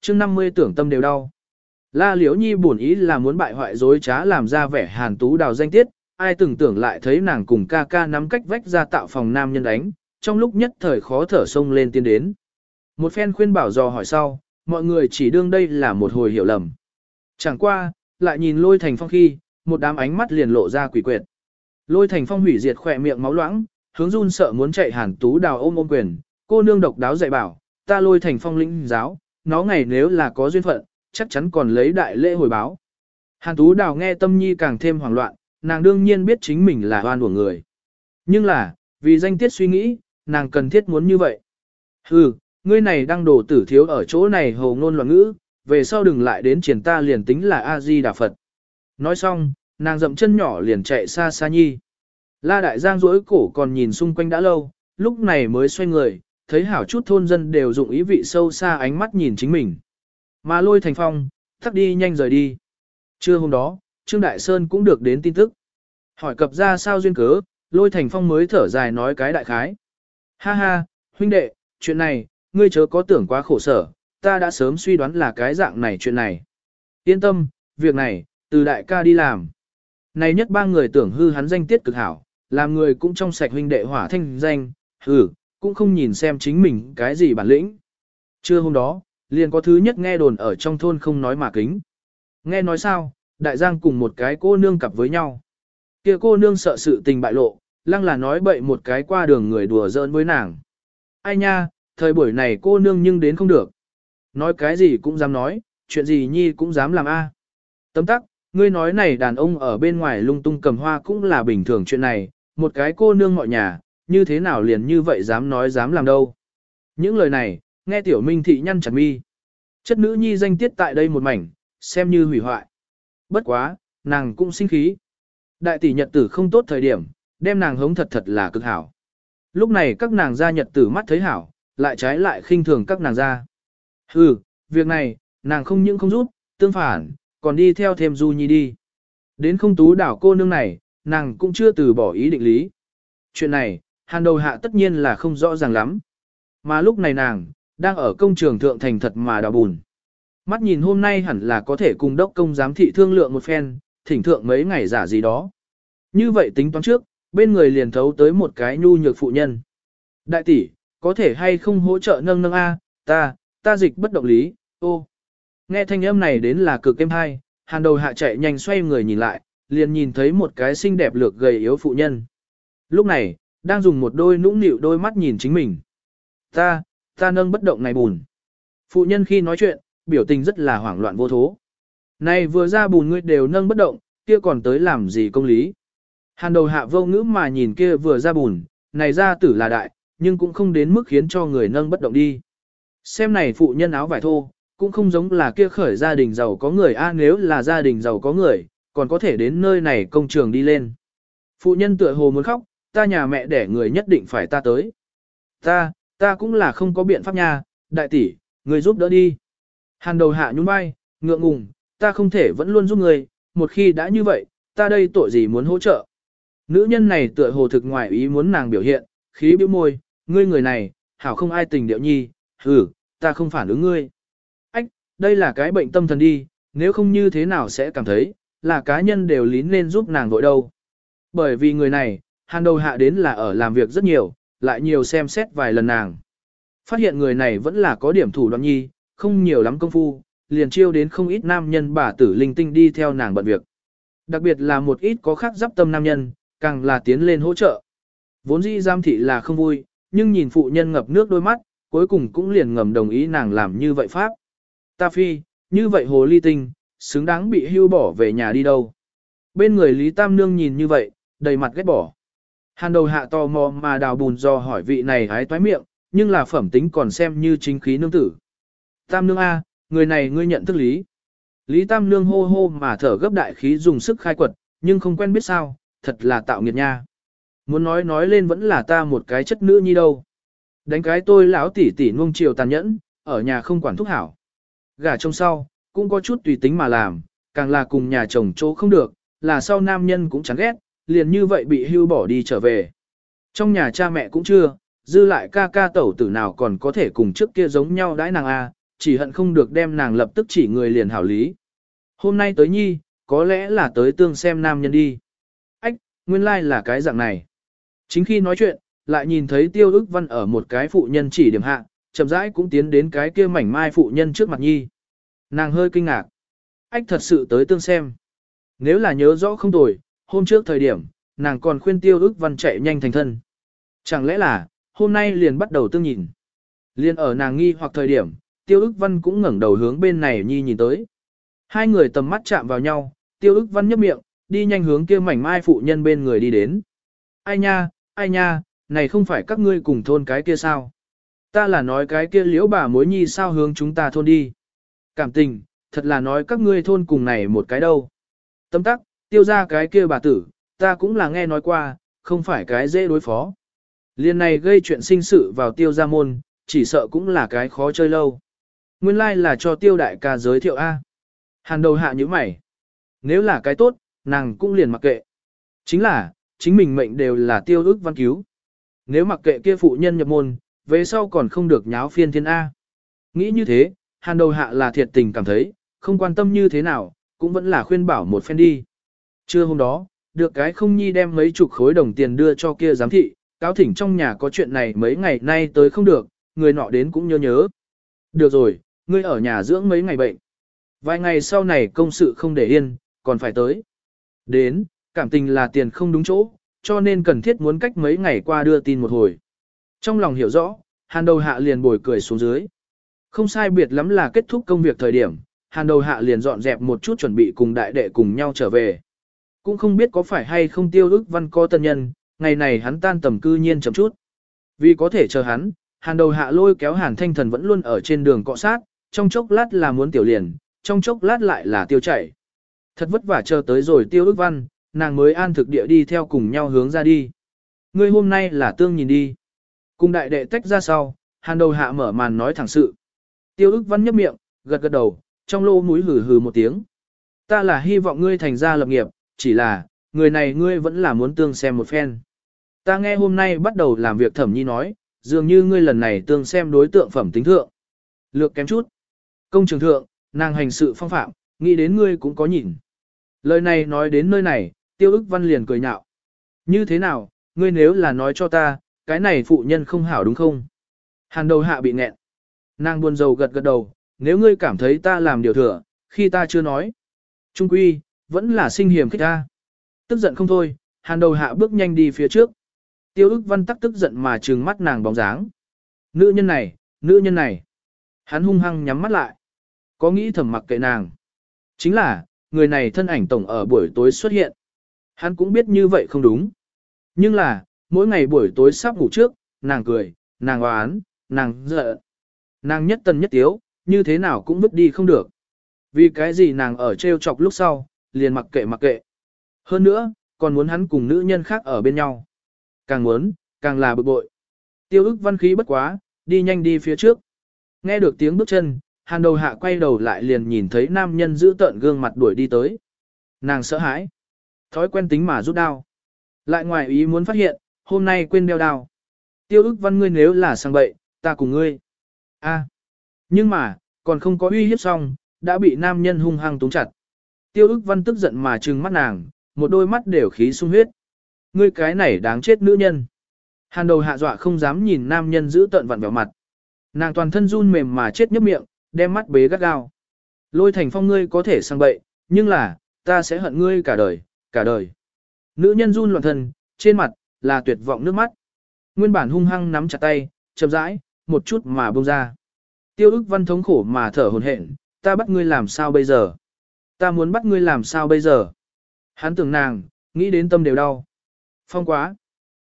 chương 50 tưởng tâm đều đau. La Liễu Nhi buồn ý là muốn bại hoại dối trá làm ra vẻ hàn tú đào danh tiết, ai từng tưởng lại thấy nàng cùng ca ca nắm cách vách ra tạo phòng nam nhân đánh, trong lúc nhất thời khó thở sông lên tiến đến. Một phen khuyên bảo dò hỏi sau, mọi người chỉ đương đây là một hồi hiểu lầm. Chẳng qua, lại nhìn lôi thành phong khi, một đám ánh mắt liền lộ ra quỷ quyệt. Lôi thành phong hủy diệt khỏe miệng máu loãng, hướng run sợ muốn chạy hàn tú đào ôm ôm quyền, cô nương độc đáo dạy bảo, ta lôi thành phong lĩnh giáo, nó ngày nếu là có duyên phận, chắc chắn còn lấy đại lễ hồi báo. Hàn tú đào nghe tâm nhi càng thêm hoảng loạn, nàng đương nhiên biết chính mình là oan của người. Nhưng là, vì danh tiết suy nghĩ, nàng cần thiết muốn như vậy. Hừ, ngươi này đang đổ tử thiếu ở chỗ này hồ ngôn loạn ngữ, về sau đừng lại đến triển ta liền tính là A-di Đà Phật. Nói xong, nàng dậm chân nhỏ liền chạy xa xa nhi. La đại giang rỗi cổ còn nhìn xung quanh đã lâu, lúc này mới xoay người, thấy hảo chút thôn dân đều dụng ý vị sâu xa ánh mắt nhìn chính mình. Mà lôi thành phong, thắc đi nhanh rời đi. Trưa hôm đó, Trương Đại Sơn cũng được đến tin tức. Hỏi cập ra sao duyên cớ, lôi thành phong mới thở dài nói cái đại khái. Ha ha, huynh đệ, chuyện này, ngươi chớ có tưởng quá khổ sở, ta đã sớm suy đoán là cái dạng này chuyện này. Yên tâm, việc này, từ đại ca đi làm. Này nhất ba người tưởng hư hắn danh tiết cực hảo, làm người cũng trong sạch huynh đệ hỏa thanh danh, hừ, cũng không nhìn xem chính mình cái gì bản lĩnh. Trưa hôm đó, liền có thứ nhất nghe đồn ở trong thôn không nói mà kính. Nghe nói sao, đại giang cùng một cái cô nương cặp với nhau. kia cô nương sợ sự tình bại lộ, lăng là nói bậy một cái qua đường người đùa giỡn với nàng. Ai nha, thời buổi này cô nương nhưng đến không được. Nói cái gì cũng dám nói, chuyện gì nhi cũng dám làm a. À. Tấm tắc, ngươi nói này đàn ông ở bên ngoài lung tung cầm hoa cũng là bình thường chuyện này, một cái cô nương mọi nhà, như thế nào liền như vậy dám nói dám làm đâu. Những lời này, nghe tiểu minh thị nhăn chặt mi. Chất nữ nhi danh tiết tại đây một mảnh, xem như hủy hoại. Bất quá, nàng cũng sinh khí. Đại tỷ nhật tử không tốt thời điểm, đem nàng hống thật thật là cực hảo. Lúc này các nàng gia nhật tử mắt thấy hảo, lại trái lại khinh thường các nàng gia. Hừ, việc này, nàng không những không rút, tương phản, còn đi theo thêm du nhi đi. Đến không tú đảo cô nương này, nàng cũng chưa từ bỏ ý định lý. Chuyện này, hàn đầu hạ tất nhiên là không rõ ràng lắm. Mà lúc này nàng, đang ở công trường thượng thành thật mà đào bùn. Mắt nhìn hôm nay hẳn là có thể cùng đốc công giám thị thương lượng một phen, thỉnh thượng mấy ngày giả gì đó. Như vậy tính toán trước, bên người liền thấu tới một cái nhu nhược phụ nhân. Đại tỷ, có thể hay không hỗ trợ nâng nâng A, ta, ta dịch bất động lý, ô. Nghe thanh âm này đến là cực êm hai, hàn đầu hạ chạy nhanh xoay người nhìn lại, liền nhìn thấy một cái xinh đẹp lược gầy yếu phụ nhân. Lúc này, đang dùng một đôi nũng nịu đôi mắt nhìn chính mình. Ta, ta nâng bất động này bùn. Phụ nhân khi nói chuyện, biểu tình rất là hoảng loạn vô thố. Này vừa ra bùn ngươi đều nâng bất động, kia còn tới làm gì công lý. Hàn đầu hạ vô ngữ mà nhìn kia vừa ra bùn, này ra tử là đại, nhưng cũng không đến mức khiến cho người nâng bất động đi. Xem này phụ nhân áo vải thô, cũng không giống là kia khởi gia đình giàu có người a nếu là gia đình giàu có người, còn có thể đến nơi này công trường đi lên. Phụ nhân tựa hồ muốn khóc, ta nhà mẹ đẻ người nhất định phải ta tới. Ta, ta cũng là không có biện pháp nha, đại tỷ, người giúp đỡ đi. Hàn đầu hạ nhún vai, ngượng ngùng, ta không thể vẫn luôn giúp người, một khi đã như vậy, ta đây tội gì muốn hỗ trợ. Nữ nhân này tựa hồ thực ngoài ý muốn nàng biểu hiện, khí biểu môi, ngươi người này, hảo không ai tình điệu nhi, hử, ta không phản ứng ngươi. Ách, đây là cái bệnh tâm thần đi, nếu không như thế nào sẽ cảm thấy, là cá nhân đều lín lên giúp nàng vội đâu. Bởi vì người này, hàn đầu hạ đến là ở làm việc rất nhiều, lại nhiều xem xét vài lần nàng. Phát hiện người này vẫn là có điểm thủ đoạn nhi, không nhiều lắm công phu, liền chiêu đến không ít nam nhân bà tử linh tinh đi theo nàng bận việc. Đặc biệt là một ít có khác giáp tâm nam nhân, càng là tiến lên hỗ trợ. Vốn dĩ giam thị là không vui, nhưng nhìn phụ nhân ngập nước đôi mắt, cuối cùng cũng liền ngầm đồng ý nàng làm như vậy pháp. Ta phi, như vậy hồ ly tinh, xứng đáng bị hưu bỏ về nhà đi đâu. Bên người Lý Tam Nương nhìn như vậy, đầy mặt ghét bỏ. Hàn đầu hạ tò mò mà đào bùn do hỏi vị này hái toái miệng, nhưng là phẩm tính còn xem như chính khí nương tử. Tam Nương A, người này ngươi nhận thức lý. Lý Tam Nương hô hô mà thở gấp đại khí dùng sức khai quật, nhưng không quen biết sao, thật là tạo nghiệt nha. Muốn nói nói lên vẫn là ta một cái chất nữ nhi đâu. Đánh cái tôi lão tỷ tỷ nuông chiều tàn nhẫn, ở nhà không quản thúc hảo. Gả trong sau, cũng có chút tùy tính mà làm, càng là cùng nhà chồng chỗ không được, là sau nam nhân cũng chán ghét, liền như vậy bị hưu bỏ đi trở về. Trong nhà cha mẹ cũng chưa, dư lại ca ca tẩu tử nào còn có thể cùng trước kia giống nhau đãi nàng A, chỉ hận không được đem nàng lập tức chỉ người liền hảo lý. Hôm nay tới nhi, có lẽ là tới tương xem nam nhân đi. Ách, nguyên lai like là cái dạng này. Chính khi nói chuyện, lại nhìn thấy tiêu ức văn ở một cái phụ nhân chỉ điểm hạ, chậm rãi cũng tiến đến cái kia mảnh mai phụ nhân trước mặt nhi. Nàng hơi kinh ngạc. Ách thật sự tới tương xem. Nếu là nhớ rõ không tồi, hôm trước thời điểm, nàng còn khuyên tiêu ước văn chạy nhanh thành thân. Chẳng lẽ là, hôm nay liền bắt đầu tương nhìn. Liên ở nàng nghi hoặc thời điểm, tiêu ước văn cũng ngẩng đầu hướng bên này nhi nhìn tới. Hai người tầm mắt chạm vào nhau, tiêu ước văn nhấp miệng, đi nhanh hướng kia mảnh mai phụ nhân bên người đi đến. Ai nha, ai nha, này không phải các ngươi cùng thôn cái kia sao? Ta là nói cái kia liễu bà mối nhi sao hướng chúng ta thôn đi. Cảm tình, thật là nói các ngươi thôn cùng này một cái đâu. Tâm tắc, tiêu ra cái kia bà tử, ta cũng là nghe nói qua, không phải cái dễ đối phó. Liên này gây chuyện sinh sự vào tiêu gia môn, chỉ sợ cũng là cái khó chơi lâu. Nguyên lai like là cho tiêu đại ca giới thiệu A. Hàn đầu hạ như mày. Nếu là cái tốt, nàng cũng liền mặc kệ. Chính là, chính mình mệnh đều là tiêu ước văn cứu. Nếu mặc kệ kia phụ nhân nhập môn, về sau còn không được nháo phiên thiên A. Nghĩ như thế, hàn đầu hạ là thiệt tình cảm thấy, không quan tâm như thế nào, cũng vẫn là khuyên bảo một phen đi. Trưa hôm đó, được cái không nhi đem mấy chục khối đồng tiền đưa cho kia giám thị, cáo thỉnh trong nhà có chuyện này mấy ngày nay tới không được, người nọ đến cũng nhớ nhớ. Được rồi, ngươi ở nhà dưỡng mấy ngày bệnh. Vài ngày sau này công sự không để yên, còn phải tới. Đến, cảm tình là tiền không đúng chỗ, cho nên cần thiết muốn cách mấy ngày qua đưa tin một hồi. Trong lòng hiểu rõ, hàn đầu hạ liền bồi cười xuống dưới. Không sai biệt lắm là kết thúc công việc thời điểm, hàn đầu hạ liền dọn dẹp một chút chuẩn bị cùng đại đệ cùng nhau trở về. Cũng không biết có phải hay không tiêu ước văn co tân nhân, ngày này hắn tan tầm cư nhiên chậm chút. Vì có thể chờ hắn, hàn đầu hạ lôi kéo hàn thanh thần vẫn luôn ở trên đường cọ sát, trong chốc lát là muốn tiểu liền, trong chốc lát lại là tiêu chảy. Thật vất vả chờ tới rồi tiêu ước văn, nàng mới an thực địa đi theo cùng nhau hướng ra đi. Ngươi hôm nay là tương nhìn đi. Cùng đại đệ tách ra sau, hàn đầu hạ mở màn nói thẳng sự. Tiêu ức văn nhấp miệng, gật gật đầu, trong lô mũi hừ hừ một tiếng. Ta là hy vọng ngươi thành ra lập nghiệp, chỉ là, người này ngươi vẫn là muốn tương xem một phen. Ta nghe hôm nay bắt đầu làm việc thẩm nhi nói, dường như ngươi lần này tương xem đối tượng phẩm tính thượng. Lược kém chút. Công trường thượng, nàng hành sự phong phạm, nghĩ đến ngươi cũng có nhìn. Lời này nói đến nơi này, tiêu ức văn liền cười nhạo. Như thế nào, ngươi nếu là nói cho ta, cái này phụ nhân không hảo đúng không? Hàn đầu hạ bị nghẹn. Nàng buồn rầu gật gật đầu, nếu ngươi cảm thấy ta làm điều thừa, khi ta chưa nói. Trung quy, vẫn là sinh hiểm khích ta. Tức giận không thôi, hàn đầu hạ bước nhanh đi phía trước. Tiêu ức văn tắc tức giận mà trừng mắt nàng bóng dáng. Nữ nhân này, nữ nhân này. Hắn hung hăng nhắm mắt lại. Có nghĩ thầm mặc kệ nàng. Chính là, người này thân ảnh tổng ở buổi tối xuất hiện. Hắn cũng biết như vậy không đúng. Nhưng là, mỗi ngày buổi tối sắp ngủ trước, nàng cười, nàng oán, nàng giận. Nàng nhất tân nhất tiếu, như thế nào cũng vứt đi không được. Vì cái gì nàng ở treo chọc lúc sau, liền mặc kệ mặc kệ. Hơn nữa, còn muốn hắn cùng nữ nhân khác ở bên nhau. Càng muốn, càng là bực bội. Tiêu ức văn khí bất quá, đi nhanh đi phía trước. Nghe được tiếng bước chân, hàn đầu hạ quay đầu lại liền nhìn thấy nam nhân giữ tợn gương mặt đuổi đi tới. Nàng sợ hãi. Thói quen tính mà rút đao. Lại ngoài ý muốn phát hiện, hôm nay quên đeo đao. Tiêu ức văn ngươi nếu là sang bậy, ta cùng ngươi. a nhưng mà, còn không có uy hiếp xong, đã bị nam nhân hung hăng túng chặt. Tiêu ức văn tức giận mà trừng mắt nàng, một đôi mắt đều khí sung huyết. Ngươi cái này đáng chết nữ nhân. Hàn đầu hạ dọa không dám nhìn nam nhân giữ tợn vặn vẹo mặt. Nàng toàn thân run mềm mà chết nhấp miệng, đem mắt bế gắt gao. Lôi thành phong ngươi có thể sang bậy, nhưng là, ta sẽ hận ngươi cả đời, cả đời. Nữ nhân run loạn thân, trên mặt, là tuyệt vọng nước mắt. Nguyên bản hung hăng nắm chặt tay, chậm rãi, một chút mà buông ra. Tiêu ức văn thống khổ mà thở hồn hển, ta bắt ngươi làm sao bây giờ? Ta muốn bắt ngươi làm sao bây giờ? Hắn tưởng nàng, nghĩ đến tâm đều đau. Phong quá.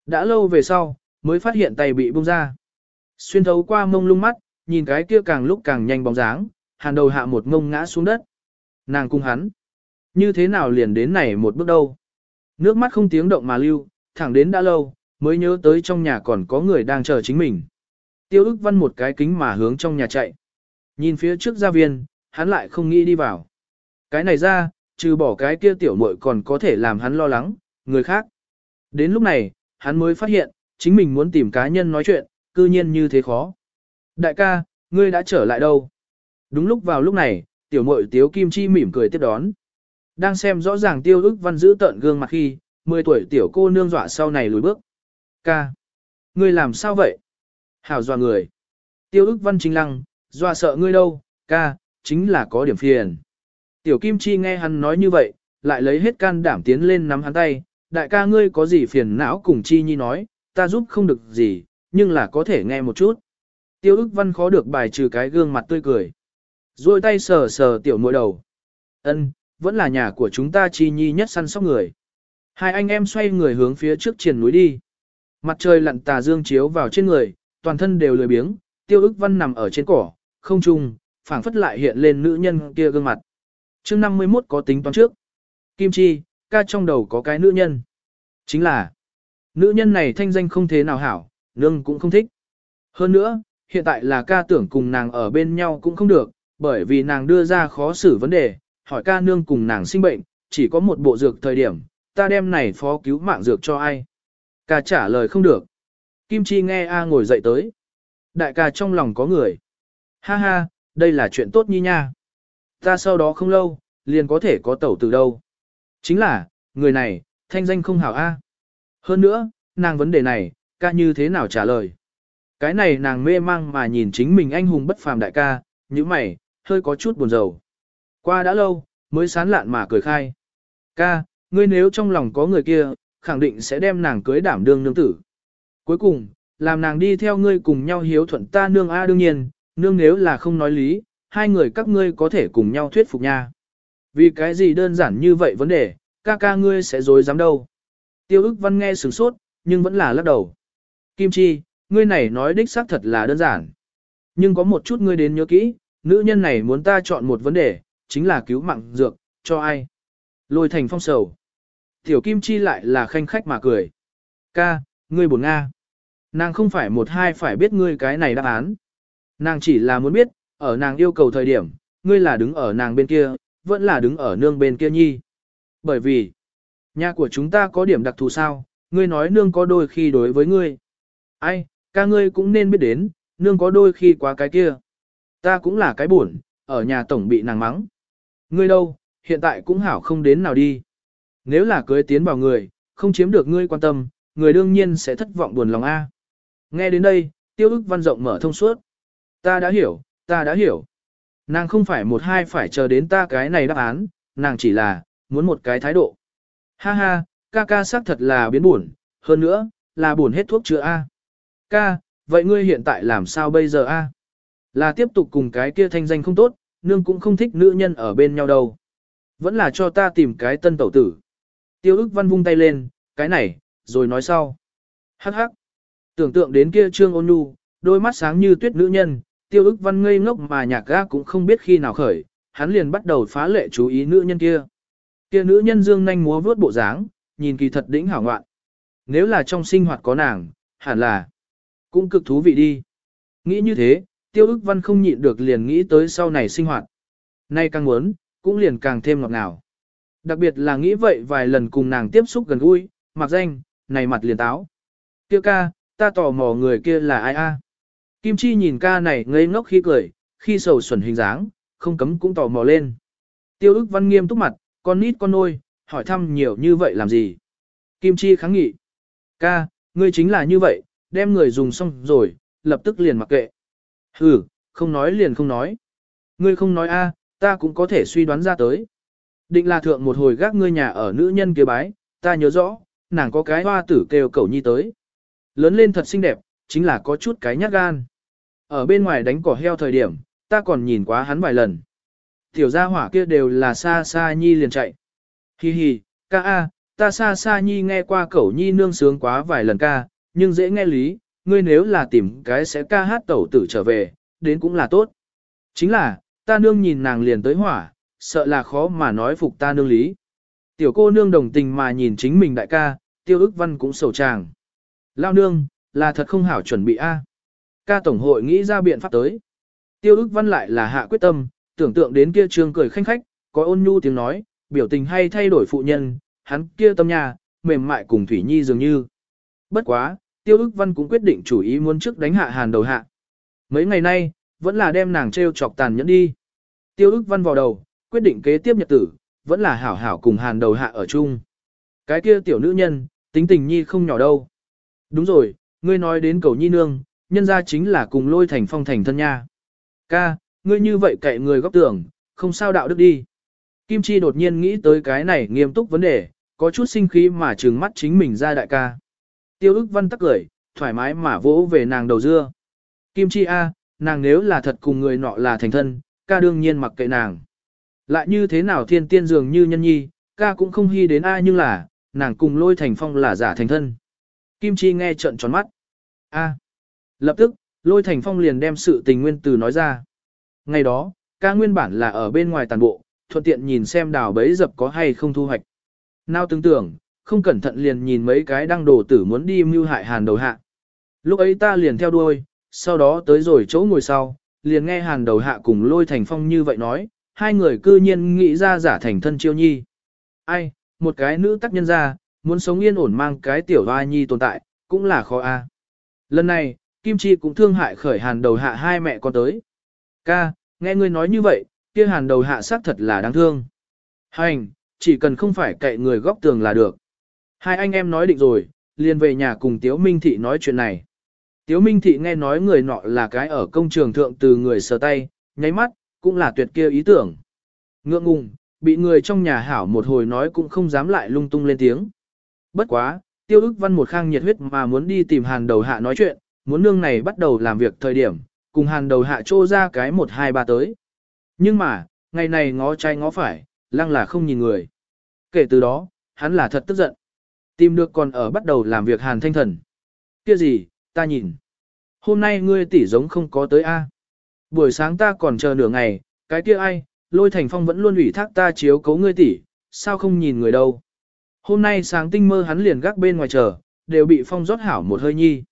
Đã lâu về sau, mới phát hiện tay bị bung ra. Xuyên thấu qua mông lung mắt, nhìn cái kia càng lúc càng nhanh bóng dáng, hàn đầu hạ một mông ngã xuống đất. Nàng cung hắn. Như thế nào liền đến này một bước đâu? Nước mắt không tiếng động mà lưu, thẳng đến đã lâu, mới nhớ tới trong nhà còn có người đang chờ chính mình. Tiêu ức văn một cái kính mà hướng trong nhà chạy. Nhìn phía trước gia viên, hắn lại không nghĩ đi vào. Cái này ra, trừ bỏ cái kia tiểu muội còn có thể làm hắn lo lắng, người khác. Đến lúc này, hắn mới phát hiện, chính mình muốn tìm cá nhân nói chuyện, cư nhiên như thế khó. Đại ca, ngươi đã trở lại đâu? Đúng lúc vào lúc này, tiểu muội Tiếu Kim Chi mỉm cười tiếp đón. Đang xem rõ ràng tiêu ức văn giữ tận gương mặt khi, 10 tuổi tiểu cô nương dọa sau này lùi bước. Ca. Ngươi làm sao vậy? Hảo dọa người. Tiêu ức văn chính lăng, dọa sợ ngươi đâu, ca, chính là có điểm phiền. Tiểu Kim Chi nghe hắn nói như vậy, lại lấy hết can đảm tiến lên nắm hắn tay, đại ca ngươi có gì phiền não cùng Chi Nhi nói, ta giúp không được gì, nhưng là có thể nghe một chút. Tiêu ức văn khó được bài trừ cái gương mặt tươi cười. Rồi tay sờ sờ tiểu mũi đầu. ân vẫn là nhà của chúng ta Chi Nhi nhất săn sóc người. Hai anh em xoay người hướng phía trước triển núi đi. Mặt trời lặn tà dương chiếu vào trên người, toàn thân đều lười biếng, tiêu ức văn nằm ở trên cỏ, không trung, phảng phất lại hiện lên nữ nhân kia gương mặt chương 51 có tính toán trước. Kim Chi, ca trong đầu có cái nữ nhân. Chính là, nữ nhân này thanh danh không thế nào hảo, nương cũng không thích. Hơn nữa, hiện tại là ca tưởng cùng nàng ở bên nhau cũng không được, bởi vì nàng đưa ra khó xử vấn đề, hỏi ca nương cùng nàng sinh bệnh, chỉ có một bộ dược thời điểm, ta đem này phó cứu mạng dược cho ai. Ca trả lời không được. Kim Chi nghe A ngồi dậy tới. Đại ca trong lòng có người. Ha ha, đây là chuyện tốt nhi nha. Ta sau đó không lâu, liền có thể có tẩu từ đâu. Chính là, người này, thanh danh không hảo A. Hơn nữa, nàng vấn đề này, ca như thế nào trả lời. Cái này nàng mê mang mà nhìn chính mình anh hùng bất phàm đại ca, như mày, hơi có chút buồn rầu. Qua đã lâu, mới sán lạn mà cười khai. Ca, ngươi nếu trong lòng có người kia, khẳng định sẽ đem nàng cưới đảm đương nương tử. Cuối cùng, làm nàng đi theo ngươi cùng nhau hiếu thuận ta nương A đương nhiên, nương nếu là không nói lý, hai người các ngươi có thể cùng nhau thuyết phục nha. Vì cái gì đơn giản như vậy vấn đề, ca ca ngươi sẽ dối dám đâu. Tiêu ức văn nghe sửng sốt, nhưng vẫn là lắc đầu. Kim Chi, ngươi này nói đích xác thật là đơn giản. Nhưng có một chút ngươi đến nhớ kỹ, nữ nhân này muốn ta chọn một vấn đề, chính là cứu mạng dược, cho ai. Lôi thành phong sầu. Tiểu Kim Chi lại là khanh khách mà cười. Ca, ngươi buồn Nga. Nàng không phải một hai phải biết ngươi cái này đáp án. Nàng chỉ là muốn biết, ở nàng yêu cầu thời điểm, ngươi là đứng ở nàng bên kia, vẫn là đứng ở nương bên kia nhi. Bởi vì, nhà của chúng ta có điểm đặc thù sao, ngươi nói nương có đôi khi đối với ngươi. Ai, ca ngươi cũng nên biết đến, nương có đôi khi quá cái kia. Ta cũng là cái buồn, ở nhà tổng bị nàng mắng. Ngươi đâu, hiện tại cũng hảo không đến nào đi. Nếu là cưới tiến vào người, không chiếm được ngươi quan tâm, người đương nhiên sẽ thất vọng buồn lòng A. Nghe đến đây, tiêu ức văn rộng mở thông suốt. Ta đã hiểu, ta đã hiểu. Nàng không phải một hai phải chờ đến ta cái này đáp án, nàng chỉ là, muốn một cái thái độ. Ha ha, ca ca xác thật là biến buồn, hơn nữa, là buồn hết thuốc chữa A. Ca, vậy ngươi hiện tại làm sao bây giờ A? Là tiếp tục cùng cái kia thanh danh không tốt, nương cũng không thích nữ nhân ở bên nhau đâu. Vẫn là cho ta tìm cái tân tẩu tử. Tiêu ức văn vung tay lên, cái này, rồi nói sau. Hắc hắc. Tưởng tượng đến kia trương ôn nhu, đôi mắt sáng như tuyết nữ nhân, tiêu ức văn ngây ngốc mà nhạc ga cũng không biết khi nào khởi, hắn liền bắt đầu phá lệ chú ý nữ nhân kia. Kia nữ nhân dương nhanh múa vướt bộ dáng, nhìn kỳ thật đỉnh hảo ngoạn. Nếu là trong sinh hoạt có nàng, hẳn là cũng cực thú vị đi. Nghĩ như thế, tiêu ức văn không nhịn được liền nghĩ tới sau này sinh hoạt. Nay càng muốn, cũng liền càng thêm ngọt ngào. Đặc biệt là nghĩ vậy vài lần cùng nàng tiếp xúc gần gũi, mặc danh, này mặt liền táo. Kia ca, ta tò mò người kia là ai a? Kim Chi nhìn ca này ngây ngốc khi cười, khi sầu xuẩn hình dáng, không cấm cũng tò mò lên. Tiêu ức văn nghiêm túc mặt, con nít con nôi, hỏi thăm nhiều như vậy làm gì? Kim Chi kháng nghị. Ca, ngươi chính là như vậy, đem người dùng xong rồi, lập tức liền mặc kệ. Ừ, không nói liền không nói. Ngươi không nói a, ta cũng có thể suy đoán ra tới. Định là thượng một hồi gác ngươi nhà ở nữ nhân kia bái, ta nhớ rõ, nàng có cái hoa tử kêu cầu nhi tới. Lớn lên thật xinh đẹp, chính là có chút cái nhát gan. Ở bên ngoài đánh cỏ heo thời điểm, ta còn nhìn quá hắn vài lần. Tiểu gia hỏa kia đều là xa xa nhi liền chạy. Hi hi, ca a, ta xa xa nhi nghe qua cẩu nhi nương sướng quá vài lần ca, nhưng dễ nghe lý, ngươi nếu là tìm cái sẽ ca hát tẩu tử trở về, đến cũng là tốt. Chính là, ta nương nhìn nàng liền tới hỏa, sợ là khó mà nói phục ta nương lý. Tiểu cô nương đồng tình mà nhìn chính mình đại ca, tiêu ức văn cũng sầu tràng. Lao nương, là thật không hảo chuẩn bị A. Ca tổng hội nghĩ ra biện pháp tới. Tiêu ức văn lại là hạ quyết tâm, tưởng tượng đến kia trương cười khanh khách, có ôn nhu tiếng nói, biểu tình hay thay đổi phụ nhân, hắn kia tâm nhà, mềm mại cùng Thủy Nhi dường như. Bất quá, tiêu ức văn cũng quyết định chủ ý muốn trước đánh hạ hàn đầu hạ. Mấy ngày nay, vẫn là đem nàng treo chọc tàn nhẫn đi. Tiêu ức văn vào đầu, quyết định kế tiếp nhật tử, vẫn là hảo hảo cùng hàn đầu hạ ở chung. Cái kia tiểu nữ nhân, tính tình nhi không nhỏ đâu. Đúng rồi, ngươi nói đến cầu nhi nương, nhân ra chính là cùng lôi thành phong thành thân nha. Ca, ngươi như vậy cậy người góc tưởng, không sao đạo đức đi. Kim Chi đột nhiên nghĩ tới cái này nghiêm túc vấn đề, có chút sinh khí mà trừng mắt chính mình ra đại ca. Tiêu ức văn tắc cười, thoải mái mà vỗ về nàng đầu dưa. Kim Chi A, nàng nếu là thật cùng người nọ là thành thân, ca đương nhiên mặc kệ nàng. Lại như thế nào thiên tiên dường như nhân nhi, ca cũng không hy đến ai nhưng là, nàng cùng lôi thành phong là giả thành thân. Kim Chi nghe trận tròn mắt. A. Lập tức, lôi thành phong liền đem sự tình nguyên từ nói ra. Ngày đó, ca nguyên bản là ở bên ngoài tàn bộ, thuận tiện nhìn xem đào bấy dập có hay không thu hoạch. Nào tưởng tưởng, không cẩn thận liền nhìn mấy cái đăng đồ tử muốn đi mưu hại hàn đầu hạ. Lúc ấy ta liền theo đuôi, sau đó tới rồi chỗ ngồi sau, liền nghe hàn đầu hạ cùng lôi thành phong như vậy nói, hai người cư nhiên nghĩ ra giả thành thân chiêu nhi. Ai, một cái nữ tác nhân ra, muốn sống yên ổn mang cái tiểu hoa nhi tồn tại, cũng là khó a. Lần này, Kim Chi cũng thương hại khởi hàn đầu hạ hai mẹ con tới. Ca, nghe ngươi nói như vậy, kia hàn đầu hạ xác thật là đáng thương. Hành, chỉ cần không phải cậy người góc tường là được. Hai anh em nói định rồi, liền về nhà cùng Tiếu Minh Thị nói chuyện này. Tiếu Minh Thị nghe nói người nọ là cái ở công trường thượng từ người sờ tay, nháy mắt, cũng là tuyệt kia ý tưởng. Ngượng ngùng, bị người trong nhà hảo một hồi nói cũng không dám lại lung tung lên tiếng. Bất quá, tiêu ức văn một khang nhiệt huyết mà muốn đi tìm hàn đầu hạ nói chuyện, muốn nương này bắt đầu làm việc thời điểm, cùng hàn đầu hạ trô ra cái một hai ba tới. Nhưng mà, ngày này ngó trái ngó phải, lăng là không nhìn người. Kể từ đó, hắn là thật tức giận. Tìm được còn ở bắt đầu làm việc hàn thanh thần. Kia gì, ta nhìn. Hôm nay ngươi tỷ giống không có tới A. Buổi sáng ta còn chờ nửa ngày, cái kia ai, lôi thành phong vẫn luôn ủy thác ta chiếu cấu ngươi tỷ, sao không nhìn người đâu. Hôm nay sáng tinh mơ hắn liền gác bên ngoài chờ, đều bị phong rót hảo một hơi nhi.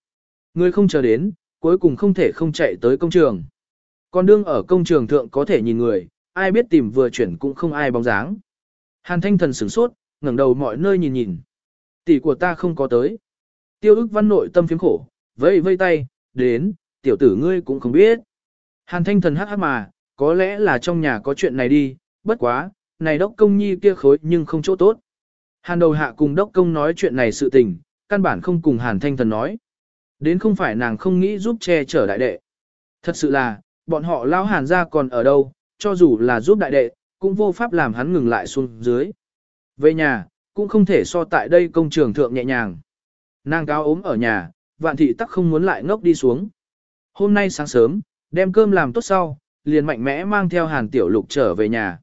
Ngươi không chờ đến, cuối cùng không thể không chạy tới công trường. Còn đương ở công trường thượng có thể nhìn người, ai biết tìm vừa chuyển cũng không ai bóng dáng. Hàn thanh thần sửng sốt, ngẩng đầu mọi nơi nhìn nhìn. Tỷ của ta không có tới. Tiêu ức văn nội tâm phiếm khổ, vây vây tay, đến, tiểu tử ngươi cũng không biết. Hàn thanh thần hắc hắc mà, có lẽ là trong nhà có chuyện này đi, bất quá, này đốc công nhi kia khối nhưng không chỗ tốt. Hàn đầu hạ cùng đốc công nói chuyện này sự tình, căn bản không cùng hàn thanh thần nói. Đến không phải nàng không nghĩ giúp che chở đại đệ. Thật sự là, bọn họ lao hàn ra còn ở đâu, cho dù là giúp đại đệ, cũng vô pháp làm hắn ngừng lại xuống dưới. Về nhà, cũng không thể so tại đây công trường thượng nhẹ nhàng. Nàng cao ốm ở nhà, vạn thị tắc không muốn lại ngốc đi xuống. Hôm nay sáng sớm, đem cơm làm tốt sau, liền mạnh mẽ mang theo hàn tiểu lục trở về nhà.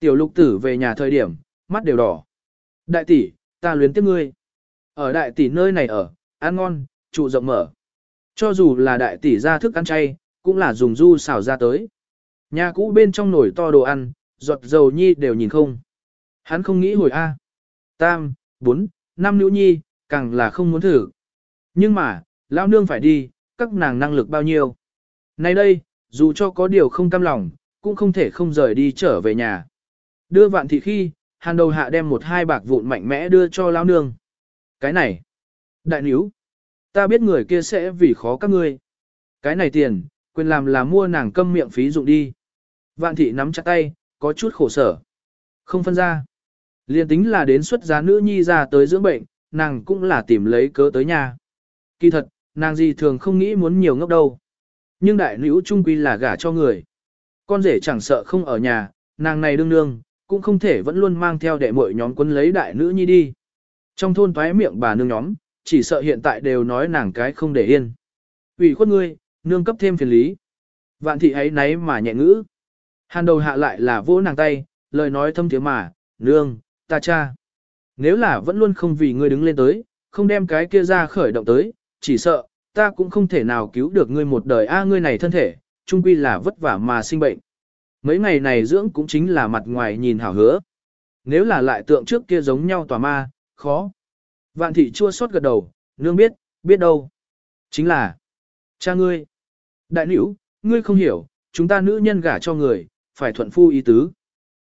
Tiểu lục tử về nhà thời điểm, mắt đều đỏ. Đại tỷ, ta luyến tiếc ngươi. Ở đại tỷ nơi này ở, ăn ngon, trụ rộng mở. Cho dù là đại tỷ ra thức ăn chay, cũng là dùng du xào ra tới. Nhà cũ bên trong nồi to đồ ăn, giọt dầu nhi đều nhìn không. Hắn không nghĩ hồi A. Tam, bốn, năm nữ nhi, càng là không muốn thử. Nhưng mà, lão nương phải đi, các nàng năng lực bao nhiêu. Nay đây, dù cho có điều không cam lòng, cũng không thể không rời đi trở về nhà. Đưa vạn thị khi, hàn đầu hạ đem một hai bạc vụn mạnh mẽ đưa cho lão nương. Cái này, đại níu, ta biết người kia sẽ vì khó các ngươi. Cái này tiền, quyền làm là mua nàng câm miệng phí dụng đi. Vạn thị nắm chặt tay, có chút khổ sở. Không phân ra. Liên tính là đến xuất giá nữ nhi ra tới dưỡng bệnh, nàng cũng là tìm lấy cớ tới nhà. Kỳ thật, nàng gì thường không nghĩ muốn nhiều ngốc đâu. Nhưng đại nữ trung quy là gả cho người. Con rể chẳng sợ không ở nhà, nàng này đương đương, cũng không thể vẫn luôn mang theo đệ muội nhóm quân lấy đại nữ nhi đi. Trong thôn toái miệng bà nương nhóm, chỉ sợ hiện tại đều nói nàng cái không để yên. ủy khuất ngươi, nương cấp thêm phiền lý. Vạn thị ấy nấy mà nhẹ ngữ. Hàn đầu hạ lại là vỗ nàng tay, lời nói thâm tiếng mà, nương, ta cha. Nếu là vẫn luôn không vì ngươi đứng lên tới, không đem cái kia ra khởi động tới, chỉ sợ, ta cũng không thể nào cứu được ngươi một đời a ngươi này thân thể, chung quy là vất vả mà sinh bệnh. Mấy ngày này dưỡng cũng chính là mặt ngoài nhìn hảo hứa. Nếu là lại tượng trước kia giống nhau tòa ma, khó. Vạn thị chua xót gật đầu, nương biết, biết đâu. Chính là, cha ngươi. Đại nữ, ngươi không hiểu, chúng ta nữ nhân gả cho người, phải thuận phu ý tứ.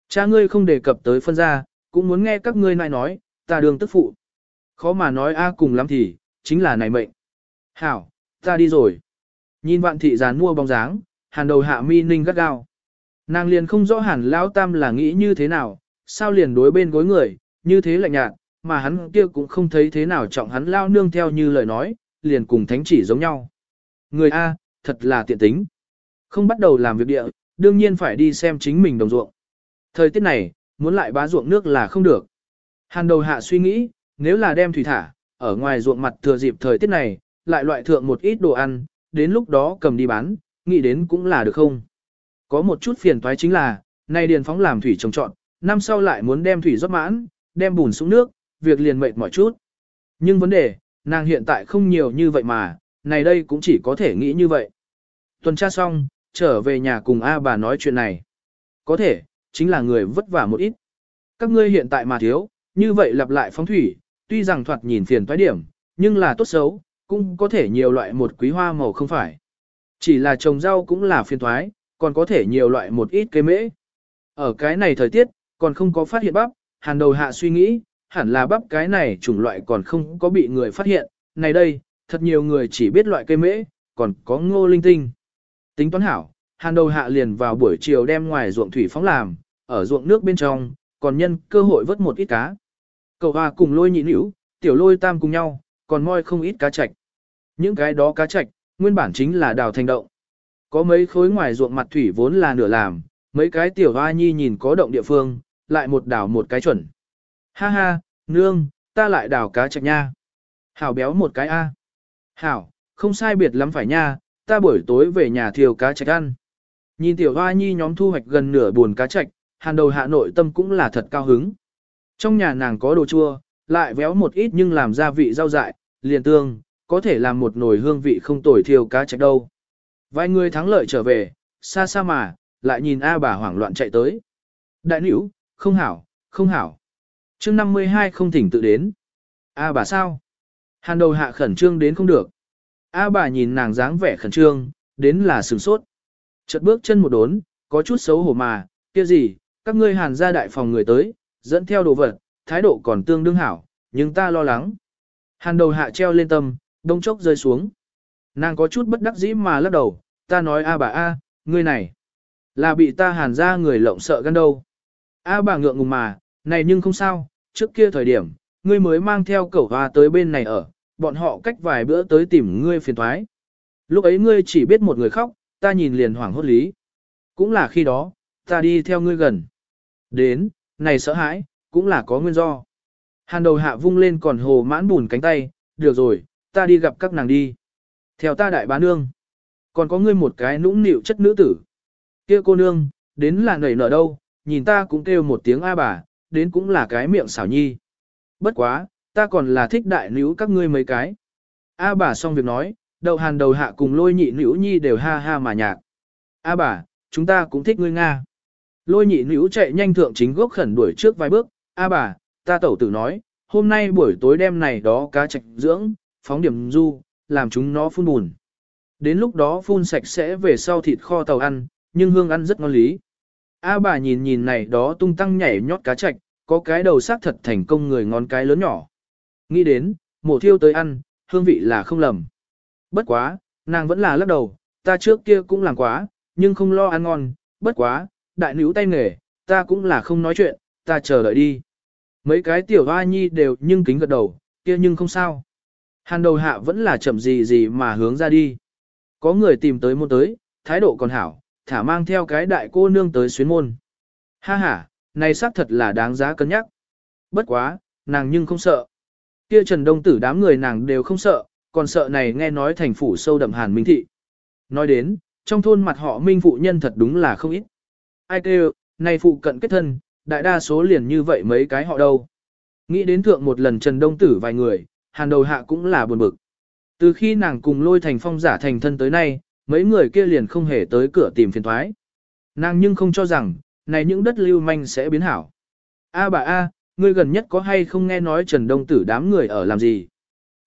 Cha ngươi không đề cập tới phân gia, cũng muốn nghe các ngươi nai nói, ta đường tức phụ. Khó mà nói a cùng lắm thì, chính là này mệnh. Hảo, ta đi rồi. Nhìn vạn thị gián mua bóng dáng, hàn đầu hạ mi ninh gắt gao. Nàng liền không rõ hẳn lão tam là nghĩ như thế nào, sao liền đối bên gối người, như thế lạnh nhạt, mà hắn kia cũng không thấy thế nào trọng hắn lao nương theo như lời nói, liền cùng thánh chỉ giống nhau. Người A, thật là tiện tính. Không bắt đầu làm việc địa, đương nhiên phải đi xem chính mình đồng ruộng. Thời tiết này, muốn lại bá ruộng nước là không được. Hàn đầu hạ suy nghĩ, nếu là đem thủy thả, ở ngoài ruộng mặt thừa dịp thời tiết này, lại loại thượng một ít đồ ăn, đến lúc đó cầm đi bán, nghĩ đến cũng là được không. Có một chút phiền toái chính là, nay điền phóng làm thủy trồng trọn, năm sau lại muốn đem thủy rót mãn, đem bùn xuống nước, việc liền mệt mỏi chút. Nhưng vấn đề, nàng hiện tại không nhiều như vậy mà, này đây cũng chỉ có thể nghĩ như vậy. Tuần tra xong, trở về nhà cùng A bà nói chuyện này. Có thể, chính là người vất vả một ít. Các ngươi hiện tại mà thiếu, như vậy lặp lại phóng thủy, tuy rằng thoạt nhìn phiền toái điểm, nhưng là tốt xấu, cũng có thể nhiều loại một quý hoa màu không phải. Chỉ là trồng rau cũng là phiền toái, còn có thể nhiều loại một ít cây mễ. Ở cái này thời tiết, còn không có phát hiện bắp, hàn đầu hạ suy nghĩ, hẳn là bắp cái này chủng loại còn không có bị người phát hiện. Này đây, thật nhiều người chỉ biết loại cây mễ, còn có ngô linh tinh. Tính toán hảo, hàn đầu hạ liền vào buổi chiều đem ngoài ruộng thủy phóng làm, ở ruộng nước bên trong, còn nhân cơ hội vớt một ít cá. Cậu hòa cùng lôi nhị nữ, tiểu lôi tam cùng nhau, còn moi không ít cá chạch. Những cái đó cá chạch, nguyên bản chính là đào thành động. Có mấy khối ngoài ruộng mặt thủy vốn là nửa làm, mấy cái tiểu hoa nhi nhìn có động địa phương, lại một đào một cái chuẩn. Ha ha, nương, ta lại đào cá chạch nha. Hảo béo một cái A. Hảo, không sai biệt lắm phải nha, ta buổi tối về nhà thiêu cá chạch ăn. Nhìn tiểu hoa nhi nhóm thu hoạch gần nửa buồn cá chạch, hàn đầu hạ nội tâm cũng là thật cao hứng. Trong nhà nàng có đồ chua, lại véo một ít nhưng làm gia vị rau dại, liền tương, có thể làm một nồi hương vị không tồi thiêu cá chạch đâu. Vài người thắng lợi trở về, xa xa mà, lại nhìn A bà hoảng loạn chạy tới. Đại nữ, không hảo, không hảo. chương 52 không thỉnh tự đến. A bà sao? Hàn đầu hạ khẩn trương đến không được. A bà nhìn nàng dáng vẻ khẩn trương, đến là sửng sốt. Chợt bước chân một đốn, có chút xấu hổ mà, kia gì, các ngươi hàn ra đại phòng người tới, dẫn theo đồ vật, thái độ còn tương đương hảo, nhưng ta lo lắng. Hàn đầu hạ treo lên tâm, đông chốc rơi xuống. Nàng có chút bất đắc dĩ mà lắc đầu, ta nói a bà a, ngươi này, là bị ta hàn ra người lộng sợ gan đâu. A bà ngượng ngùng mà, này nhưng không sao, trước kia thời điểm, ngươi mới mang theo cẩu hoa tới bên này ở, bọn họ cách vài bữa tới tìm ngươi phiền thoái. Lúc ấy ngươi chỉ biết một người khóc, ta nhìn liền hoảng hốt lý. Cũng là khi đó, ta đi theo ngươi gần. Đến, này sợ hãi, cũng là có nguyên do. Hàn đầu hạ vung lên còn hồ mãn bùn cánh tay, được rồi, ta đi gặp các nàng đi. Theo ta đại bá nương, còn có ngươi một cái nũng nịu chất nữ tử. kia cô nương, đến là nảy nở đâu, nhìn ta cũng kêu một tiếng a bà, đến cũng là cái miệng xảo nhi. Bất quá, ta còn là thích đại nữ các ngươi mấy cái. A bà xong việc nói, đầu hàn đầu hạ cùng lôi nhị nữ nhi đều ha ha mà nhạc. A bà, chúng ta cũng thích ngươi Nga. Lôi nhị nữ chạy nhanh thượng chính gốc khẩn đuổi trước vài bước. A bà, ta tẩu tử nói, hôm nay buổi tối đêm này đó cá trạch dưỡng, phóng điểm du, làm chúng nó phun bùn. Đến lúc đó phun sạch sẽ về sau thịt kho tàu ăn, nhưng hương ăn rất ngon lý. A bà nhìn nhìn này đó tung tăng nhảy nhót cá chạch, có cái đầu xác thật thành công người ngon cái lớn nhỏ. Nghĩ đến, mổ thiêu tới ăn, hương vị là không lầm. Bất quá, nàng vẫn là lắc đầu, ta trước kia cũng làm quá, nhưng không lo ăn ngon, bất quá, đại nữ tay nghề, ta cũng là không nói chuyện, ta chờ đợi đi. Mấy cái tiểu hoa nhi đều nhưng kính gật đầu, kia nhưng không sao. Hàn đầu hạ vẫn là chậm gì gì mà hướng ra đi. Có người tìm tới môn tới, thái độ còn hảo, thả mang theo cái đại cô nương tới xuyến môn. Ha ha, này xác thật là đáng giá cân nhắc. Bất quá, nàng nhưng không sợ. Kia Trần Đông Tử đám người nàng đều không sợ, còn sợ này nghe nói thành phủ sâu đậm hàn minh thị. Nói đến, trong thôn mặt họ minh phụ nhân thật đúng là không ít. Ai kêu, này phụ cận kết thân, đại đa số liền như vậy mấy cái họ đâu. Nghĩ đến thượng một lần Trần Đông Tử vài người, hàn đầu hạ cũng là buồn bực. Từ khi nàng cùng lôi thành phong giả thành thân tới nay, mấy người kia liền không hề tới cửa tìm phiền thoái. Nàng nhưng không cho rằng, này những đất lưu manh sẽ biến hảo. A bà A, ngươi gần nhất có hay không nghe nói Trần Đông Tử đám người ở làm gì?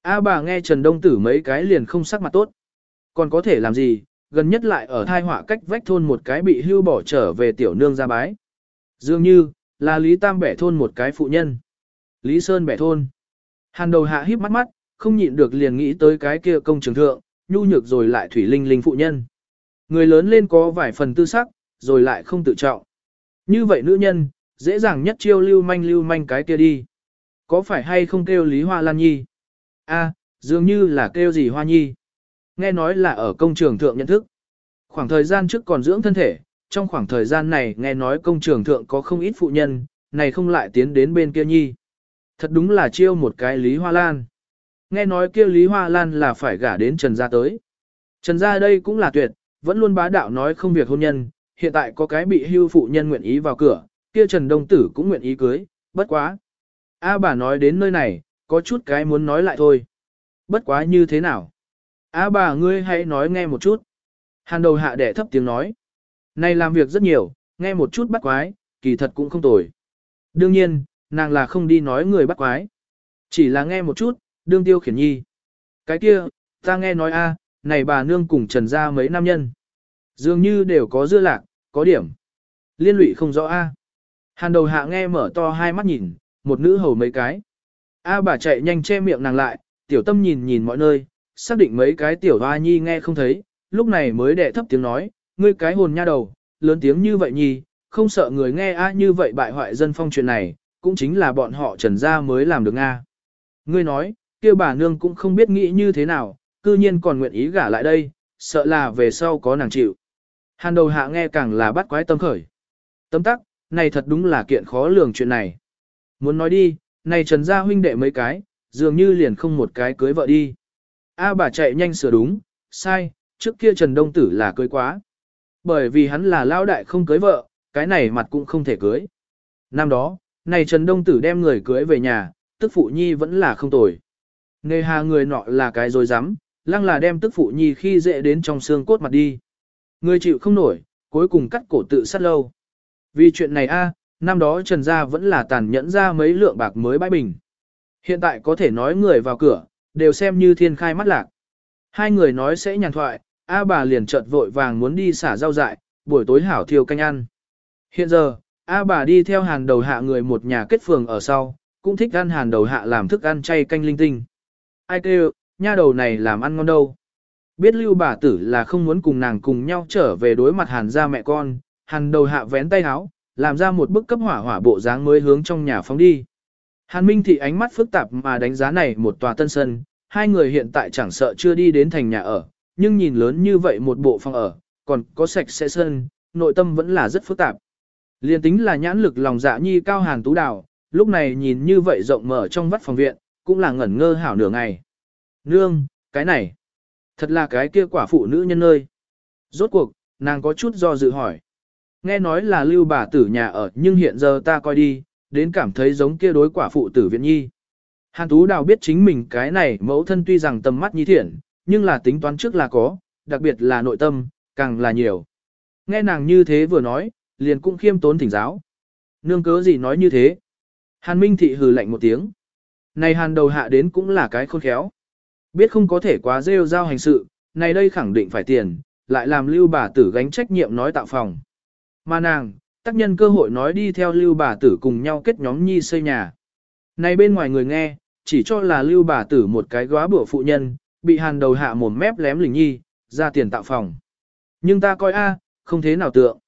A bà nghe Trần Đông Tử mấy cái liền không sắc mặt tốt. Còn có thể làm gì, gần nhất lại ở thai họa cách vách thôn một cái bị hưu bỏ trở về tiểu nương ra bái. Dường như, là Lý Tam bẻ thôn một cái phụ nhân. Lý Sơn bẻ thôn. Hàn đầu hạ híp mắt mắt, không nhịn được liền nghĩ tới cái kia công trường thượng, nhu nhược rồi lại thủy linh linh phụ nhân. Người lớn lên có vài phần tư sắc, rồi lại không tự trọng. Như vậy nữ nhân, dễ dàng nhất chiêu lưu manh lưu manh cái kia đi. Có phải hay không kêu Lý Hoa Lan Nhi? A, dường như là kêu gì Hoa Nhi. Nghe nói là ở công trường thượng nhận thức. Khoảng thời gian trước còn dưỡng thân thể, trong khoảng thời gian này nghe nói công trường thượng có không ít phụ nhân, này không lại tiến đến bên kia Nhi. Thật đúng là chiêu một cái Lý Hoa Lan. Nghe nói kia Lý Hoa Lan là phải gả đến Trần Gia tới. Trần Gia đây cũng là tuyệt, vẫn luôn bá đạo nói không việc hôn nhân, hiện tại có cái bị hưu phụ nhân nguyện ý vào cửa, kia Trần Đông Tử cũng nguyện ý cưới, bất quá. A bà nói đến nơi này, có chút cái muốn nói lại thôi. Bất quá như thế nào? A bà ngươi hãy nói nghe một chút. Hàn đầu hạ đẻ thấp tiếng nói. Này làm việc rất nhiều, nghe một chút bắt quái, kỳ thật cũng không tồi. Đương nhiên, nàng là không đi nói người bắt quái. Chỉ là nghe một chút, đương tiêu khiển nhi. Cái kia, ta nghe nói a, này bà nương cùng trần ra mấy nam nhân. Dường như đều có dưa lạc, có điểm. Liên lụy không rõ a. Hàn đầu hạ nghe mở to hai mắt nhìn, một nữ hầu mấy cái. A bà chạy nhanh che miệng nàng lại, tiểu tâm nhìn nhìn mọi nơi, xác định mấy cái tiểu hoa nhi nghe không thấy, lúc này mới đệ thấp tiếng nói, ngươi cái hồn nha đầu, lớn tiếng như vậy nhi, không sợ người nghe a như vậy bại hoại dân phong chuyện này, cũng chính là bọn họ trần gia mới làm được a. Ngươi nói, kia bà nương cũng không biết nghĩ như thế nào, cư nhiên còn nguyện ý gả lại đây, sợ là về sau có nàng chịu. Hàn đầu hạ nghe càng là bắt quái tâm khởi. Tâm tắc, này thật đúng là kiện khó lường chuyện này. Muốn nói đi, này trần gia huynh đệ mấy cái, dường như liền không một cái cưới vợ đi. A bà chạy nhanh sửa đúng, sai, trước kia Trần Đông Tử là cưới quá. Bởi vì hắn là lao đại không cưới vợ, cái này mặt cũng không thể cưới. Năm đó, này Trần Đông Tử đem người cưới về nhà, tức phụ nhi vẫn là không tồi. Nề hà người nọ là cái dối rắm lăng là đem tức phụ nhi khi dễ đến trong xương cốt mặt đi. Người chịu không nổi, cuối cùng cắt cổ tự sát lâu. Vì chuyện này a, năm đó Trần Gia vẫn là tàn nhẫn ra mấy lượng bạc mới bãi bình. Hiện tại có thể nói người vào cửa, đều xem như thiên khai mắt lạc. Hai người nói sẽ nhàn thoại, A bà liền chợt vội vàng muốn đi xả rau dại, buổi tối hảo thiêu canh ăn. Hiện giờ, A bà đi theo hàn đầu hạ người một nhà kết phường ở sau, cũng thích ăn hàn đầu hạ làm thức ăn chay canh linh tinh. Ai kêu, nha đầu này làm ăn ngon đâu. Biết lưu bà tử là không muốn cùng nàng cùng nhau trở về đối mặt hàn ra mẹ con, hàn đầu hạ vén tay áo, làm ra một bức cấp hỏa hỏa bộ dáng mới hướng trong nhà phóng đi. Hàn Minh Thị ánh mắt phức tạp mà đánh giá này một tòa tân sân, hai người hiện tại chẳng sợ chưa đi đến thành nhà ở, nhưng nhìn lớn như vậy một bộ phòng ở, còn có sạch sẽ sân, nội tâm vẫn là rất phức tạp. Liên tính là nhãn lực lòng dạ nhi cao hàn tú đào, lúc này nhìn như vậy rộng mở trong vắt phòng viện, cũng là ngẩn ngơ hảo nửa ngày. Nương, cái này, thật là cái kia quả phụ nữ nhân ơi Rốt cuộc, nàng có chút do dự hỏi. Nghe nói là lưu bà tử nhà ở nhưng hiện giờ ta coi đi, đến cảm thấy giống kia đối quả phụ tử viện nhi. Hàn Tú Đào biết chính mình cái này mẫu thân tuy rằng tầm mắt nhi thiện, nhưng là tính toán trước là có, đặc biệt là nội tâm, càng là nhiều. Nghe nàng như thế vừa nói, liền cũng khiêm tốn thỉnh giáo. Nương cớ gì nói như thế? Hàn Minh Thị hừ lạnh một tiếng. Này hàn đầu hạ đến cũng là cái khôn khéo. Biết không có thể quá rêu giao hành sự, này đây khẳng định phải tiền, lại làm lưu bà tử gánh trách nhiệm nói tạo phòng. Mà nàng, tác nhân cơ hội nói đi theo lưu bà tử cùng nhau kết nhóm nhi xây nhà. Này bên ngoài người nghe, chỉ cho là lưu bà tử một cái góa bữa phụ nhân, bị hàn đầu hạ mồm mép lém lình nhi, ra tiền tạo phòng. Nhưng ta coi a, không thế nào tượng.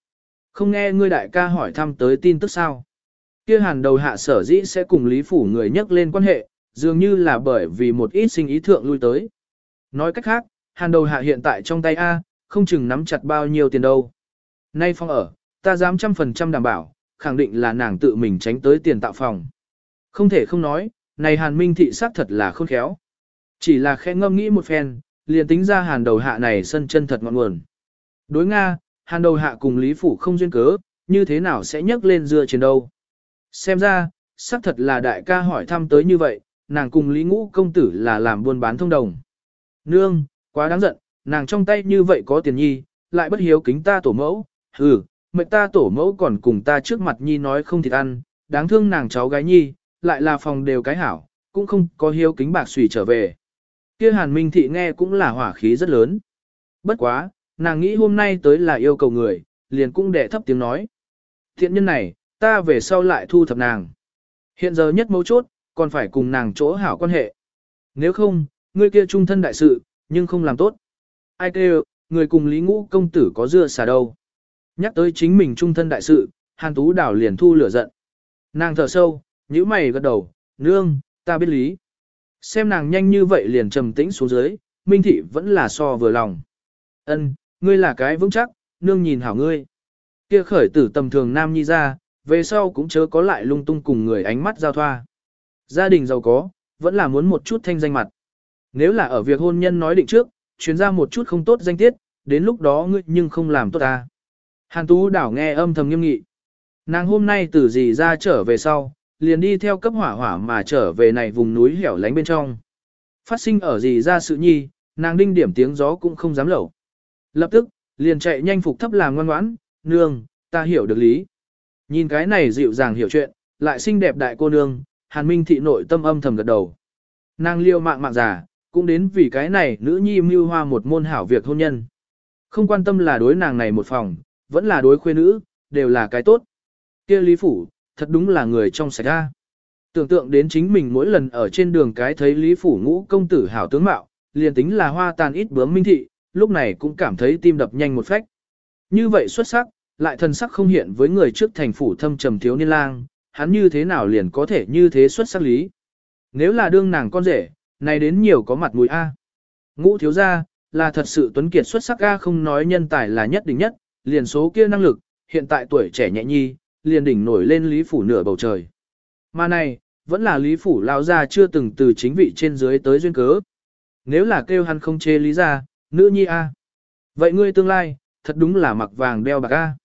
Không nghe ngươi đại ca hỏi thăm tới tin tức sao. Kia hàn đầu hạ sở dĩ sẽ cùng Lý Phủ người nhắc lên quan hệ, dường như là bởi vì một ít sinh ý thượng lui tới. Nói cách khác, hàn đầu hạ hiện tại trong tay A, không chừng nắm chặt bao nhiêu tiền đâu. Nay phong ở, ta dám trăm phần trăm đảm bảo, khẳng định là nàng tự mình tránh tới tiền tạo phòng. Không thể không nói, này hàn minh thị xác thật là khôn khéo. Chỉ là khẽ ngâm nghĩ một phen, liền tính ra hàn đầu hạ này sân chân thật ngọn nguồn. Đối Nga, hàn đầu hạ cùng Lý Phủ không duyên cớ, như thế nào sẽ nhấc lên dưa trên đâu. Xem ra, xác thật là đại ca hỏi thăm tới như vậy, nàng cùng Lý Ngũ công tử là làm buôn bán thông đồng. Nương, quá đáng giận, nàng trong tay như vậy có tiền nhi, lại bất hiếu kính ta tổ mẫu, hừ, mệnh ta tổ mẫu còn cùng ta trước mặt nhi nói không thịt ăn, đáng thương nàng cháu gái nhi, lại là phòng đều cái hảo, cũng không có hiếu kính bạc xùy trở về. Kia hàn minh thị nghe cũng là hỏa khí rất lớn. Bất quá, nàng nghĩ hôm nay tới là yêu cầu người, liền cũng đệ thấp tiếng nói. Thiện nhân này, ta về sau lại thu thập nàng. Hiện giờ nhất mấu chốt, còn phải cùng nàng chỗ hảo quan hệ. Nếu không, ngươi kia trung thân đại sự, nhưng không làm tốt. Ai kêu, người cùng Lý Ngũ công tử có dưa xả đâu. Nhắc tới chính mình trung thân đại sự, Hàn Tú Đảo liền thu lửa giận. Nàng thở sâu, nhíu mày gật đầu, nương, ta biết lý. Xem nàng nhanh như vậy liền trầm tĩnh xuống dưới, Minh Thị vẫn là so vừa lòng. Ân, ngươi là cái vững chắc, nương nhìn hảo ngươi. Kia khởi tử tầm thường nam nhi ra, về sau cũng chớ có lại lung tung cùng người ánh mắt giao thoa. Gia đình giàu có, vẫn là muốn một chút thanh danh mặt. Nếu là ở việc hôn nhân nói định trước, chuyến ra một chút không tốt danh tiết, đến lúc đó ngươi nhưng không làm tốt ta. Hàn Tú đảo nghe âm thầm nghiêm nghị. Nàng hôm nay từ gì ra trở về sau, liền đi theo cấp hỏa hỏa mà trở về này vùng núi hẻo lánh bên trong. Phát sinh ở gì ra sự nhi, nàng đinh điểm tiếng gió cũng không dám lẩu. Lập tức, liền chạy nhanh phục thấp làm ngoan ngoãn, nương, ta hiểu được lý. Nhìn cái này dịu dàng hiểu chuyện, lại xinh đẹp đại cô nương, hàn minh thị nội tâm âm thầm gật đầu. Nàng liêu mạng mạng già, cũng đến vì cái này nữ nhi mưu hoa một môn hảo việc hôn nhân. Không quan tâm là đối nàng này một phòng, vẫn là đối khuê nữ, đều là cái tốt. kia lý phủ, thật đúng là người trong sạch ra. Tưởng tượng đến chính mình mỗi lần ở trên đường cái thấy lý phủ ngũ công tử hảo tướng mạo, liền tính là hoa tàn ít bướm minh thị, lúc này cũng cảm thấy tim đập nhanh một phách. Như vậy xuất sắc, lại thần sắc không hiện với người trước thành phủ thâm trầm thiếu niên lang, hắn như thế nào liền có thể như thế xuất sắc lý. Nếu là đương nàng con rể, này đến nhiều có mặt mũi A. Ngũ thiếu gia, là thật sự tuấn kiệt xuất sắc A không nói nhân tài là nhất định nhất, liền số kia năng lực, hiện tại tuổi trẻ nhẹ nhi, liền đỉnh nổi lên Lý Phủ nửa bầu trời. Mà này, vẫn là Lý Phủ lao ra chưa từng từ chính vị trên dưới tới duyên cớ. Nếu là kêu hắn không chê Lý ra, nữ nhi A. Vậy ngươi tương lai, thật đúng là mặc vàng đeo bạc A.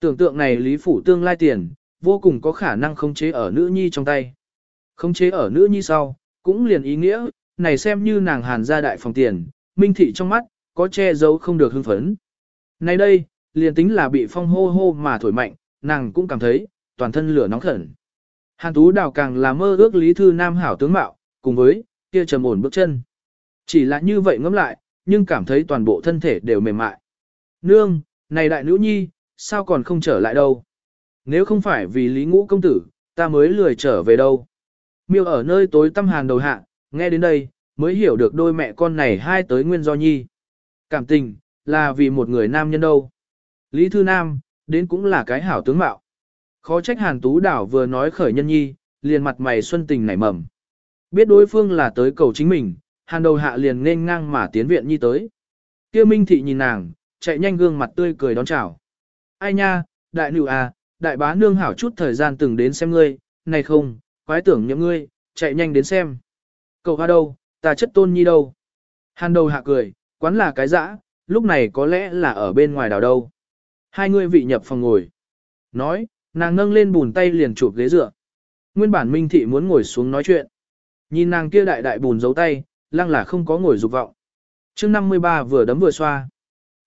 Tưởng tượng này Lý Phủ tương lai tiền, vô cùng có khả năng khống chế ở nữ nhi trong tay. khống chế ở nữ nhi sau, cũng liền ý nghĩa, này xem như nàng hàn gia đại phòng tiền, minh thị trong mắt, có che giấu không được hưng phấn. Này đây, liền tính là bị phong hô hô mà thổi mạnh, nàng cũng cảm thấy, toàn thân lửa nóng khẩn. Hàn Tú Đào càng là mơ ước Lý Thư Nam hảo tướng mạo, cùng với, kia trầm ổn bước chân. Chỉ là như vậy ngẫm lại, nhưng cảm thấy toàn bộ thân thể đều mềm mại. Nương, này đại nữ nhi, sao còn không trở lại đâu? Nếu không phải vì Lý Ngũ công tử, ta mới lười trở về đâu. Miêu ở nơi tối tâm hàn đầu hạ, nghe đến đây, mới hiểu được đôi mẹ con này hai tới nguyên do nhi. Cảm tình, là vì một người nam nhân đâu. Lý Thư Nam, đến cũng là cái hảo tướng mạo. Khó trách Hàn Tú Đảo vừa nói khởi nhân nhi, liền mặt mày xuân tình nảy mầm. Biết đối phương là tới cầu chính mình, Hàn đầu hạ liền nên ngang mà tiến viện nhi tới. Kia Minh Thị nhìn nàng, chạy nhanh gương mặt tươi cười đón chào. Ai nha, đại nữ à, đại bá nương hảo chút thời gian từng đến xem ngươi, này không, quái tưởng nhậm ngươi, chạy nhanh đến xem. Cậu hoa đâu, ta chất tôn nhi đâu. Hàn đầu hạ cười, quán là cái dã, lúc này có lẽ là ở bên ngoài đảo đâu. Hai người vị nhập phòng ngồi. Nói, nàng nâng lên bùn tay liền chụp ghế dựa. Nguyên bản Minh Thị muốn ngồi xuống nói chuyện. Nhìn nàng kia đại đại bùn giấu tay, lăng là không có ngồi dục vọng. chương 53 vừa đấm vừa xoa.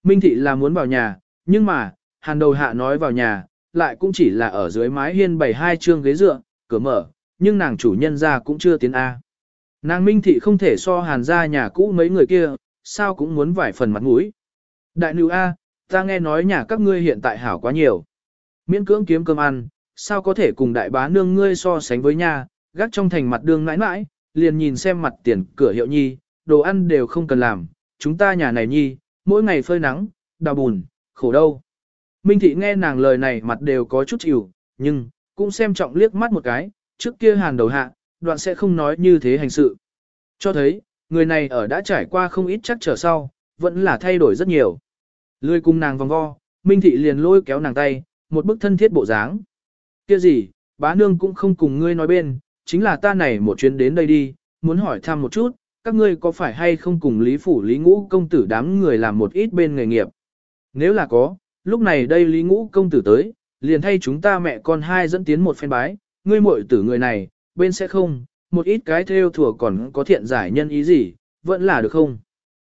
Minh Thị là muốn vào nhà, nhưng mà, hàn đầu hạ nói vào nhà, lại cũng chỉ là ở dưới mái hiên bày hai chương ghế dựa, cửa mở, nhưng nàng chủ nhân ra cũng chưa tiến A. Nàng Minh Thị không thể so hàn ra nhà cũ mấy người kia, sao cũng muốn vải phần mặt mũi. Đại nữ A, ta nghe nói nhà các ngươi hiện tại hảo quá nhiều. Miễn cưỡng kiếm cơm ăn, sao có thể cùng đại bá nương ngươi so sánh với nhà, gác trong thành mặt đường mãi mãi, liền nhìn xem mặt tiền cửa hiệu nhi, đồ ăn đều không cần làm, chúng ta nhà này nhi, mỗi ngày phơi nắng, đào bùn, khổ đâu. Minh thị nghe nàng lời này mặt đều có chút chịu, nhưng, cũng xem trọng liếc mắt một cái, trước kia hàn đầu hạ, đoạn sẽ không nói như thế hành sự. Cho thấy, người này ở đã trải qua không ít chắc trở sau, vẫn là thay đổi rất nhiều. Lươi cùng nàng vòng vo, Minh Thị liền lôi kéo nàng tay, một bức thân thiết bộ dáng. Kia gì, bá nương cũng không cùng ngươi nói bên, chính là ta này một chuyến đến đây đi, muốn hỏi thăm một chút, các ngươi có phải hay không cùng Lý Phủ Lý Ngũ công tử đám người làm một ít bên nghề nghiệp. Nếu là có, lúc này đây Lý Ngũ công tử tới, liền thay chúng ta mẹ con hai dẫn tiến một phen bái, ngươi muội tử người này, bên sẽ không, một ít cái theo thừa còn có thiện giải nhân ý gì, vẫn là được không?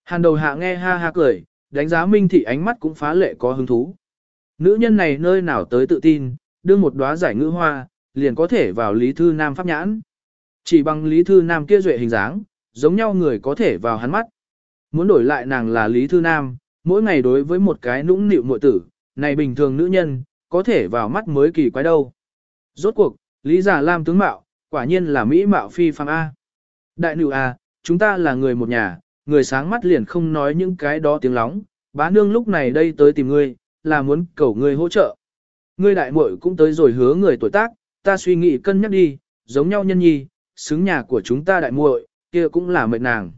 Hàn đầu hạ nghe ha ha cười, đánh giá Minh Thị ánh mắt cũng phá lệ có hứng thú. Nữ nhân này nơi nào tới tự tin, đưa một đóa giải ngữ hoa, liền có thể vào Lý Thư Nam pháp nhãn. Chỉ bằng Lý Thư Nam kia duệ hình dáng, giống nhau người có thể vào hắn mắt. Muốn đổi lại nàng là Lý Thư Nam, mỗi ngày đối với một cái nũng nịu muội tử, này bình thường nữ nhân, có thể vào mắt mới kỳ quái đâu. Rốt cuộc, Lý Giả Lam tướng mạo, quả nhiên là Mỹ mạo phi phàm A. Đại nữ A, chúng ta là người một nhà, người sáng mắt liền không nói những cái đó tiếng lóng, bá nương lúc này đây tới tìm ngươi, là muốn cầu ngươi hỗ trợ. Ngươi đại muội cũng tới rồi hứa người tuổi tác, ta suy nghĩ cân nhắc đi, giống nhau nhân nhi, xứng nhà của chúng ta đại muội, kia cũng là mệt nàng.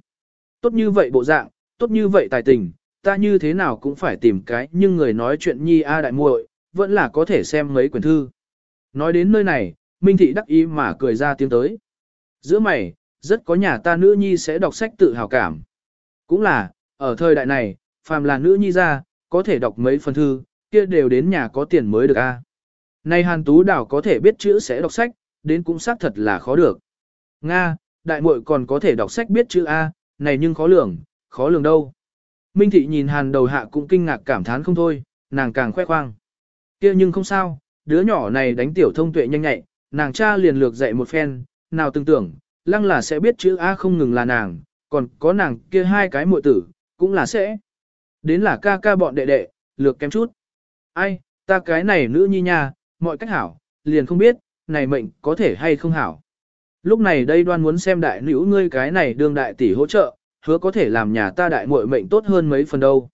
Tốt như vậy bộ dạng, tốt như vậy tài tình, ta như thế nào cũng phải tìm cái, nhưng người nói chuyện nhi a đại muội, vẫn là có thể xem mấy quyển thư. Nói đến nơi này, Minh Thị đắc ý mà cười ra tiếng tới. Giữa mày, rất có nhà ta nữ nhi sẽ đọc sách tự hào cảm. Cũng là, ở thời đại này, phàm là nữ nhi ra, có thể đọc mấy phần thư, kia đều đến nhà có tiền mới được a. Nay Hàn Tú Đảo có thể biết chữ sẽ đọc sách, đến cũng xác thật là khó được. Nga, đại muội còn có thể đọc sách biết chữ A, này nhưng khó lường, khó lường đâu. Minh Thị nhìn Hàn đầu hạ cũng kinh ngạc cảm thán không thôi, nàng càng khoe khoang. kia nhưng không sao, đứa nhỏ này đánh tiểu thông tuệ nhanh nhạy, nàng cha liền lược dạy một phen, nào từng tưởng, lăng là sẽ biết chữ A không ngừng là nàng, còn có nàng kia hai cái muội tử, cũng là sẽ. Đến là ca ca bọn đệ đệ, lược kém chút. Ai, ta cái này nữ nhi nha, mọi cách hảo, liền không biết, này mệnh có thể hay không hảo. Lúc này đây đoan muốn xem đại nữ ngươi cái này đương đại tỷ hỗ trợ, hứa có thể làm nhà ta đại muội mệnh tốt hơn mấy phần đâu.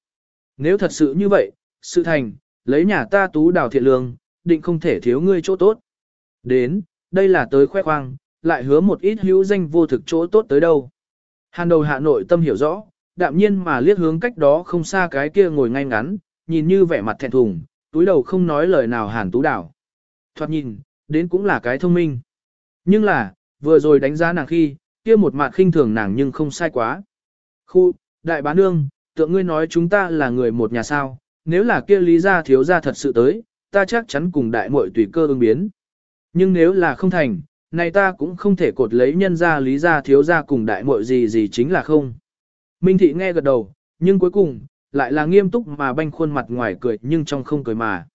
Nếu thật sự như vậy, sự thành, lấy nhà ta tú đào thiện lương, định không thể thiếu ngươi chỗ tốt. Đến, đây là tới khoe khoang, lại hứa một ít hữu danh vô thực chỗ tốt tới đâu. Hàn đầu hạ nội tâm hiểu rõ, đạm nhiên mà liếc hướng cách đó không xa cái kia ngồi ngay ngắn, nhìn như vẻ mặt thẹn thùng, túi đầu không nói lời nào hàn tú đào. Thoạt nhìn, đến cũng là cái thông minh. Nhưng là, vừa rồi đánh giá nàng khi, kia một mặt khinh thường nàng nhưng không sai quá. Khu, đại bá nương, tượng ngươi nói chúng ta là người một nhà sao, nếu là kia lý gia thiếu gia thật sự tới, ta chắc chắn cùng đại muội tùy cơ ứng biến. Nhưng nếu là không thành, này ta cũng không thể cột lấy nhân gia lý gia thiếu gia cùng đại muội gì gì chính là không. Minh thị nghe gật đầu, nhưng cuối cùng, lại là nghiêm túc mà banh khuôn mặt ngoài cười nhưng trong không cười mà.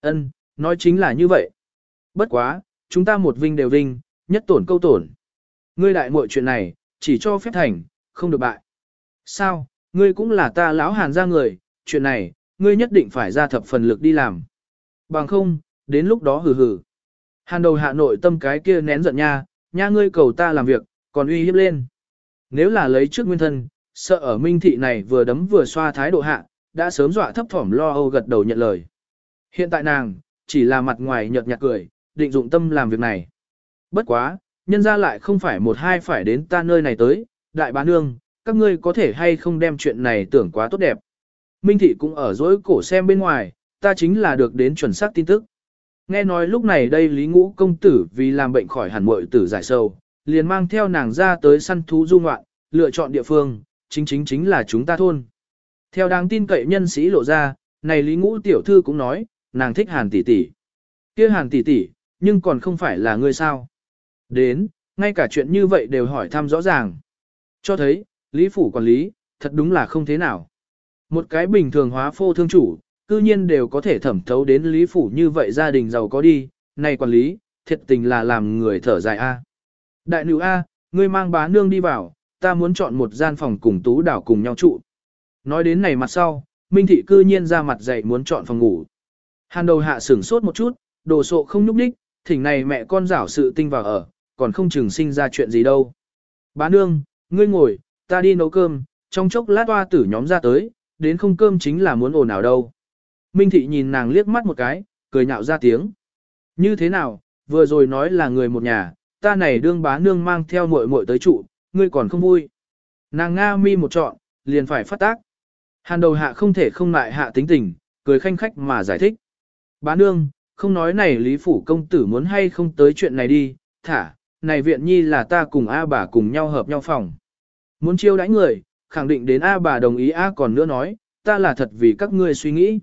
Ân, nói chính là như vậy. Bất quá, chúng ta một vinh đều vinh, nhất tổn câu tổn. Ngươi đại muội chuyện này, chỉ cho phép thành, không được bại. Sao, ngươi cũng là ta lão hàn ra người, chuyện này, ngươi nhất định phải ra thập phần lực đi làm. Bằng không, đến lúc đó hừ hừ. Hàn đầu hạ nội tâm cái kia nén giận nha, nha ngươi cầu ta làm việc, còn uy hiếp lên. Nếu là lấy trước nguyên thân, sợ ở minh thị này vừa đấm vừa xoa thái độ hạ, đã sớm dọa thấp thỏm lo âu gật đầu nhận lời. Hiện tại nàng, chỉ là mặt ngoài nhợt nhạt cười, định dụng tâm làm việc này. Bất quá, nhân ra lại không phải một hai phải đến ta nơi này tới, đại bá nương, các ngươi có thể hay không đem chuyện này tưởng quá tốt đẹp. Minh thị cũng ở dối cổ xem bên ngoài, ta chính là được đến chuẩn xác tin tức. Nghe nói lúc này đây Lý Ngũ công tử vì làm bệnh khỏi hẳn muội tử giải sâu, liền mang theo nàng ra tới săn thú du ngoạn, lựa chọn địa phương, chính chính chính là chúng ta thôn. Theo đáng tin cậy nhân sĩ lộ ra, này Lý Ngũ tiểu thư cũng nói, nàng thích Hàn tỷ tỷ. Kia Hàn tỷ tỷ, nhưng còn không phải là ngươi sao? Đến, ngay cả chuyện như vậy đều hỏi thăm rõ ràng. Cho thấy, Lý phủ quản lý, thật đúng là không thế nào. Một cái bình thường hóa phô thương chủ, cư nhiên đều có thể thẩm thấu đến Lý phủ như vậy gia đình giàu có đi, này quản lý, thiệt tình là làm người thở dài a. Đại nữ a, ngươi mang bá nương đi vào, ta muốn chọn một gian phòng cùng tú đảo cùng nhau trụ. Nói đến này mặt sau, Minh thị cư nhiên ra mặt dậy muốn chọn phòng ngủ. Hàn đầu hạ sửng sốt một chút, đồ sộ không nhúc đích, thỉnh này mẹ con rảo sự tinh vào ở, còn không chừng sinh ra chuyện gì đâu. Bá nương, ngươi ngồi, ta đi nấu cơm, trong chốc lát toa tử nhóm ra tới, đến không cơm chính là muốn ồn nào đâu. Minh thị nhìn nàng liếc mắt một cái, cười nhạo ra tiếng. Như thế nào, vừa rồi nói là người một nhà, ta này đương bá nương mang theo muội muội tới trụ, ngươi còn không vui. Nàng nga mi một trọn, liền phải phát tác. Hàn đầu hạ không thể không lại hạ tính tình, cười khanh khách mà giải thích. Bá nương, không nói này Lý Phủ công tử muốn hay không tới chuyện này đi, thả, này viện nhi là ta cùng A bà cùng nhau hợp nhau phòng. Muốn chiêu đãi người, khẳng định đến A bà đồng ý A còn nữa nói, ta là thật vì các ngươi suy nghĩ.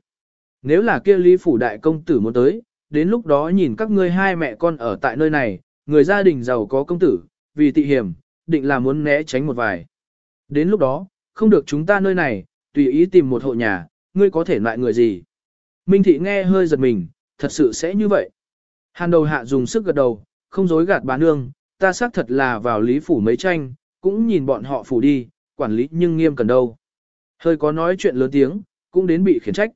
Nếu là kia Lý Phủ đại công tử muốn tới, đến lúc đó nhìn các ngươi hai mẹ con ở tại nơi này, người gia đình giàu có công tử, vì tị hiểm, định là muốn né tránh một vài. Đến lúc đó, không được chúng ta nơi này, tùy ý tìm một hộ nhà, ngươi có thể loại người gì. Minh thị nghe hơi giật mình, thật sự sẽ như vậy. Hàn đầu hạ dùng sức gật đầu, không dối gạt bà nương, ta xác thật là vào lý phủ mấy tranh, cũng nhìn bọn họ phủ đi, quản lý nhưng nghiêm cần đâu. Hơi có nói chuyện lớn tiếng, cũng đến bị khiển trách.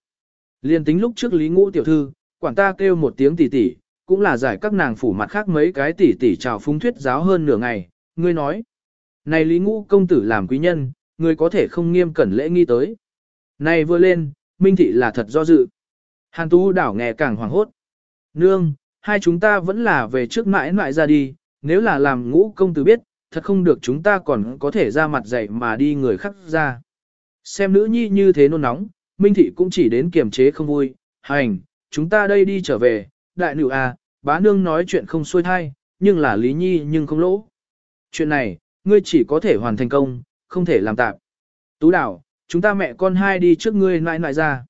Liên tính lúc trước lý ngũ tiểu thư, quản ta kêu một tiếng tỷ tỷ, cũng là giải các nàng phủ mặt khác mấy cái tỷ tỷ chào phúng thuyết giáo hơn nửa ngày, ngươi nói. Này lý ngũ công tử làm quý nhân, ngươi có thể không nghiêm cẩn lễ nghi tới. Này vừa lên, Minh Thị là thật do dự. Hàn Tú đảo nghe càng hoảng hốt. Nương, hai chúng ta vẫn là về trước mãi mãi ra đi, nếu là làm ngũ công tử biết, thật không được chúng ta còn có thể ra mặt dạy mà đi người khác ra. Xem nữ nhi như thế nôn nóng, Minh Thị cũng chỉ đến kiềm chế không vui, hành, chúng ta đây đi trở về, đại nữ à, bá nương nói chuyện không xuôi thai, nhưng là lý nhi nhưng không lỗ. Chuyện này, ngươi chỉ có thể hoàn thành công, không thể làm tạm. Tú đảo, chúng ta mẹ con hai đi trước ngươi nãi nãi ra.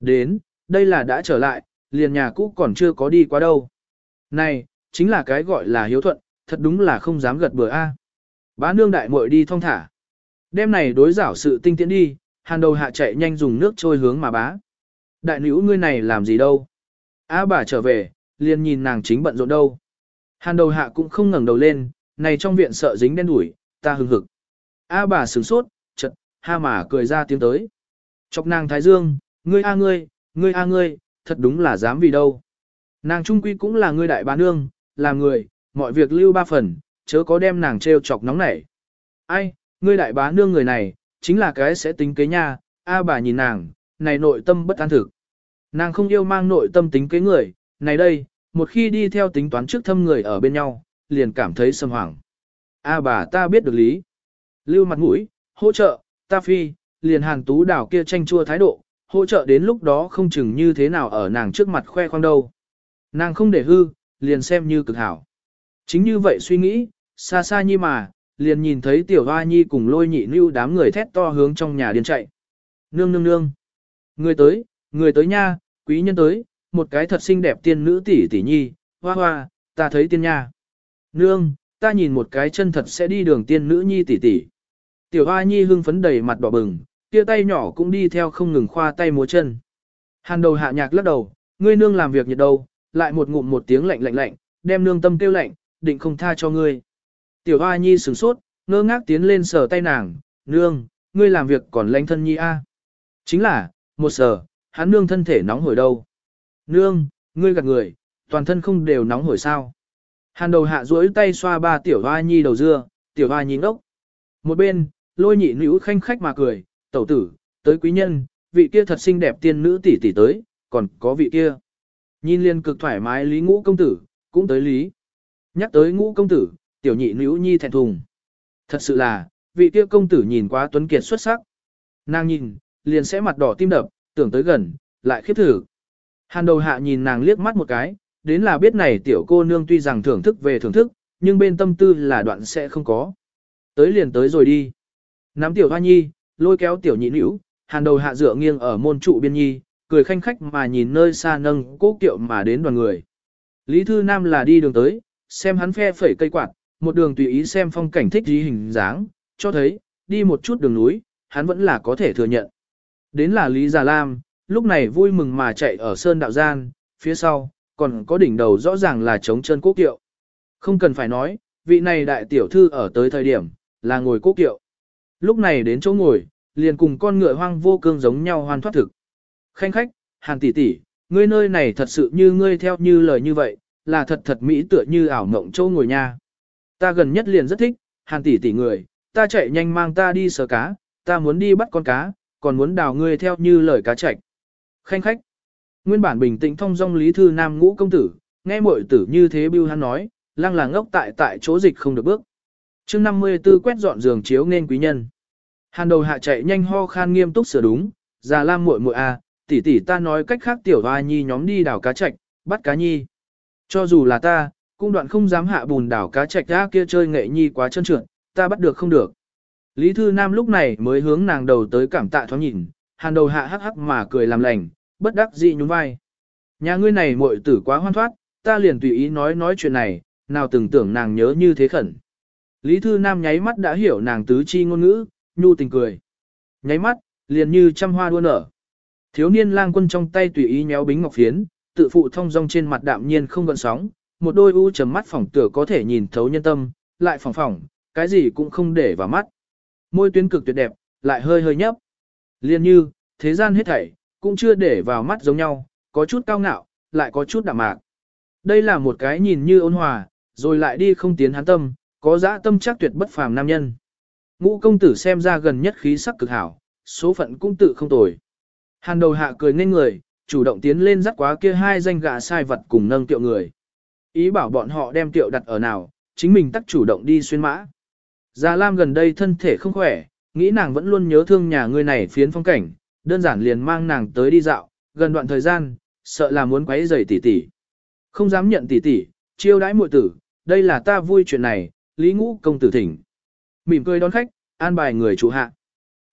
Đến, đây là đã trở lại, liền nhà cũ còn chưa có đi qua đâu. Này, chính là cái gọi là hiếu thuận, thật đúng là không dám gật bừa a. Bá nương đại muội đi thong thả. Đêm này đối giảo sự tinh tiễn đi, hàn đầu hạ chạy nhanh dùng nước trôi hướng mà bá. Đại nữ ngươi này làm gì đâu? A bà trở về, liền nhìn nàng chính bận rộn đâu. Hàn đầu hạ cũng không ngẩng đầu lên, này trong viện sợ dính đen đuổi, ta hừng hực. A bà sửng sốt, chật, ha mà cười ra tiếng tới. Chọc nàng thái dương, ngươi a ngươi, ngươi a ngươi, thật đúng là dám vì đâu. Nàng trung quy cũng là ngươi đại bá nương, là người, mọi việc lưu ba phần, chớ có đem nàng trêu chọc nóng nảy. Ai, ngươi đại bá nương người này, chính là cái sẽ tính kế nha, a bà nhìn nàng, này nội tâm bất an thực. Nàng không yêu mang nội tâm tính kế người, này đây, một khi đi theo tính toán trước thâm người ở bên nhau, liền cảm thấy sâm hoảng. A bà ta biết được lý. Lưu mặt mũi, hỗ trợ, ta phi, liền hàng tú đảo kia tranh chua thái độ, hỗ trợ đến lúc đó không chừng như thế nào ở nàng trước mặt khoe khoang đâu. Nàng không để hư, liền xem như cực hảo. Chính như vậy suy nghĩ, xa xa nhi mà, liền nhìn thấy tiểu hoa nhi cùng lôi nhị lưu đám người thét to hướng trong nhà điên chạy. Nương nương nương. Người tới, người tới nha, quý nhân tới, một cái thật xinh đẹp tiên nữ tỷ tỷ nhi, hoa hoa, ta thấy tiên nha. Nương, ta nhìn một cái chân thật sẽ đi đường tiên nữ nhi tỷ tỷ. Tiểu hoa nhi hưng phấn đầy mặt đỏ bừng, kia tay nhỏ cũng đi theo không ngừng khoa tay múa chân. Hàn đầu hạ nhạc lắc đầu, ngươi nương làm việc nhiệt đâu, lại một ngụm một tiếng lạnh lạnh lạnh, đem nương tâm tiêu lạnh, định không tha cho ngươi. Tiểu hoa nhi sửng sốt, ngơ ngác tiến lên sờ tay nàng, nương, ngươi làm việc còn lãnh thân nhi a. Chính là, một sờ, hắn nương thân thể nóng hổi đâu. Nương, ngươi gạt người, toàn thân không đều nóng hổi sao. Hàn đầu hạ duỗi tay xoa ba tiểu hoa nhi đầu dưa, tiểu hoa nhi ngốc. Một bên, lôi nhị nữ khanh khách mà cười, tẩu tử, tới quý nhân, vị kia thật xinh đẹp tiên nữ tỷ tỷ tới, còn có vị kia. Nhìn liền cực thoải mái lý ngũ công tử, cũng tới lý. Nhắc tới ngũ công tử, tiểu nhị nữ nhi thẹn thùng. Thật sự là, vị kia công tử nhìn quá tuấn kiệt xuất sắc. Nàng nhìn, liền sẽ mặt đỏ tim đập, tưởng tới gần, lại khiếp thử. Hàn đầu hạ nhìn nàng liếc mắt một cái, đến là biết này tiểu cô nương tuy rằng thưởng thức về thưởng thức, nhưng bên tâm tư là đoạn sẽ không có. Tới liền tới rồi đi. Nắm tiểu hoa nhi, lôi kéo tiểu nhị nữ, hàn đầu hạ dựa nghiêng ở môn trụ biên nhi, cười khanh khách mà nhìn nơi xa nâng cố kiệu mà đến đoàn người. Lý Thư Nam là đi đường tới, xem hắn phe phẩy cây quạt, một đường tùy ý xem phong cảnh thích dí hình dáng, cho thấy, đi một chút đường núi, hắn vẫn là có thể thừa nhận. Đến là Lý Già Lam, lúc này vui mừng mà chạy ở sơn đạo gian, phía sau, còn có đỉnh đầu rõ ràng là trống chân cố kiệu. Không cần phải nói, vị này đại tiểu thư ở tới thời điểm, là ngồi cố kiệu. Lúc này đến chỗ ngồi, liền cùng con ngựa hoang vô cương giống nhau hoàn thoát thực. Khanh khách, hàn tỷ tỷ, ngươi nơi này thật sự như ngươi theo như lời như vậy, là thật thật mỹ tựa như ảo mộng châu ngồi nha. Ta gần nhất liền rất thích, hàn tỷ tỷ người, ta chạy nhanh mang ta đi sờ cá, ta muốn đi bắt con cá, còn muốn đào ngươi theo như lời cá chạch. Khanh khách, nguyên bản bình tĩnh thông dong lý thư nam ngũ công tử, nghe muội tử như thế bưu hắn nói, lăng là ngốc tại tại chỗ dịch không được bước chương 54 quét dọn giường chiếu nên quý nhân. Hàn đầu hạ chạy nhanh ho khan nghiêm túc sửa đúng, già lam muội muội a, à, tỷ tỷ ta nói cách khác tiểu hoa nhi nhóm đi đảo cá chạch, bắt cá nhi. Cho dù là ta, cũng đoạn không dám hạ bùn đảo cá chạch ra kia chơi nghệ nhi quá chân trượt, ta bắt được không được. Lý Thư Nam lúc này mới hướng nàng đầu tới cảm tạ thoáng nhìn, hàn đầu hạ hắc hắc mà cười làm lành, bất đắc dĩ nhún vai. Nhà ngươi này muội tử quá hoan thoát, ta liền tùy ý nói nói chuyện này, nào từng tưởng nàng nhớ như thế khẩn. Lý Thư Nam nháy mắt đã hiểu nàng tứ chi ngôn ngữ, nhu tình cười. Nháy mắt, liền như trăm hoa đua nở. Thiếu niên lang quân trong tay tùy ý nhéo bính ngọc phiến, tự phụ thông dong trên mặt đạm nhiên không gợn sóng, một đôi u trầm mắt phỏng tựa có thể nhìn thấu nhân tâm, lại phỏng phỏng, cái gì cũng không để vào mắt. Môi tuyến cực tuyệt đẹp, lại hơi hơi nhấp. Liên như, thế gian hết thảy, cũng chưa để vào mắt giống nhau, có chút cao ngạo, lại có chút đạm mạc. Đây là một cái nhìn như ôn hòa, rồi lại đi không tiến hắn tâm, có dã tâm chắc tuyệt bất phàm nam nhân. Ngũ công tử xem ra gần nhất khí sắc cực hảo, số phận cũng tự không tồi. Hàn đầu hạ cười nên người, chủ động tiến lên dắt quá kia hai danh gạ sai vật cùng nâng tiệu người. Ý bảo bọn họ đem tiệu đặt ở nào, chính mình tắt chủ động đi xuyên mã. Già Lam gần đây thân thể không khỏe, nghĩ nàng vẫn luôn nhớ thương nhà người này phiến phong cảnh, đơn giản liền mang nàng tới đi dạo, gần đoạn thời gian, sợ là muốn quấy rầy tỷ tỷ. Không dám nhận tỷ tỷ, chiêu đãi muội tử, đây là ta vui chuyện này, Lý Ngũ công tử thỉnh. Mỉm cười đón khách, an bài người chủ hạ.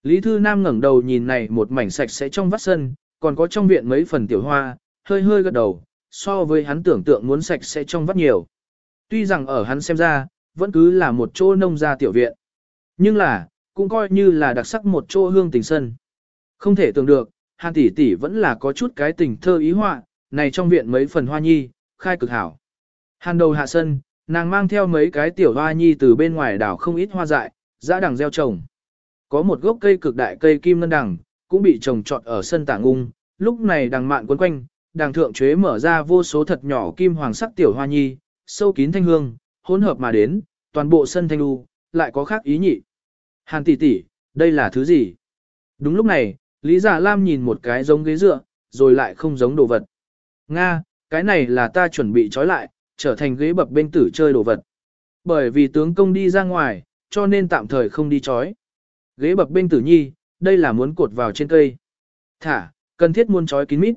Lý Thư Nam ngẩng đầu nhìn này một mảnh sạch sẽ trong vắt sân, còn có trong viện mấy phần tiểu hoa, hơi hơi gật đầu, so với hắn tưởng tượng muốn sạch sẽ trong vắt nhiều. Tuy rằng ở hắn xem ra, vẫn cứ là một chỗ nông gia tiểu viện. Nhưng là, cũng coi như là đặc sắc một chỗ hương tình sân. Không thể tưởng được, Hàn tỷ tỷ vẫn là có chút cái tình thơ ý họa, này trong viện mấy phần hoa nhi, khai cực hảo. Hàn đầu hạ sân, nàng mang theo mấy cái tiểu hoa nhi từ bên ngoài đảo không ít hoa dại, dã đằng gieo trồng. Có một gốc cây cực đại cây kim ngân đằng, cũng bị trồng trọt ở sân tảng ung, lúc này đằng mạn quấn quanh, đằng thượng chế mở ra vô số thật nhỏ kim hoàng sắc tiểu hoa nhi, sâu kín thanh hương, hỗn hợp mà đến, toàn bộ sân thanh lưu, lại có khác ý nhị. Hàn tỷ tỷ, đây là thứ gì? Đúng lúc này, Lý Giả Lam nhìn một cái giống ghế dựa, rồi lại không giống đồ vật. Nga, cái này là ta chuẩn bị trói lại, trở thành ghế bập bên tử chơi đồ vật. Bởi vì tướng công đi ra ngoài, cho nên tạm thời không đi chói Ghế bập bên tử nhi, đây là muốn cột vào trên cây. Thả, cần thiết muốn chói kín mít.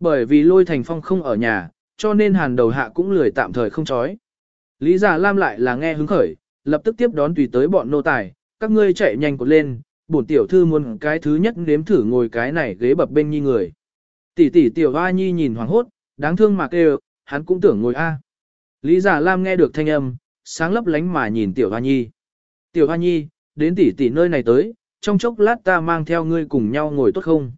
Bởi vì lôi thành phong không ở nhà, cho nên hàn đầu hạ cũng lười tạm thời không chói Lý Giả Lam lại là nghe hứng khởi, lập tức tiếp đón tùy tới bọn nô tài, các ngươi chạy nhanh cột lên, bổn tiểu thư muốn cái thứ nhất nếm thử ngồi cái này ghế bập bên nhi người. Tỷ tỷ tiểu hoa nhi nhìn hoàng hốt, đáng thương mà kêu, hắn cũng tưởng ngồi a. Lý Giả Lam nghe được thanh âm, sáng lấp lánh mà nhìn tiểu hoa nhi. Tiểu hoa nhi, đến tỷ tỷ nơi này tới, trong chốc lát ta mang theo ngươi cùng nhau ngồi tốt không?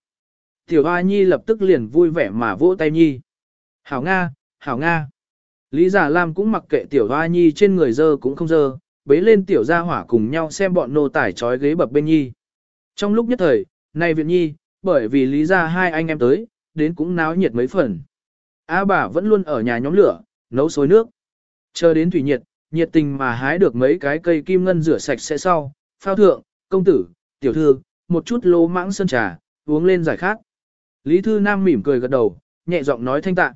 Tiểu hoa nhi lập tức liền vui vẻ mà vỗ tay nhi. Hảo Nga, Hảo Nga. Lý Giả Lam cũng mặc kệ tiểu hoa nhi trên người dơ cũng không dơ, bế lên tiểu gia hỏa cùng nhau xem bọn nô tải trói ghế bập bên nhi. Trong lúc nhất thời, này viện nhi, bởi vì lý Gia hai anh em tới, đến cũng náo nhiệt mấy phần. A bà vẫn luôn ở nhà nhóm lửa, nấu sôi nước. Chờ đến thủy nhiệt, nhiệt tình mà hái được mấy cái cây kim ngân rửa sạch sẽ sau, phao thượng, công tử, tiểu thư, một chút lô mãng sơn trà, uống lên giải khát. Lý Thư Nam mỉm cười gật đầu, nhẹ giọng nói thanh tạ.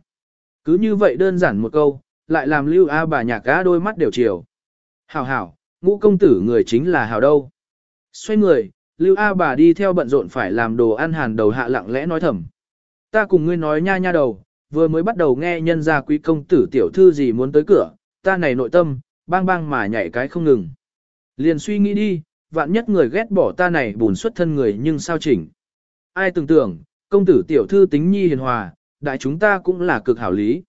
Cứ như vậy đơn giản một câu, lại làm lưu A bà nhạc cá đôi mắt đều chiều. Hảo hảo, ngũ công tử người chính là hảo đâu. Xoay người, Lưu A bà đi theo bận rộn phải làm đồ ăn hàn đầu hạ lặng lẽ nói thầm. Ta cùng ngươi nói nha nha đầu, vừa mới bắt đầu nghe nhân gia quý công tử tiểu thư gì muốn tới cửa, ta này nội tâm, bang bang mà nhảy cái không ngừng. Liền suy nghĩ đi, vạn nhất người ghét bỏ ta này bùn xuất thân người nhưng sao chỉnh. Ai tưởng tưởng, công tử tiểu thư tính nhi hiền hòa, đại chúng ta cũng là cực hảo lý.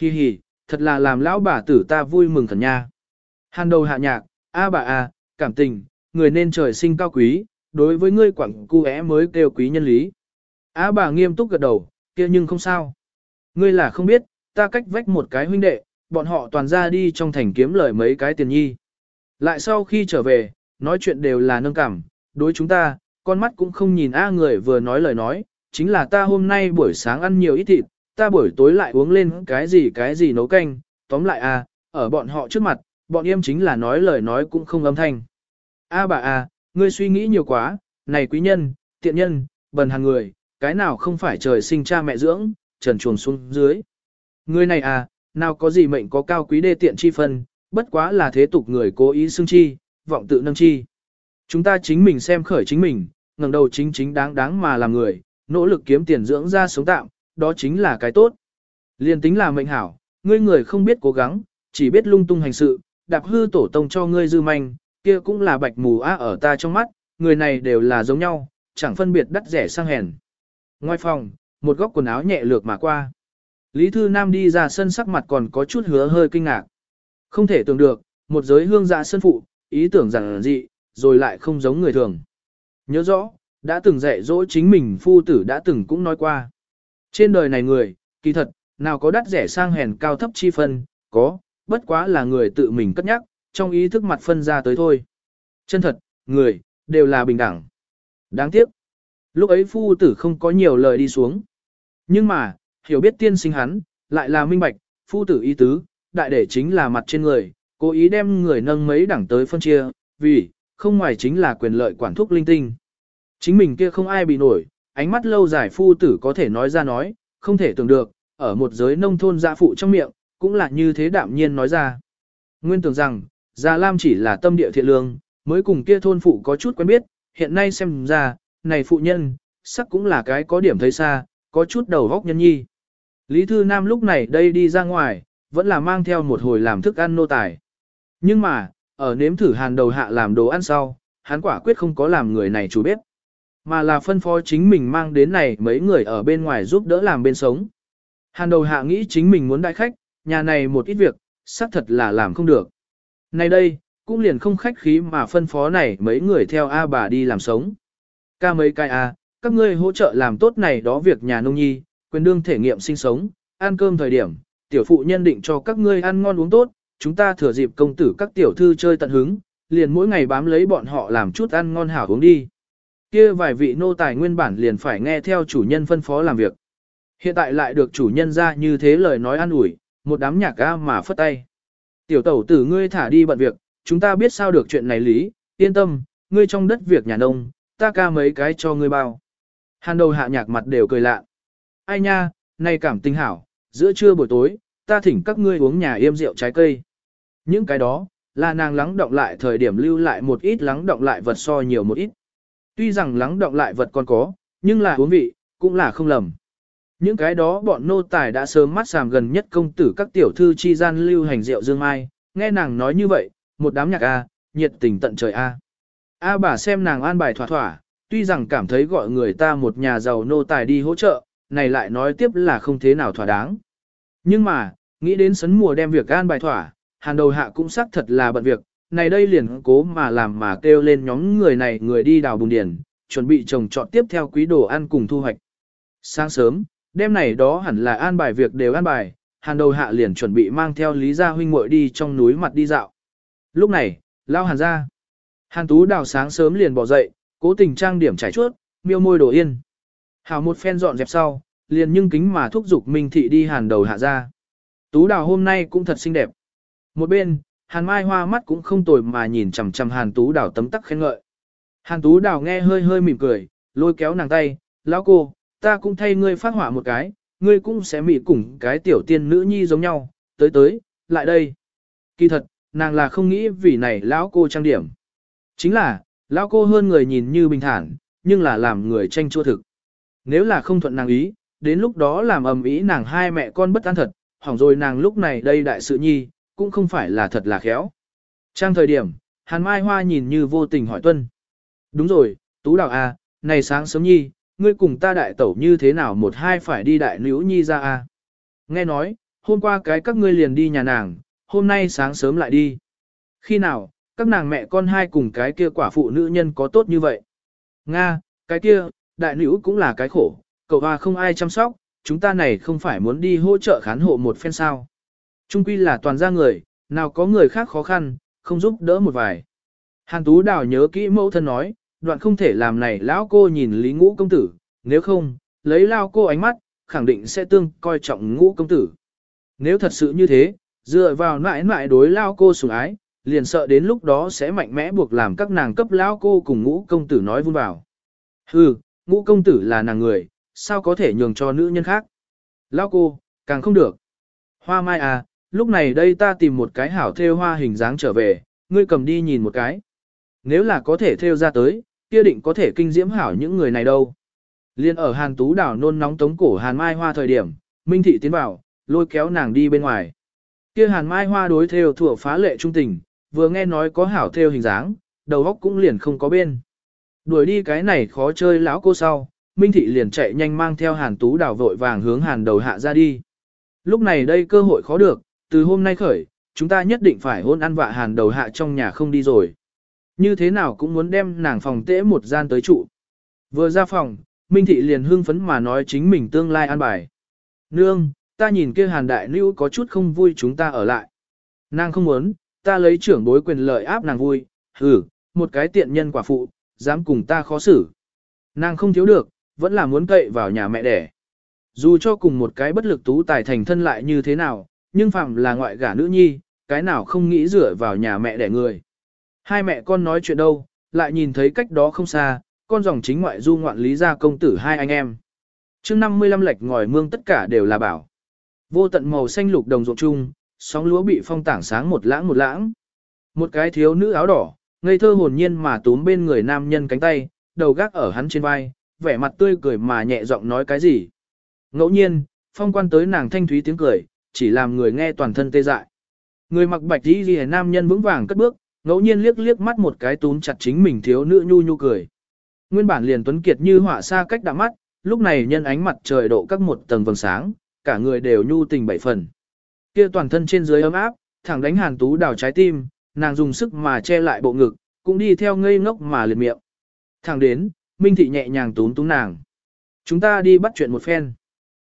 Hi hi, thật là làm lão bà tử ta vui mừng thật nha. Hàn đầu hạ nhạc, a bà a, cảm tình, người nên trời sinh cao quý, đối với ngươi quảng cu é mới kêu quý nhân lý. Á bà nghiêm túc gật đầu, kia nhưng không sao. Ngươi là không biết, ta cách vách một cái huynh đệ, bọn họ toàn ra đi trong thành kiếm lời mấy cái tiền nhi. Lại sau khi trở về, nói chuyện đều là nâng cảm, đối chúng ta, con mắt cũng không nhìn A người vừa nói lời nói, chính là ta hôm nay buổi sáng ăn nhiều ít thịt, ta buổi tối lại uống lên cái gì cái gì nấu canh, tóm lại A, ở bọn họ trước mặt, bọn em chính là nói lời nói cũng không âm thanh. A bà A, ngươi suy nghĩ nhiều quá, này quý nhân, tiện nhân, bần hàng người, cái nào không phải trời sinh cha mẹ dưỡng, trần chuồng xuống dưới. Người này à, nào có gì mệnh có cao quý đê tiện chi phân, bất quá là thế tục người cố ý xưng chi, vọng tự nâng chi. Chúng ta chính mình xem khởi chính mình, ngẩng đầu chính chính đáng đáng mà làm người, nỗ lực kiếm tiền dưỡng ra sống tạm, đó chính là cái tốt. Liên tính là mệnh hảo, ngươi người không biết cố gắng, chỉ biết lung tung hành sự, đạp hư tổ tông cho ngươi dư manh, kia cũng là bạch mù á ở ta trong mắt, người này đều là giống nhau, chẳng phân biệt đắt rẻ sang hèn. Ngoài phòng, một góc quần áo nhẹ lược mà qua. Lý Thư Nam đi ra sân sắc mặt còn có chút hứa hơi kinh ngạc. Không thể tưởng được, một giới hương dạ sân phụ, ý tưởng rằng dị, rồi lại không giống người thường. Nhớ rõ, đã từng dạy dỗ chính mình phu tử đã từng cũng nói qua. Trên đời này người, kỳ thật, nào có đắt rẻ sang hèn cao thấp chi phân, có, bất quá là người tự mình cất nhắc, trong ý thức mặt phân ra tới thôi. Chân thật, người, đều là bình đẳng. Đáng tiếc. Lúc ấy phu tử không có nhiều lời đi xuống. Nhưng mà, hiểu biết tiên sinh hắn, lại là minh bạch, phu tử ý tứ, đại để chính là mặt trên người, cố ý đem người nâng mấy đẳng tới phân chia, vì, không ngoài chính là quyền lợi quản thúc linh tinh. Chính mình kia không ai bị nổi, ánh mắt lâu dài phu tử có thể nói ra nói, không thể tưởng được, ở một giới nông thôn gia phụ trong miệng, cũng là như thế đạm nhiên nói ra. Nguyên tưởng rằng, Gia Lam chỉ là tâm địa thiện lương, mới cùng kia thôn phụ có chút quen biết, hiện nay xem ra, này phụ nhân, sắc cũng là cái có điểm thấy xa, có chút đầu góc nhân nhi. Lý Thư Nam lúc này đây đi ra ngoài, vẫn là mang theo một hồi làm thức ăn nô tài. Nhưng mà, ở nếm thử hàn đầu hạ làm đồ ăn sau, hắn quả quyết không có làm người này chủ bếp. Mà là phân phó chính mình mang đến này mấy người ở bên ngoài giúp đỡ làm bên sống. Hàn đầu hạ nghĩ chính mình muốn đại khách, nhà này một ít việc, xác thật là làm không được. Này đây, cũng liền không khách khí mà phân phó này mấy người theo A bà đi làm sống. Ca mấy cái A, các ngươi hỗ trợ làm tốt này đó việc nhà nông nhi, quyền đương thể nghiệm sinh sống, ăn cơm thời điểm, tiểu phụ nhân định cho các ngươi ăn ngon uống tốt, chúng ta thừa dịp công tử các tiểu thư chơi tận hứng, liền mỗi ngày bám lấy bọn họ làm chút ăn ngon hảo uống đi. Kia vài vị nô tài nguyên bản liền phải nghe theo chủ nhân phân phó làm việc. Hiện tại lại được chủ nhân ra như thế lời nói an ủi, một đám nhạc ga mà phất tay. Tiểu tẩu tử ngươi thả đi bận việc, chúng ta biết sao được chuyện này lý, yên tâm, ngươi trong đất việc nhà nông, ta ca mấy cái cho ngươi bao. Hàn đầu hạ nhạc mặt đều cười lạ. Ai nha, này cảm tình hảo, giữa trưa buổi tối, ta thỉnh các ngươi uống nhà yêm rượu trái cây. Những cái đó, là nàng lắng động lại thời điểm lưu lại một ít lắng động lại vật so nhiều một ít. Tuy rằng lắng động lại vật còn có, nhưng là uống vị, cũng là không lầm. Những cái đó bọn nô tài đã sớm mắt sàm gần nhất công tử các tiểu thư chi gian lưu hành rượu dương mai, nghe nàng nói như vậy, một đám nhạc A, nhiệt tình tận trời A. A bà xem nàng an bài thỏa thỏa, tuy rằng cảm thấy gọi người ta một nhà giàu nô tài đi hỗ trợ, này lại nói tiếp là không thế nào thỏa đáng. Nhưng mà, nghĩ đến sấn mùa đem việc an bài thỏa, hàn đầu hạ cũng xác thật là bận việc, này đây liền cố mà làm mà kêu lên nhóm người này người đi đào bùn điển, chuẩn bị trồng trọt tiếp theo quý đồ ăn cùng thu hoạch. Sáng sớm, đêm này đó hẳn là an bài việc đều an bài, hàn đầu hạ liền chuẩn bị mang theo Lý Gia huynh muội đi trong núi mặt đi dạo. Lúc này, lao hàn ra. Hàn tú đào sáng sớm liền bỏ dậy, cố tình trang điểm trải chuốt, miêu môi đổ yên. Hào một phen dọn dẹp sau, liền nhưng kính mà thúc giục Minh Thị đi hàn đầu hạ ra. Tú đào hôm nay cũng thật xinh đẹp. Một bên, hàn mai hoa mắt cũng không tồi mà nhìn chằm chằm hàn tú đào tấm tắc khen ngợi. Hàn tú đào nghe hơi hơi mỉm cười, lôi kéo nàng tay, lão cô, ta cũng thay ngươi phát hỏa một cái, ngươi cũng sẽ mỉ cùng cái tiểu tiên nữ nhi giống nhau, tới tới, lại đây. Kỳ thật, nàng là không nghĩ vì này lão cô trang điểm. Chính là, lão cô hơn người nhìn như bình thản, nhưng là làm người tranh chua thực. Nếu là không thuận nàng ý, đến lúc đó làm ầm ý nàng hai mẹ con bất an thật, hỏng rồi nàng lúc này đây đại sự nhi, cũng không phải là thật là khéo. Trang thời điểm, Hàn Mai Hoa nhìn như vô tình hỏi Tuân. Đúng rồi, Tú Đào A, này sáng sớm nhi, ngươi cùng ta đại tẩu như thế nào một hai phải đi đại nữ nhi ra A. Nghe nói, hôm qua cái các ngươi liền đi nhà nàng, hôm nay sáng sớm lại đi. Khi nào, các nàng mẹ con hai cùng cái kia quả phụ nữ nhân có tốt như vậy? Nga, cái kia, đại nữ cũng là cái khổ, cậu hoa không ai chăm sóc, chúng ta này không phải muốn đi hỗ trợ khán hộ một phen sao. Trung quy là toàn gia người, nào có người khác khó khăn, không giúp đỡ một vài. Hàn Tú Đào nhớ kỹ mẫu thân nói, đoạn không thể làm này lão cô nhìn Lý Ngũ công tử, nếu không, lấy lao cô ánh mắt, khẳng định sẽ tương coi trọng Ngũ công tử. Nếu thật sự như thế, dựa vào nãi nãi đối lao cô sủng ái, liền sợ đến lúc đó sẽ mạnh mẽ buộc làm các nàng cấp lão cô cùng Ngũ công tử nói vun vào. Hừ, Ngũ công tử là nàng người, sao có thể nhường cho nữ nhân khác? Lao cô, càng không được. Hoa mai à, lúc này đây ta tìm một cái hảo thêu hoa hình dáng trở về, ngươi cầm đi nhìn một cái. Nếu là có thể thêu ra tới, kia định có thể kinh diễm hảo những người này đâu. Liên ở Hàn Tú đảo nôn nóng tống cổ Hàn Mai Hoa thời điểm, Minh Thị tiến vào, lôi kéo nàng đi bên ngoài. Kia Hàn Mai Hoa đối theo thủa phá lệ trung tình, vừa nghe nói có hảo theo hình dáng, đầu óc cũng liền không có bên. Đuổi đi cái này khó chơi lão cô sau, Minh Thị liền chạy nhanh mang theo Hàn Tú đảo vội vàng hướng Hàn đầu hạ ra đi. Lúc này đây cơ hội khó được, từ hôm nay khởi, chúng ta nhất định phải hôn ăn vạ Hàn đầu hạ trong nhà không đi rồi. Như thế nào cũng muốn đem nàng phòng tễ một gian tới trụ. Vừa ra phòng, Minh Thị liền hưng phấn mà nói chính mình tương lai an bài. Nương, ta nhìn kia hàn đại nữ có chút không vui chúng ta ở lại. Nàng không muốn, ta lấy trưởng bối quyền lợi áp nàng vui, hừ, một cái tiện nhân quả phụ, dám cùng ta khó xử. Nàng không thiếu được, vẫn là muốn cậy vào nhà mẹ đẻ. Dù cho cùng một cái bất lực tú tài thành thân lại như thế nào, nhưng phạm là ngoại gả nữ nhi, cái nào không nghĩ dựa vào nhà mẹ đẻ người. Hai mẹ con nói chuyện đâu, lại nhìn thấy cách đó không xa, con dòng chính ngoại du ngoạn lý gia công tử hai anh em. Trước 55 lệch ngòi mương tất cả đều là bảo. Vô tận màu xanh lục đồng ruộng chung, sóng lúa bị phong tảng sáng một lãng một lãng. Một cái thiếu nữ áo đỏ, ngây thơ hồn nhiên mà túm bên người nam nhân cánh tay, đầu gác ở hắn trên vai, vẻ mặt tươi cười mà nhẹ giọng nói cái gì. Ngẫu nhiên, phong quan tới nàng thanh thúy tiếng cười, chỉ làm người nghe toàn thân tê dại. Người mặc bạch y ghi nam nhân vững vàng cất bước, ngẫu nhiên liếc liếc mắt một cái túm chặt chính mình thiếu nữ nhu nhu cười. Nguyên bản liền tuấn kiệt như hỏa xa cách đạm mắt, lúc này nhân ánh mặt trời độ các một tầng vầng sáng, cả người đều nhu tình bảy phần. Kia toàn thân trên dưới ấm áp, thẳng đánh hàn tú đào trái tim, nàng dùng sức mà che lại bộ ngực, cũng đi theo ngây ngốc mà liệt miệng. Thẳng đến, Minh Thị nhẹ nhàng túm túm nàng. Chúng ta đi bắt chuyện một phen.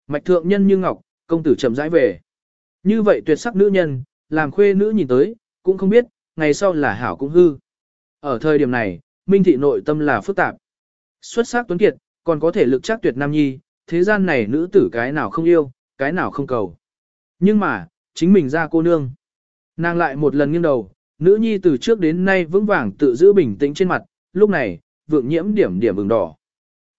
Mạch thượng nhân như ngọc, công tử chậm rãi về. Như vậy tuyệt sắc nữ nhân, làm khuê nữ nhìn tới, cũng không biết, ngày sau là hảo cũng hư. Ở thời điểm này, Minh Thị nội tâm là phức tạp. Xuất sắc tuấn kiệt, còn có thể lực chắc tuyệt nam nhi, thế gian này nữ tử cái nào không yêu, cái nào không cầu. Nhưng mà, chính mình ra cô nương. Nàng lại một lần nghiêng đầu, nữ nhi từ trước đến nay vững vàng tự giữ bình tĩnh trên mặt, lúc này, vượng nhiễm điểm điểm ửng đỏ.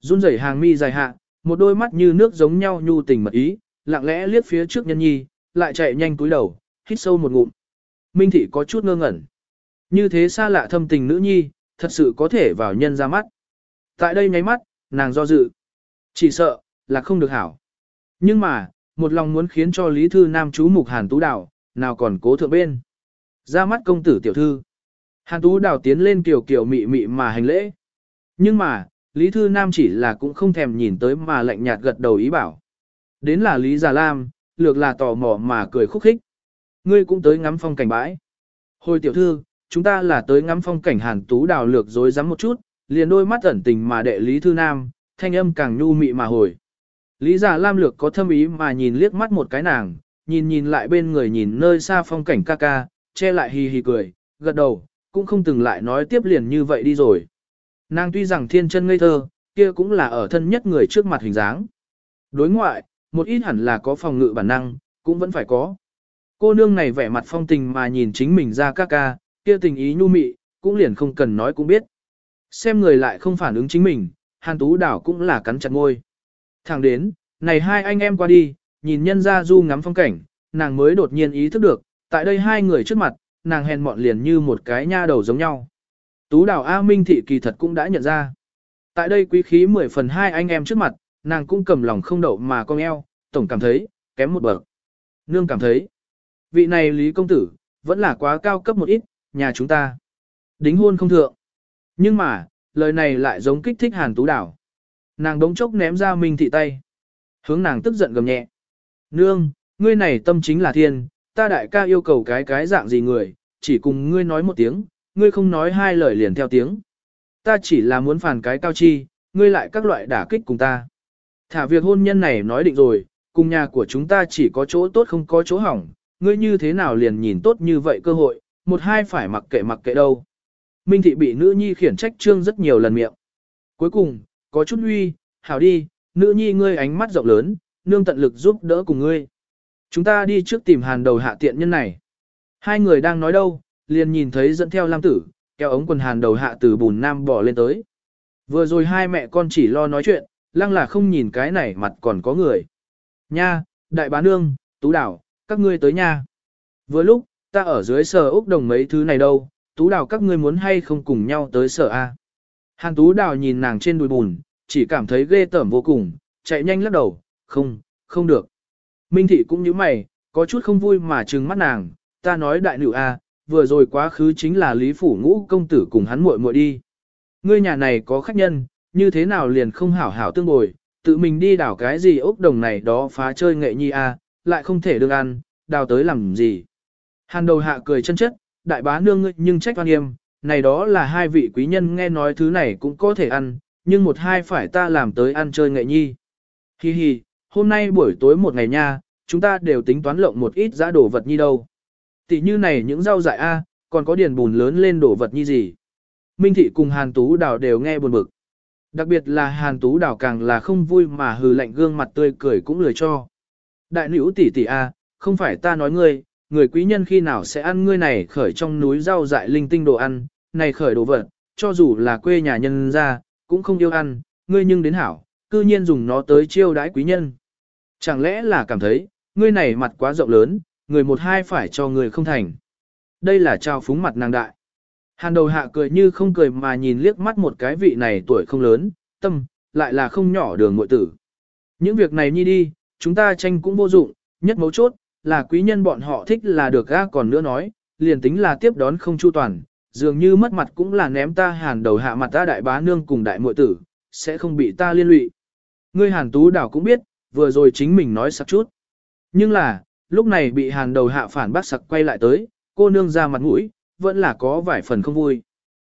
Run rẩy hàng mi dài hạ, một đôi mắt như nước giống nhau nhu tình mật ý, lặng lẽ liếc phía trước nhân nhi, lại chạy nhanh túi đầu, hít sâu một ngụm. Minh thị có chút ngơ ngẩn. Như thế xa lạ thâm tình nữ nhi, thật sự có thể vào nhân ra mắt. Tại đây nháy mắt, nàng do dự. Chỉ sợ, là không được hảo. Nhưng mà, một lòng muốn khiến cho Lý Thư Nam chú mục Hàn Tú Đào, nào còn cố thượng bên. Ra mắt công tử tiểu thư. Hàn Tú Đào tiến lên kiểu kiểu mị mị mà hành lễ. Nhưng mà, Lý Thư Nam chỉ là cũng không thèm nhìn tới mà lạnh nhạt gật đầu ý bảo. Đến là Lý Già Lam, lược là tò mò mà cười khúc khích. Ngươi cũng tới ngắm phong cảnh bãi. Hồi tiểu thư, chúng ta là tới ngắm phong cảnh Hàn Tú Đào lược dối rắm một chút, liền đôi mắt ẩn tình mà đệ Lý Thư Nam, thanh âm càng nhu mị mà hồi. Lý giả Lam lược có thâm ý mà nhìn liếc mắt một cái nàng, nhìn nhìn lại bên người nhìn nơi xa phong cảnh ca ca, che lại hì hì cười, gật đầu, cũng không từng lại nói tiếp liền như vậy đi rồi. Nàng tuy rằng thiên chân ngây thơ, kia cũng là ở thân nhất người trước mặt hình dáng. Đối ngoại, một ít hẳn là có phòng ngự bản năng, cũng vẫn phải có. Cô nương này vẻ mặt phong tình mà nhìn chính mình ra ca ca, kia tình ý nhu mị, cũng liền không cần nói cũng biết. Xem người lại không phản ứng chính mình, Hàn Tú Đảo cũng là cắn chặt ngôi. Thẳng đến, này hai anh em qua đi, nhìn nhân ra du ngắm phong cảnh, nàng mới đột nhiên ý thức được, tại đây hai người trước mặt, nàng hèn mọn liền như một cái nha đầu giống nhau. Tú đào A Minh Thị kỳ thật cũng đã nhận ra. Tại đây quý khí 10 phần hai anh em trước mặt, nàng cũng cầm lòng không đậu mà cong eo, tổng cảm thấy, kém một bậc. Nương cảm thấy, vị này Lý Công Tử, vẫn là quá cao cấp một ít, nhà chúng ta. Đính hôn không thượng. Nhưng mà, lời này lại giống kích thích hàn tú đảo. Nàng đống chốc ném ra Minh Thị tay. Hướng nàng tức giận gầm nhẹ. Nương, ngươi này tâm chính là thiên, ta đại ca yêu cầu cái cái dạng gì người, chỉ cùng ngươi nói một tiếng, ngươi không nói hai lời liền theo tiếng. Ta chỉ là muốn phản cái cao chi, ngươi lại các loại đả kích cùng ta. Thả việc hôn nhân này nói định rồi, cùng nhà của chúng ta chỉ có chỗ tốt không có chỗ hỏng, ngươi như thế nào liền nhìn tốt như vậy cơ hội, một hai phải mặc kệ mặc kệ đâu. Minh thị bị nữ nhi khiển trách trương rất nhiều lần miệng. Cuối cùng, có chút huy, hảo đi, nữ nhi ngươi ánh mắt rộng lớn, nương tận lực giúp đỡ cùng ngươi. Chúng ta đi trước tìm hàn đầu hạ tiện nhân này. Hai người đang nói đâu, liền nhìn thấy dẫn theo lam tử, kéo ống quần hàn đầu hạ từ bùn nam bỏ lên tới. Vừa rồi hai mẹ con chỉ lo nói chuyện, lăng là không nhìn cái này mặt còn có người. Nha, đại bá nương, tú đảo, các ngươi tới nha. Vừa lúc, ta ở dưới sở ốc đồng mấy thứ này đâu, tú đảo các ngươi muốn hay không cùng nhau tới sở A. Hàn tú đào nhìn nàng trên đùi bùn, chỉ cảm thấy ghê tởm vô cùng, chạy nhanh lắc đầu, không, không được. Minh thị cũng như mày, có chút không vui mà trừng mắt nàng, ta nói đại nữ A, vừa rồi quá khứ chính là Lý Phủ Ngũ công tử cùng hắn muội muội đi. Ngươi nhà này có khách nhân, như thế nào liền không hảo hảo tương bồi, tự mình đi đảo cái gì ốc đồng này đó phá chơi nghệ nhi a, lại không thể được ăn, đào tới làm gì. Hàn đầu hạ cười chân chất, đại bá nương ngươi nhưng trách oan nghiêm, này đó là hai vị quý nhân nghe nói thứ này cũng có thể ăn, nhưng một hai phải ta làm tới ăn chơi nghệ nhi. Hi hi, hôm nay buổi tối một ngày nha, chúng ta đều tính toán lộng một ít giá đồ vật nhi đâu. Tỷ như này những rau dại A, còn có điền bùn lớn lên đổ vật nhi gì. Minh thị cùng Hàn Tú Đào đều nghe buồn bực. Đặc biệt là Hàn Tú Đào càng là không vui mà hừ lạnh gương mặt tươi cười cũng lười cho. Đại nữ tỷ tỷ A, không phải ta nói ngươi, người quý nhân khi nào sẽ ăn ngươi này khởi trong núi rau dại linh tinh đồ ăn, này khởi đồ vật, cho dù là quê nhà nhân ra, cũng không yêu ăn, ngươi nhưng đến hảo, cư nhiên dùng nó tới chiêu đãi quý nhân. Chẳng lẽ là cảm thấy, ngươi này mặt quá rộng lớn, người một hai phải cho người không thành. Đây là trao phúng mặt nàng đại. Hàn đầu hạ cười như không cười mà nhìn liếc mắt một cái vị này tuổi không lớn, tâm, lại là không nhỏ đường mội tử. Những việc này nhi đi, chúng ta tranh cũng vô dụng, nhất mấu chốt, là quý nhân bọn họ thích là được ga còn nữa nói, liền tính là tiếp đón không chu toàn, dường như mất mặt cũng là ném ta hàn đầu hạ mặt ta đại bá nương cùng đại muội tử, sẽ không bị ta liên lụy. Ngươi hàn tú đảo cũng biết, vừa rồi chính mình nói sặc chút. Nhưng là, lúc này bị hàn đầu hạ phản bác sặc quay lại tới, cô nương ra mặt mũi, vẫn là có vài phần không vui.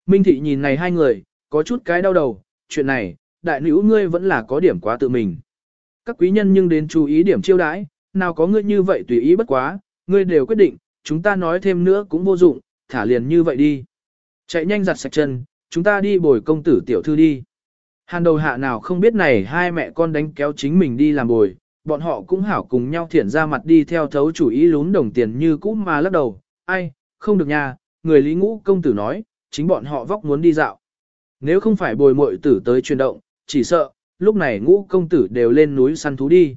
Minh thị nhìn này hai người, có chút cái đau đầu, chuyện này, đại nữ ngươi vẫn là có điểm quá tự mình. Các quý nhân nhưng đến chú ý điểm chiêu đãi, nào có ngươi như vậy tùy ý bất quá, ngươi đều quyết định, chúng ta nói thêm nữa cũng vô dụng, thả liền như vậy đi. Chạy nhanh giặt sạch chân, chúng ta đi bồi công tử tiểu thư đi. Hàn đầu hạ nào không biết này hai mẹ con đánh kéo chính mình đi làm bồi, bọn họ cũng hảo cùng nhau thiển ra mặt đi theo thấu chủ ý lún đồng tiền như cũ mà lắc đầu, ai, không được nha, người lý ngũ công tử nói, chính bọn họ vóc muốn đi dạo. Nếu không phải bồi muội tử tới chuyển động, chỉ sợ, lúc này ngũ công tử đều lên núi săn thú đi.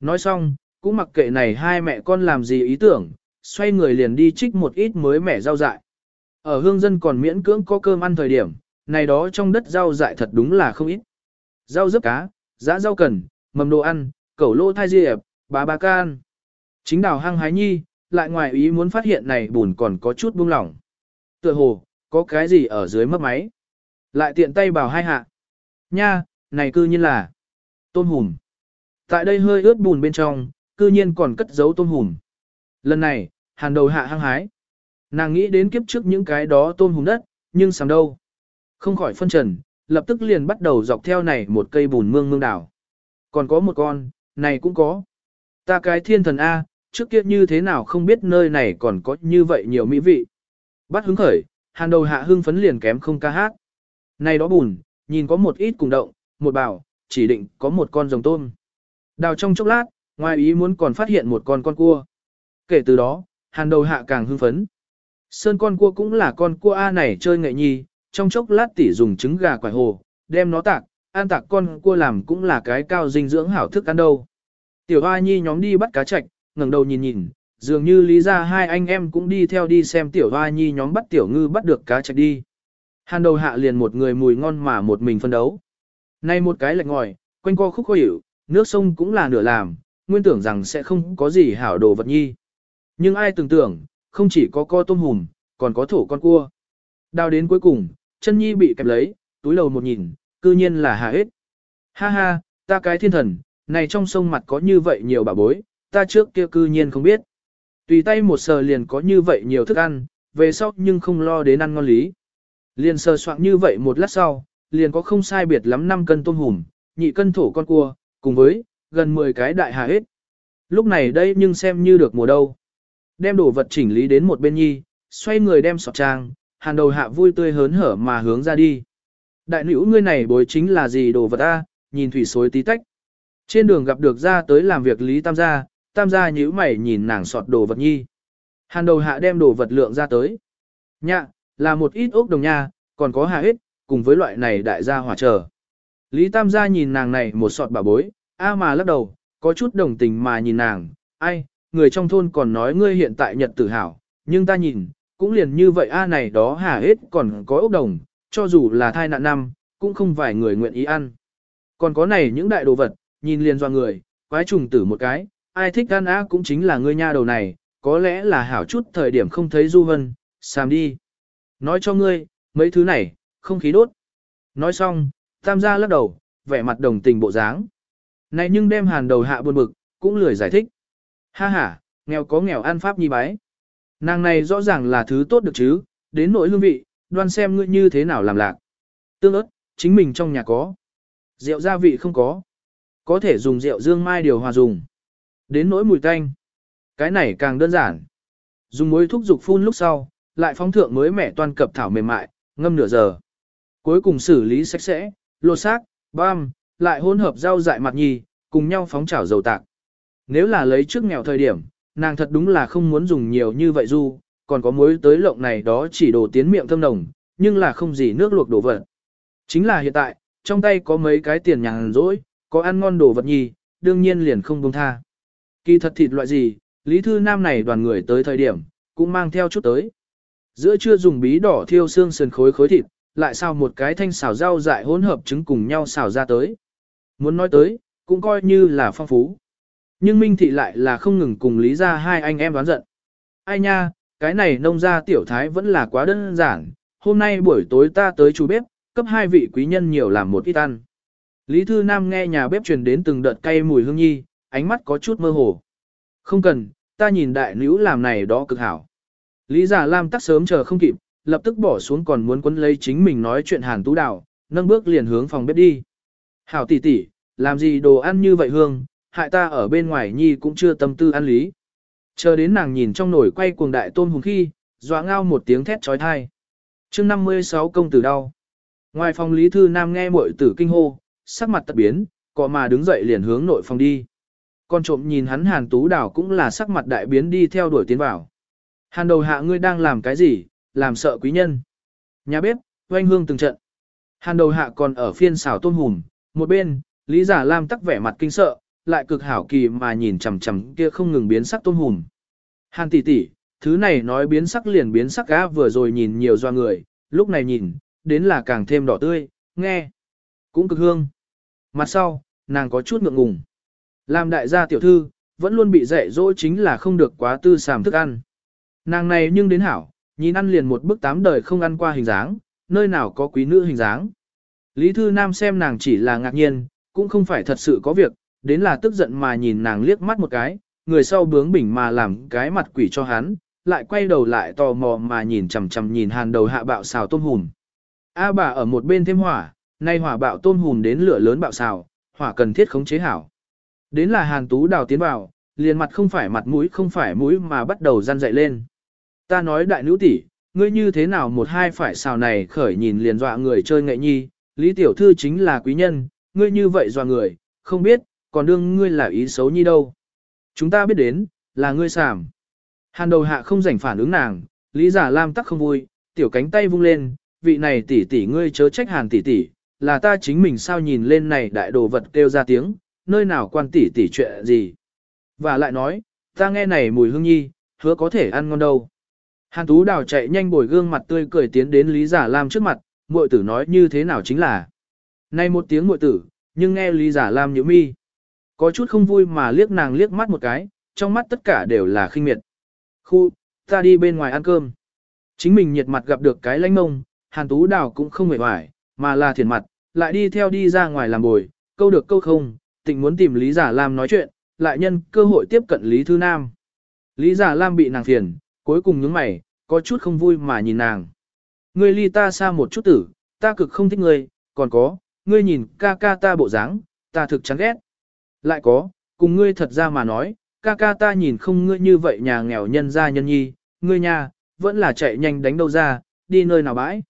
Nói xong, cũng mặc kệ này hai mẹ con làm gì ý tưởng, xoay người liền đi trích một ít mới mẻ rau dại. Ở hương dân còn miễn cưỡng có cơm ăn thời điểm, này đó trong đất rau dại thật đúng là không ít. Rau dấp cá, giá rau cần, mầm đồ ăn, cẩu lô thai diệp, bá bá can. Chính đào hăng hái nhi, lại ngoài ý muốn phát hiện này bùn còn có chút buông lỏng. Tựa hồ, có cái gì ở dưới mấp máy. Lại tiện tay bảo hai hạ. Nha, này cư nhiên là tôm hùm. Tại đây hơi ướt bùn bên trong, cư nhiên còn cất giấu tôm hùm. Lần này, hàn đầu hạ hăng hái. Nàng nghĩ đến kiếp trước những cái đó tôm hùm đất, nhưng sắm đâu. Không khỏi phân trần, lập tức liền bắt đầu dọc theo này một cây bùn mương mương đảo. Còn có một con, này cũng có. Ta cái thiên thần A, trước kia như thế nào không biết nơi này còn có như vậy nhiều mỹ vị. Bắt hứng khởi, hàn đầu hạ hưng phấn liền kém không ca hát. Này đó bùn, nhìn có một ít cùng động, một bảo, chỉ định có một con rồng tôm. Đào trong chốc lát, ngoài ý muốn còn phát hiện một con con cua. Kể từ đó, hàn đầu hạ càng hưng phấn. Sơn con cua cũng là con cua A này chơi nghệ nhi, trong chốc lát tỉ dùng trứng gà quải hồ, đem nó tạc, an tạc con cua làm cũng là cái cao dinh dưỡng hảo thức ăn đâu. Tiểu A Nhi nhóm đi bắt cá chạch, ngẩng đầu nhìn nhìn, dường như lý ra hai anh em cũng đi theo đi xem Tiểu A Nhi nhóm bắt Tiểu Ngư bắt được cá chạch đi. Hàn đầu hạ liền một người mùi ngon mà một mình phân đấu. Nay một cái lệch ngòi, quanh co khúc khó hiểu, nước sông cũng là nửa làm, nguyên tưởng rằng sẽ không có gì hảo đồ vật nhi. Nhưng ai tưởng tưởng, không chỉ có co tôm hùm, còn có thổ con cua. Đào đến cuối cùng, chân nhi bị kẹp lấy, túi lầu một nhìn, cư nhiên là hà hết. Ha ha, ta cái thiên thần, này trong sông mặt có như vậy nhiều bà bối, ta trước kia cư nhiên không biết. Tùy tay một sờ liền có như vậy nhiều thức ăn, về sau nhưng không lo đến ăn ngon lý. Liền sờ soạn như vậy một lát sau, liền có không sai biệt lắm 5 cân tôm hùm, nhị cân thổ con cua, cùng với, gần 10 cái đại hà hết. Lúc này đây nhưng xem như được mùa đâu. Đem đồ vật chỉnh lý đến một bên nhi, xoay người đem sọt trang, hàn đầu hạ vui tươi hớn hở mà hướng ra đi. Đại nữ ngươi này bối chính là gì đồ vật a? nhìn thủy xối tí tách. Trên đường gặp được ra tới làm việc Lý Tam gia, Tam gia nhíu mày nhìn nàng sọt đồ vật nhi. Hàn đầu hạ đem đồ vật lượng ra tới. Nhạ, là một ít ốc đồng nha, còn có hạ hết, cùng với loại này đại gia hỏa trở. Lý Tam gia nhìn nàng này một sọt bà bối, a mà lắc đầu, có chút đồng tình mà nhìn nàng, ai, người trong thôn còn nói ngươi hiện tại nhật tử hảo, nhưng ta nhìn, cũng liền như vậy a này đó hà hết còn có ốc đồng, cho dù là thai nạn năm, cũng không vài người nguyện ý ăn. Còn có này những đại đồ vật, nhìn liền do người, quái trùng tử một cái, ai thích ăn á cũng chính là ngươi nha đầu này, có lẽ là hảo chút thời điểm không thấy du hân, xàm đi. Nói cho ngươi, mấy thứ này, không khí đốt. Nói xong, tam gia lắc đầu, vẻ mặt đồng tình bộ dáng. Này nhưng đem hàn đầu hạ buồn bực, cũng lười giải thích. Ha ha, nghèo có nghèo ăn pháp nhi bái. Nàng này rõ ràng là thứ tốt được chứ, đến nỗi hương vị, đoan xem ngươi như thế nào làm lạc. Tương ớt, chính mình trong nhà có. Rượu gia vị không có. Có thể dùng rượu dương mai điều hòa dùng. Đến nỗi mùi tanh. Cái này càng đơn giản. Dùng muối thuốc dục phun lúc sau, lại phóng thượng mới mẻ toàn cập thảo mềm mại, ngâm nửa giờ. Cuối cùng xử lý sạch sẽ, lột xác, băm, lại hỗn hợp rau dại mặt nhì, cùng nhau phóng chảo dầu tạc. Nếu là lấy trước nghèo thời điểm, nàng thật đúng là không muốn dùng nhiều như vậy du, còn có muối tới lộng này đó chỉ đồ tiến miệng thâm nồng, nhưng là không gì nước luộc đổ vật. Chính là hiện tại, trong tay có mấy cái tiền nhàn rỗi, có ăn ngon đồ vật nhì, đương nhiên liền không buông tha. Kỳ thật thịt loại gì, Lý Thư Nam này đoàn người tới thời điểm, cũng mang theo chút tới. Giữa trưa dùng bí đỏ thiêu xương sườn khối khối thịt, lại sao một cái thanh xào rau dại hỗn hợp trứng cùng nhau xào ra tới. Muốn nói tới, cũng coi như là phong phú. Nhưng Minh Thị lại là không ngừng cùng Lý ra hai anh em đoán giận. Ai nha, cái này nông gia tiểu thái vẫn là quá đơn giản, hôm nay buổi tối ta tới chú bếp, cấp hai vị quý nhân nhiều làm một ít ăn. Lý Thư Nam nghe nhà bếp truyền đến từng đợt cay mùi hương nhi, ánh mắt có chút mơ hồ. Không cần, ta nhìn đại nữ làm này đó cực hảo. Lý Giả Lam tắt sớm chờ không kịp, lập tức bỏ xuống còn muốn quấn lấy chính mình nói chuyện Hàn Tú Đào, nâng bước liền hướng phòng bếp đi. Hảo tỷ tỷ, làm gì đồ ăn như vậy hương, hại ta ở bên ngoài nhi cũng chưa tâm tư ăn lý. Chờ đến nàng nhìn trong nồi quay cuồng đại tôm hùng khi, dọa ngao một tiếng thét trói thai. chương 56 công tử đau. Ngoài phòng Lý Thư Nam nghe muội tử kinh hô, sắc mặt tật biến, cọ mà đứng dậy liền hướng nội phòng đi. Con trộm nhìn hắn Hàn Tú đảo cũng là sắc mặt đại biến đi theo đuổi tiến vào. Hàn đầu hạ ngươi đang làm cái gì, làm sợ quý nhân. Nhà bếp, oanh hương từng trận. Hàn đầu hạ còn ở phiên xào tôm hùm, một bên, Lý Giả Lam tắc vẻ mặt kinh sợ, lại cực hảo kỳ mà nhìn chằm chằm kia không ngừng biến sắc tôm hùm. Hàn tỷ tỷ, thứ này nói biến sắc liền biến sắc á, vừa rồi nhìn nhiều doa người, lúc này nhìn, đến là càng thêm đỏ tươi, nghe, cũng cực hương. Mặt sau, nàng có chút ngượng ngùng. Làm đại gia tiểu thư, vẫn luôn bị dạy dỗ chính là không được quá tư sàm thức ăn. Nàng này nhưng đến hảo, nhìn ăn liền một bức tám đời không ăn qua hình dáng, nơi nào có quý nữ hình dáng. Lý Thư Nam xem nàng chỉ là ngạc nhiên, cũng không phải thật sự có việc, đến là tức giận mà nhìn nàng liếc mắt một cái, người sau bướng bỉnh mà làm cái mặt quỷ cho hắn, lại quay đầu lại tò mò mà nhìn chằm chằm nhìn hàn đầu hạ bạo xào tôm hùm. A bà ở một bên thêm hỏa, nay hỏa bạo tôm hùm đến lửa lớn bạo xào, hỏa cần thiết khống chế hảo. Đến là hàn tú đào tiến vào, liền mặt không phải mặt mũi không phải mũi mà bắt đầu răn dậy lên. Ta nói đại nữ tỷ, ngươi như thế nào một hai phải xào này khởi nhìn liền dọa người chơi nghệ nhi, lý tiểu thư chính là quý nhân, ngươi như vậy dọa người, không biết, còn đương ngươi là ý xấu nhi đâu. Chúng ta biết đến, là ngươi sảm. Hàn đầu hạ không rảnh phản ứng nàng, lý giả lam tắc không vui, tiểu cánh tay vung lên, vị này tỷ tỷ ngươi chớ trách hàn tỷ tỷ, là ta chính mình sao nhìn lên này đại đồ vật kêu ra tiếng, nơi nào quan tỷ tỷ chuyện gì. Và lại nói, ta nghe này mùi hương nhi, hứa có thể ăn ngon đâu. Hàn Tú Đào chạy nhanh bồi gương mặt tươi cười tiến đến Lý Giả Lam trước mặt, muội tử nói như thế nào chính là. Nay một tiếng muội tử, nhưng nghe Lý Giả Lam nhíu mi. Có chút không vui mà liếc nàng liếc mắt một cái, trong mắt tất cả đều là khinh miệt. Khu, ta đi bên ngoài ăn cơm. Chính mình nhiệt mặt gặp được cái lãnh mông, Hàn Tú Đào cũng không mệt mỏi, mà là thiền mặt, lại đi theo đi ra ngoài làm bồi, câu được câu không, tình muốn tìm Lý Giả Lam nói chuyện, lại nhân cơ hội tiếp cận Lý Thư Nam. Lý Giả Lam bị nàng phiền, cuối cùng nhướng mày, có chút không vui mà nhìn nàng. Ngươi ly ta xa một chút tử, ta cực không thích ngươi, còn có, ngươi nhìn ca ca ta bộ dáng, ta thực chán ghét. Lại có, cùng ngươi thật ra mà nói, ca ca ta nhìn không ngươi như vậy nhà nghèo nhân gia nhân nhi, ngươi nhà, vẫn là chạy nhanh đánh đâu ra, đi nơi nào bãi.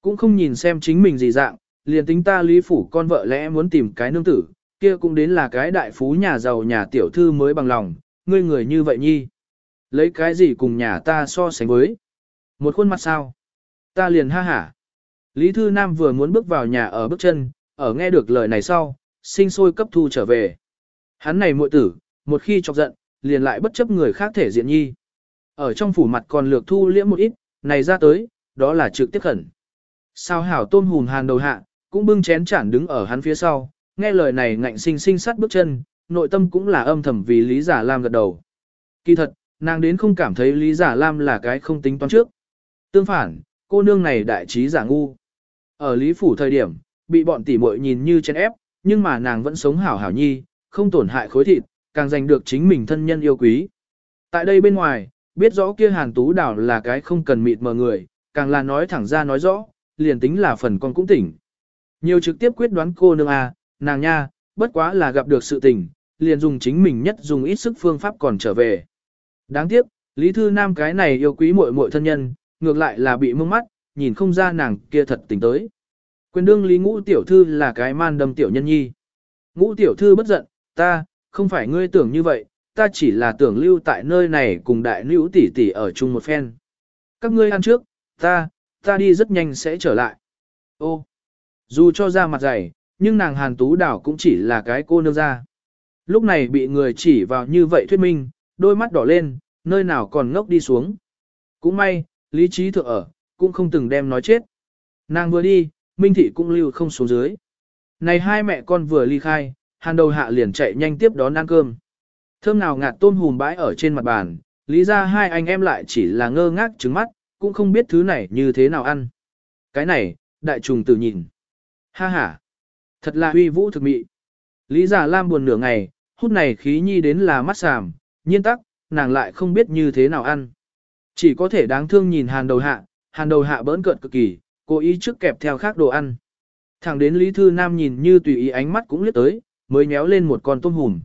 Cũng không nhìn xem chính mình gì dạng, liền tính ta lý phủ con vợ lẽ muốn tìm cái nương tử, kia cũng đến là cái đại phú nhà giàu nhà tiểu thư mới bằng lòng, ngươi người như vậy nhi. Lấy cái gì cùng nhà ta so sánh với? Một khuôn mặt sao? Ta liền ha hả. Lý Thư Nam vừa muốn bước vào nhà ở bước chân, ở nghe được lời này sau, sinh sôi cấp thu trở về. Hắn này muội tử, một khi chọc giận, liền lại bất chấp người khác thể diện nhi. Ở trong phủ mặt còn lược thu liễm một ít, này ra tới, đó là trực tiếp khẩn. Sao hảo tôm hùn hàn đầu hạ, cũng bưng chén chản đứng ở hắn phía sau, nghe lời này ngạnh sinh sinh sắt bước chân, nội tâm cũng là âm thầm vì Lý Giả Lam gật đầu. Kỳ thật, nàng đến không cảm thấy Lý Giả Lam là cái không tính toán trước. Tương phản, cô nương này đại trí giả ngu. Ở Lý Phủ thời điểm, bị bọn tỉ muội nhìn như chen ép, nhưng mà nàng vẫn sống hảo hảo nhi, không tổn hại khối thịt, càng giành được chính mình thân nhân yêu quý. Tại đây bên ngoài, biết rõ kia Hàn Tú Đảo là cái không cần mịt mờ người, càng là nói thẳng ra nói rõ, liền tính là phần con cũng tỉnh. Nhiều trực tiếp quyết đoán cô nương à, nàng nha, bất quá là gặp được sự tình, liền dùng chính mình nhất dùng ít sức phương pháp còn trở về. Đáng tiếc, Lý Thư Nam cái này yêu quý muội muội thân nhân, ngược lại là bị mông mắt, nhìn không ra nàng kia thật tình tới. Quyền đương Lý Ngũ Tiểu Thư là cái man đâm tiểu nhân nhi. Ngũ Tiểu Thư bất giận, ta, không phải ngươi tưởng như vậy, ta chỉ là tưởng lưu tại nơi này cùng đại nữ tỷ tỷ ở chung một phen. Các ngươi ăn trước, ta, ta đi rất nhanh sẽ trở lại. Ô, Dù cho ra mặt dày, nhưng nàng Hàn Tú Đảo cũng chỉ là cái cô nương ra. Lúc này bị người chỉ vào như vậy thuyết minh, đôi mắt đỏ lên, nơi nào còn ngốc đi xuống. Cũng may, lý trí thượng ở, cũng không từng đem nói chết. Nàng vừa đi, Minh Thị cũng lưu không xuống dưới. Này hai mẹ con vừa ly khai, hàn đầu hạ liền chạy nhanh tiếp đón ăn cơm. Thơm nào ngạt tôm hùm bãi ở trên mặt bàn, lý ra hai anh em lại chỉ là ngơ ngác trứng mắt, cũng không biết thứ này như thế nào ăn. Cái này, đại trùng tử nhìn. Ha ha, thật là huy vũ thực mị. Lý giả lam buồn nửa ngày, hút này khí nhi đến là mắt sàm, nhiên tắc, nàng lại không biết như thế nào ăn. Chỉ có thể đáng thương nhìn hàn đầu hạ, hàn đầu hạ bỡn cợt cực kỳ, cố ý trước kẹp theo khác đồ ăn. Thẳng đến Lý Thư Nam nhìn như tùy ý ánh mắt cũng liếc tới, mới nhéo lên một con tôm hùm.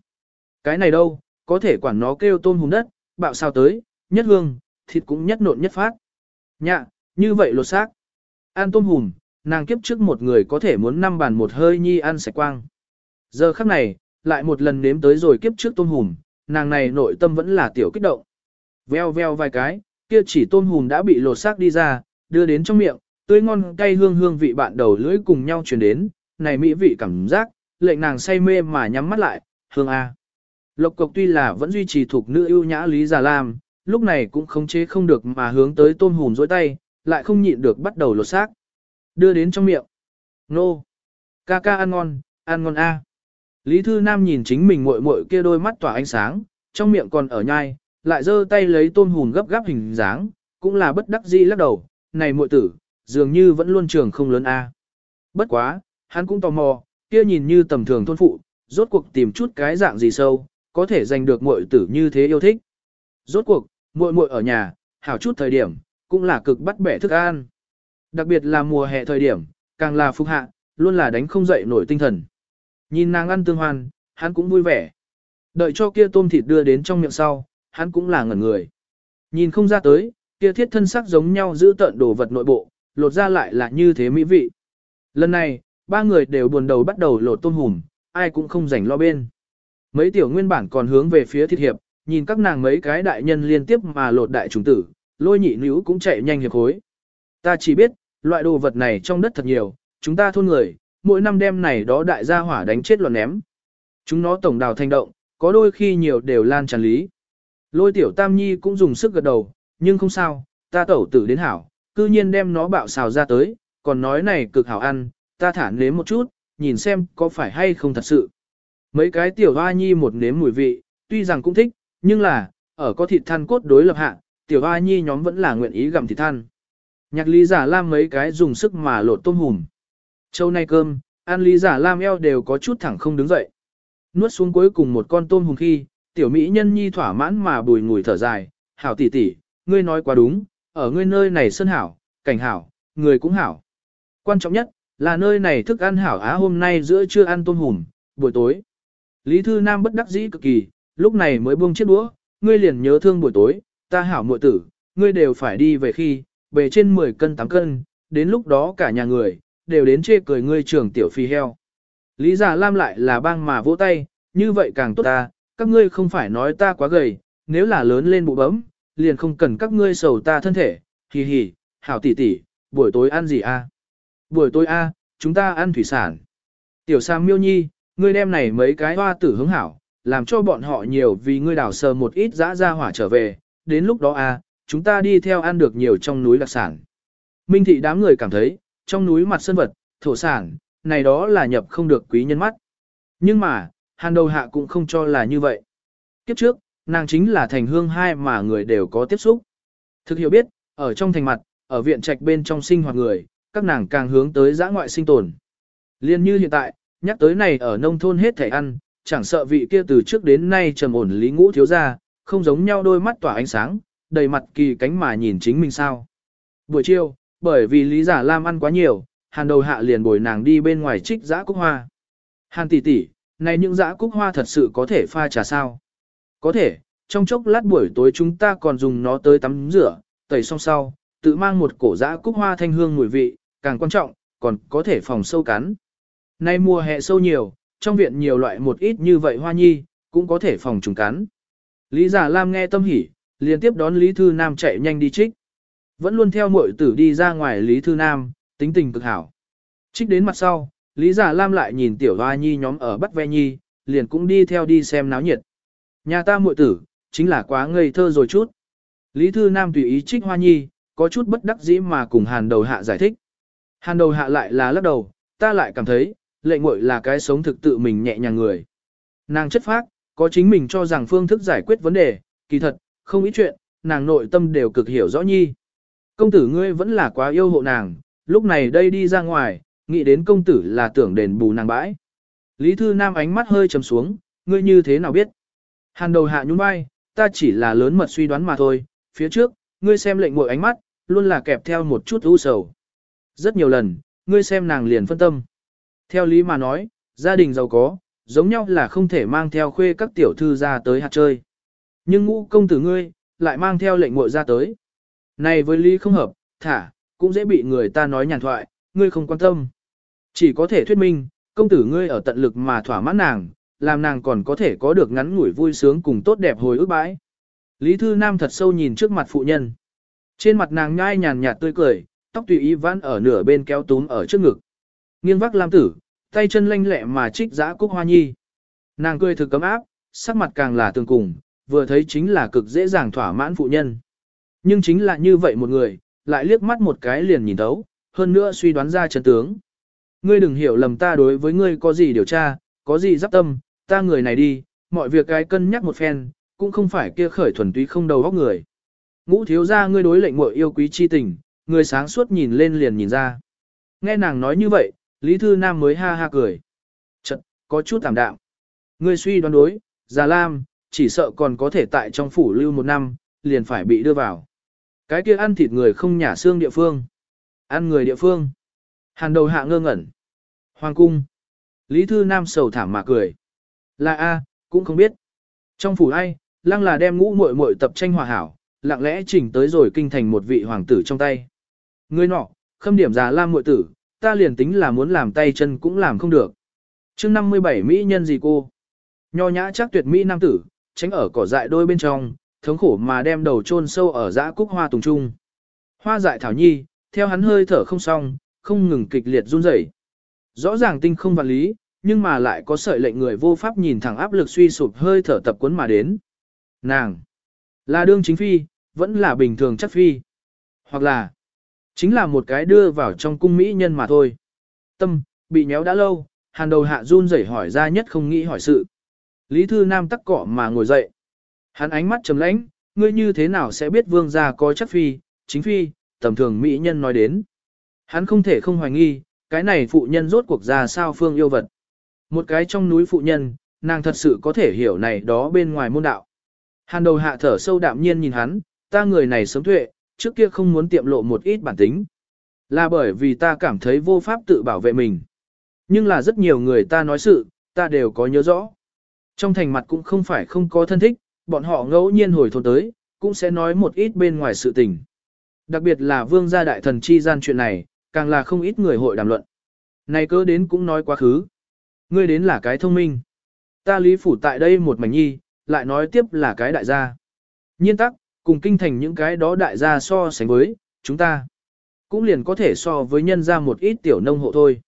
Cái này đâu, có thể quản nó kêu tôm hùm đất, bạo sao tới, nhất hương, thịt cũng nhất nộn nhất phát. Nhạ, như vậy lột xác. Ăn tôm hùm, nàng kiếp trước một người có thể muốn năm bàn một hơi nhi ăn sạch quang. Giờ khắc này, lại một lần nếm tới rồi kiếp trước tôm hùm, nàng này nội tâm vẫn là tiểu kích động. Veo veo vài cái, kia chỉ tôm hùm đã bị lột xác đi ra, đưa đến trong miệng, tươi ngon cay hương hương vị bạn đầu lưỡi cùng nhau truyền đến, này mỹ vị cảm giác, lệnh nàng say mê mà nhắm mắt lại, hương A. Lộc cộc tuy là vẫn duy trì thuộc nữ ưu nhã Lý Già Lam, lúc này cũng khống chế không được mà hướng tới tôm hùm dối tay, lại không nhịn được bắt đầu lột xác. Đưa đến trong miệng. Nô. Ca ca ăn ngon, ăn ngon A. Lý Thư Nam nhìn chính mình muội muội kia đôi mắt tỏa ánh sáng, trong miệng còn ở nhai, lại giơ tay lấy tôm hùm gấp gáp hình dáng, cũng là bất đắc dĩ lắc đầu, này muội tử, dường như vẫn luôn trường không lớn a. Bất quá, hắn cũng tò mò, kia nhìn như tầm thường thôn phụ, rốt cuộc tìm chút cái dạng gì sâu, có thể giành được muội tử như thế yêu thích. Rốt cuộc, muội muội ở nhà, hảo chút thời điểm, cũng là cực bắt bẻ thức ăn. Đặc biệt là mùa hè thời điểm, càng là phúc hạ, luôn là đánh không dậy nổi tinh thần. Nhìn nàng ăn tương hoan, hắn cũng vui vẻ. Đợi cho kia tôm thịt đưa đến trong miệng sau, hắn cũng là ngẩn người. Nhìn không ra tới, kia thiết thân sắc giống nhau giữ tận đồ vật nội bộ, lột ra lại là như thế mỹ vị. Lần này, ba người đều buồn đầu bắt đầu lột tôm hùm, ai cũng không rảnh lo bên. Mấy tiểu nguyên bản còn hướng về phía thịt hiệp, nhìn các nàng mấy cái đại nhân liên tiếp mà lột đại trùng tử, lôi nhị níu cũng chạy nhanh hiệp hối. Ta chỉ biết, loại đồ vật này trong đất thật nhiều, chúng ta thôn người, mỗi năm đêm này đó đại gia hỏa đánh chết loạn ném. Chúng nó tổng đào thành động, có đôi khi nhiều đều lan tràn lý. Lôi tiểu tam nhi cũng dùng sức gật đầu, nhưng không sao, ta tẩu tử đến hảo, cư nhiên đem nó bạo xào ra tới, còn nói này cực hảo ăn, ta thả nếm một chút, nhìn xem có phải hay không thật sự. Mấy cái tiểu hoa nhi một nếm mùi vị, tuy rằng cũng thích, nhưng là, ở có thịt than cốt đối lập hạ, tiểu hoa nhi nhóm vẫn là nguyện ý gặm thịt than. Nhạc lý giả lam mấy cái dùng sức mà lột tôm hùm. Châu nay cơm, ăn lý giả lam eo đều có chút thẳng không đứng dậy. Nuốt xuống cuối cùng một con tôm hùm khi, tiểu mỹ nhân nhi thỏa mãn mà bùi ngùi thở dài, hảo tỷ tỷ, ngươi nói quá đúng, ở ngươi nơi này sân hảo, cảnh hảo, người cũng hảo. Quan trọng nhất, là nơi này thức ăn hảo á hôm nay giữa trưa ăn tôm hùm, buổi tối. Lý Thư Nam bất đắc dĩ cực kỳ, lúc này mới buông chiếc đũa, ngươi liền nhớ thương buổi tối, ta hảo muội tử, ngươi đều phải đi về khi, về trên 10 cân 8 cân, đến lúc đó cả nhà người, đều đến chê cười ngươi trưởng tiểu phi heo. Lý Già Lam lại là bang mà vỗ tay, như vậy càng tốt ta, các ngươi không phải nói ta quá gầy, nếu là lớn lên bụ bấm, liền không cần các ngươi sầu ta thân thể, hì hì, hảo tỷ tỷ, buổi tối ăn gì a? Buổi tối a, chúng ta ăn thủy sản. Tiểu Sam Miêu Nhi, ngươi đem này mấy cái hoa tử hướng hảo, làm cho bọn họ nhiều vì ngươi đào sờ một ít dã ra hỏa trở về, đến lúc đó a, chúng ta đi theo ăn được nhiều trong núi đặc sản. Minh thị đám người cảm thấy, trong núi mặt sơn vật, thổ sản, này đó là nhập không được quý nhân mắt. Nhưng mà, hàn đầu hạ cũng không cho là như vậy. Kiếp trước, nàng chính là thành hương hai mà người đều có tiếp xúc. Thực hiểu biết, ở trong thành mặt, ở viện trạch bên trong sinh hoạt người, các nàng càng hướng tới giã ngoại sinh tồn. Liên như hiện tại, nhắc tới này ở nông thôn hết thể ăn, chẳng sợ vị kia từ trước đến nay trầm ổn lý ngũ thiếu ra, không giống nhau đôi mắt tỏa ánh sáng, đầy mặt kỳ cánh mà nhìn chính mình sao. Buổi chiều, bởi vì lý giả lam ăn quá nhiều, hàn đầu hạ liền bồi nàng đi bên ngoài trích giã cúc hoa. Hàn tỷ tỷ, này những giã cúc hoa thật sự có thể pha trà sao? Có thể, trong chốc lát buổi tối chúng ta còn dùng nó tới tắm rửa, tẩy xong sau, tự mang một cổ giã cúc hoa thanh hương mùi vị, càng quan trọng, còn có thể phòng sâu cắn. Nay mùa hè sâu nhiều, trong viện nhiều loại một ít như vậy hoa nhi, cũng có thể phòng trùng cắn. Lý giả Lam nghe tâm hỉ, liên tiếp đón Lý Thư Nam chạy nhanh đi trích. Vẫn luôn theo muội tử đi ra ngoài Lý Thư Nam, tính tình cực hảo. Trích đến mặt sau, Lý Giả Lam lại nhìn tiểu hoa nhi nhóm ở bắt ve nhi, liền cũng đi theo đi xem náo nhiệt. Nhà ta muội tử, chính là quá ngây thơ rồi chút. Lý Thư Nam tùy ý trích hoa nhi, có chút bất đắc dĩ mà cùng hàn đầu hạ giải thích. Hàn đầu hạ lại là lắc đầu, ta lại cảm thấy, lệ ngội là cái sống thực tự mình nhẹ nhàng người. Nàng chất phác, có chính mình cho rằng phương thức giải quyết vấn đề, kỳ thật, không ý chuyện, nàng nội tâm đều cực hiểu rõ nhi. Công tử ngươi vẫn là quá yêu hộ nàng, lúc này đây đi ra ngoài, nghĩ đến công tử là tưởng đền bù nàng bãi. Lý Thư Nam ánh mắt hơi trầm xuống, ngươi như thế nào biết? Hàn đầu hạ nhún vai, ta chỉ là lớn mật suy đoán mà thôi, phía trước, ngươi xem lệnh mội ánh mắt, luôn là kẹp theo một chút u sầu. Rất nhiều lần, ngươi xem nàng liền phân tâm. Theo lý mà nói, gia đình giàu có, giống nhau là không thể mang theo khuê các tiểu thư ra tới hạt chơi. Nhưng ngũ công tử ngươi, lại mang theo lệnh muội ra tới. Này với lý không hợp, thả, cũng dễ bị người ta nói nhàn thoại, ngươi không quan tâm. Chỉ có thể thuyết minh, công tử ngươi ở tận lực mà thỏa mãn nàng, làm nàng còn có thể có được ngắn ngủi vui sướng cùng tốt đẹp hồi ức bãi. Lý Thư Nam thật sâu nhìn trước mặt phụ nhân. Trên mặt nàng nhai nhàn nhạt tươi cười, tóc tùy ý vãn ở nửa bên kéo túm ở trước ngực. Nghiêng vác lam tử, tay chân lanh lẹ mà trích giã cúc hoa nhi. Nàng cười thực cấm áp, sắc mặt càng là tương cùng, vừa thấy chính là cực dễ dàng thỏa mãn phụ nhân. Nhưng chính là như vậy một người, lại liếc mắt một cái liền nhìn thấu, hơn nữa suy đoán ra chân tướng. Ngươi đừng hiểu lầm ta đối với ngươi có gì điều tra, có gì giáp tâm, ta người này đi, mọi việc cái cân nhắc một phen, cũng không phải kia khởi thuần túy không đầu óc người. Ngũ thiếu ra ngươi đối lệnh muội yêu quý chi tình, người sáng suốt nhìn lên liền nhìn ra. Nghe nàng nói như vậy, Lý Thư Nam mới ha ha cười. Chật, có chút tạm đạm. Ngươi suy đoán đối, Già Lam, chỉ sợ còn có thể tại trong phủ lưu một năm, liền phải bị đưa vào. Cái kia ăn thịt người không nhả xương địa phương. Ăn người địa phương. Hàn đầu hạ ngơ ngẩn. Hoàng cung. Lý Thư Nam sầu thảm mà cười. Là A, cũng không biết. Trong phủ ai, lăng là đem ngũ muội muội tập tranh hòa hảo, lặng lẽ chỉnh tới rồi kinh thành một vị hoàng tử trong tay. Người nọ, khâm điểm già lam muội tử, ta liền tính là muốn làm tay chân cũng làm không được. chương 57 Mỹ nhân gì cô? Nho nhã chắc tuyệt Mỹ nam tử, tránh ở cỏ dại đôi bên trong, thống khổ mà đem đầu chôn sâu ở dã cúc hoa tùng trung. Hoa dại thảo nhi, theo hắn hơi thở không xong, không ngừng kịch liệt run rẩy. Rõ ràng tinh không vật lý, nhưng mà lại có sợi lệnh người vô pháp nhìn thẳng áp lực suy sụp hơi thở tập cuốn mà đến. Nàng, là đương chính phi, vẫn là bình thường chắc phi. Hoặc là, chính là một cái đưa vào trong cung mỹ nhân mà thôi. Tâm, bị nhéo đã lâu, hàn đầu hạ run rẩy hỏi ra nhất không nghĩ hỏi sự. Lý Thư Nam tắc cọ mà ngồi dậy. Hắn ánh mắt trầm lãnh, ngươi như thế nào sẽ biết vương gia có chắc phi, chính phi, tầm thường mỹ nhân nói đến. Hắn không thể không hoài nghi, cái này phụ nhân rốt cuộc ra sao phương yêu vật. Một cái trong núi phụ nhân, nàng thật sự có thể hiểu này đó bên ngoài môn đạo. Hàn đầu hạ thở sâu đạm nhiên nhìn hắn, ta người này sớm tuệ, trước kia không muốn tiệm lộ một ít bản tính. Là bởi vì ta cảm thấy vô pháp tự bảo vệ mình. Nhưng là rất nhiều người ta nói sự, ta đều có nhớ rõ. Trong thành mặt cũng không phải không có thân thích, bọn họ ngẫu nhiên hồi thôn tới, cũng sẽ nói một ít bên ngoài sự tình. Đặc biệt là vương gia đại thần chi gian chuyện này, càng là không ít người hội đàm luận. Này cơ đến cũng nói quá khứ. Ngươi đến là cái thông minh. Ta lý phủ tại đây một mảnh nhi, lại nói tiếp là cái đại gia. Nhiên tắc, cùng kinh thành những cái đó đại gia so sánh với, chúng ta. Cũng liền có thể so với nhân ra một ít tiểu nông hộ thôi.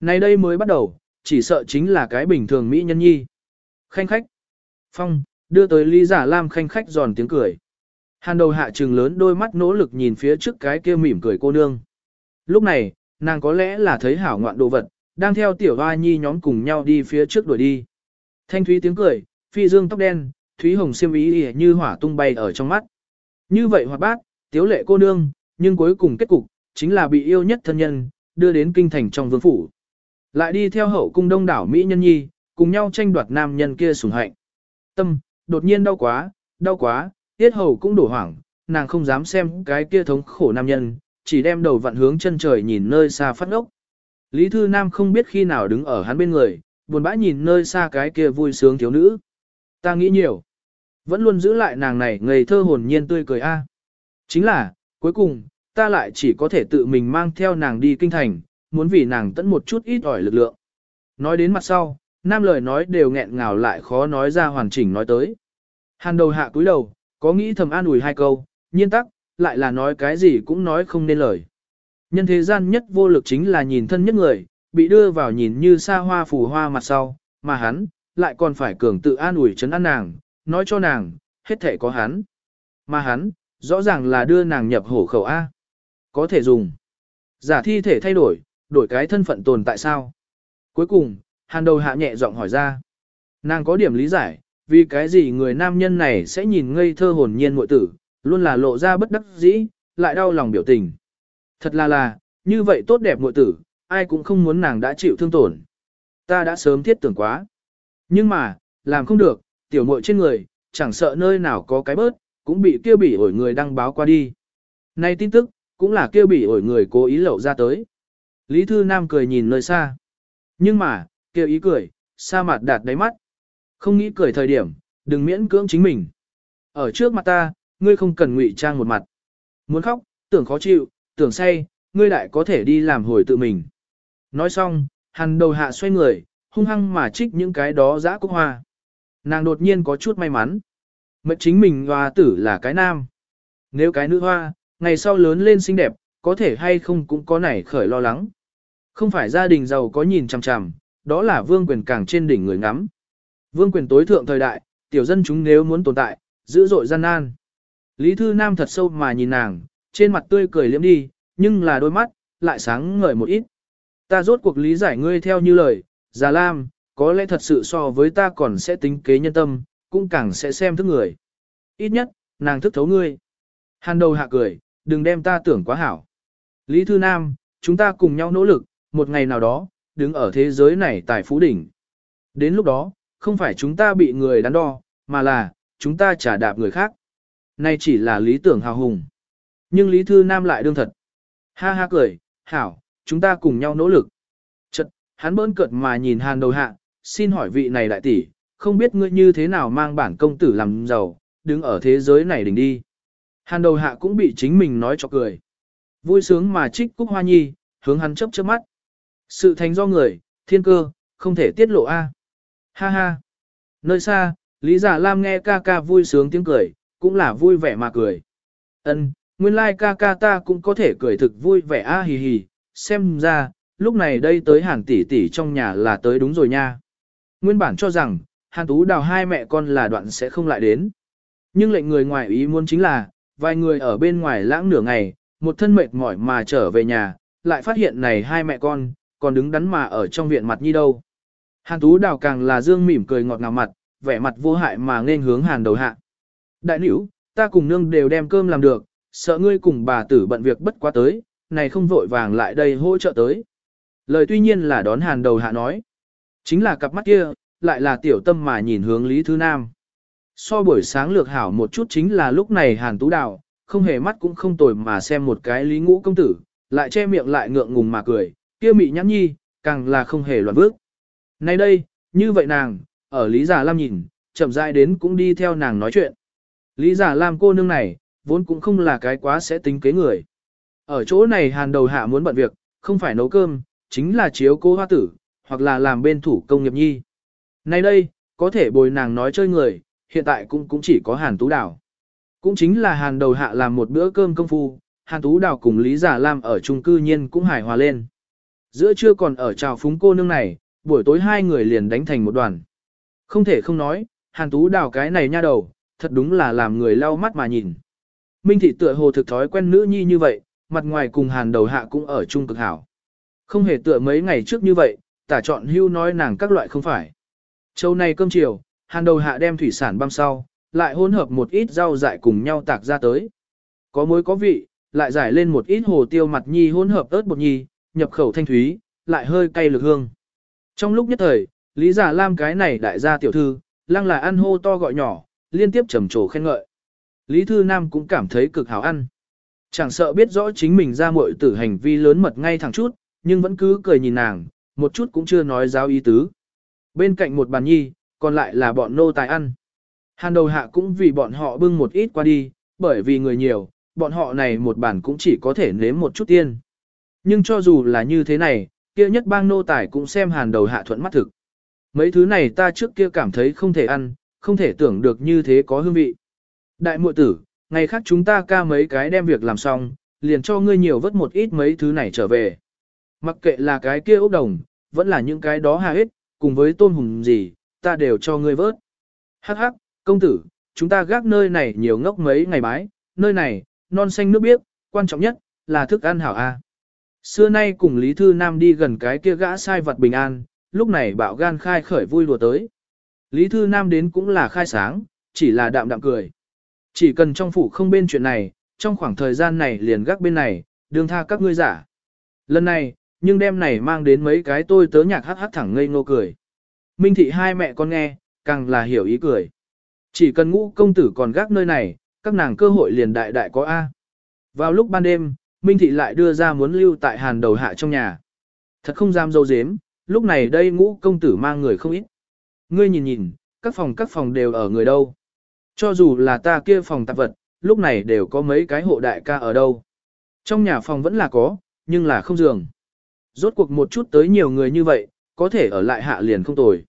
nay đây mới bắt đầu, chỉ sợ chính là cái bình thường Mỹ nhân nhi. Khanh khách. Phong, đưa tới Lý Giả Lam khanh khách giòn tiếng cười. Hàn đầu hạ trừng lớn đôi mắt nỗ lực nhìn phía trước cái kia mỉm cười cô nương. Lúc này, nàng có lẽ là thấy hảo ngoạn đồ vật, đang theo tiểu hoa nhi nhóm cùng nhau đi phía trước đuổi đi. Thanh thúy tiếng cười, phi dương tóc đen, thúy hồng xiêm ý như hỏa tung bay ở trong mắt. Như vậy hoạt bát, tiếu lệ cô nương, nhưng cuối cùng kết cục, chính là bị yêu nhất thân nhân, đưa đến kinh thành trong vương phủ. Lại đi theo hậu cung đông đảo Mỹ nhân nhi, cùng nhau tranh đoạt nam nhân kia sủng hạnh. Tâm, đột nhiên đau quá, đau quá, tiết hầu cũng đổ hoảng, nàng không dám xem cái kia thống khổ nam nhân, chỉ đem đầu vặn hướng chân trời nhìn nơi xa phát ốc. Lý Thư Nam không biết khi nào đứng ở hắn bên người, buồn bã nhìn nơi xa cái kia vui sướng thiếu nữ. Ta nghĩ nhiều. Vẫn luôn giữ lại nàng này ngây thơ hồn nhiên tươi cười a. Chính là, cuối cùng, ta lại chỉ có thể tự mình mang theo nàng đi kinh thành, muốn vì nàng tận một chút ít ỏi lực lượng. Nói đến mặt sau, nam lời nói đều nghẹn ngào lại khó nói ra hoàn chỉnh nói tới. Hàn đầu hạ cúi đầu, có nghĩ thầm an ủi hai câu, nhiên tắc, lại là nói cái gì cũng nói không nên lời. Nhân thế gian nhất vô lực chính là nhìn thân nhất người, bị đưa vào nhìn như xa hoa phù hoa mặt sau, mà hắn, lại còn phải cường tự an ủi chấn an nàng, nói cho nàng, hết thể có hắn. Mà hắn, rõ ràng là đưa nàng nhập hổ khẩu A. Có thể dùng. Giả thi thể thay đổi, đổi cái thân phận tồn tại sao? Cuối cùng, hàn đầu hạ nhẹ giọng hỏi ra. Nàng có điểm lý giải, vì cái gì người nam nhân này sẽ nhìn ngây thơ hồn nhiên muội tử, luôn là lộ ra bất đắc dĩ, lại đau lòng biểu tình. Thật là là, như vậy tốt đẹp muội tử, ai cũng không muốn nàng đã chịu thương tổn. Ta đã sớm thiết tưởng quá. Nhưng mà, làm không được, tiểu muội trên người, chẳng sợ nơi nào có cái bớt, cũng bị kêu bỉ ổi người đăng báo qua đi. nay tin tức, cũng là kêu bỉ ổi người cố ý lậu ra tới. Lý Thư Nam cười nhìn nơi xa. Nhưng mà, kêu ý cười, sa mặt đạt đáy mắt. Không nghĩ cười thời điểm, đừng miễn cưỡng chính mình. Ở trước mặt ta, ngươi không cần ngụy trang một mặt. Muốn khóc, tưởng khó chịu, tưởng say, ngươi lại có thể đi làm hồi tự mình. Nói xong, hằn đầu hạ xoay người, hung hăng mà trích những cái đó dã cúc hoa. Nàng đột nhiên có chút may mắn. Mệnh chính mình hoa tử là cái nam. Nếu cái nữ hoa, ngày sau lớn lên xinh đẹp, có thể hay không cũng có nảy khởi lo lắng. Không phải gia đình giàu có nhìn chằm chằm, đó là vương quyền càng trên đỉnh người ngắm. Vương quyền tối thượng thời đại, tiểu dân chúng nếu muốn tồn tại, dữ dội gian nan. Lý Thư Nam thật sâu mà nhìn nàng, trên mặt tươi cười liếm đi, nhưng là đôi mắt, lại sáng ngời một ít. Ta rốt cuộc lý giải ngươi theo như lời, Già Lam, có lẽ thật sự so với ta còn sẽ tính kế nhân tâm, cũng càng sẽ xem thức người. Ít nhất, nàng thức thấu ngươi. Hàn đầu hạ cười, đừng đem ta tưởng quá hảo. Lý Thư Nam, chúng ta cùng nhau nỗ lực, một ngày nào đó, đứng ở thế giới này tại phú đỉnh. Đến lúc đó, không phải chúng ta bị người đắn đo, mà là, chúng ta trả đạp người khác. Nay chỉ là lý tưởng hào hùng. Nhưng Lý Thư Nam lại đương thật. Ha ha cười, hảo, chúng ta cùng nhau nỗ lực. Chật, hắn bỡn cợt mà nhìn hàn đầu hạ, xin hỏi vị này đại tỷ, không biết ngươi như thế nào mang bản công tử làm giàu, đứng ở thế giới này đỉnh đi. Hàn đầu hạ cũng bị chính mình nói cho cười. Vui sướng mà trích cúc hoa nhi, hướng hắn chấp chớp mắt. Sự thành do người, thiên cơ, không thể tiết lộ a. Ha ha. Nơi xa, Lý Giả Lam nghe ca ca vui sướng tiếng cười, cũng là vui vẻ mà cười. Ân, nguyên lai like ca ca ta cũng có thể cười thực vui vẻ a hì hì, xem ra, lúc này đây tới hàng tỷ tỷ trong nhà là tới đúng rồi nha. Nguyên bản cho rằng, hàn tú đào hai mẹ con là đoạn sẽ không lại đến. Nhưng lệnh người ngoài ý muốn chính là, vài người ở bên ngoài lãng nửa ngày, một thân mệt mỏi mà trở về nhà, lại phát hiện này hai mẹ con, còn đứng đắn mà ở trong viện mặt nhi đâu. Hàn tú đào càng là dương mỉm cười ngọt ngào mặt, vẻ mặt vô hại mà nên hướng hàn đầu hạ. Đại nữ, ta cùng nương đều đem cơm làm được, sợ ngươi cùng bà tử bận việc bất quá tới, này không vội vàng lại đây hỗ trợ tới. Lời tuy nhiên là đón hàn đầu hạ nói. Chính là cặp mắt kia, lại là tiểu tâm mà nhìn hướng Lý Thứ Nam. So buổi sáng lược hảo một chút chính là lúc này hàn tú đào, không hề mắt cũng không tồi mà xem một cái Lý Ngũ công tử, lại che miệng lại ngượng ngùng mà cười, kia mị nhãn nhi, càng là không hề loạn bước. Nay đây, như vậy nàng, ở Lý Già Lam nhìn, chậm rãi đến cũng đi theo nàng nói chuyện. Lý Già Lam cô nương này, vốn cũng không là cái quá sẽ tính kế người. Ở chỗ này hàn đầu hạ muốn bận việc, không phải nấu cơm, chính là chiếu cô hoa tử, hoặc là làm bên thủ công nghiệp nhi. Nay đây, có thể bồi nàng nói chơi người, hiện tại cũng cũng chỉ có hàn tú đào. Cũng chính là hàn đầu hạ làm một bữa cơm công phu, hàn tú đào cùng Lý Giả Lam ở chung cư nhiên cũng hài hòa lên. Giữa trưa còn ở trào phúng cô nương này, buổi tối hai người liền đánh thành một đoàn. Không thể không nói, hàn tú đào cái này nha đầu, thật đúng là làm người lau mắt mà nhìn. Minh thị tựa hồ thực thói quen nữ nhi như vậy, mặt ngoài cùng hàn đầu hạ cũng ở chung cực hảo. Không hề tựa mấy ngày trước như vậy, tả chọn hưu nói nàng các loại không phải. Châu này cơm chiều, hàn đầu hạ đem thủy sản băm sau, lại hỗn hợp một ít rau dại cùng nhau tạc ra tới. Có muối có vị, lại giải lên một ít hồ tiêu mặt nhi hỗn hợp ớt bột nhi, nhập khẩu thanh thúy, lại hơi cay lực hương. Trong lúc nhất thời, Lý Giả Lam cái này đại gia tiểu thư, lăng là ăn hô to gọi nhỏ, liên tiếp trầm trồ khen ngợi. Lý Thư Nam cũng cảm thấy cực hào ăn. Chẳng sợ biết rõ chính mình ra muội tử hành vi lớn mật ngay thẳng chút, nhưng vẫn cứ cười nhìn nàng, một chút cũng chưa nói giáo ý tứ. Bên cạnh một bàn nhi, còn lại là bọn nô tài ăn. Hàn đầu hạ cũng vì bọn họ bưng một ít qua đi, bởi vì người nhiều, bọn họ này một bàn cũng chỉ có thể nếm một chút tiên. Nhưng cho dù là như thế này, kia nhất bang nô tài cũng xem hàn đầu hạ thuận mắt thực. Mấy thứ này ta trước kia cảm thấy không thể ăn, không thể tưởng được như thế có hương vị. Đại muội tử, ngày khác chúng ta ca mấy cái đem việc làm xong, liền cho ngươi nhiều vớt một ít mấy thứ này trở về. Mặc kệ là cái kia ốc đồng, vẫn là những cái đó hà hết, cùng với tôn hùng gì, ta đều cho ngươi vớt. Hắc hắc, công tử, chúng ta gác nơi này nhiều ngốc mấy ngày bái, nơi này, non xanh nước biếc, quan trọng nhất, là thức ăn hảo a. Xưa nay cùng Lý Thư Nam đi gần cái kia gã sai vật bình an, lúc này bạo gan khai khởi vui lùa tới. Lý Thư Nam đến cũng là khai sáng, chỉ là đạm đạm cười. Chỉ cần trong phủ không bên chuyện này, trong khoảng thời gian này liền gác bên này, đương tha các ngươi giả. Lần này, nhưng đêm này mang đến mấy cái tôi tớ nhạc hát hát thẳng ngây ngô cười. Minh thị hai mẹ con nghe, càng là hiểu ý cười. Chỉ cần ngũ công tử còn gác nơi này, các nàng cơ hội liền đại đại có A. Vào lúc ban đêm, Minh thị lại đưa ra muốn lưu tại hàn đầu hạ trong nhà. Thật không dám dâu dếm, lúc này đây ngũ công tử mang người không ít. Ngươi nhìn nhìn, các phòng các phòng đều ở người đâu. Cho dù là ta kia phòng tạp vật, lúc này đều có mấy cái hộ đại ca ở đâu. Trong nhà phòng vẫn là có, nhưng là không giường. Rốt cuộc một chút tới nhiều người như vậy, có thể ở lại hạ liền không tồi.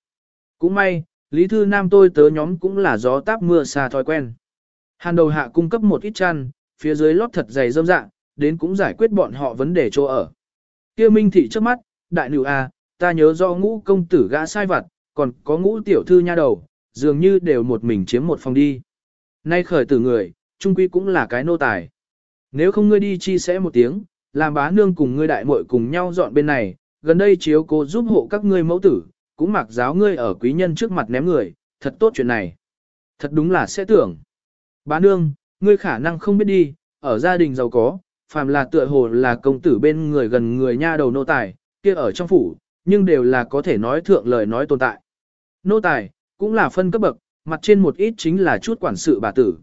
Cũng may, Lý Thư Nam tôi tớ nhóm cũng là gió táp mưa xa thói quen. Hàn đầu hạ cung cấp một ít chăn, phía dưới lót thật dày dâm dạng, đến cũng giải quyết bọn họ vấn đề chỗ ở. Kia Minh thị trước mắt, đại nữ a, ta nhớ do ngũ công tử gã sai vặt, còn có ngũ tiểu thư nha đầu, dường như đều một mình chiếm một phòng đi. Nay khởi tử người, trung quy cũng là cái nô tài. Nếu không ngươi đi chi sẽ một tiếng, làm bá nương cùng ngươi đại muội cùng nhau dọn bên này, gần đây chiếu cố giúp hộ các ngươi mẫu tử, cũng mặc giáo ngươi ở quý nhân trước mặt ném người, thật tốt chuyện này. Thật đúng là sẽ tưởng. Bá nương, ngươi khả năng không biết đi, ở gia đình giàu có, phàm là tựa hồ là công tử bên người gần người nha đầu nô tài, kia ở trong phủ, nhưng đều là có thể nói thượng lời nói tồn tại. Nô tài, cũng là phân cấp bậc, mặt trên một ít chính là chút quản sự bà tử.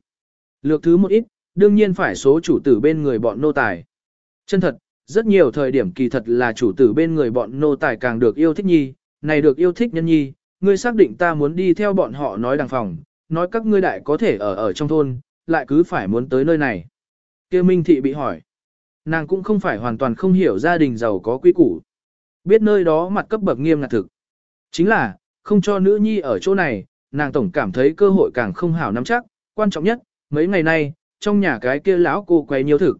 Lược thứ một ít, đương nhiên phải số chủ tử bên người bọn nô tài. Chân thật, rất nhiều thời điểm kỳ thật là chủ tử bên người bọn nô tài càng được yêu thích nhi, này được yêu thích nhân nhi, ngươi xác định ta muốn đi theo bọn họ nói đàng phòng, nói các ngươi đại có thể ở ở trong thôn, lại cứ phải muốn tới nơi này. kia Minh Thị bị hỏi. Nàng cũng không phải hoàn toàn không hiểu gia đình giàu có quy củ. Biết nơi đó mặt cấp bậc nghiêm ngặt thực. Chính là, không cho nữ nhi ở chỗ này, nàng tổng cảm thấy cơ hội càng không hảo nắm chắc, quan trọng nhất, mấy ngày nay, trong nhà cái kia lão cô quay nhiều thực.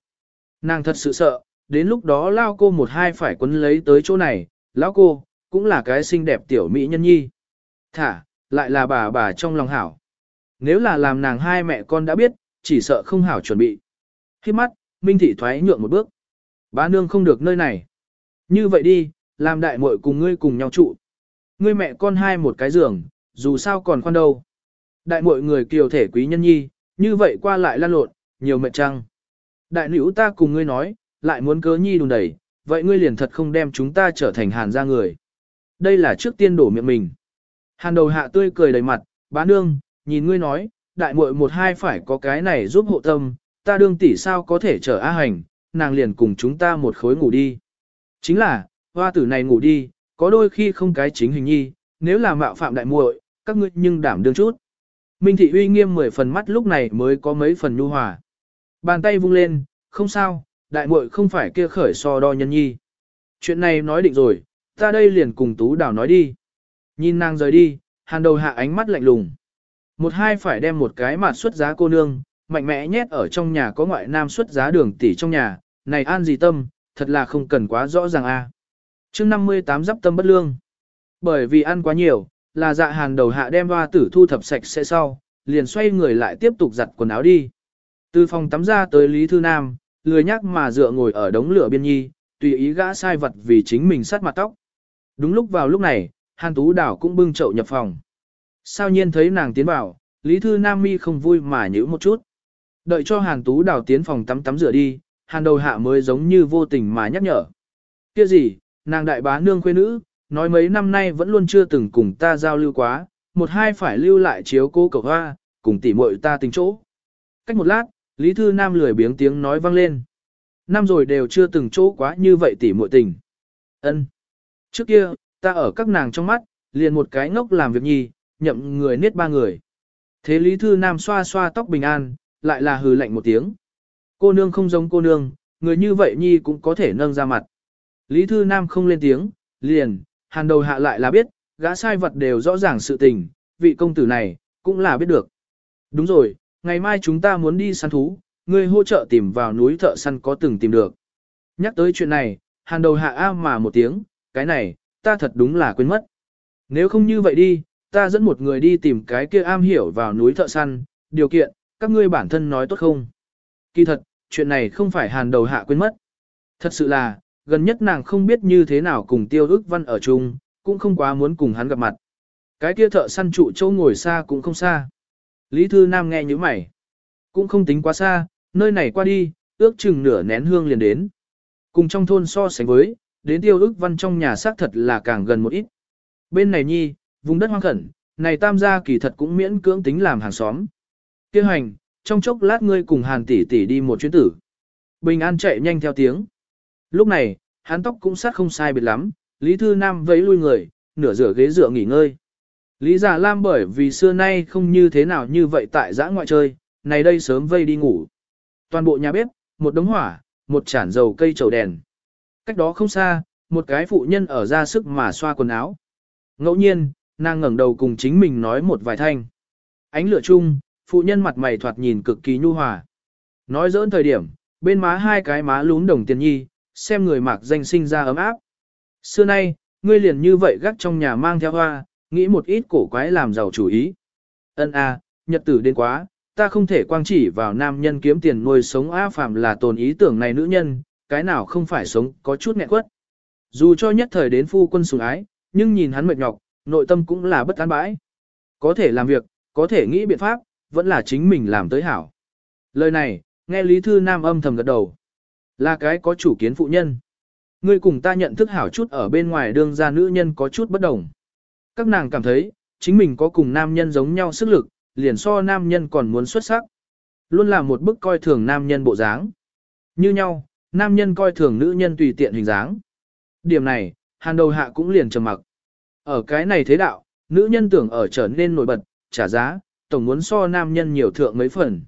Nàng thật sự sợ, đến lúc đó lao cô một hai phải quấn lấy tới chỗ này, lão cô, cũng là cái xinh đẹp tiểu mỹ nhân nhi. Thả, lại là bà bà trong lòng hảo. Nếu là làm nàng hai mẹ con đã biết, chỉ sợ không hảo chuẩn bị. Khi mắt, Minh Thị thoái nhượng một bước. Bá nương không được nơi này. Như vậy đi, làm đại muội cùng ngươi cùng nhau trụ. Ngươi mẹ con hai một cái giường, dù sao còn khoan đâu. Đại muội người kiều thể quý nhân nhi, như vậy qua lại lan lộn, nhiều mệt trăng. Đại nữ ta cùng ngươi nói, lại muốn cớ nhi đùn đẩy, vậy ngươi liền thật không đem chúng ta trở thành hàn gia người. Đây là trước tiên đổ miệng mình. Hàn đầu hạ tươi cười đầy mặt, bá nương, nhìn ngươi nói, đại muội một hai phải có cái này giúp hộ tâm, ta đương tỷ sao có thể chở A hành, nàng liền cùng chúng ta một khối ngủ đi. Chính là, hoa tử này ngủ đi, có đôi khi không cái chính hình nhi, nếu là mạo phạm đại muội, các ngươi nhưng đảm đương chút. Minh thị uy nghiêm mười phần mắt lúc này mới có mấy phần nhu hòa. Bàn tay vung lên, không sao, đại muội không phải kia khởi so đo nhân nhi. Chuyện này nói định rồi, ta đây liền cùng tú đào nói đi. Nhìn nàng rời đi, hàn đầu hạ ánh mắt lạnh lùng. Một hai phải đem một cái mặt xuất giá cô nương, mạnh mẽ nhét ở trong nhà có ngoại nam xuất giá đường tỷ trong nhà, này an gì tâm, thật là không cần quá rõ ràng a. À. Chương 58 giáp tâm bất lương. Bởi vì ăn quá nhiều, là dạ hàn đầu hạ đem hoa tử thu thập sạch sẽ sau, liền xoay người lại tiếp tục giặt quần áo đi. Từ phòng tắm ra tới Lý Thư Nam, lười nhắc mà dựa ngồi ở đống lửa biên nhi, tùy ý gã sai vật vì chính mình sát mặt tóc. Đúng lúc vào lúc này, Hàn Tú Đảo cũng bưng chậu nhập phòng. Sao nhiên thấy nàng tiến vào, Lý Thư Nam mi không vui mà nhữ một chút. Đợi cho Hàn Tú Đảo tiến phòng tắm tắm rửa đi, Hàn đầu hạ mới giống như vô tình mà nhắc nhở. Kia gì, nàng đại bá nương khuê nữ, nói mấy năm nay vẫn luôn chưa từng cùng ta giao lưu quá, một hai phải lưu lại chiếu cô cầu hoa, cùng tỉ muội ta tình chỗ. Cách một lát, Lý Thư Nam lười biếng tiếng nói vang lên. Năm rồi đều chưa từng chỗ quá như vậy tỉ muội tình. ân Trước kia, ta ở các nàng trong mắt, liền một cái ngốc làm việc nhi, nhậm người niết ba người. Thế Lý Thư Nam xoa xoa tóc bình an, lại là hừ lạnh một tiếng. Cô nương không giống cô nương, người như vậy nhi cũng có thể nâng ra mặt. Lý Thư Nam không lên tiếng, liền, hàn đầu hạ lại là biết, gã sai vật đều rõ ràng sự tình, vị công tử này, cũng là biết được. Đúng rồi, ngày mai chúng ta muốn đi săn thú, ngươi hỗ trợ tìm vào núi thợ săn có từng tìm được. Nhắc tới chuyện này, hàn đầu hạ a mà một tiếng, cái này, ta thật đúng là quên mất. Nếu không như vậy đi, ta dẫn một người đi tìm cái kia am hiểu vào núi thợ săn, điều kiện, các ngươi bản thân nói tốt không? Kỳ thật, chuyện này không phải hàn đầu hạ quên mất. Thật sự là, gần nhất nàng không biết như thế nào cùng tiêu ước văn ở chung, cũng không quá muốn cùng hắn gặp mặt. Cái kia thợ săn trụ châu ngồi xa cũng không xa. Lý Thư Nam nghe như mày. Cũng không tính quá xa, nơi này qua đi, ước chừng nửa nén hương liền đến. Cùng trong thôn so sánh với, đến tiêu ức văn trong nhà xác thật là càng gần một ít. Bên này nhi, vùng đất hoang khẩn, này tam gia kỳ thật cũng miễn cưỡng tính làm hàng xóm. Kêu hành, trong chốc lát ngươi cùng hàn tỷ tỷ đi một chuyến tử. Bình an chạy nhanh theo tiếng. Lúc này, hắn tóc cũng sát không sai biệt lắm, Lý Thư Nam vẫy lui người, nửa rửa ghế dựa nghỉ ngơi. Lý Giả Lam bởi vì xưa nay không như thế nào như vậy tại giã ngoại chơi, này đây sớm vây đi ngủ. Toàn bộ nhà bếp, một đống hỏa, một chản dầu cây chầu đèn. Cách đó không xa, một cái phụ nhân ở ra sức mà xoa quần áo. Ngẫu nhiên, nàng ngẩng đầu cùng chính mình nói một vài thanh. Ánh lửa chung, phụ nhân mặt mày thoạt nhìn cực kỳ nhu hòa. Nói dỡn thời điểm, bên má hai cái má lún đồng tiền nhi, xem người mặc danh sinh ra ấm áp. Xưa nay, ngươi liền như vậy gác trong nhà mang theo hoa, nghĩ một ít cổ quái làm giàu chủ ý. Ân a, nhật tử đến quá, ta không thể quang chỉ vào nam nhân kiếm tiền nuôi sống a phàm là tồn ý tưởng này nữ nhân, cái nào không phải sống có chút nghẹn quất. Dù cho nhất thời đến phu quân sủng ái, nhưng nhìn hắn mệt nhọc, nội tâm cũng là bất an bãi. Có thể làm việc, có thể nghĩ biện pháp, vẫn là chính mình làm tới hảo. Lời này, nghe Lý Thư Nam âm thầm gật đầu. Là cái có chủ kiến phụ nhân. Ngươi cùng ta nhận thức hảo chút ở bên ngoài đương ra nữ nhân có chút bất đồng. Các nàng cảm thấy, chính mình có cùng nam nhân giống nhau sức lực, liền so nam nhân còn muốn xuất sắc. Luôn là một bức coi thường nam nhân bộ dáng. Như nhau, nam nhân coi thường nữ nhân tùy tiện hình dáng. Điểm này, hàn đầu hạ cũng liền trầm mặc. Ở cái này thế đạo, nữ nhân tưởng ở trở nên nổi bật, trả giá, tổng muốn so nam nhân nhiều thượng mấy phần.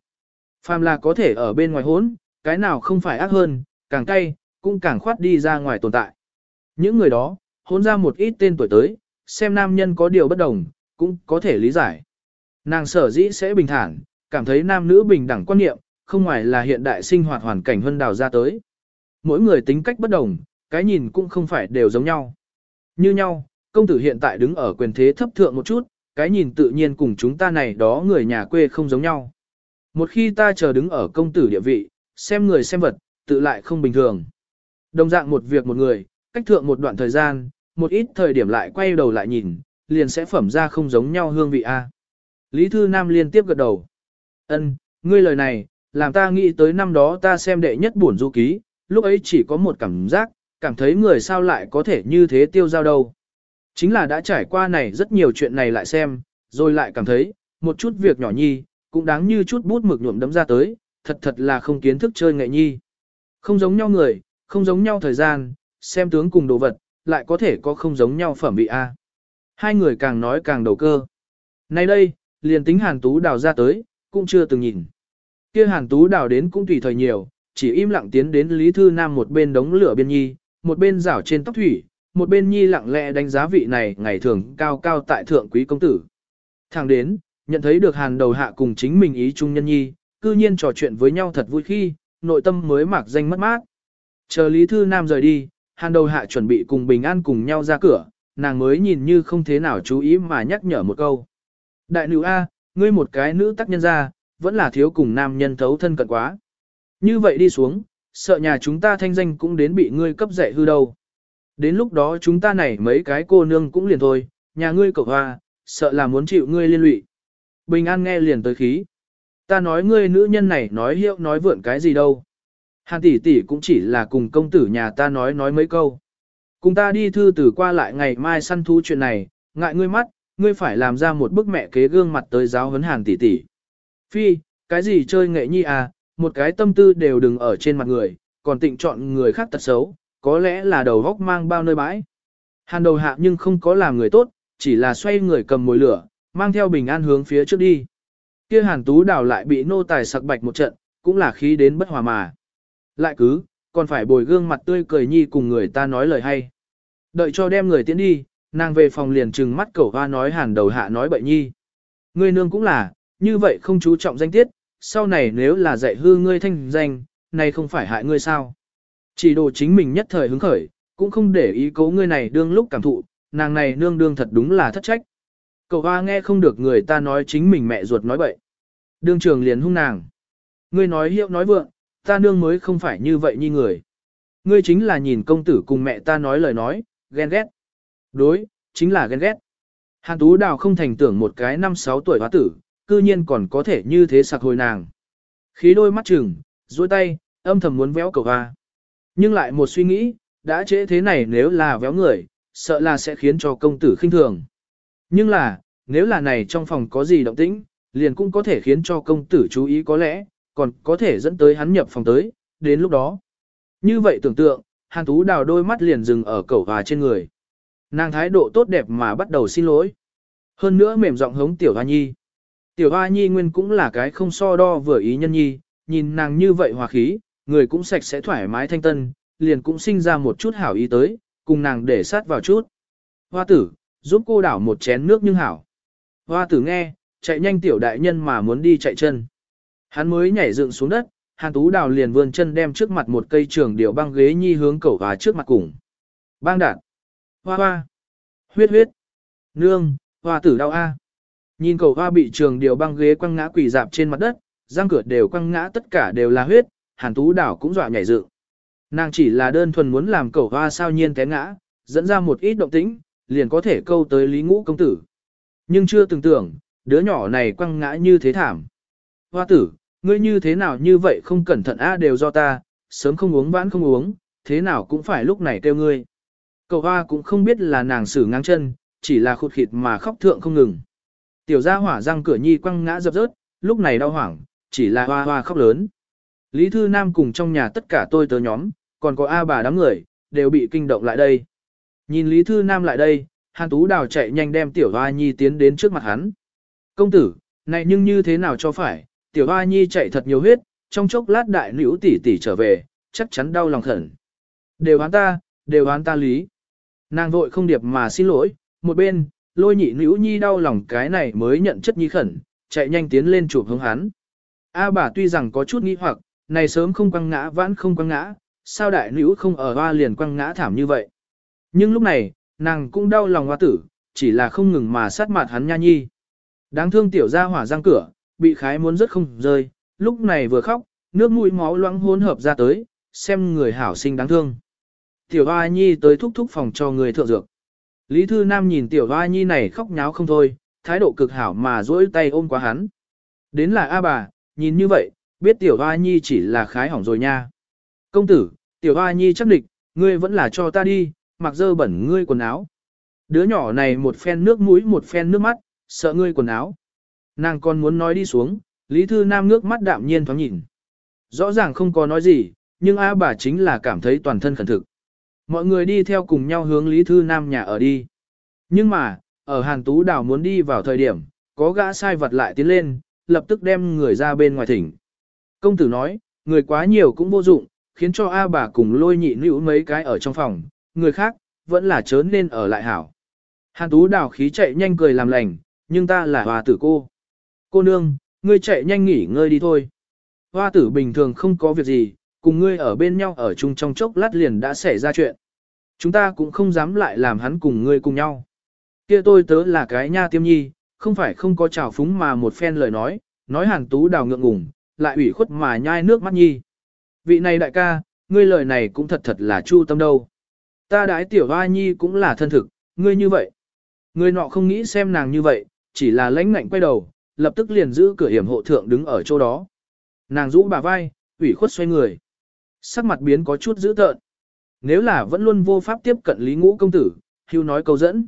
Phàm là có thể ở bên ngoài hốn, cái nào không phải ác hơn, càng cay, cũng càng khoát đi ra ngoài tồn tại. Những người đó, hôn ra một ít tên tuổi tới, xem nam nhân có điều bất đồng, cũng có thể lý giải. Nàng sở dĩ sẽ bình thản, cảm thấy nam nữ bình đẳng quan niệm, không ngoài là hiện đại sinh hoạt hoàn cảnh hơn đào ra tới. Mỗi người tính cách bất đồng, cái nhìn cũng không phải đều giống nhau. Như nhau, công tử hiện tại đứng ở quyền thế thấp thượng một chút, cái nhìn tự nhiên cùng chúng ta này đó người nhà quê không giống nhau. Một khi ta chờ đứng ở công tử địa vị, xem người xem vật, tự lại không bình thường. Đồng dạng một việc một người, cách thượng một đoạn thời gian, một ít thời điểm lại quay đầu lại nhìn, liền sẽ phẩm ra không giống nhau hương vị A. À. Lý Thư Nam liên tiếp gật đầu. ân ngươi lời này, làm ta nghĩ tới năm đó ta xem đệ nhất buồn du ký, lúc ấy chỉ có một cảm giác, cảm thấy người sao lại có thể như thế tiêu giao đâu. Chính là đã trải qua này rất nhiều chuyện này lại xem, rồi lại cảm thấy, một chút việc nhỏ nhi, cũng đáng như chút bút mực nhuộm đấm ra tới, thật thật là không kiến thức chơi nghệ nhi. Không giống nhau người, không giống nhau thời gian, xem tướng cùng đồ vật, lại có thể có không giống nhau phẩm vị A. Hai người càng nói càng đầu cơ. Nay đây, liền tính hàn tú đào ra tới, cũng chưa từng nhìn. kia hàn tú đào đến cũng tùy thời nhiều, chỉ im lặng tiến đến Lý Thư Nam một bên đống lửa biên nhi, một bên rảo trên tóc thủy, một bên nhi lặng lẽ đánh giá vị này ngày thường cao cao tại thượng quý công tử. Thẳng đến, nhận thấy được hàn đầu hạ cùng chính mình ý trung nhân nhi, cư nhiên trò chuyện với nhau thật vui khi, nội tâm mới mạc danh mất mát. Chờ Lý Thư Nam rời đi, hàn đầu hạ chuẩn bị cùng bình an cùng nhau ra cửa, nàng mới nhìn như không thế nào chú ý mà nhắc nhở một câu. Đại nữ A, ngươi một cái nữ tác nhân ra, vẫn là thiếu cùng nam nhân thấu thân cận quá. Như vậy đi xuống, sợ nhà chúng ta thanh danh cũng đến bị ngươi cấp dạy hư đâu. Đến lúc đó chúng ta này mấy cái cô nương cũng liền thôi, nhà ngươi cậu hoa, sợ là muốn chịu ngươi liên lụy. Bình an nghe liền tới khí. Ta nói ngươi nữ nhân này nói hiệu nói vượn cái gì đâu. Hàn tỷ tỷ cũng chỉ là cùng công tử nhà ta nói nói mấy câu. Cùng ta đi thư tử qua lại ngày mai săn thú chuyện này, ngại ngươi mắt, ngươi phải làm ra một bức mẹ kế gương mặt tới giáo huấn hàn tỷ tỷ. Phi, cái gì chơi nghệ nhi à, một cái tâm tư đều đừng ở trên mặt người, còn tịnh chọn người khác tật xấu, có lẽ là đầu góc mang bao nơi bãi. Hàn đầu hạ nhưng không có làm người tốt, chỉ là xoay người cầm mồi lửa, mang theo bình an hướng phía trước đi. Kia hàn tú đào lại bị nô tài sặc bạch một trận, cũng là khí đến bất hòa mà. Lại cứ, còn phải bồi gương mặt tươi cười nhi cùng người ta nói lời hay. Đợi cho đem người tiến đi, nàng về phòng liền trừng mắt cẩu hoa nói hàn đầu hạ nói bậy nhi. ngươi nương cũng là, như vậy không chú trọng danh tiết, sau này nếu là dạy hư ngươi thanh danh, này không phải hại ngươi sao. Chỉ đồ chính mình nhất thời hứng khởi, cũng không để ý cố ngươi này đương lúc cảm thụ, nàng này nương đương thật đúng là thất trách. Cậu hoa nghe không được người ta nói chính mình mẹ ruột nói bậy. Đương trường liền hung nàng. Ngươi nói hiệu nói vượng, ta nương mới không phải như vậy như người. Ngươi chính là nhìn công tử cùng mẹ ta nói lời nói, ghen ghét. Đối, chính là ghen ghét. Hàn Tú Đào không thành tưởng một cái năm sáu tuổi hóa tử, cư nhiên còn có thể như thế sặc hồi nàng. Khí đôi mắt chừng, duỗi tay, âm thầm muốn véo cầu hoa. Nhưng lại một suy nghĩ, đã trễ thế này nếu là véo người, sợ là sẽ khiến cho công tử khinh thường. Nhưng là, nếu là này trong phòng có gì động tĩnh, liền cũng có thể khiến cho công tử chú ý có lẽ, còn có thể dẫn tới hắn nhập phòng tới, đến lúc đó. Như vậy tưởng tượng, Hàn Tú đào đôi mắt liền dừng ở cẩu hòa trên người. Nàng thái độ tốt đẹp mà bắt đầu xin lỗi. Hơn nữa mềm giọng hống Tiểu Hoa Nhi. Tiểu Hoa Nhi nguyên cũng là cái không so đo vừa ý nhân nhi, nhìn nàng như vậy hòa khí, người cũng sạch sẽ thoải mái thanh tân, liền cũng sinh ra một chút hảo ý tới, cùng nàng để sát vào chút. Hoa tử, giúp cô đảo một chén nước nhưng hảo. Hoa tử nghe, chạy nhanh tiểu đại nhân mà muốn đi chạy chân. Hắn mới nhảy dựng xuống đất, Hàn Tú Đào liền vươn chân đem trước mặt một cây trường điều băng ghế nhi hướng cẩu và trước mặt cùng. Bang đạn. Hoa hoa. Huyết huyết. Nương, hoa tử đau a. Nhìn cẩu hoa bị trường điều băng ghế quăng ngã quỳ dạp trên mặt đất, răng cửa đều quăng ngã tất cả đều là huyết, Hàn Tú Đào cũng dọa nhảy dựng. Nàng chỉ là đơn thuần muốn làm cẩu hoa sao nhiên té ngã, dẫn ra một ít động tĩnh, liền có thể câu tới Lý Ngũ công tử. Nhưng chưa từng tưởng, đứa nhỏ này quăng ngã như thế thảm. Hoa tử, ngươi như thế nào như vậy không cẩn thận a đều do ta, sớm không uống vãn không uống, thế nào cũng phải lúc này kêu ngươi. Cậu hoa cũng không biết là nàng xử ngang chân, chỉ là khụt khịt mà khóc thượng không ngừng. Tiểu gia hỏa răng cửa nhi quăng ngã dập rớt, lúc này đau hoảng, chỉ là hoa hoa khóc lớn. Lý Thư Nam cùng trong nhà tất cả tôi tớ nhóm, còn có A bà đám người, đều bị kinh động lại đây. Nhìn Lý Thư Nam lại đây, Hàn Tú Đào chạy nhanh đem Tiểu Hoa Nhi tiến đến trước mặt hắn. Công tử, này nhưng như thế nào cho phải, Tiểu Hoa Nhi chạy thật nhiều huyết, trong chốc lát đại nữ tỷ tỷ trở về, chắc chắn đau lòng thẩn. Đều hắn ta, đều hắn ta lý. Nàng vội không điệp mà xin lỗi, một bên, lôi nhị nữ nhi đau lòng cái này mới nhận chất nhi khẩn, chạy nhanh tiến lên chụp hướng hắn. A bà tuy rằng có chút nghi hoặc, này sớm không quăng ngã vãn không quăng ngã, sao đại nữ không ở hoa liền quăng ngã thảm như vậy. Nhưng lúc này, nàng cũng đau lòng hoa tử, chỉ là không ngừng mà sát mặt hắn nha nhi. Đáng thương tiểu gia hỏa răng cửa, bị khái muốn rất không rơi, lúc này vừa khóc, nước mũi máu loãng hỗn hợp ra tới, xem người hảo sinh đáng thương. Tiểu hoa nhi tới thúc thúc phòng cho người thượng dược. Lý Thư Nam nhìn tiểu hoa nhi này khóc nháo không thôi, thái độ cực hảo mà duỗi tay ôm qua hắn. Đến là A bà, nhìn như vậy, biết tiểu hoa nhi chỉ là khái hỏng rồi nha. Công tử, tiểu hoa nhi chắc địch, ngươi vẫn là cho ta đi, mặc dơ bẩn ngươi quần áo. Đứa nhỏ này một phen nước mũi một phen nước mắt, sợ ngươi quần áo. Nàng còn muốn nói đi xuống, Lý Thư Nam nước mắt đạm nhiên thoáng nhìn. Rõ ràng không có nói gì, nhưng A bà chính là cảm thấy toàn thân khẩn thực. Mọi người đi theo cùng nhau hướng Lý Thư Nam nhà ở đi. Nhưng mà, ở Hàn Tú Đào muốn đi vào thời điểm, có gã sai vật lại tiến lên, lập tức đem người ra bên ngoài thỉnh. Công tử nói, người quá nhiều cũng vô dụng, khiến cho A bà cùng lôi nhị nữ mấy cái ở trong phòng, người khác, vẫn là chớ nên ở lại hảo. Hàn Tú Đào khí chạy nhanh cười làm lành, nhưng ta là hòa tử cô. Cô nương, ngươi chạy nhanh nghỉ ngơi đi thôi. Hoa tử bình thường không có việc gì, cùng ngươi ở bên nhau ở chung trong chốc lát liền đã xảy ra chuyện. Chúng ta cũng không dám lại làm hắn cùng ngươi cùng nhau. Kia tôi tớ là cái nha tiêm nhi, không phải không có trào phúng mà một phen lời nói, nói hàn tú đào ngượng ngùng, lại ủy khuất mà nhai nước mắt nhi. Vị này đại ca, ngươi lời này cũng thật thật là chu tâm đâu. Ta đái tiểu hoa nhi cũng là thân thực, ngươi như vậy. Ngươi nọ không nghĩ xem nàng như vậy, chỉ là lãnh ngạnh quay đầu, lập tức liền giữ cửa hiểm hộ thượng đứng ở chỗ đó. Nàng rũ bà vai, ủy khuất xoay người. Sắc mặt biến có chút dữ tợn. Nếu là vẫn luôn vô pháp tiếp cận Lý Ngũ công tử, hưu nói câu dẫn.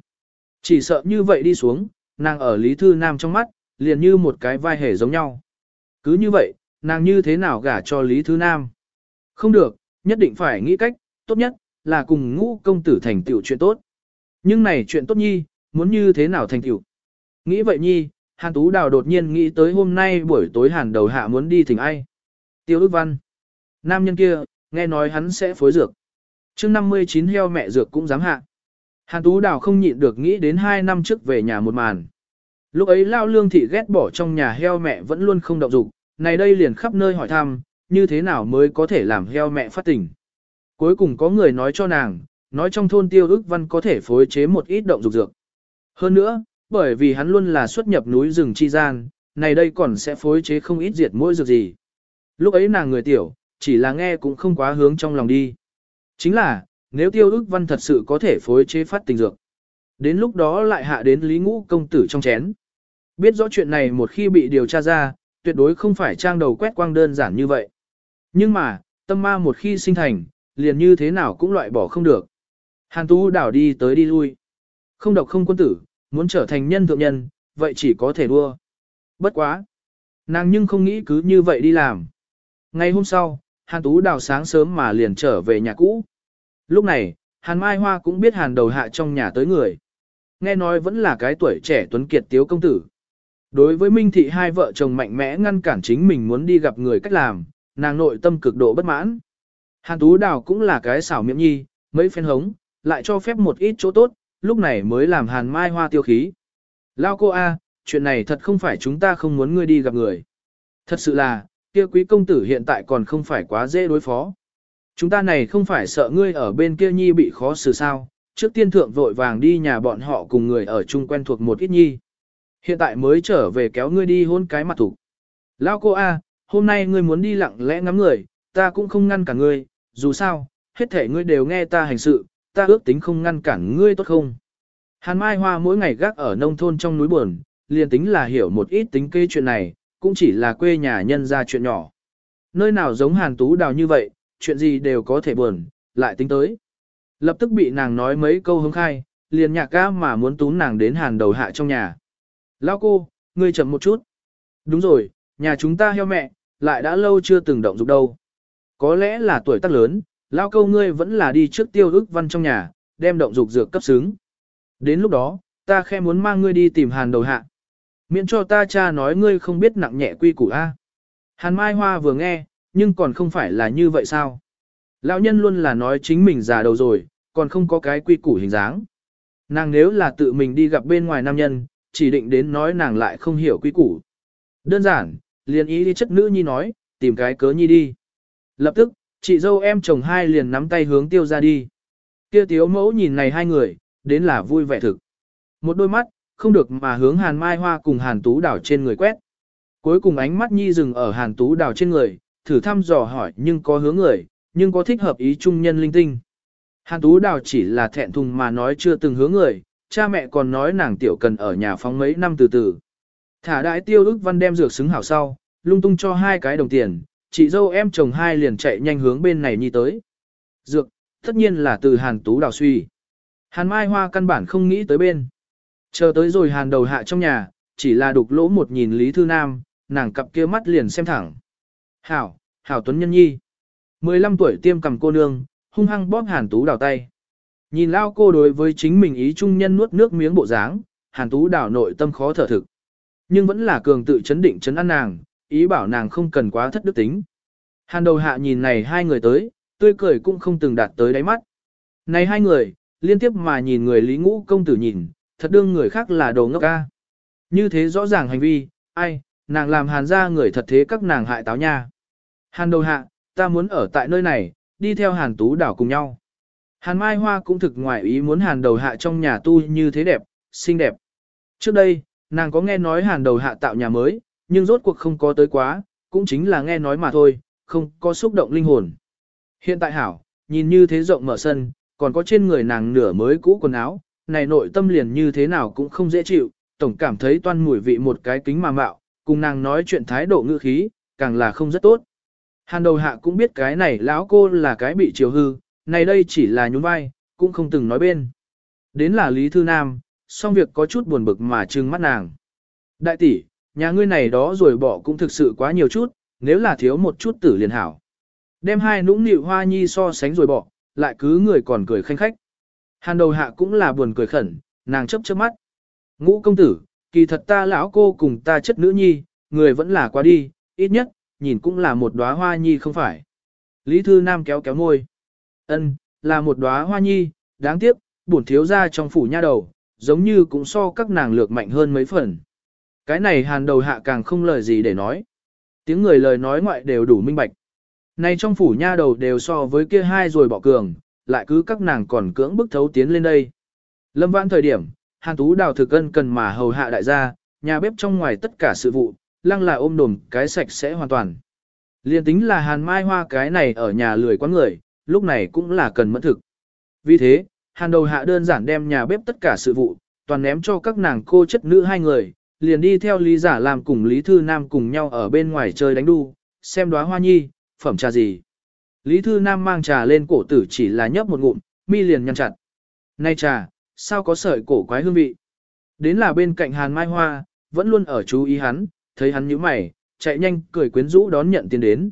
Chỉ sợ như vậy đi xuống, nàng ở Lý Thư Nam trong mắt, liền như một cái vai hề giống nhau. Cứ như vậy, nàng như thế nào gả cho Lý Thư Nam? Không được, nhất định phải nghĩ cách, tốt nhất, là cùng ngũ công tử thành tựu chuyện tốt. Nhưng này chuyện tốt nhi, muốn như thế nào thành tựu? Nghĩ vậy nhi, Hàn Tú Đào đột nhiên nghĩ tới hôm nay buổi tối Hàn đầu hạ muốn đi thỉnh ai. Tiêu Đức văn. Nam nhân kia, nghe nói hắn sẽ phối dược. mươi 59 heo mẹ dược cũng dám hạ. Hàn Tú Đào không nhịn được nghĩ đến 2 năm trước về nhà một màn. Lúc ấy Lao Lương Thị ghét bỏ trong nhà heo mẹ vẫn luôn không động dục, này đây liền khắp nơi hỏi thăm, như thế nào mới có thể làm heo mẹ phát tỉnh. Cuối cùng có người nói cho nàng, nói trong thôn tiêu ức văn có thể phối chế một ít động dục dược. Hơn nữa, bởi vì hắn luôn là xuất nhập núi rừng chi gian, này đây còn sẽ phối chế không ít diệt mỗi dược gì. Lúc ấy nàng người tiểu, chỉ là nghe cũng không quá hướng trong lòng đi. Chính là, nếu tiêu ức văn thật sự có thể phối chế phát tình dược. Đến lúc đó lại hạ đến Lý Ngũ công tử trong chén. Biết rõ chuyện này một khi bị điều tra ra, tuyệt đối không phải trang đầu quét quang đơn giản như vậy. Nhưng mà, tâm ma một khi sinh thành, liền như thế nào cũng loại bỏ không được. Hàn Tú đảo đi tới đi lui. Không độc không quân tử, muốn trở thành nhân thượng nhân, vậy chỉ có thể đua. Bất quá. Nàng nhưng không nghĩ cứ như vậy đi làm. Ngày hôm sau, Hàn Tú đào sáng sớm mà liền trở về nhà cũ. Lúc này, Hàn Mai Hoa cũng biết Hàn đầu hạ trong nhà tới người. Nghe nói vẫn là cái tuổi trẻ tuấn kiệt tiếu công tử. Đối với Minh Thị hai vợ chồng mạnh mẽ ngăn cản chính mình muốn đi gặp người cách làm, nàng nội tâm cực độ bất mãn. Hàn Tú Đào cũng là cái xảo miệng nhi, mấy phen hống, lại cho phép một ít chỗ tốt, lúc này mới làm Hàn Mai Hoa tiêu khí. Lao cô A, chuyện này thật không phải chúng ta không muốn ngươi đi gặp người. Thật sự là, kia quý công tử hiện tại còn không phải quá dễ đối phó. Chúng ta này không phải sợ ngươi ở bên kia nhi bị khó xử sao, trước tiên thượng vội vàng đi nhà bọn họ cùng người ở chung quen thuộc một ít nhi. Hiện tại mới trở về kéo ngươi đi hôn cái mặt thủ. Lao cô A, hôm nay ngươi muốn đi lặng lẽ ngắm người, ta cũng không ngăn cả ngươi, dù sao, hết thể ngươi đều nghe ta hành sự, ta ước tính không ngăn cản ngươi tốt không. Hàn Mai Hoa mỗi ngày gác ở nông thôn trong núi buồn, liền tính là hiểu một ít tính kê chuyện này, cũng chỉ là quê nhà nhân ra chuyện nhỏ. Nơi nào giống Hàn Tú Đào như vậy, chuyện gì đều có thể buồn, lại tính tới. Lập tức bị nàng nói mấy câu hứng khai, liền nhạc ca mà muốn tún nàng đến Hàn đầu hạ trong nhà. Lao cô, ngươi chậm một chút. Đúng rồi, nhà chúng ta heo mẹ, lại đã lâu chưa từng động dục đâu. Có lẽ là tuổi tác lớn, lao câu ngươi vẫn là đi trước tiêu ức văn trong nhà, đem động dục dược cấp xứng. Đến lúc đó, ta khe muốn mang ngươi đi tìm hàn đầu hạ. Miễn cho ta cha nói ngươi không biết nặng nhẹ quy củ A. Hàn Mai Hoa vừa nghe, nhưng còn không phải là như vậy sao? Lão nhân luôn là nói chính mình già đầu rồi, còn không có cái quy củ hình dáng. Nàng nếu là tự mình đi gặp bên ngoài nam nhân, chỉ định đến nói nàng lại không hiểu quy củ. Đơn giản, liền ý đi chất nữ nhi nói, tìm cái cớ nhi đi. Lập tức, chị dâu em chồng hai liền nắm tay hướng tiêu ra đi. Kia tiếu mẫu nhìn này hai người, đến là vui vẻ thực. Một đôi mắt, không được mà hướng hàn mai hoa cùng hàn tú đảo trên người quét. Cuối cùng ánh mắt nhi dừng ở hàn tú đảo trên người, thử thăm dò hỏi nhưng có hướng người, nhưng có thích hợp ý trung nhân linh tinh. Hàn tú đảo chỉ là thẹn thùng mà nói chưa từng hướng người, cha mẹ còn nói nàng tiểu cần ở nhà phóng mấy năm từ từ. Thả đại tiêu ức văn đem dược xứng hảo sau, lung tung cho hai cái đồng tiền, chị dâu em chồng hai liền chạy nhanh hướng bên này nhi tới. Dược, tất nhiên là từ hàn tú đào suy. Hàn mai hoa căn bản không nghĩ tới bên. Chờ tới rồi hàn đầu hạ trong nhà, chỉ là đục lỗ một nhìn Lý Thư Nam, nàng cặp kia mắt liền xem thẳng. Hảo, Hảo Tuấn Nhân Nhi. 15 tuổi tiêm cầm cô nương, hung hăng bóp hàn tú đào tay. Nhìn lao cô đối với chính mình ý trung nhân nuốt nước miếng bộ dáng, hàn tú đào nội tâm khó thở thực. Nhưng vẫn là cường tự chấn định chấn an nàng, ý bảo nàng không cần quá thất đức tính. Hàn đầu hạ nhìn này hai người tới, tươi cười cũng không từng đạt tới đáy mắt. Này hai người, liên tiếp mà nhìn người Lý Ngũ công tử nhìn, thật đương người khác là đồ ngốc ca. Như thế rõ ràng hành vi, ai, nàng làm hàn ra người thật thế các nàng hại táo nha. Hàn đầu hạ, ta muốn ở tại nơi này, đi theo hàn tú đảo cùng nhau. Hàn Mai Hoa cũng thực ngoài ý muốn hàn đầu hạ trong nhà tu như thế đẹp, xinh đẹp. Trước đây, nàng có nghe nói hàn đầu hạ tạo nhà mới, nhưng rốt cuộc không có tới quá, cũng chính là nghe nói mà thôi, không có xúc động linh hồn. Hiện tại hảo, nhìn như thế rộng mở sân, còn có trên người nàng nửa mới cũ quần áo, này nội tâm liền như thế nào cũng không dễ chịu, tổng cảm thấy toan mùi vị một cái kính mà mạo, cùng nàng nói chuyện thái độ ngữ khí, càng là không rất tốt. Hàn đầu hạ cũng biết cái này lão cô là cái bị chiều hư, này đây chỉ là nhún vai, cũng không từng nói bên. Đến là Lý Thư Nam, xong việc có chút buồn bực mà trừng mắt nàng. Đại tỷ, nhà ngươi này đó rồi bỏ cũng thực sự quá nhiều chút, nếu là thiếu một chút tử liền hảo. Đem hai nũng nịu hoa nhi so sánh rồi bỏ, lại cứ người còn cười khanh khách. Hàn đầu hạ cũng là buồn cười khẩn, nàng chấp chớp mắt. Ngũ công tử, kỳ thật ta lão cô cùng ta chất nữ nhi, người vẫn là quá đi, ít nhất, nhìn cũng là một đóa hoa nhi không phải. Lý Thư Nam kéo kéo môi. Ân, là một đóa hoa nhi, đáng tiếc, bổn thiếu ra trong phủ nha đầu, giống như cũng so các nàng lược mạnh hơn mấy phần. Cái này hàn đầu hạ càng không lời gì để nói. Tiếng người lời nói ngoại đều đủ minh bạch. Này trong phủ nha đầu đều so với kia hai rồi bỏ cường, lại cứ các nàng còn cưỡng bức thấu tiến lên đây. Lâm vãn thời điểm, Hàn Tú đào thực cân cần mà hầu hạ đại gia, nhà bếp trong ngoài tất cả sự vụ, lăng là ôm đồm cái sạch sẽ hoàn toàn. Liên tính là Hàn Mai Hoa cái này ở nhà lười quán người, lúc này cũng là cần mẫn thực. Vì thế, Hàn đầu hạ đơn giản đem nhà bếp tất cả sự vụ, toàn ném cho các nàng cô chất nữ hai người, liền đi theo Lý Giả làm cùng Lý Thư Nam cùng nhau ở bên ngoài chơi đánh đu, xem đóa hoa nhi, phẩm trà gì. Lý Thư Nam mang trà lên cổ tử chỉ là nhấp một ngụm, mi liền nhăn chặt. Nay trà, sao có sợi cổ quái hương vị? Đến là bên cạnh Hàn Mai Hoa, vẫn luôn ở chú ý hắn, thấy hắn nhíu mày, chạy nhanh cười quyến rũ đón nhận tiền đến.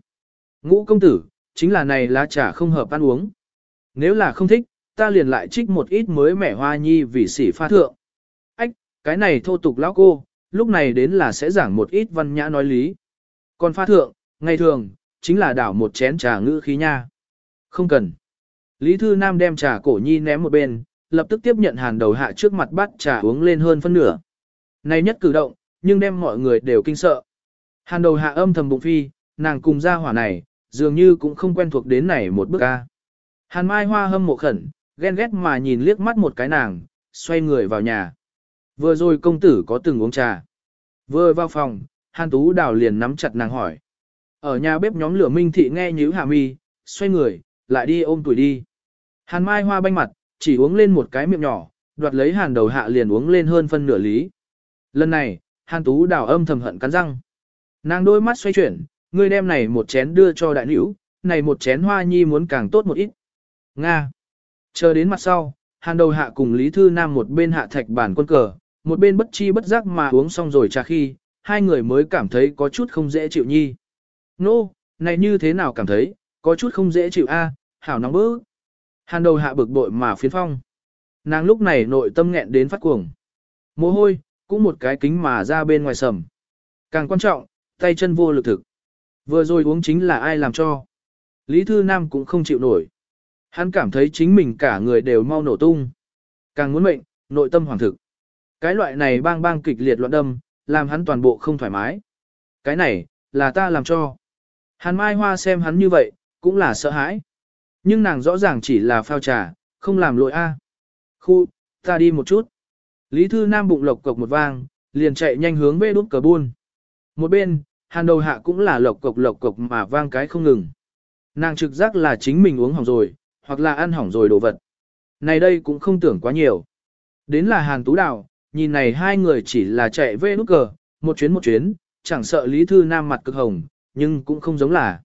Ngũ công tử, chính là này lá trà không hợp ăn uống. Nếu là không thích, ta liền lại trích một ít mới mẻ hoa nhi vì sỉ pha thượng. Ách, cái này thô tục lão cô, lúc này đến là sẽ giảng một ít văn nhã nói lý. Còn pha thượng, ngày thường, chính là đảo một chén trà ngữ khí nha. Không cần. Lý Thư Nam đem trà cổ nhi ném một bên, lập tức tiếp nhận hàn đầu hạ trước mặt bắt trà uống lên hơn phân nửa. Này nhất cử động, nhưng đem mọi người đều kinh sợ. Hàn đầu hạ âm thầm bụng phi, nàng cùng gia hỏa này, dường như cũng không quen thuộc đến này một bước ca. Hàn Mai Hoa hâm mộ khẩn, ghen ghét mà nhìn liếc mắt một cái nàng, xoay người vào nhà. Vừa rồi công tử có từng uống trà. Vừa vào phòng, Hàn Tú Đào liền nắm chặt nàng hỏi. Ở nhà bếp nhóm lửa Minh Thị nghe nhíu hạ mi, xoay người, lại đi ôm tuổi đi. Hàn Mai Hoa banh mặt, chỉ uống lên một cái miệng nhỏ, đoạt lấy hàn đầu hạ liền uống lên hơn phân nửa lý. Lần này, hàn tú đào âm thầm hận cắn răng. Nàng đôi mắt xoay chuyển, ngươi đem này một chén đưa cho đại nữ, này một chén hoa nhi muốn càng tốt một ít. Nga. Chờ đến mặt sau, hàn đầu hạ cùng Lý Thư Nam một bên hạ thạch bản quân cờ, một bên bất chi bất giác mà uống xong rồi trà khi, hai người mới cảm thấy có chút không dễ chịu nhi. Nô, no, này như thế nào cảm thấy, có chút không dễ chịu a, hảo nóng bức. Hàn đầu hạ bực bội mà phiến phong. Nàng lúc này nội tâm nghẹn đến phát cuồng. Mồ hôi, cũng một cái kính mà ra bên ngoài sầm. Càng quan trọng, tay chân vô lực thực. Vừa rồi uống chính là ai làm cho. Lý Thư Nam cũng không chịu nổi. Hắn cảm thấy chính mình cả người đều mau nổ tung. Càng muốn mệnh, nội tâm hoàng thực. Cái loại này bang bang kịch liệt loạn đâm, làm hắn toàn bộ không thoải mái. Cái này, là ta làm cho. Hàn Mai Hoa xem hắn như vậy, cũng là sợ hãi. Nhưng nàng rõ ràng chỉ là phao trà, không làm lỗi a. Khu, ta đi một chút. Lý Thư Nam bụng lộc cộc một vang, liền chạy nhanh hướng về đút cờ buôn. Một bên, hàn đầu hạ cũng là lộc cộc lộc cộc mà vang cái không ngừng. Nàng trực giác là chính mình uống hỏng rồi, hoặc là ăn hỏng rồi đồ vật. Này đây cũng không tưởng quá nhiều. Đến là hàn tú đào, nhìn này hai người chỉ là chạy về nút cờ, một chuyến một chuyến, chẳng sợ Lý Thư Nam mặt cực hồng, nhưng cũng không giống là.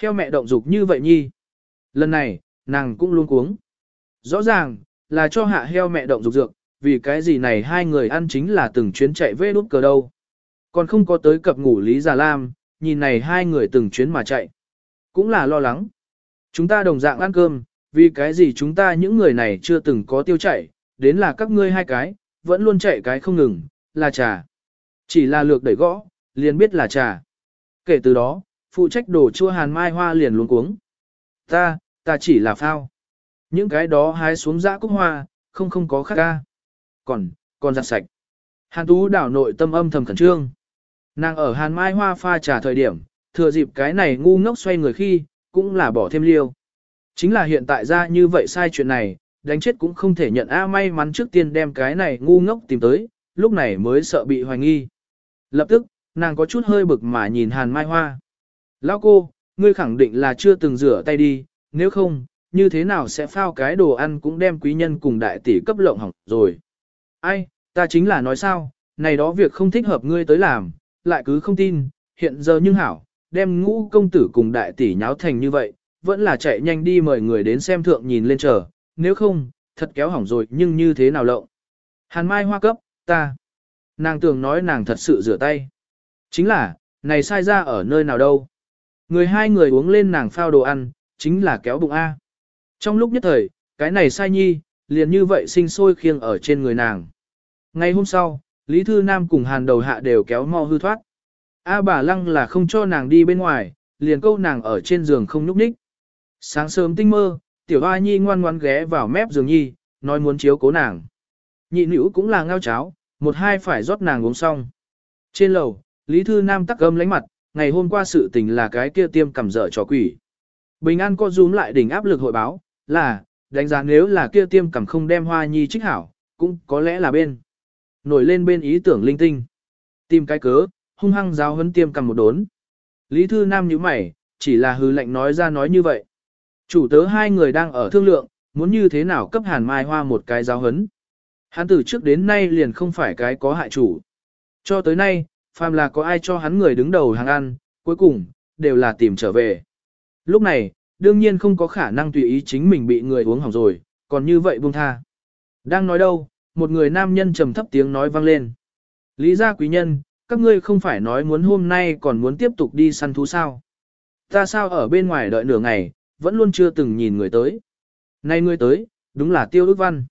Theo mẹ động dục như vậy nhi. Lần này, nàng cũng luôn cuống. Rõ ràng, là cho hạ heo mẹ động dục dược, vì cái gì này hai người ăn chính là từng chuyến chạy về nút cờ đâu. Còn không có tới cập ngủ Lý Già Lam, nhìn này hai người từng chuyến mà chạy. Cũng là lo lắng. Chúng ta đồng dạng ăn cơm, vì cái gì chúng ta những người này chưa từng có tiêu chạy, đến là các ngươi hai cái, vẫn luôn chạy cái không ngừng, là trà. Chỉ là lược đẩy gõ, liền biết là trà. Kể từ đó, phụ trách đổ chua hàn mai hoa liền luôn cuống. Ta, ta chỉ là phao. Những cái đó hái xuống dã cúc hoa, không không có khác ca. Còn, còn giặt sạch. Hàn Tú đảo nội tâm âm thầm khẩn trương. Nàng ở Hàn Mai Hoa pha trà thời điểm, thừa dịp cái này ngu ngốc xoay người khi, cũng là bỏ thêm liêu. Chính là hiện tại ra như vậy sai chuyện này, đánh chết cũng không thể nhận A may mắn trước tiên đem cái này ngu ngốc tìm tới, lúc này mới sợ bị hoài nghi. Lập tức, nàng có chút hơi bực mà nhìn Hàn Mai Hoa. Lão cô, ngươi khẳng định là chưa từng rửa tay đi, nếu không, như thế nào sẽ phao cái đồ ăn cũng đem quý nhân cùng đại tỷ cấp lộng hỏng rồi. Ai, ta chính là nói sao, này đó việc không thích hợp ngươi tới làm, lại cứ không tin, hiện giờ nhưng hảo, đem ngũ công tử cùng đại tỷ nháo thành như vậy, vẫn là chạy nhanh đi mời người đến xem thượng nhìn lên chờ, nếu không, thật kéo hỏng rồi nhưng như thế nào lộng. Hàn Mai hoa cấp, ta. Nàng tưởng nói nàng thật sự rửa tay. Chính là, này sai ra ở nơi nào đâu. Người hai người uống lên nàng phao đồ ăn, chính là kéo bụng A. Trong lúc nhất thời, cái này sai nhi, liền như vậy sinh sôi khiêng ở trên người nàng. Ngày hôm sau, Lý Thư Nam cùng hàn đầu hạ đều kéo mò hư thoát. A bà lăng là không cho nàng đi bên ngoài, liền câu nàng ở trên giường không nhúc ních. Sáng sớm tinh mơ, tiểu hoa nhi ngoan ngoan ghé vào mép giường nhi, nói muốn chiếu cố nàng. Nhị nữ cũng là ngao cháo, một hai phải rót nàng uống xong. Trên lầu, Lý Thư Nam tắc âm lánh mặt, ngày hôm qua sự tình là cái kia tiêm cầm dở trò quỷ. Bình An co rúm lại đỉnh áp lực hội báo, là, đánh giá nếu là kia tiêm cầm không đem hoa nhi trích hảo, cũng có lẽ là bên. Nổi lên bên ý tưởng linh tinh. Tìm cái cớ, hung hăng giáo hấn tiêm cầm một đốn. Lý Thư Nam nhíu mày, chỉ là hư lệnh nói ra nói như vậy. Chủ tớ hai người đang ở thương lượng, muốn như thế nào cấp hàn mai hoa một cái giáo hấn. Hắn từ trước đến nay liền không phải cái có hại chủ. Cho tới nay, phàm là có ai cho hắn người đứng đầu hàng ăn, cuối cùng, đều là tìm trở về. Lúc này, đương nhiên không có khả năng tùy ý chính mình bị người uống hỏng rồi, còn như vậy buông tha. Đang nói đâu, một người nam nhân trầm thấp tiếng nói vang lên. Lý gia quý nhân, các ngươi không phải nói muốn hôm nay còn muốn tiếp tục đi săn thú sao. Ta sao ở bên ngoài đợi nửa ngày, vẫn luôn chưa từng nhìn người tới. Nay người tới, đúng là tiêu ước văn.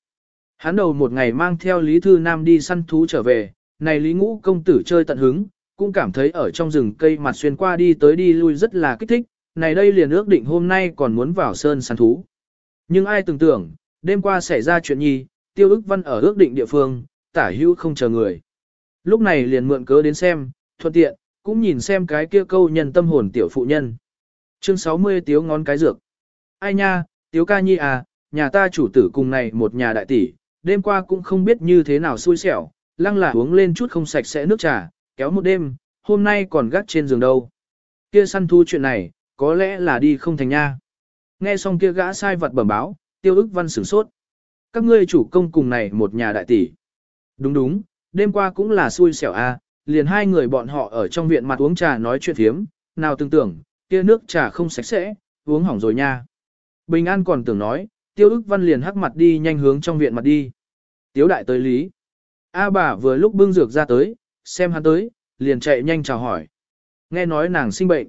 Hắn đầu một ngày mang theo Lý Thư Nam đi săn thú trở về, này Lý Ngũ công tử chơi tận hứng, cũng cảm thấy ở trong rừng cây mặt xuyên qua đi tới đi lui rất là kích thích, này đây liền ước định hôm nay còn muốn vào sơn săn thú. Nhưng ai tưởng tưởng, đêm qua xảy ra chuyện nhi, tiêu ức văn ở ước định địa phương, tả hữu không chờ người. Lúc này liền mượn cớ đến xem, thuận tiện, cũng nhìn xem cái kia câu nhân tâm hồn tiểu phụ nhân. Chương 60 tiếu ngón cái dược. Ai nha, tiếu ca nhi à, nhà ta chủ tử cùng này một nhà đại tỷ, đêm qua cũng không biết như thế nào xui xẻo, lăng là uống lên chút không sạch sẽ nước trà, kéo một đêm, hôm nay còn gác trên giường đâu. Kia săn thu chuyện này, có lẽ là đi không thành nha. Nghe xong kia gã sai vật bẩm báo, tiêu ức văn sửng sốt. Các ngươi chủ công cùng này một nhà đại tỷ. Đúng đúng, đêm qua cũng là xui xẻo a, à, liền hai người bọn họ ở trong viện mặt uống trà nói chuyện thiếm, nào tưởng tưởng, kia nước trà không sạch sẽ, uống hỏng rồi nha. Bình An còn tưởng nói, tiêu ức văn liền hắc mặt đi nhanh hướng trong viện mặt đi. Tiếu đại tới lý. A bà vừa lúc bưng dược ra tới, xem hắn tới, liền chạy nhanh chào hỏi. Nghe nói nàng sinh bệnh.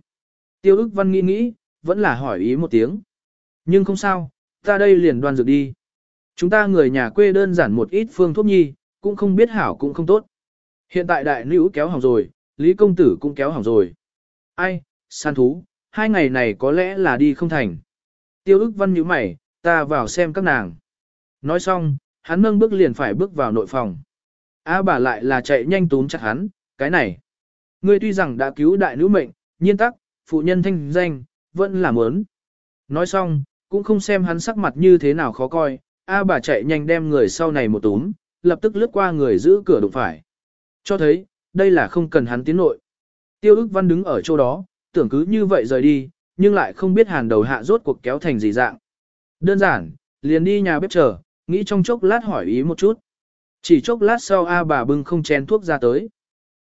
Tiêu ức văn nghĩ nghĩ, vẫn là hỏi ý một tiếng. Nhưng không sao, ta đây liền đoan dược đi. Chúng ta người nhà quê đơn giản một ít phương thuốc nhi, cũng không biết hảo cũng không tốt. Hiện tại đại nữ kéo hỏng rồi, Lý công tử cũng kéo hỏng rồi. Ai, san thú, hai ngày này có lẽ là đi không thành. Tiêu ức văn nhíu mày, ta vào xem các nàng. Nói xong, hắn nâng bước liền phải bước vào nội phòng. A bà lại là chạy nhanh túm chặt hắn, cái này. Ngươi tuy rằng đã cứu đại nữ mệnh, nhiên tắc, phụ nhân thanh danh, vẫn là muốn. Nói xong, cũng không xem hắn sắc mặt như thế nào khó coi, A bà chạy nhanh đem người sau này một túm, lập tức lướt qua người giữ cửa đụng phải. Cho thấy, đây là không cần hắn tiến nội. Tiêu ức văn đứng ở chỗ đó, tưởng cứ như vậy rời đi, nhưng lại không biết hàn đầu hạ rốt cuộc kéo thành gì dạng. Đơn giản, liền đi nhà bếp chờ, nghĩ trong chốc lát hỏi ý một chút. Chỉ chốc lát sau A bà bưng không chén thuốc ra tới.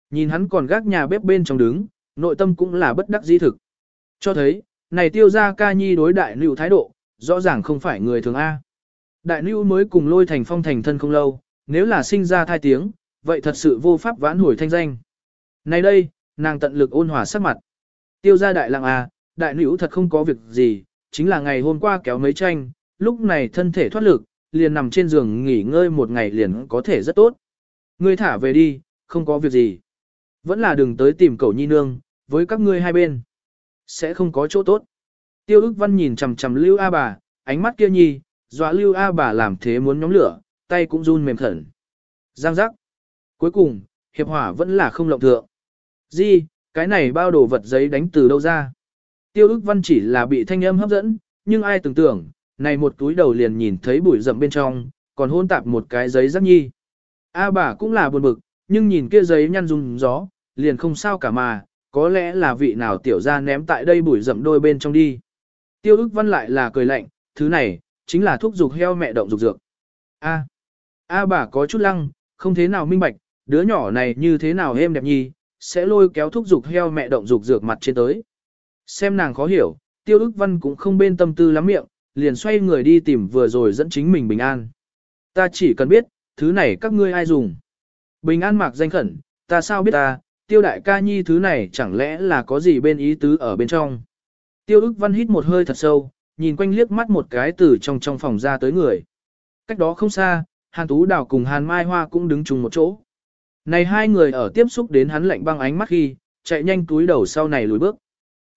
Nhìn hắn còn gác nhà bếp bên trong đứng, nội tâm cũng là bất đắc dĩ thực. Cho thấy, này tiêu ra ca nhi đối đại nữ thái độ, rõ ràng không phải người thường A. Đại nữ mới cùng lôi thành phong thành thân không lâu, nếu là sinh ra thai tiếng, vậy thật sự vô pháp vãn hồi thanh danh. Này đây, nàng tận lực ôn hòa sắc mặt. Tiêu ra đại lặng à, đại nữ thật không có việc gì, chính là ngày hôm qua kéo mấy tranh, lúc này thân thể thoát lực, liền nằm trên giường nghỉ ngơi một ngày liền có thể rất tốt. Ngươi thả về đi, không có việc gì. Vẫn là đừng tới tìm cậu nhi nương, với các ngươi hai bên. Sẽ không có chỗ tốt. Tiêu ức văn nhìn chằm chằm lưu A bà, ánh mắt kia nhi, dọa lưu A bà làm thế muốn nhóm lửa, tay cũng run mềm khẩn. Giang giác. Cuối cùng, hiệp hỏa vẫn là không lộng thượng. Di, cái này bao đồ vật giấy đánh từ đâu ra. Tiêu ức văn chỉ là bị thanh âm hấp dẫn, nhưng ai tưởng tưởng, này một túi đầu liền nhìn thấy bụi rậm bên trong, còn hôn tạp một cái giấy rắc nhi. A bà cũng là buồn bực, nhưng nhìn kia giấy nhăn rung gió, liền không sao cả mà, có lẽ là vị nào tiểu ra ném tại đây bụi rậm đôi bên trong đi. Tiêu ức văn lại là cười lạnh, thứ này, chính là thuốc dục heo mẹ động dục dược. A. A bà có chút lăng, không thế nào minh bạch, đứa nhỏ này như thế nào êm đẹp nhi, sẽ lôi kéo thúc dục heo mẹ động dục dược mặt trên tới. Xem nàng khó hiểu, tiêu ức văn cũng không bên tâm tư lắm miệng, liền xoay người đi tìm vừa rồi dẫn chính mình bình an. Ta chỉ cần biết, thứ này các ngươi ai dùng. Bình an mạc danh khẩn, ta sao biết ta, tiêu đại ca nhi thứ này chẳng lẽ là có gì bên ý tứ ở bên trong. Tiêu ức văn hít một hơi thật sâu, nhìn quanh liếc mắt một cái từ trong trong phòng ra tới người. Cách đó không xa, Hàn Tú Đào cùng Hàn Mai Hoa cũng đứng chung một chỗ. Này hai người ở tiếp xúc đến hắn lạnh băng ánh mắt khi, chạy nhanh túi đầu sau này lùi bước.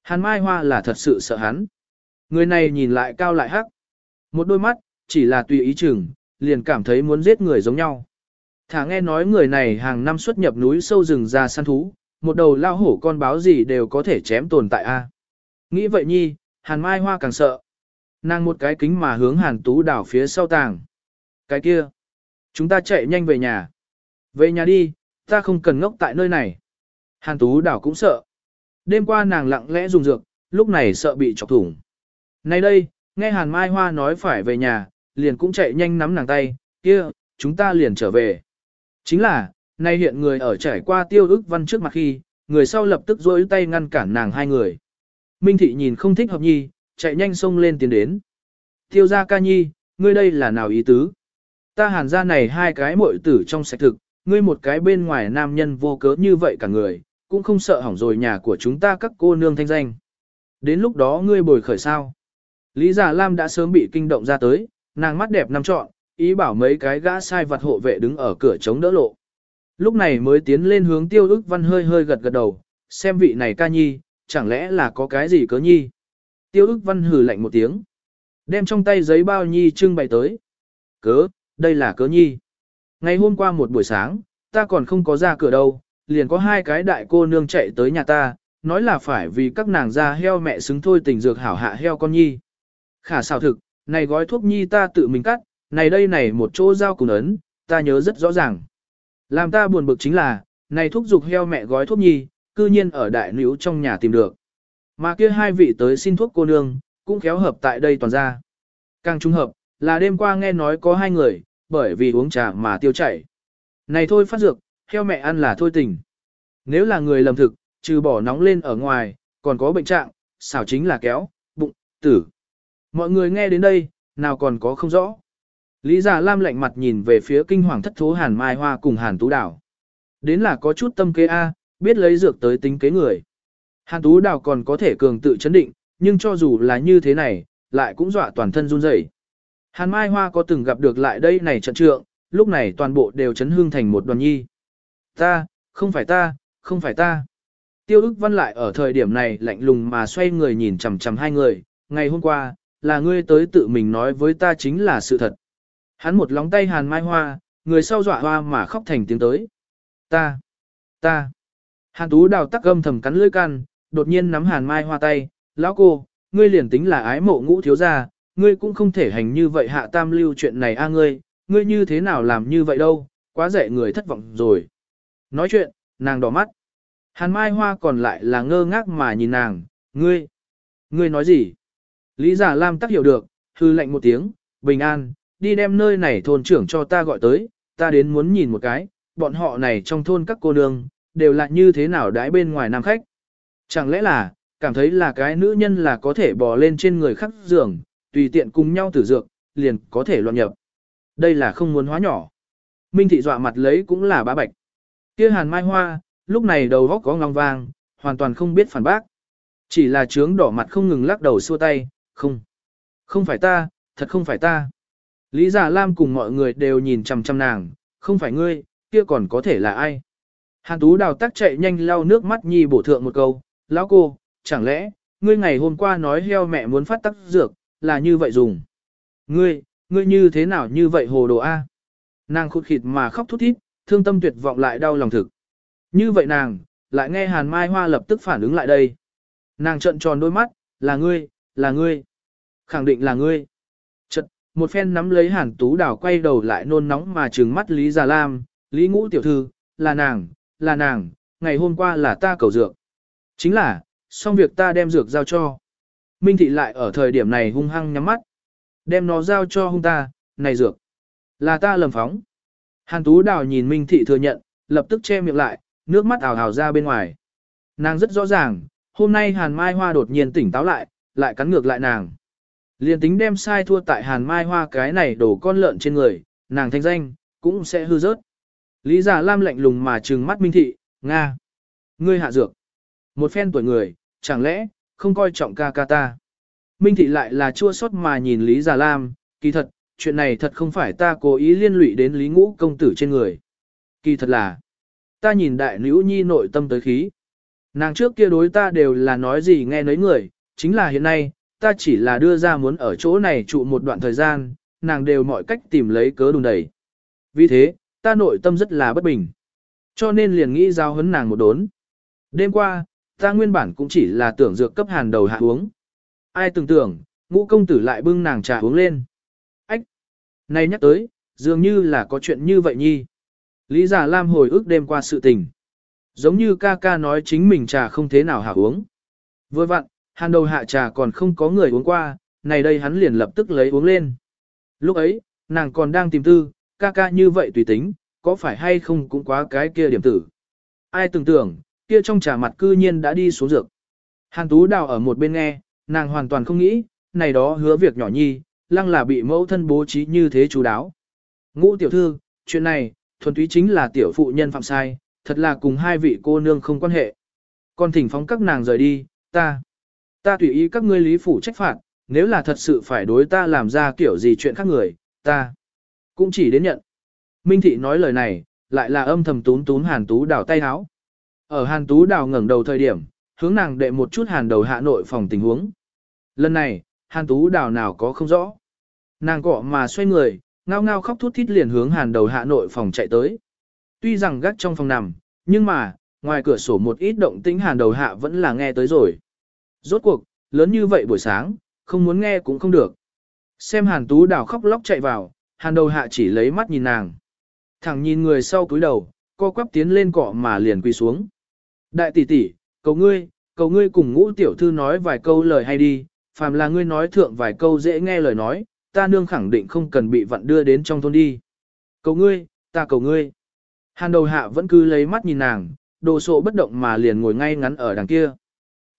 Hàn Mai Hoa là thật sự sợ hắn. Người này nhìn lại cao lại hắc. Một đôi mắt, chỉ là tùy ý chừng, liền cảm thấy muốn giết người giống nhau. Thả nghe nói người này hàng năm xuất nhập núi sâu rừng ra săn thú, một đầu lao hổ con báo gì đều có thể chém tồn tại a. Nghĩ vậy nhi, hàn mai hoa càng sợ. Nàng một cái kính mà hướng hàn tú đảo phía sau tàng. Cái kia, chúng ta chạy nhanh về nhà. Về nhà đi, ta không cần ngốc tại nơi này. Hàn tú đảo cũng sợ. Đêm qua nàng lặng lẽ dùng dược, lúc này sợ bị chọc thủng. Nay đây, nghe hàn mai hoa nói phải về nhà, liền cũng chạy nhanh nắm nàng tay, kia, chúng ta liền trở về. Chính là, nay hiện người ở trải qua tiêu ức văn trước mặt khi, người sau lập tức rối tay ngăn cản nàng hai người. Minh thị nhìn không thích hợp nhi, chạy nhanh xông lên tiến đến. Tiêu gia ca nhi, ngươi đây là nào ý tứ? Ta hàn ra này hai cái muội tử trong sạch thực, ngươi một cái bên ngoài nam nhân vô cớ như vậy cả người, cũng không sợ hỏng rồi nhà của chúng ta các cô nương thanh danh. Đến lúc đó ngươi bồi khởi sao? Lý Già Lam đã sớm bị kinh động ra tới, nàng mắt đẹp năm trọn, ý bảo mấy cái gã sai vật hộ vệ đứng ở cửa chống đỡ lộ. Lúc này mới tiến lên hướng tiêu ức văn hơi hơi gật gật đầu, xem vị này ca nhi, chẳng lẽ là có cái gì cớ nhi. Tiêu ức văn hừ lạnh một tiếng, đem trong tay giấy bao nhi trưng bày tới. Cớ, đây là cớ nhi. Ngày hôm qua một buổi sáng, ta còn không có ra cửa đâu, liền có hai cái đại cô nương chạy tới nhà ta, nói là phải vì các nàng ra heo mẹ xứng thôi tình dược hảo hạ heo con nhi. Khả xào thực, này gói thuốc nhi ta tự mình cắt, này đây này một chỗ giao cùng ấn, ta nhớ rất rõ ràng. Làm ta buồn bực chính là, này thuốc dục heo mẹ gói thuốc nhi, cư nhiên ở đại nữ trong nhà tìm được. Mà kia hai vị tới xin thuốc cô nương, cũng khéo hợp tại đây toàn ra. Càng trung hợp, là đêm qua nghe nói có hai người, bởi vì uống trà mà tiêu chảy. Này thôi phát dược, heo mẹ ăn là thôi tình. Nếu là người lầm thực, trừ bỏ nóng lên ở ngoài, còn có bệnh trạng, xảo chính là kéo, bụng, tử. Mọi người nghe đến đây, nào còn có không rõ. Lý Giả Lam lạnh mặt nhìn về phía kinh hoàng thất thố Hàn Mai Hoa cùng Hàn Tú Đào. Đến là có chút tâm kế A, biết lấy dược tới tính kế người. Hàn Tú Đào còn có thể cường tự chấn định, nhưng cho dù là như thế này, lại cũng dọa toàn thân run rẩy. Hàn Mai Hoa có từng gặp được lại đây này trận trượng, lúc này toàn bộ đều chấn hương thành một đoàn nhi. Ta, không phải ta, không phải ta. Tiêu ức văn lại ở thời điểm này lạnh lùng mà xoay người nhìn chằm chằm hai người, ngày hôm qua, là ngươi tới tự mình nói với ta chính là sự thật. Hắn một lóng tay hàn mai hoa, người sau dọa hoa mà khóc thành tiếng tới. Ta, ta. Hàn tú đào tắc gâm thầm cắn lưỡi can, đột nhiên nắm hàn mai hoa tay, lão cô, ngươi liền tính là ái mộ ngũ thiếu gia, ngươi cũng không thể hành như vậy hạ tam lưu chuyện này a ngươi, ngươi như thế nào làm như vậy đâu, quá dễ người thất vọng rồi. Nói chuyện, nàng đỏ mắt. Hàn mai hoa còn lại là ngơ ngác mà nhìn nàng, ngươi, ngươi nói gì? Lý giả Lam tắc hiểu được, hư lệnh một tiếng, bình an, đi đem nơi này thôn trưởng cho ta gọi tới, ta đến muốn nhìn một cái, bọn họ này trong thôn các cô nương, đều là như thế nào đãi bên ngoài nam khách. Chẳng lẽ là, cảm thấy là cái nữ nhân là có thể bò lên trên người khác giường, tùy tiện cùng nhau tử dược, liền có thể loạn nhập. Đây là không muốn hóa nhỏ. Minh thị dọa mặt lấy cũng là bá bạch. Kia hàn mai hoa, lúc này đầu góc có ngong vang, hoàn toàn không biết phản bác. Chỉ là trướng đỏ mặt không ngừng lắc đầu xua tay, không. Không phải ta, thật không phải ta. Lý Giả Lam cùng mọi người đều nhìn chằm chằm nàng, không phải ngươi, kia còn có thể là ai. Hàn Tú đào tắc chạy nhanh lau nước mắt nhi bổ thượng một câu, lão cô, chẳng lẽ, ngươi ngày hôm qua nói heo mẹ muốn phát tắc dược, là như vậy dùng. Ngươi, ngươi như thế nào như vậy hồ đồ A. Nàng khụt khịt mà khóc thút thít, thương tâm tuyệt vọng lại đau lòng thực. Như vậy nàng, lại nghe Hàn Mai Hoa lập tức phản ứng lại đây. Nàng trợn tròn đôi mắt, là ngươi, là ngươi. Khẳng định là ngươi. Chật, một phen nắm lấy hàn tú đảo quay đầu lại nôn nóng mà trừng mắt Lý Già Lam, Lý Ngũ tiểu thư, là nàng, là nàng, ngày hôm qua là ta cầu dược. Chính là, xong việc ta đem dược giao cho. Minh thị lại ở thời điểm này hung hăng nhắm mắt. Đem nó giao cho hung ta, này dược. Là ta lầm phóng. Hàn tú đào nhìn Minh thị thừa nhận, lập tức che miệng lại, nước mắt ảo ảo ra bên ngoài. Nàng rất rõ ràng, hôm nay Hàn Mai Hoa đột nhiên tỉnh táo lại, lại cắn ngược lại nàng. Liên tính đem sai thua tại hàn mai hoa cái này đổ con lợn trên người, nàng thanh danh, cũng sẽ hư rớt. Lý giả lam lạnh lùng mà trừng mắt minh thị, Nga. Ngươi hạ dược. Một phen tuổi người, chẳng lẽ, không coi trọng ca ca ta. Minh thị lại là chua xót mà nhìn Lý Già lam, kỳ thật, chuyện này thật không phải ta cố ý liên lụy đến Lý ngũ công tử trên người. Kỳ thật là, ta nhìn đại nữ nhi nội tâm tới khí. Nàng trước kia đối ta đều là nói gì nghe nấy người, chính là hiện nay, ta chỉ là đưa ra muốn ở chỗ này trụ một đoạn thời gian, nàng đều mọi cách tìm lấy cớ đùn đẩy. Vì thế, ta nội tâm rất là bất bình. Cho nên liền nghĩ giao hấn nàng một đốn. Đêm qua, ta nguyên bản cũng chỉ là tưởng dược cấp hàn đầu hạ uống. Ai tưởng tưởng, ngũ công tử lại bưng nàng trà uống lên. Ách! Này nhắc tới, dường như là có chuyện như vậy nhi. Lý giả Lam hồi ức đêm qua sự tình. Giống như ca ca nói chính mình trà không thế nào hạ uống. Vừa vặn, hàn đầu hạ trà còn không có người uống qua, này đây hắn liền lập tức lấy uống lên. Lúc ấy, nàng còn đang tìm tư, ca ca như vậy tùy tính, có phải hay không cũng quá cái kia điểm tử. Ai tưởng tưởng, kia trong trà mặt cư nhiên đã đi xuống dược. Hàn Tú Đào ở một bên nghe, nàng hoàn toàn không nghĩ, này đó hứa việc nhỏ nhi, lăng là bị mẫu thân bố trí như thế chú đáo. Ngũ tiểu thư, chuyện này, thuần túy chính là tiểu phụ nhân phạm sai, thật là cùng hai vị cô nương không quan hệ. Còn thỉnh phóng các nàng rời đi, ta, ta tùy ý các ngươi lý phủ trách phạt, nếu là thật sự phải đối ta làm ra kiểu gì chuyện khác người, ta cũng chỉ đến nhận. Minh thị nói lời này, lại là âm thầm tún tún hàn tú đào tay háo. Ở hàn tú đào ngẩng đầu thời điểm, hướng nàng đệ một chút hàn đầu hạ nội phòng tình huống. Lần này, hàn tú đào nào có không rõ. Nàng cọ mà xoay người, ngao ngao khóc thút thít liền hướng hàn đầu hạ nội phòng chạy tới. Tuy rằng gác trong phòng nằm, nhưng mà, ngoài cửa sổ một ít động tĩnh hàn đầu hạ vẫn là nghe tới rồi. Rốt cuộc, lớn như vậy buổi sáng, không muốn nghe cũng không được. Xem hàn tú đào khóc lóc chạy vào, hàn đầu hạ chỉ lấy mắt nhìn nàng. Thẳng nhìn người sau cúi đầu, co quắp tiến lên cọ mà liền quỳ xuống. Đại tỷ tỷ, cầu ngươi, cầu ngươi cùng ngũ tiểu thư nói vài câu lời hay đi, phàm là ngươi nói thượng vài câu dễ nghe lời nói, ta nương khẳng định không cần bị vận đưa đến trong thôn đi. Cầu ngươi, ta cầu ngươi. Hàn đầu hạ vẫn cứ lấy mắt nhìn nàng, đồ sộ bất động mà liền ngồi ngay ngắn ở đằng kia.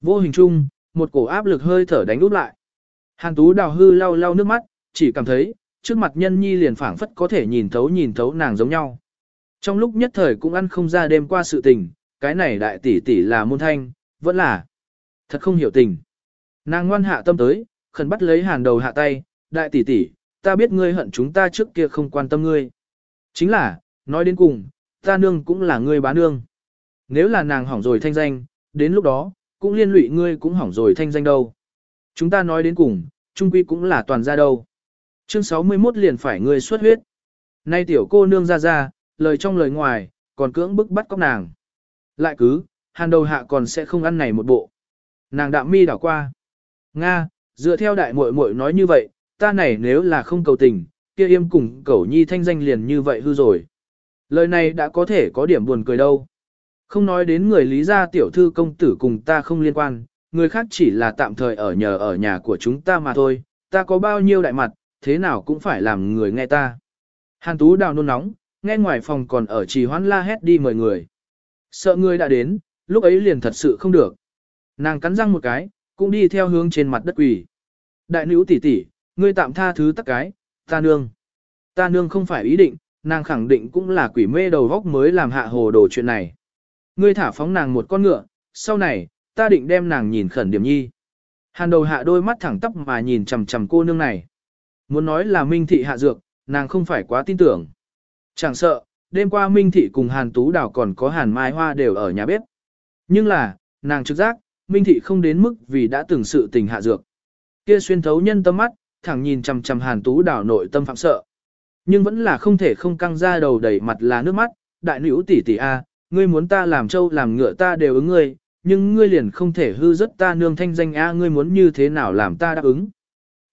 Vô hình chung, một cổ áp lực hơi thở đánh úp lại. Hàn tú đào hư lau lau nước mắt, chỉ cảm thấy, trước mặt nhân nhi liền phảng phất có thể nhìn thấu nhìn thấu nàng giống nhau. Trong lúc nhất thời cũng ăn không ra đêm qua sự tình, cái này đại tỷ tỷ là môn thanh, vẫn là thật không hiểu tình. Nàng ngoan hạ tâm tới, khẩn bắt lấy hàn đầu hạ tay, đại tỷ tỷ, ta biết ngươi hận chúng ta trước kia không quan tâm ngươi. Chính là, nói đến cùng, ta nương cũng là ngươi bá nương. Nếu là nàng hỏng rồi thanh danh, đến lúc đó, cũng liên lụy ngươi cũng hỏng rồi thanh danh đâu. Chúng ta nói đến cùng, trung quy cũng là toàn gia đâu. Chương 61 liền phải ngươi xuất huyết. Nay tiểu cô nương ra ra, lời trong lời ngoài, còn cưỡng bức bắt cóc nàng. Lại cứ, hàn đầu hạ còn sẽ không ăn này một bộ. Nàng đạm mi đảo qua. Nga, dựa theo đại muội muội nói như vậy, ta này nếu là không cầu tình, kia yêm cùng cẩu nhi thanh danh liền như vậy hư rồi. Lời này đã có thể có điểm buồn cười đâu. Không nói đến người lý gia tiểu thư công tử cùng ta không liên quan, người khác chỉ là tạm thời ở nhờ ở nhà của chúng ta mà thôi, ta có bao nhiêu đại mặt, thế nào cũng phải làm người nghe ta. Hàn Tú đào nôn nóng, nghe ngoài phòng còn ở trì hoãn la hét đi mời người. Sợ người đã đến, lúc ấy liền thật sự không được. Nàng cắn răng một cái, cũng đi theo hướng trên mặt đất quỷ. Đại nữ tỷ tỷ, ngươi tạm tha thứ tắc cái, ta nương. Ta nương không phải ý định, nàng khẳng định cũng là quỷ mê đầu góc mới làm hạ hồ đồ chuyện này. Ngươi thả phóng nàng một con ngựa, sau này, ta định đem nàng nhìn khẩn điểm nhi. Hàn đầu hạ đôi mắt thẳng tóc mà nhìn chằm chằm cô nương này. Muốn nói là minh thị hạ dược, nàng không phải quá tin tưởng. Chẳng sợ, đêm qua minh thị cùng hàn tú Đào còn có hàn mai hoa đều ở nhà bếp. Nhưng là, nàng trực giác, minh thị không đến mức vì đã từng sự tình hạ dược. Kia xuyên thấu nhân tâm mắt, thẳng nhìn chằm chằm hàn tú Đào nội tâm phạm sợ. Nhưng vẫn là không thể không căng ra đầu đầy mặt là nước mắt, đại nữ tỷ tỷ a, ngươi muốn ta làm trâu làm ngựa ta đều ứng ngươi, nhưng ngươi liền không thể hư rất ta nương thanh danh a ngươi muốn như thế nào làm ta đáp ứng.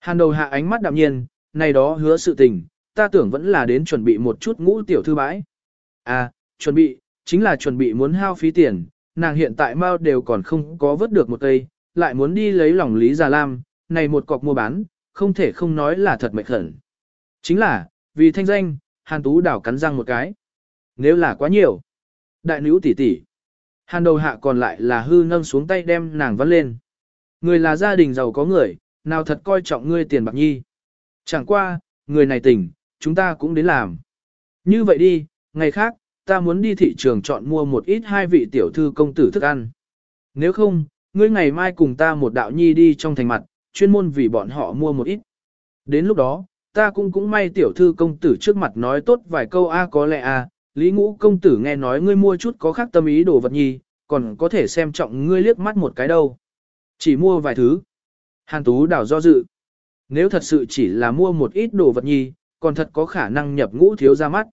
Hàn đầu hạ ánh mắt đạm nhiên, này đó hứa sự tình, ta tưởng vẫn là đến chuẩn bị một chút ngũ tiểu thư bãi. À, chuẩn bị, chính là chuẩn bị muốn hao phí tiền, nàng hiện tại mau đều còn không có vớt được một cây, lại muốn đi lấy lòng Lý Già Lam, này một cọc mua bán, không thể không nói là thật mệt khẩn. Chính là, vì thanh danh, Hàn Tú đảo cắn răng một cái. Nếu là quá nhiều, đại nữ tỷ tỷ. Hàn đầu hạ còn lại là hư nâng xuống tay đem nàng vắt lên. Người là gia đình giàu có người, nào thật coi trọng ngươi tiền bạc nhi. Chẳng qua, người này tỉnh, chúng ta cũng đến làm. Như vậy đi, ngày khác, ta muốn đi thị trường chọn mua một ít hai vị tiểu thư công tử thức ăn. Nếu không, ngươi ngày mai cùng ta một đạo nhi đi trong thành mặt, chuyên môn vì bọn họ mua một ít. Đến lúc đó, ta cũng cũng may tiểu thư công tử trước mặt nói tốt vài câu a có lẽ a, Lý Ngũ công tử nghe nói ngươi mua chút có khác tâm ý đồ vật nhi, còn có thể xem trọng ngươi liếc mắt một cái đâu. Chỉ mua vài thứ. Hàn Tú đảo do dự. Nếu thật sự chỉ là mua một ít đồ vật nhi, còn thật có khả năng nhập ngũ thiếu ra mắt.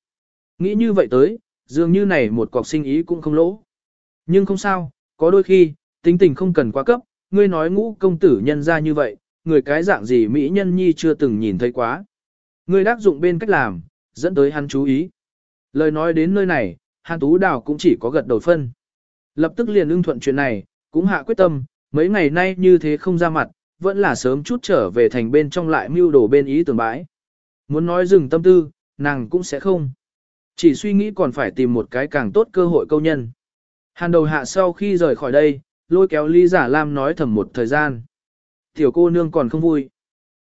Nghĩ như vậy tới, dường như này một cọc sinh ý cũng không lỗ. Nhưng không sao, có đôi khi, tính tình không cần quá cấp, ngươi nói ngũ công tử nhân ra như vậy, người cái dạng gì Mỹ nhân nhi chưa từng nhìn thấy quá. Ngươi đắc dụng bên cách làm, dẫn tới hắn chú ý. Lời nói đến nơi này, Hàn Tú Đào cũng chỉ có gật đầu phân. Lập tức liền ưng thuận chuyện này, cũng hạ quyết tâm, mấy ngày nay như thế không ra mặt, vẫn là sớm chút trở về thành bên trong lại mưu đồ bên ý tưởng bãi. Muốn nói dừng tâm tư, nàng cũng sẽ không. Chỉ suy nghĩ còn phải tìm một cái càng tốt cơ hội câu nhân. Hàn đầu hạ sau khi rời khỏi đây, lôi kéo Lý Giả Lam nói thầm một thời gian. Tiểu cô nương còn không vui.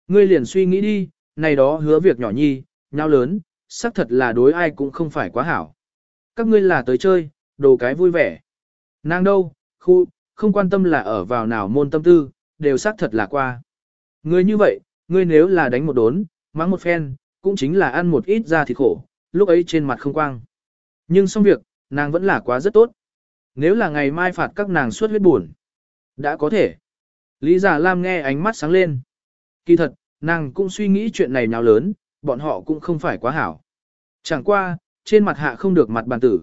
Ngươi liền suy nghĩ đi, này đó hứa việc nhỏ nhi, nhau lớn, xác thật là đối ai cũng không phải quá hảo. Các ngươi là tới chơi, đồ cái vui vẻ. Nàng đâu, khu, không quan tâm là ở vào nào môn tâm tư, đều xác thật là qua. Ngươi như vậy, ngươi nếu là đánh một đốn, mắng một phen, cũng chính là ăn một ít ra thịt khổ, lúc ấy trên mặt không quang. Nhưng xong việc, nàng vẫn là quá rất tốt. Nếu là ngày mai phạt các nàng suốt huyết buồn, đã có thể. Lý Giả Lam nghe ánh mắt sáng lên. Kỳ thật, nàng cũng suy nghĩ chuyện này nào lớn, bọn họ cũng không phải quá hảo. Chẳng qua, trên mặt hạ không được mặt bàn tử.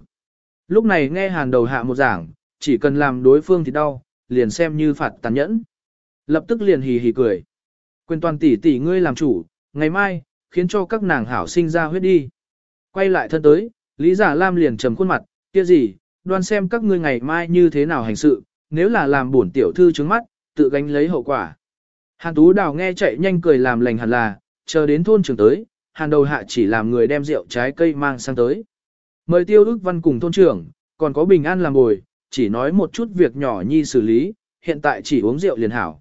Lúc này nghe hàn đầu hạ một giảng, chỉ cần làm đối phương thì đau, liền xem như phạt tàn nhẫn. Lập tức liền hì hì cười. Quyền toàn tỷ tỷ ngươi làm chủ, ngày mai, khiến cho các nàng hảo sinh ra huyết đi. Quay lại thân tới, Lý Giả Lam liền trầm khuôn mặt, kia gì, đoan xem các ngươi ngày mai như thế nào hành sự, nếu là làm bổn tiểu thư trứng mắt, tự gánh lấy hậu quả. Hàn Tú Đào nghe chạy nhanh cười làm lành hẳn là, chờ đến thôn trưởng tới, hàn đầu hạ chỉ làm người đem rượu trái cây mang sang tới. Mời tiêu ước văn cùng thôn trưởng, còn có bình an làm bồi, chỉ nói một chút việc nhỏ nhi xử lý, hiện tại chỉ uống rượu liền hảo.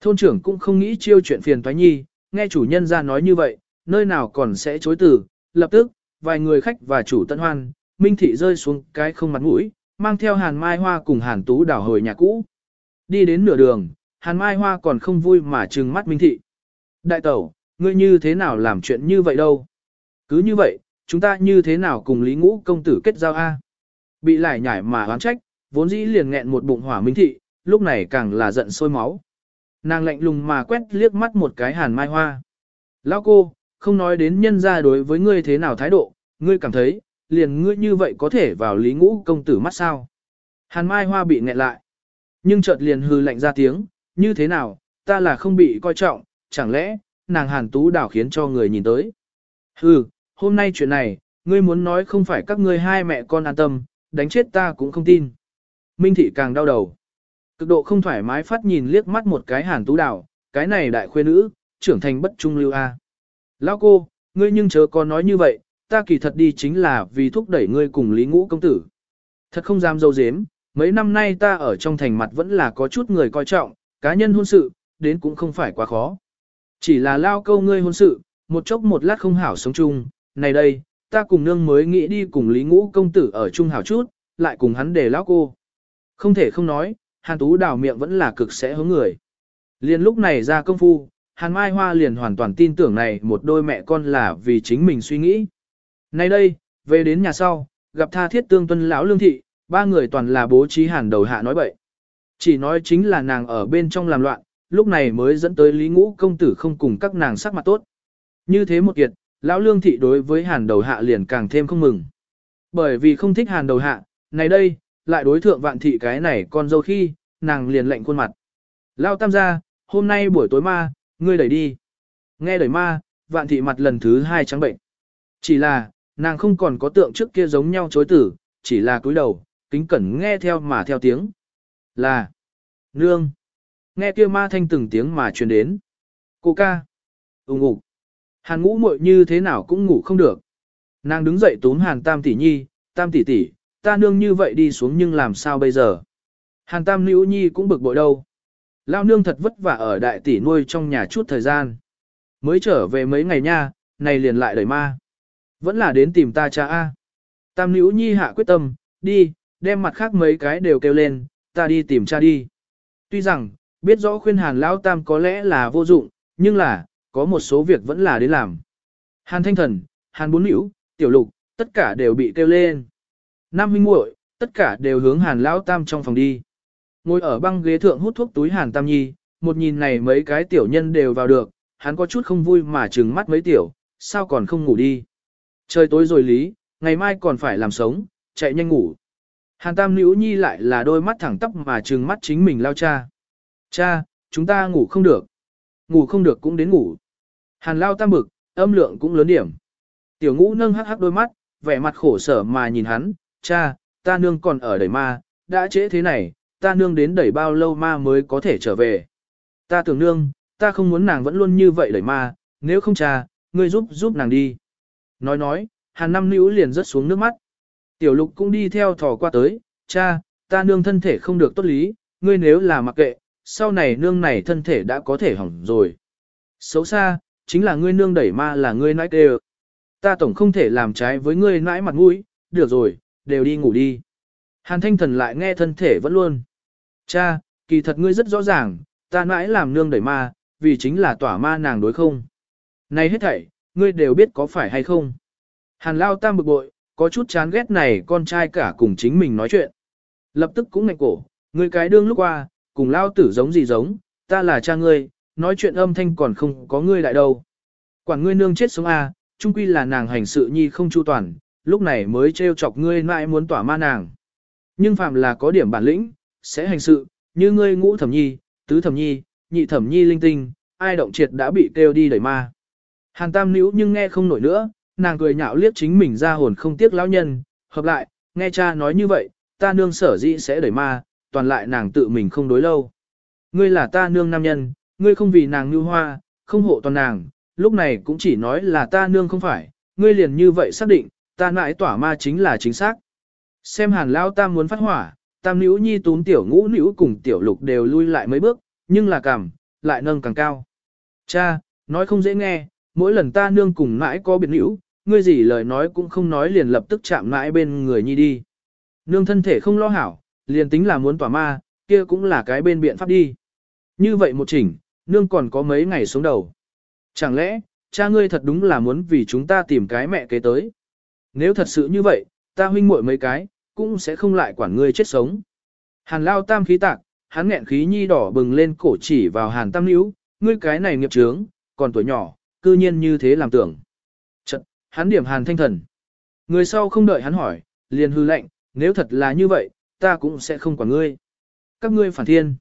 Thôn trưởng cũng không nghĩ chiêu chuyện phiền toái nhi, nghe chủ nhân ra nói như vậy, nơi nào còn sẽ chối từ, lập tức, vài người khách và chủ tân hoan, minh thị rơi xuống cái không mặt mũi, mang theo hàn mai hoa cùng hàn tú đảo hồi nhà cũ. Đi đến nửa đường, hàn mai hoa còn không vui mà trừng mắt minh thị. Đại tẩu, ngươi như thế nào làm chuyện như vậy đâu? Cứ như vậy, chúng ta như thế nào cùng Lý Ngũ công tử kết giao A? Bị lại nhảy mà oán trách, vốn dĩ liền nghẹn một bụng hỏa minh thị, lúc này càng là giận sôi máu. Nàng lạnh lùng mà quét liếc mắt một cái hàn mai hoa. Lão cô, không nói đến nhân ra đối với ngươi thế nào thái độ, ngươi cảm thấy, liền ngươi như vậy có thể vào lý ngũ công tử mắt sao. Hàn mai hoa bị nghẹn lại. Nhưng chợt liền hư lạnh ra tiếng, như thế nào, ta là không bị coi trọng, chẳng lẽ, nàng hàn tú đảo khiến cho người nhìn tới. Hừ, hôm nay chuyện này, ngươi muốn nói không phải các ngươi hai mẹ con an tâm, đánh chết ta cũng không tin. Minh thị càng đau đầu. Cực độ không thoải mái phát nhìn liếc mắt một cái hàn tú đảo, cái này đại khuê nữ, trưởng thành bất trung lưu a. Lão cô, ngươi nhưng chớ có nói như vậy, ta kỳ thật đi chính là vì thúc đẩy ngươi cùng Lý Ngũ công tử. Thật không dám dâu dếm, mấy năm nay ta ở trong thành mặt vẫn là có chút người coi trọng, cá nhân hôn sự, đến cũng không phải quá khó. Chỉ là lao câu ngươi hôn sự, một chốc một lát không hảo sống chung, này đây, ta cùng nương mới nghĩ đi cùng Lý Ngũ công tử ở chung hảo chút, lại cùng hắn để lão cô. Không thể không nói, Hàn Tú đào miệng vẫn là cực sẽ hướng người. Liên lúc này ra công phu, Hàn Mai Hoa liền hoàn toàn tin tưởng này một đôi mẹ con là vì chính mình suy nghĩ. Nay đây, về đến nhà sau, gặp tha thiết tương tuân lão lương thị, ba người toàn là bố trí hàn đầu hạ nói bậy. Chỉ nói chính là nàng ở bên trong làm loạn, lúc này mới dẫn tới Lý Ngũ công tử không cùng các nàng sắc mặt tốt. Như thế một kiệt, lão lương thị đối với hàn đầu hạ liền càng thêm không mừng. Bởi vì không thích hàn đầu hạ, này đây, lại đối thượng vạn thị cái này con dâu khi, nàng liền lệnh khuôn mặt. Lao tam gia, hôm nay buổi tối ma, ngươi đẩy đi. Nghe đẩy ma, vạn thị mặt lần thứ hai trắng bệnh. Chỉ là, nàng không còn có tượng trước kia giống nhau chối tử, chỉ là cúi đầu, kính cẩn nghe theo mà theo tiếng. Là, nương. Nghe kia ma thanh từng tiếng mà truyền đến. Cô ca. ủng ngủ. Hàn ngũ muội như thế nào cũng ngủ không được. Nàng đứng dậy túm hàn tam tỷ nhi, tam tỷ tỷ, ta nương như vậy đi xuống nhưng làm sao bây giờ. Hàn tam nữ nhi cũng bực bội đâu. Lao nương thật vất vả ở đại tỷ nuôi trong nhà chút thời gian. Mới trở về mấy ngày nha, này liền lại đẩy ma. Vẫn là đến tìm ta cha A. Tam nữ nhi hạ quyết tâm, đi, đem mặt khác mấy cái đều kêu lên, ta đi tìm cha đi. Tuy rằng, biết rõ khuyên hàn lão tam có lẽ là vô dụng, nhưng là, có một số việc vẫn là đến làm. Hàn thanh thần, hàn bốn nữ, tiểu lục, tất cả đều bị kêu lên. Nam huynh muội, tất cả đều hướng hàn lão tam trong phòng đi. Ngồi ở băng ghế thượng hút thuốc túi hàn tam nhi, một nhìn này mấy cái tiểu nhân đều vào được, hắn có chút không vui mà trừng mắt mấy tiểu, sao còn không ngủ đi. Trời tối rồi lý, ngày mai còn phải làm sống, chạy nhanh ngủ. Hàn Tam Nữ Nhi lại là đôi mắt thẳng tóc mà trừng mắt chính mình lao cha. Cha, chúng ta ngủ không được. Ngủ không được cũng đến ngủ. Hàn lao tam bực, âm lượng cũng lớn điểm. Tiểu ngũ nâng hắc hắc đôi mắt, vẻ mặt khổ sở mà nhìn hắn, cha, ta nương còn ở đẩy ma, đã trễ thế này, ta nương đến đẩy bao lâu ma mới có thể trở về. Ta tưởng nương, ta không muốn nàng vẫn luôn như vậy đẩy ma, nếu không cha, ngươi giúp giúp nàng đi. Nói nói, hàn năm nữ liền rớt xuống nước mắt. Tiểu lục cũng đi theo thò qua tới, cha, ta nương thân thể không được tốt lý, ngươi nếu là mặc kệ, sau này nương này thân thể đã có thể hỏng rồi. Xấu xa, chính là ngươi nương đẩy ma là ngươi nãi đều. Ta tổng không thể làm trái với ngươi nãi mặt mũi, được rồi, đều đi ngủ đi. Hàn thanh thần lại nghe thân thể vẫn luôn. Cha, kỳ thật ngươi rất rõ ràng, ta mãi làm nương đẩy ma, vì chính là tỏa ma nàng đối không. Này hết thảy, ngươi đều biết có phải hay không. Hàn lao tam bực bội, có chút chán ghét này con trai cả cùng chính mình nói chuyện. Lập tức cũng ngạch cổ, ngươi cái đương lúc qua, cùng lao tử giống gì giống, ta là cha ngươi, nói chuyện âm thanh còn không có ngươi lại đâu. Quản ngươi nương chết sống A, chung quy là nàng hành sự nhi không chu toàn, lúc này mới trêu chọc ngươi mãi muốn tỏa ma nàng. Nhưng phạm là có điểm bản lĩnh, sẽ hành sự, như ngươi ngũ thẩm nhi, tứ thẩm nhi, nhị thẩm nhi linh tinh, ai động triệt đã bị kêu đi đẩy ma. Hàn tam níu nhưng nghe không nổi nữa, nàng cười nhạo liếc chính mình ra hồn không tiếc lão nhân, hợp lại, nghe cha nói như vậy, ta nương sở dĩ sẽ đẩy ma, toàn lại nàng tự mình không đối lâu. Ngươi là ta nương nam nhân, ngươi không vì nàng như hoa, không hộ toàn nàng, lúc này cũng chỉ nói là ta nương không phải, ngươi liền như vậy xác định, ta nãi tỏa ma chính là chính xác. Xem hàn lao tam muốn phát hỏa, tam nữ nhi túm tiểu ngũ nữ cùng tiểu lục đều lui lại mấy bước, nhưng là cảm, lại nâng càng cao. Cha, nói không dễ nghe, mỗi lần ta nương cùng nãi có biệt nữ, ngươi gì lời nói cũng không nói liền lập tức chạm nãi bên người nhi đi. Nương thân thể không lo hảo, liền tính là muốn tỏa ma, kia cũng là cái bên biện pháp đi. Như vậy một chỉnh, nương còn có mấy ngày xuống đầu. Chẳng lẽ, cha ngươi thật đúng là muốn vì chúng ta tìm cái mẹ kế tới. Nếu thật sự như vậy, ta huynh muội mấy cái, cũng sẽ không lại quản ngươi chết sống. Hàn lao tam khí tạc, hắn nghẹn khí nhi đỏ bừng lên cổ chỉ vào hàn tam níu, ngươi cái này nghiệp trướng, còn tuổi nhỏ, cư nhiên như thế làm tưởng. Chật, hắn điểm hàn thanh thần. Người sau không đợi hắn hỏi, liền hư lệnh, nếu thật là như vậy, ta cũng sẽ không quản ngươi. Các ngươi phản thiên.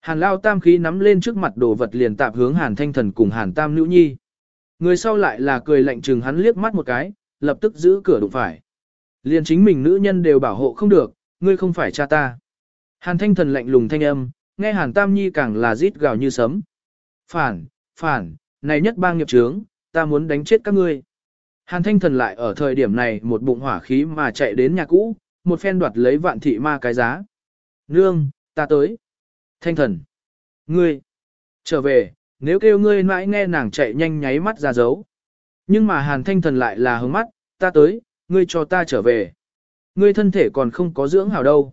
Hàn lao tam khí nắm lên trước mặt đồ vật liền tạp hướng hàn thanh thần cùng hàn tam nữ nhi. Người sau lại là cười lạnh chừng hắn liếc mắt một cái, lập tức giữ cửa đụng phải. Liền chính mình nữ nhân đều bảo hộ không được, ngươi không phải cha ta. Hàn thanh thần lạnh lùng thanh âm, nghe hàn tam nhi càng là rít gào như sấm. Phản, phản, này nhất bang nghiệp trướng, ta muốn đánh chết các ngươi. Hàn thanh thần lại ở thời điểm này một bụng hỏa khí mà chạy đến nhà cũ, một phen đoạt lấy vạn thị ma cái giá. Nương, ta tới. Thanh thần. Ngươi. Trở về, nếu kêu ngươi mãi nghe nàng chạy nhanh nháy mắt ra dấu. Nhưng mà hàn thanh thần lại là hướng mắt, ta tới, ngươi cho ta trở về. Ngươi thân thể còn không có dưỡng hảo đâu.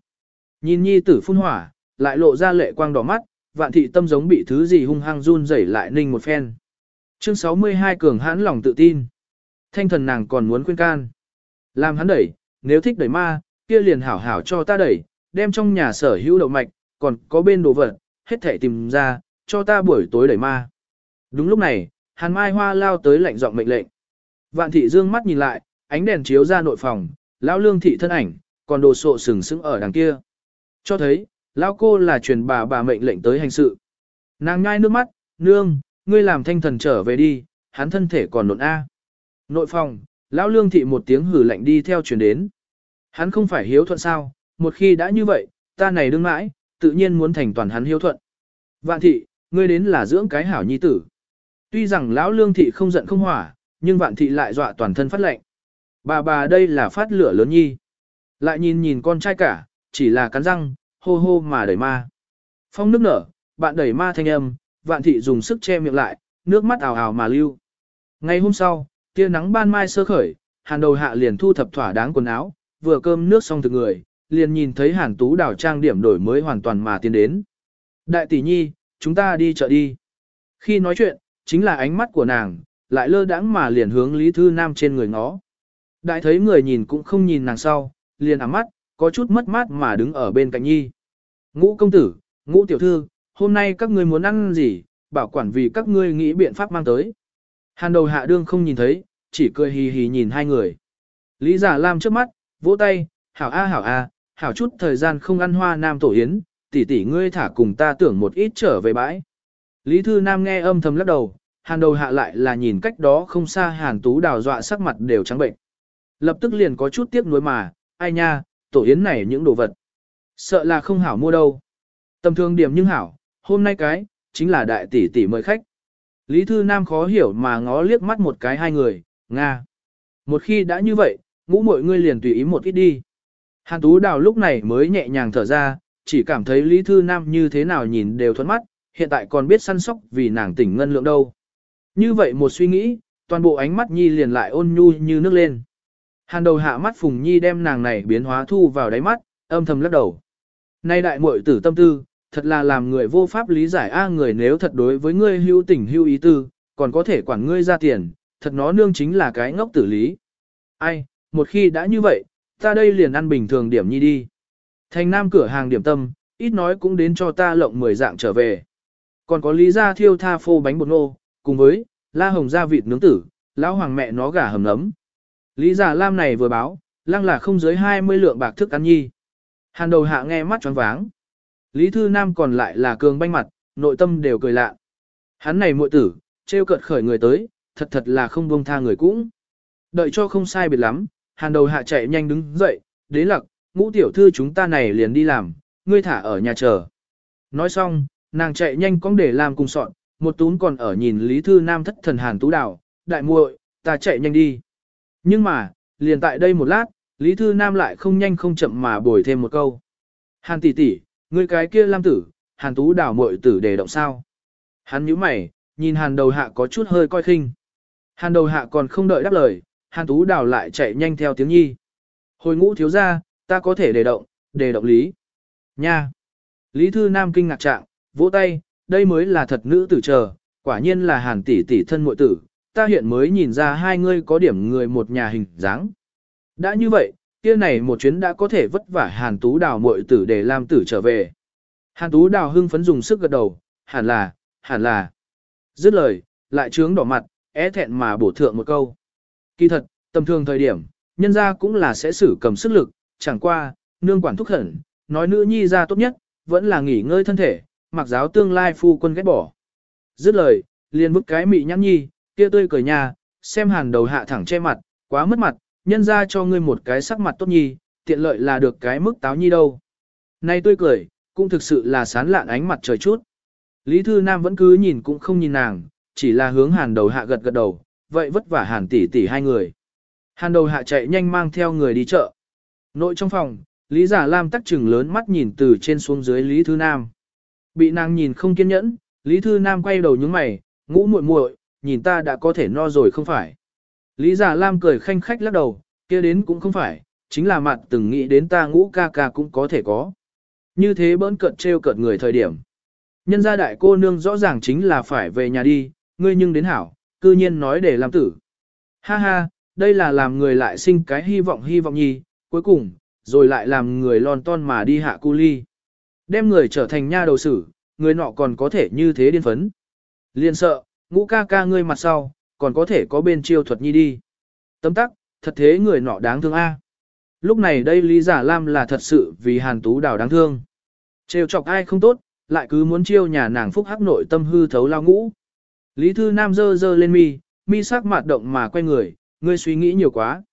Nhìn nhi tử phun hỏa, lại lộ ra lệ quang đỏ mắt, vạn thị tâm giống bị thứ gì hung hăng run rẩy lại ninh một phen. Chương 62 cường hãn lòng tự tin. Thanh thần nàng còn muốn khuyên can. Làm hắn đẩy, nếu thích đẩy ma, kia liền hảo hảo cho ta đẩy, đem trong nhà sở hữu đậu mạch, còn có bên đồ vật, hết thể tìm ra, cho ta buổi tối đẩy ma. Đúng lúc này, hàn mai hoa lao tới lạnh giọng mệnh lệnh. Vạn thị dương mắt nhìn lại, ánh đèn chiếu ra nội phòng, lão lương thị thân ảnh, còn đồ sộ sừng sững ở đằng kia. Cho thấy, lão cô là truyền bà bà mệnh lệnh tới hành sự. Nàng nhai nước mắt, nương, ngươi làm thanh thần trở về đi, hắn thân thể còn nộn A. Nội phòng, lão lương thị một tiếng hử lạnh đi theo truyền đến. Hắn không phải hiếu thuận sao, một khi đã như vậy, ta này đương mãi, tự nhiên muốn thành toàn hắn hiếu thuận. Vạn thị, ngươi đến là dưỡng cái hảo nhi tử. Tuy rằng lão lương thị không giận không hỏa, nhưng vạn thị lại dọa toàn thân phát lệnh. Bà bà đây là phát lửa lớn nhi. Lại nhìn nhìn con trai cả, chỉ là cắn răng, hô hô mà đẩy ma. Phong nước nở, bạn đẩy ma thanh âm, vạn thị dùng sức che miệng lại, nước mắt ào ào mà lưu. Ngày hôm sau, tia nắng ban mai sơ khởi, hàn đầu hạ liền thu thập thỏa đáng quần áo, vừa cơm nước xong thực người, liền nhìn thấy hàn tú đảo trang điểm đổi mới hoàn toàn mà tiến đến. Đại tỷ nhi, chúng ta đi chợ đi. Khi nói chuyện, chính là ánh mắt của nàng, lại lơ đãng mà liền hướng Lý Thư Nam trên người ngó. Đại thấy người nhìn cũng không nhìn nàng sau, liền ám mắt, có chút mất mát mà đứng ở bên cạnh nhi. Ngũ công tử, ngũ tiểu thư, hôm nay các ngươi muốn ăn gì, bảo quản vì các ngươi nghĩ biện pháp mang tới. Hàn đầu hạ đương không nhìn thấy, chỉ cười hì hì nhìn hai người. Lý giả lam trước mắt, vỗ tay, hảo a hảo a, hảo chút thời gian không ăn hoa nam tổ yến, tỷ tỷ ngươi thả cùng ta tưởng một ít trở về bãi. Lý Thư Nam nghe âm thầm lắc đầu, hàn đầu hạ lại là nhìn cách đó không xa hàn tú đào dọa sắc mặt đều trắng bệnh. Lập tức liền có chút tiếc nuối mà, ai nha, tổ yến này những đồ vật. Sợ là không hảo mua đâu. Tầm thường điểm nhưng hảo, hôm nay cái, chính là đại tỷ tỷ mời khách. Lý Thư Nam khó hiểu mà ngó liếc mắt một cái hai người, Nga. Một khi đã như vậy, ngũ mọi ngươi liền tùy ý một ít đi. Hàn Tú Đào lúc này mới nhẹ nhàng thở ra, chỉ cảm thấy Lý Thư Nam như thế nào nhìn đều thuận mắt, hiện tại còn biết săn sóc vì nàng tỉnh ngân lượng đâu. Như vậy một suy nghĩ, toàn bộ ánh mắt Nhi liền lại ôn nhu như nước lên. Hàn đầu hạ mắt Phùng Nhi đem nàng này biến hóa thu vào đáy mắt, âm thầm lắc đầu. Nay đại muội tử tâm tư, thật là làm người vô pháp lý giải a người nếu thật đối với ngươi hưu tình hưu ý tư, còn có thể quản ngươi ra tiền, thật nó nương chính là cái ngốc tử lý. Ai, một khi đã như vậy, ta đây liền ăn bình thường điểm nhi đi. Thành nam cửa hàng điểm tâm, ít nói cũng đến cho ta lộng 10 dạng trở về. Còn có lý gia thiêu tha phô bánh bột nô, cùng với, la hồng gia vịt nướng tử, lão hoàng mẹ nó gà hầm nấm. Lý gia lam này vừa báo, lăng là không dưới 20 lượng bạc thức ăn nhi. Hàn đầu hạ nghe mắt choáng váng. Lý Thư Nam còn lại là cường banh mặt, nội tâm đều cười lạ. Hắn này muội tử, trêu cợt khởi người tới, thật thật là không buông tha người cũng. Đợi cho không sai biệt lắm, hàn đầu hạ chạy nhanh đứng dậy, đế lặc, ngũ tiểu thư chúng ta này liền đi làm, ngươi thả ở nhà chờ. Nói xong, nàng chạy nhanh cong để làm cùng soạn, một tún còn ở nhìn Lý Thư Nam thất thần hàn tú đảo, đại muội, ta chạy nhanh đi. Nhưng mà, liền tại đây một lát, Lý Thư Nam lại không nhanh không chậm mà bồi thêm một câu. Hàn tỷ tỷ, ngươi cái kia lam tử, hàn tú đảo muội tử để động sao. Hắn nhíu mày, nhìn hàn đầu hạ có chút hơi coi khinh. Hàn đầu hạ còn không đợi đáp lời, hàn tú đảo lại chạy nhanh theo tiếng nhi. Hồi ngũ thiếu ra, ta có thể để động, để động lý. Nha! Lý Thư Nam kinh ngạc trạng, vỗ tay, đây mới là thật nữ tử chờ, quả nhiên là hàn tỷ tỷ thân muội tử, ta hiện mới nhìn ra hai ngươi có điểm người một nhà hình dáng. Đã như vậy, kia này một chuyến đã có thể vất vả hàn tú đào muội tử để làm tử trở về. Hàn tú đào hưng phấn dùng sức gật đầu, hẳn là, hẳn là. Dứt lời, lại trướng đỏ mặt, é thẹn mà bổ thượng một câu. Kỳ thật, tầm thường thời điểm, nhân ra cũng là sẽ xử cầm sức lực, chẳng qua, nương quản thúc hẳn, nói nữ nhi ra tốt nhất, vẫn là nghỉ ngơi thân thể, mặc giáo tương lai phu quân ghét bỏ. Dứt lời, liền bức cái mị nhãn nhi, kia tươi cười nhà, xem hàn đầu hạ thẳng che mặt, quá mất mặt, nhân ra cho ngươi một cái sắc mặt tốt nhi, tiện lợi là được cái mức táo nhi đâu. Nay tươi cười, cũng thực sự là sán lạn ánh mặt trời chút. Lý Thư Nam vẫn cứ nhìn cũng không nhìn nàng, chỉ là hướng hàn đầu hạ gật gật đầu, vậy vất vả hàn tỷ tỷ hai người. Hàn đầu hạ chạy nhanh mang theo người đi chợ. Nội trong phòng, Lý Giả Lam tắc trừng lớn mắt nhìn từ trên xuống dưới Lý Thư Nam. Bị nàng nhìn không kiên nhẫn, Lý Thư Nam quay đầu nhướng mày, ngũ muội muội, nhìn ta đã có thể no rồi không phải. Lý già Lam cười khanh khách lắc đầu, kia đến cũng không phải, chính là mặt từng nghĩ đến ta ngũ ca ca cũng có thể có. Như thế bỡn cận trêu cợt người thời điểm. Nhân gia đại cô nương rõ ràng chính là phải về nhà đi, ngươi nhưng đến hảo, cư nhiên nói để làm tử. Ha ha, đây là làm người lại sinh cái hy vọng hy vọng nhi, cuối cùng, rồi lại làm người lon ton mà đi hạ cu ly. Đem người trở thành nha đầu sử, người nọ còn có thể như thế điên phấn. Liên sợ, ngũ ca ca ngươi mặt sau, còn có thể có bên chiêu thuật nhi đi. Tấm tắc, thật thế người nọ đáng thương a. Lúc này đây Lý Giả Lam là thật sự vì Hàn Tú Đào đáng thương. Trêu chọc ai không tốt, lại cứ muốn chiêu nhà nàng phúc hắc nội tâm hư thấu lao ngũ. Lý Thư Nam dơ dơ lên mi, mi sắc mặt động mà quay người, ngươi suy nghĩ nhiều quá.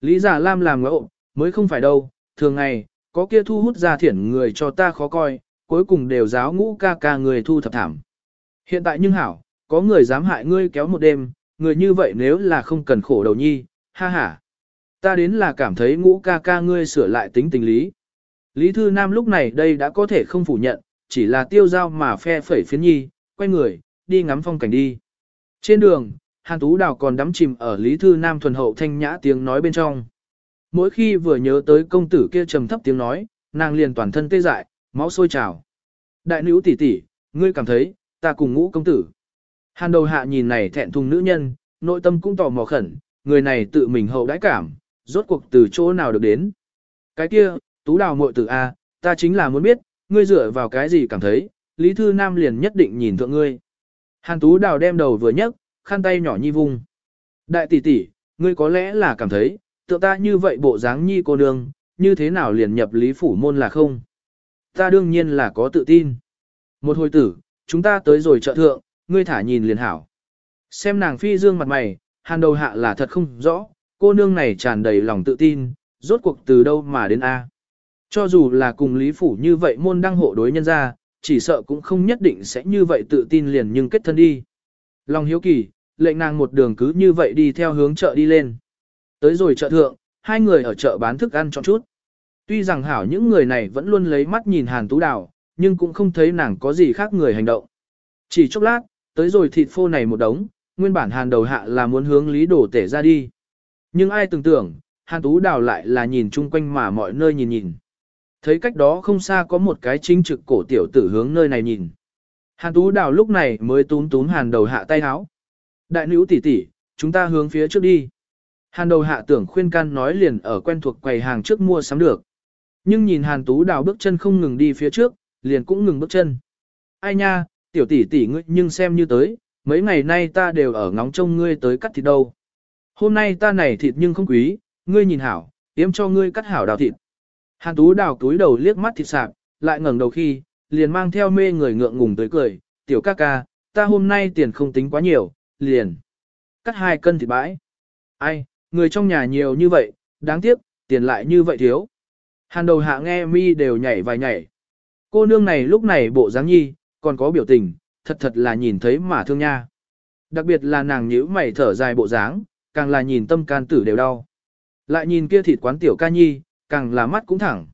Lý Giả Lam làm ngỡ mới không phải đâu, thường ngày, có kia thu hút ra thiển người cho ta khó coi, cuối cùng đều giáo ngũ ca ca người thu thập thảm. Hiện tại nhưng hảo, có người dám hại ngươi kéo một đêm, người như vậy nếu là không cần khổ đầu nhi, ha ha. Ta đến là cảm thấy ngũ ca ca ngươi sửa lại tính tình lý. Lý Thư Nam lúc này đây đã có thể không phủ nhận, chỉ là tiêu giao mà phe phẩy phiến nhi, quay người, đi ngắm phong cảnh đi. Trên đường, Hàn Tú Đào còn đắm chìm ở Lý Thư Nam thuần hậu thanh nhã tiếng nói bên trong. Mỗi khi vừa nhớ tới công tử kia trầm thấp tiếng nói, nàng liền toàn thân tê dại, máu sôi trào. Đại nữ tỷ tỷ, ngươi cảm thấy, ta cùng ngũ công tử. Hàn đầu hạ nhìn này thẹn thùng nữ nhân, nội tâm cũng tò mò khẩn, người này tự mình hậu đãi cảm, rốt cuộc từ chỗ nào được đến. Cái kia, tú đào muội tử A, ta chính là muốn biết, ngươi dựa vào cái gì cảm thấy, Lý Thư Nam liền nhất định nhìn thượng ngươi. Hàn tú đào đem đầu vừa nhấc, khăn tay nhỏ nhi vung. Đại tỷ tỷ, ngươi có lẽ là cảm thấy, tượng ta như vậy bộ dáng nhi cô nương, như thế nào liền nhập lý phủ môn là không? Ta đương nhiên là có tự tin. Một hồi tử, chúng ta tới rồi chợ thượng, ngươi thả nhìn liền hảo. Xem nàng phi dương mặt mày, hàn đầu hạ là thật không rõ, cô nương này tràn đầy lòng tự tin, rốt cuộc từ đâu mà đến A. Cho dù là cùng Lý Phủ như vậy môn đăng hộ đối nhân ra, chỉ sợ cũng không nhất định sẽ như vậy tự tin liền nhưng kết thân đi. Lòng hiếu kỳ, lệnh nàng một đường cứ như vậy đi theo hướng chợ đi lên. Tới rồi chợ thượng, hai người ở chợ bán thức ăn chọn chút. Tuy rằng hảo những người này vẫn luôn lấy mắt nhìn Hàn Tú Đào, nhưng cũng không thấy nàng có gì khác người hành động. Chỉ chốc lát, tới rồi thịt phô này một đống, nguyên bản Hàn đầu hạ là muốn hướng Lý Đổ Tể ra đi. Nhưng ai tưởng tưởng, Hàn Tú Đào lại là nhìn chung quanh mà mọi nơi nhìn nhìn. Thấy cách đó không xa có một cái chính trực cổ tiểu tử hướng nơi này nhìn. Hàn Tú Đào lúc này mới tún tún Hàn đầu hạ tay háo. Đại nữ tỷ tỷ, chúng ta hướng phía trước đi. Hàn đầu hạ tưởng khuyên can nói liền ở quen thuộc quầy hàng trước mua sắm được. Nhưng nhìn Hàn Tú Đào bước chân không ngừng đi phía trước, liền cũng ngừng bước chân. Ai nha, tiểu tỷ tỷ ngươi nhưng xem như tới, mấy ngày nay ta đều ở ngóng trông ngươi tới cắt thịt đâu. Hôm nay ta này thịt nhưng không quý, ngươi nhìn hảo, yếm cho ngươi cắt hảo đào thịt. Hàn Tú Đào túi đầu liếc mắt thịt sạp, lại ngẩng đầu khi, liền mang theo mê người ngượng ngùng tới cười, tiểu ca ca, ta hôm nay tiền không tính quá nhiều, liền. Cắt hai cân thịt bãi. Ai, người trong nhà nhiều như vậy, đáng tiếc, tiền lại như vậy thiếu. Hàn đầu hạ nghe mi đều nhảy vài nhảy. Cô nương này lúc này bộ dáng nhi, còn có biểu tình, thật thật là nhìn thấy mà thương nha. Đặc biệt là nàng nhíu mày thở dài bộ dáng, càng là nhìn tâm can tử đều đau. Lại nhìn kia thịt quán tiểu ca nhi, càng là mắt cũng thẳng.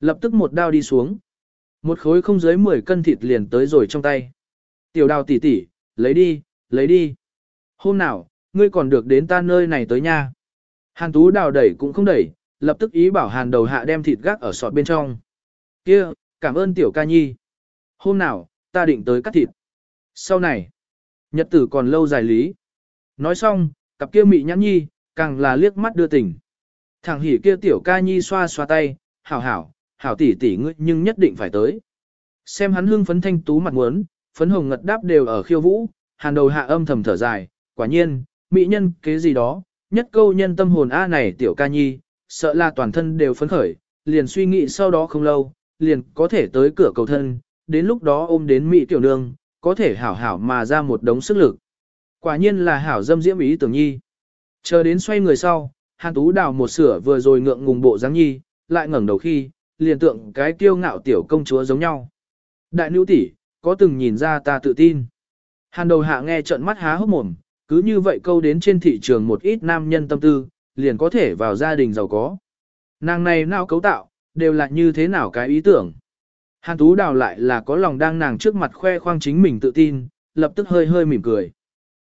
Lập tức một đao đi xuống. Một khối không dưới 10 cân thịt liền tới rồi trong tay. Tiểu đào tỷ tỷ, lấy đi, lấy đi. Hôm nào, ngươi còn được đến ta nơi này tới nha. Hàn tú đào đẩy cũng không đẩy, lập tức ý bảo hàn đầu hạ đem thịt gác ở sọt bên trong. Kia, cảm ơn tiểu ca nhi. Hôm nào, ta định tới cắt thịt. Sau này, nhật tử còn lâu dài lý. Nói xong, cặp kia mị nhãn nhi, càng là liếc mắt đưa tình. Thằng hỉ kia tiểu ca nhi xoa xoa tay, hảo hảo, hảo tỷ tỷ ngươi nhưng nhất định phải tới. Xem hắn hưng phấn thanh tú mặt muốn, phấn hồng ngật đáp đều ở khiêu vũ, hàn đầu hạ âm thầm thở dài, quả nhiên, mỹ nhân kế gì đó, nhất câu nhân tâm hồn A này tiểu ca nhi, sợ là toàn thân đều phấn khởi, liền suy nghĩ sau đó không lâu, liền có thể tới cửa cầu thân, đến lúc đó ôm đến mỹ tiểu nương, có thể hảo hảo mà ra một đống sức lực. Quả nhiên là hảo dâm diễm ý tưởng nhi. Chờ đến xoay người sau, Hàn Tú đào một sửa vừa rồi ngượng ngùng bộ dáng nhi, lại ngẩng đầu khi, liền tượng cái kiêu ngạo tiểu công chúa giống nhau. Đại nữ tỷ, có từng nhìn ra ta tự tin. Hàn đầu hạ nghe trận mắt há hốc mồm, cứ như vậy câu đến trên thị trường một ít nam nhân tâm tư, liền có thể vào gia đình giàu có. Nàng này nào cấu tạo, đều là như thế nào cái ý tưởng. Hàn Tú Đào lại là có lòng đang nàng trước mặt khoe khoang chính mình tự tin, lập tức hơi hơi mỉm cười.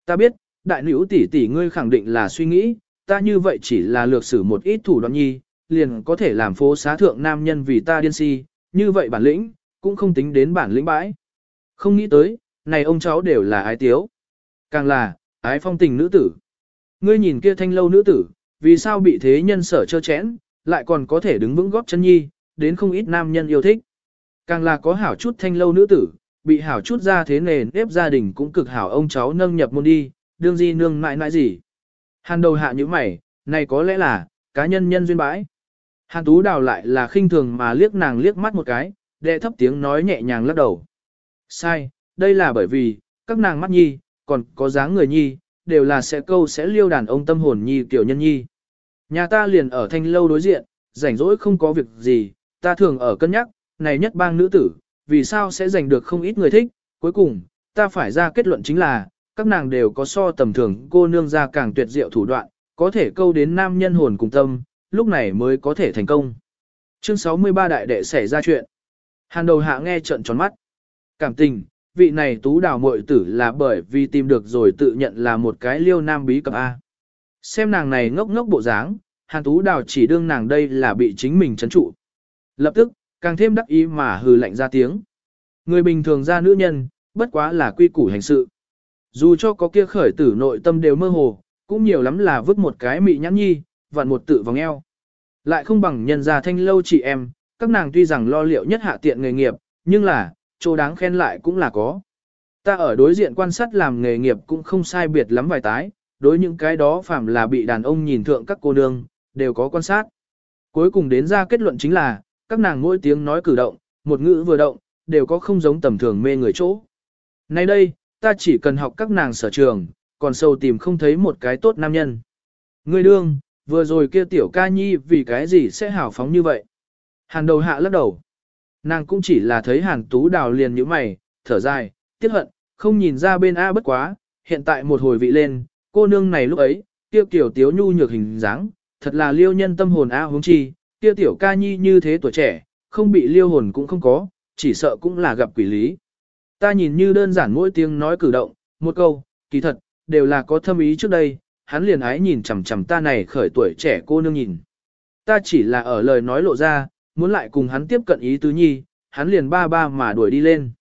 Ta biết, đại nữ tỷ tỷ ngươi khẳng định là suy nghĩ, ta như vậy chỉ là lược sử một ít thủ đoạn nhi, liền có thể làm phố xá thượng nam nhân vì ta điên si, như vậy bản lĩnh, cũng không tính đến bản lĩnh bãi. Không nghĩ tới, này ông cháu đều là ái tiếu. Càng là, ái phong tình nữ tử. Ngươi nhìn kia thanh lâu nữ tử, vì sao bị thế nhân sở chơ chẽn, lại còn có thể đứng vững góp chân nhi, đến không ít nam nhân yêu thích. Càng là có hảo chút thanh lâu nữ tử, bị hảo chút ra thế nền ép gia đình cũng cực hảo ông cháu nâng nhập môn đi, đương di nương mãi mãi gì. Hàn đầu hạ như mày, này có lẽ là, cá nhân nhân duyên bãi. Hàn tú đào lại là khinh thường mà liếc nàng liếc mắt một cái, đệ thấp tiếng nói nhẹ nhàng lắc đầu. Sai, đây là bởi vì, các nàng mắt nhi, còn có dáng người nhi, đều là sẽ câu sẽ liêu đàn ông tâm hồn nhi tiểu nhân nhi. Nhà ta liền ở thanh lâu đối diện, rảnh rỗi không có việc gì, ta thường ở cân nhắc, này nhất bang nữ tử, vì sao sẽ giành được không ít người thích, cuối cùng, ta phải ra kết luận chính là, các nàng đều có so tầm thường cô nương ra càng tuyệt diệu thủ đoạn, có thể câu đến nam nhân hồn cùng tâm, lúc này mới có thể thành công. Chương 63 đại đệ xảy ra chuyện. Hàn đầu hạ nghe trận tròn mắt. Cảm tình, vị này tú đào muội tử là bởi vì tìm được rồi tự nhận là một cái liêu nam bí cập A. Xem nàng này ngốc ngốc bộ dáng, hàn tú đào chỉ đương nàng đây là bị chính mình chấn trụ. Lập tức, càng thêm đắc ý mà hừ lạnh ra tiếng. Người bình thường ra nữ nhân, bất quá là quy củ hành sự. Dù cho có kia khởi tử nội tâm đều mơ hồ, cũng nhiều lắm là vứt một cái mị nhãn nhi, vặn một tự vòng eo. Lại không bằng nhân gia thanh lâu chị em, các nàng tuy rằng lo liệu nhất hạ tiện nghề nghiệp, nhưng là, chỗ đáng khen lại cũng là có. Ta ở đối diện quan sát làm nghề nghiệp cũng không sai biệt lắm vài tái, đối những cái đó phạm là bị đàn ông nhìn thượng các cô nương, đều có quan sát. Cuối cùng đến ra kết luận chính là, các nàng mỗi tiếng nói cử động, một ngữ vừa động, đều có không giống tầm thường mê người chỗ. Nay đây, ta chỉ cần học các nàng sở trường, còn sâu tìm không thấy một cái tốt nam nhân. Ngươi đương, vừa rồi kia tiểu ca nhi vì cái gì sẽ hào phóng như vậy? Hàn đầu hạ lắc đầu. Nàng cũng chỉ là thấy hàn tú đào liền như mày, thở dài, tiếc hận, không nhìn ra bên A bất quá, hiện tại một hồi vị lên, cô nương này lúc ấy, tiêu kiểu tiếu nhu nhược hình dáng, thật là liêu nhân tâm hồn A hướng chi, tiêu tiểu ca nhi như thế tuổi trẻ, không bị liêu hồn cũng không có, chỉ sợ cũng là gặp quỷ lý. Ta nhìn như đơn giản mỗi tiếng nói cử động, một câu, kỳ thật, đều là có thâm ý trước đây, hắn liền ái nhìn chằm chằm ta này khởi tuổi trẻ cô nương nhìn. Ta chỉ là ở lời nói lộ ra, muốn lại cùng hắn tiếp cận ý tứ nhi, hắn liền ba ba mà đuổi đi lên.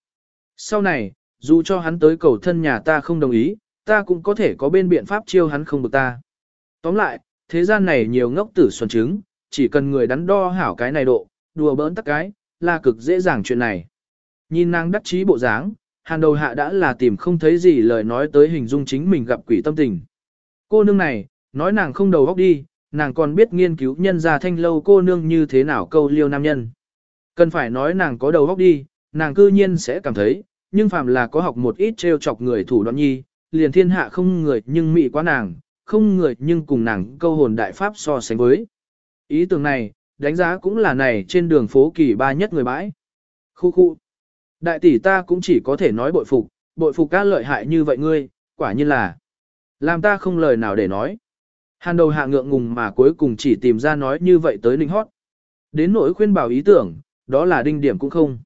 Sau này, dù cho hắn tới cầu thân nhà ta không đồng ý, ta cũng có thể có bên biện pháp chiêu hắn không được ta. Tóm lại, thế gian này nhiều ngốc tử xuân trứng, chỉ cần người đắn đo hảo cái này độ, đùa bỡn tắc cái, là cực dễ dàng chuyện này. Nhìn nàng đắc chí bộ dáng, hàn đầu hạ đã là tìm không thấy gì lời nói tới hình dung chính mình gặp quỷ tâm tình. Cô nương này, nói nàng không đầu óc đi, nàng còn biết nghiên cứu nhân gia thanh lâu cô nương như thế nào câu liêu nam nhân. Cần phải nói nàng có đầu óc đi, nàng cư nhiên sẽ cảm thấy, nhưng phàm là có học một ít trêu chọc người thủ đoạn nhi, liền thiên hạ không người nhưng mị quá nàng, không người nhưng cùng nàng câu hồn đại pháp so sánh với. Ý tưởng này, đánh giá cũng là này trên đường phố kỳ ba nhất người bãi. Khu khu. Đại tỷ ta cũng chỉ có thể nói bội phục, bội phục các lợi hại như vậy ngươi, quả nhiên là. Làm ta không lời nào để nói. Hàn đầu hạ ngượng ngùng mà cuối cùng chỉ tìm ra nói như vậy tới ninh hót. Đến nỗi khuyên bảo ý tưởng, đó là đinh điểm cũng không.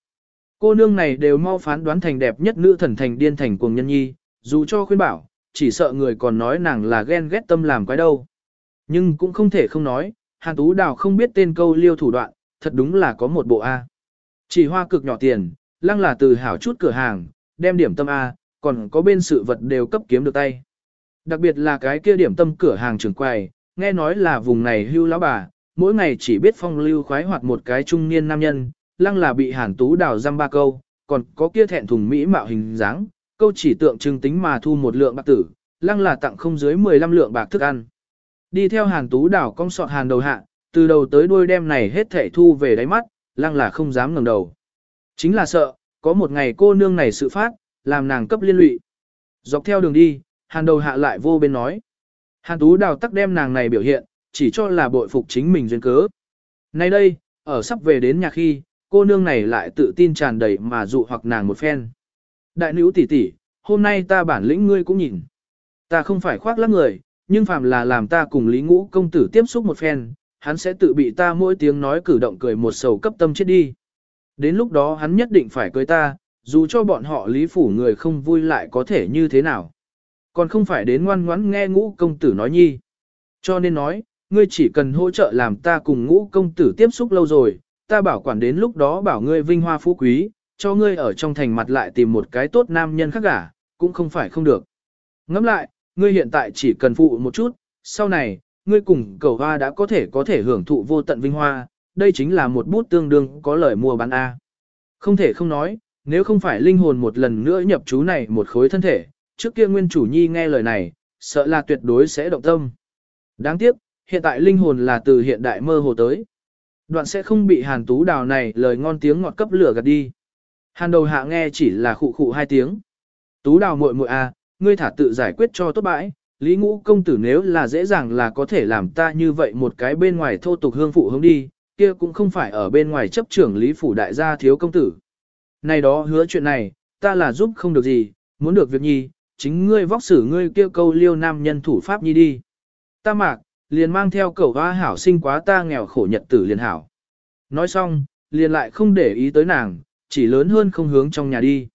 Cô nương này đều mau phán đoán thành đẹp nhất nữ thần thành điên thành cuồng nhân nhi, dù cho khuyên bảo, chỉ sợ người còn nói nàng là ghen ghét tâm làm quái đâu. Nhưng cũng không thể không nói, Hàn Tú Đào không biết tên câu liêu thủ đoạn, thật đúng là có một bộ A. Chỉ hoa cực nhỏ tiền, lăng là từ hảo chút cửa hàng, đem điểm tâm A, còn có bên sự vật đều cấp kiếm được tay. Đặc biệt là cái kia điểm tâm cửa hàng trường quầy, nghe nói là vùng này hưu lão bà, mỗi ngày chỉ biết phong lưu khoái hoạt một cái trung niên nam nhân, lăng là bị hàn tú đào răm ba câu, còn có kia thẹn thùng mỹ mạo hình dáng, câu chỉ tượng trưng tính mà thu một lượng bạc tử, lăng là tặng không dưới 15 lượng bạc thức ăn. Đi theo hàn tú đào cong sọt hàn đầu hạ, từ đầu tới đuôi đem này hết thể thu về đáy mắt, lăng là không dám ngẩng đầu. Chính là sợ, có một ngày cô nương này sự phát, làm nàng cấp liên lụy. Dọc theo đường đi, hàn đầu hạ lại vô bên nói. Hàn tú đào tắc đem nàng này biểu hiện, chỉ cho là bội phục chính mình duyên cớ. Nay đây, ở sắp về đến nhà khi, cô nương này lại tự tin tràn đầy mà dụ hoặc nàng một phen. Đại nữ tỷ tỷ, hôm nay ta bản lĩnh ngươi cũng nhìn. Ta không phải khoác lác người, nhưng phàm là làm ta cùng Lý Ngũ công tử tiếp xúc một phen, hắn sẽ tự bị ta mỗi tiếng nói cử động cười một sầu cấp tâm chết đi. Đến lúc đó hắn nhất định phải cưới ta, dù cho bọn họ Lý phủ người không vui lại có thể như thế nào. Còn không phải đến ngoan ngoãn nghe Ngũ công tử nói nhi. Cho nên nói, ngươi chỉ cần hỗ trợ làm ta cùng Ngũ công tử tiếp xúc lâu rồi, ta bảo quản đến lúc đó bảo ngươi vinh hoa phú quý, cho ngươi ở trong thành mặt lại tìm một cái tốt nam nhân khác cả, cũng không phải không được. Ngẫm lại, ngươi hiện tại chỉ cần phụ một chút, sau này, ngươi cùng cầu hoa đã có thể có thể hưởng thụ vô tận vinh hoa, đây chính là một bút tương đương có lời mua bán A. Không thể không nói, nếu không phải linh hồn một lần nữa nhập chú này một khối thân thể, trước kia nguyên chủ nhi nghe lời này, sợ là tuyệt đối sẽ động tâm. Đáng tiếc, hiện tại linh hồn là từ hiện đại mơ hồ tới. Đoạn sẽ không bị hàn tú đào này lời ngon tiếng ngọt cấp lửa gạt đi. Hàn đầu hạ nghe chỉ là khụ khụ hai tiếng. Tú đào muội muội à, ngươi thả tự giải quyết cho tốt bãi, Lý ngũ công tử nếu là dễ dàng là có thể làm ta như vậy một cái bên ngoài thô tục hương phụ hướng đi, kia cũng không phải ở bên ngoài chấp trưởng Lý phủ đại gia thiếu công tử. Này đó hứa chuyện này, ta là giúp không được gì, muốn được việc nhi, chính ngươi vóc xử ngươi kêu câu liêu nam nhân thủ pháp nhi đi. Ta mạc, liền mang theo cầu hoa hảo sinh quá ta nghèo khổ nhật tử liền hảo. Nói xong, liền lại không để ý tới nàng, chỉ lớn hơn không hướng trong nhà đi.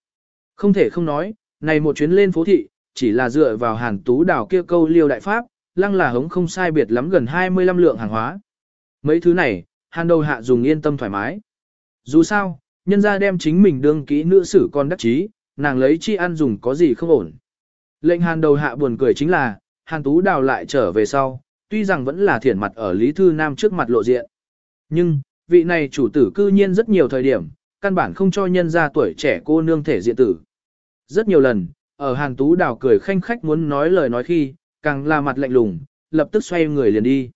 Không thể không nói, này một chuyến lên phố thị, chỉ là dựa vào hàn tú đào kia câu liêu đại pháp, lăng là hống không sai biệt lắm gần 25 lượng hàng hóa. Mấy thứ này, hàn đầu hạ dùng yên tâm thoải mái. Dù sao, nhân ra đem chính mình đương kỹ nữ sử con đắc chí, nàng lấy chi ăn dùng có gì không ổn. Lệnh hàn đầu hạ buồn cười chính là, hàn tú đào lại trở về sau, tuy rằng vẫn là thiển mặt ở Lý Thư Nam trước mặt lộ diện. Nhưng, vị này chủ tử cư nhiên rất nhiều thời điểm, căn bản không cho nhân ra tuổi trẻ cô nương thể diện tử. Rất nhiều lần, ở Hàn Tú Đào cười khanh khách muốn nói lời nói khi, càng là mặt lạnh lùng, lập tức xoay người liền đi.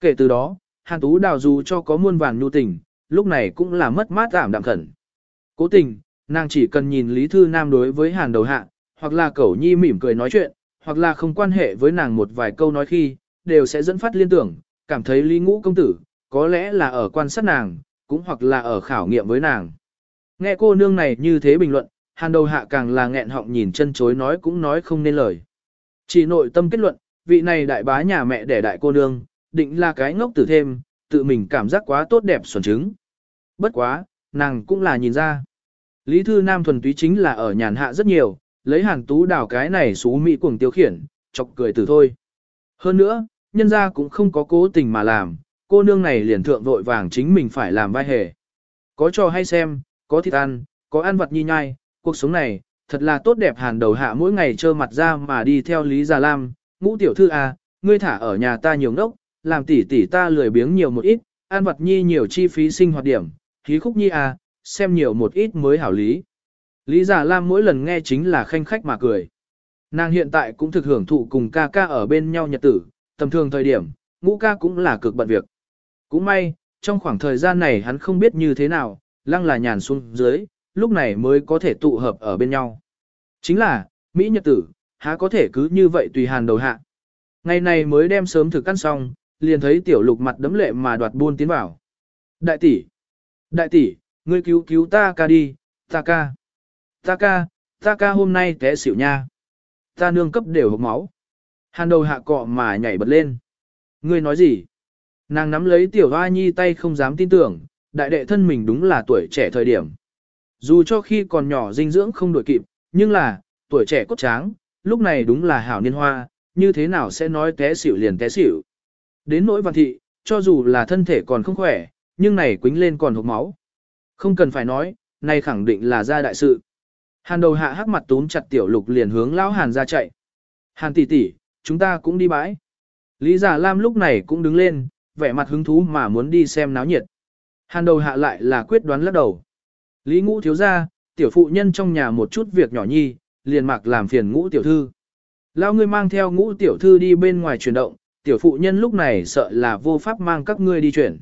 Kể từ đó, Hàn Tú Đào dù cho có muôn vàn nhu tình, lúc này cũng là mất mát giảm đạm khẩn. Cố tình, nàng chỉ cần nhìn Lý Thư Nam đối với Hàn đầu hạ, hoặc là cẩu nhi mỉm cười nói chuyện, hoặc là không quan hệ với nàng một vài câu nói khi, đều sẽ dẫn phát liên tưởng, cảm thấy Lý Ngũ công tử, có lẽ là ở quan sát nàng, cũng hoặc là ở khảo nghiệm với nàng. Nghe cô nương này như thế bình luận, Hàn đầu hạ càng là nghẹn họng nhìn chân chối nói cũng nói không nên lời. Chỉ nội tâm kết luận, vị này đại bá nhà mẹ đẻ đại cô nương, định là cái ngốc tử thêm, tự mình cảm giác quá tốt đẹp xuẩn trứng. Bất quá, nàng cũng là nhìn ra. Lý Thư Nam thuần túy chính là ở nhàn hạ rất nhiều, lấy hàn tú đào cái này xú mỹ cuồng tiêu khiển, chọc cười từ thôi. Hơn nữa, nhân ra cũng không có cố tình mà làm, cô nương này liền thượng vội vàng chính mình phải làm vai hề. Có cho hay xem, có thịt ăn, có ăn vật nhi nhai, cuộc sống này, thật là tốt đẹp hàn đầu hạ mỗi ngày trơ mặt ra mà đi theo Lý Gia Lam, ngũ tiểu thư à, ngươi thả ở nhà ta nhiều ngốc, làm tỷ tỷ ta lười biếng nhiều một ít, ăn vật nhi nhiều chi phí sinh hoạt điểm, khí khúc nhi à, xem nhiều một ít mới hảo lý. Lý Giả Lam mỗi lần nghe chính là khanh khách mà cười. Nàng hiện tại cũng thực hưởng thụ cùng ca ca ở bên nhau nhật tử, tầm thường thời điểm, ngũ ca cũng là cực bận việc. Cũng may, trong khoảng thời gian này hắn không biết như thế nào, lăng là nhàn xuống dưới, lúc này mới có thể tụ hợp ở bên nhau. Chính là, Mỹ Nhật tử, há có thể cứ như vậy tùy hàn đầu hạ. Ngày này mới đem sớm thực ăn xong, liền thấy tiểu lục mặt đấm lệ mà đoạt buôn tiến vào. Đại tỷ, đại tỷ, ngươi cứu cứu ta ca đi, ta ca, ta ca, ta ca hôm nay té xỉu nha. Ta nương cấp đều hộp máu. Hàn đầu hạ cọ mà nhảy bật lên. Ngươi nói gì? Nàng nắm lấy tiểu hoa nhi tay không dám tin tưởng, đại đệ thân mình đúng là tuổi trẻ thời điểm. Dù cho khi còn nhỏ dinh dưỡng không đổi kịp, nhưng là, tuổi trẻ cốt tráng, lúc này đúng là hảo niên hoa, như thế nào sẽ nói té xỉu liền té xỉu. Đến nỗi văn thị, cho dù là thân thể còn không khỏe, nhưng này quính lên còn hộp máu. Không cần phải nói, này khẳng định là ra đại sự. Hàn đầu hạ hắc mặt túm chặt tiểu lục liền hướng lão hàn ra chạy. Hàn tỷ tỷ, chúng ta cũng đi bãi. Lý giả lam lúc này cũng đứng lên, vẻ mặt hứng thú mà muốn đi xem náo nhiệt. Hàn đầu hạ lại là quyết đoán lắc đầu. Lý ngũ thiếu ra, tiểu phụ nhân trong nhà một chút việc nhỏ nhi, liền mặc làm phiền ngũ tiểu thư. Lao ngươi mang theo ngũ tiểu thư đi bên ngoài chuyển động, tiểu phụ nhân lúc này sợ là vô pháp mang các ngươi đi chuyển.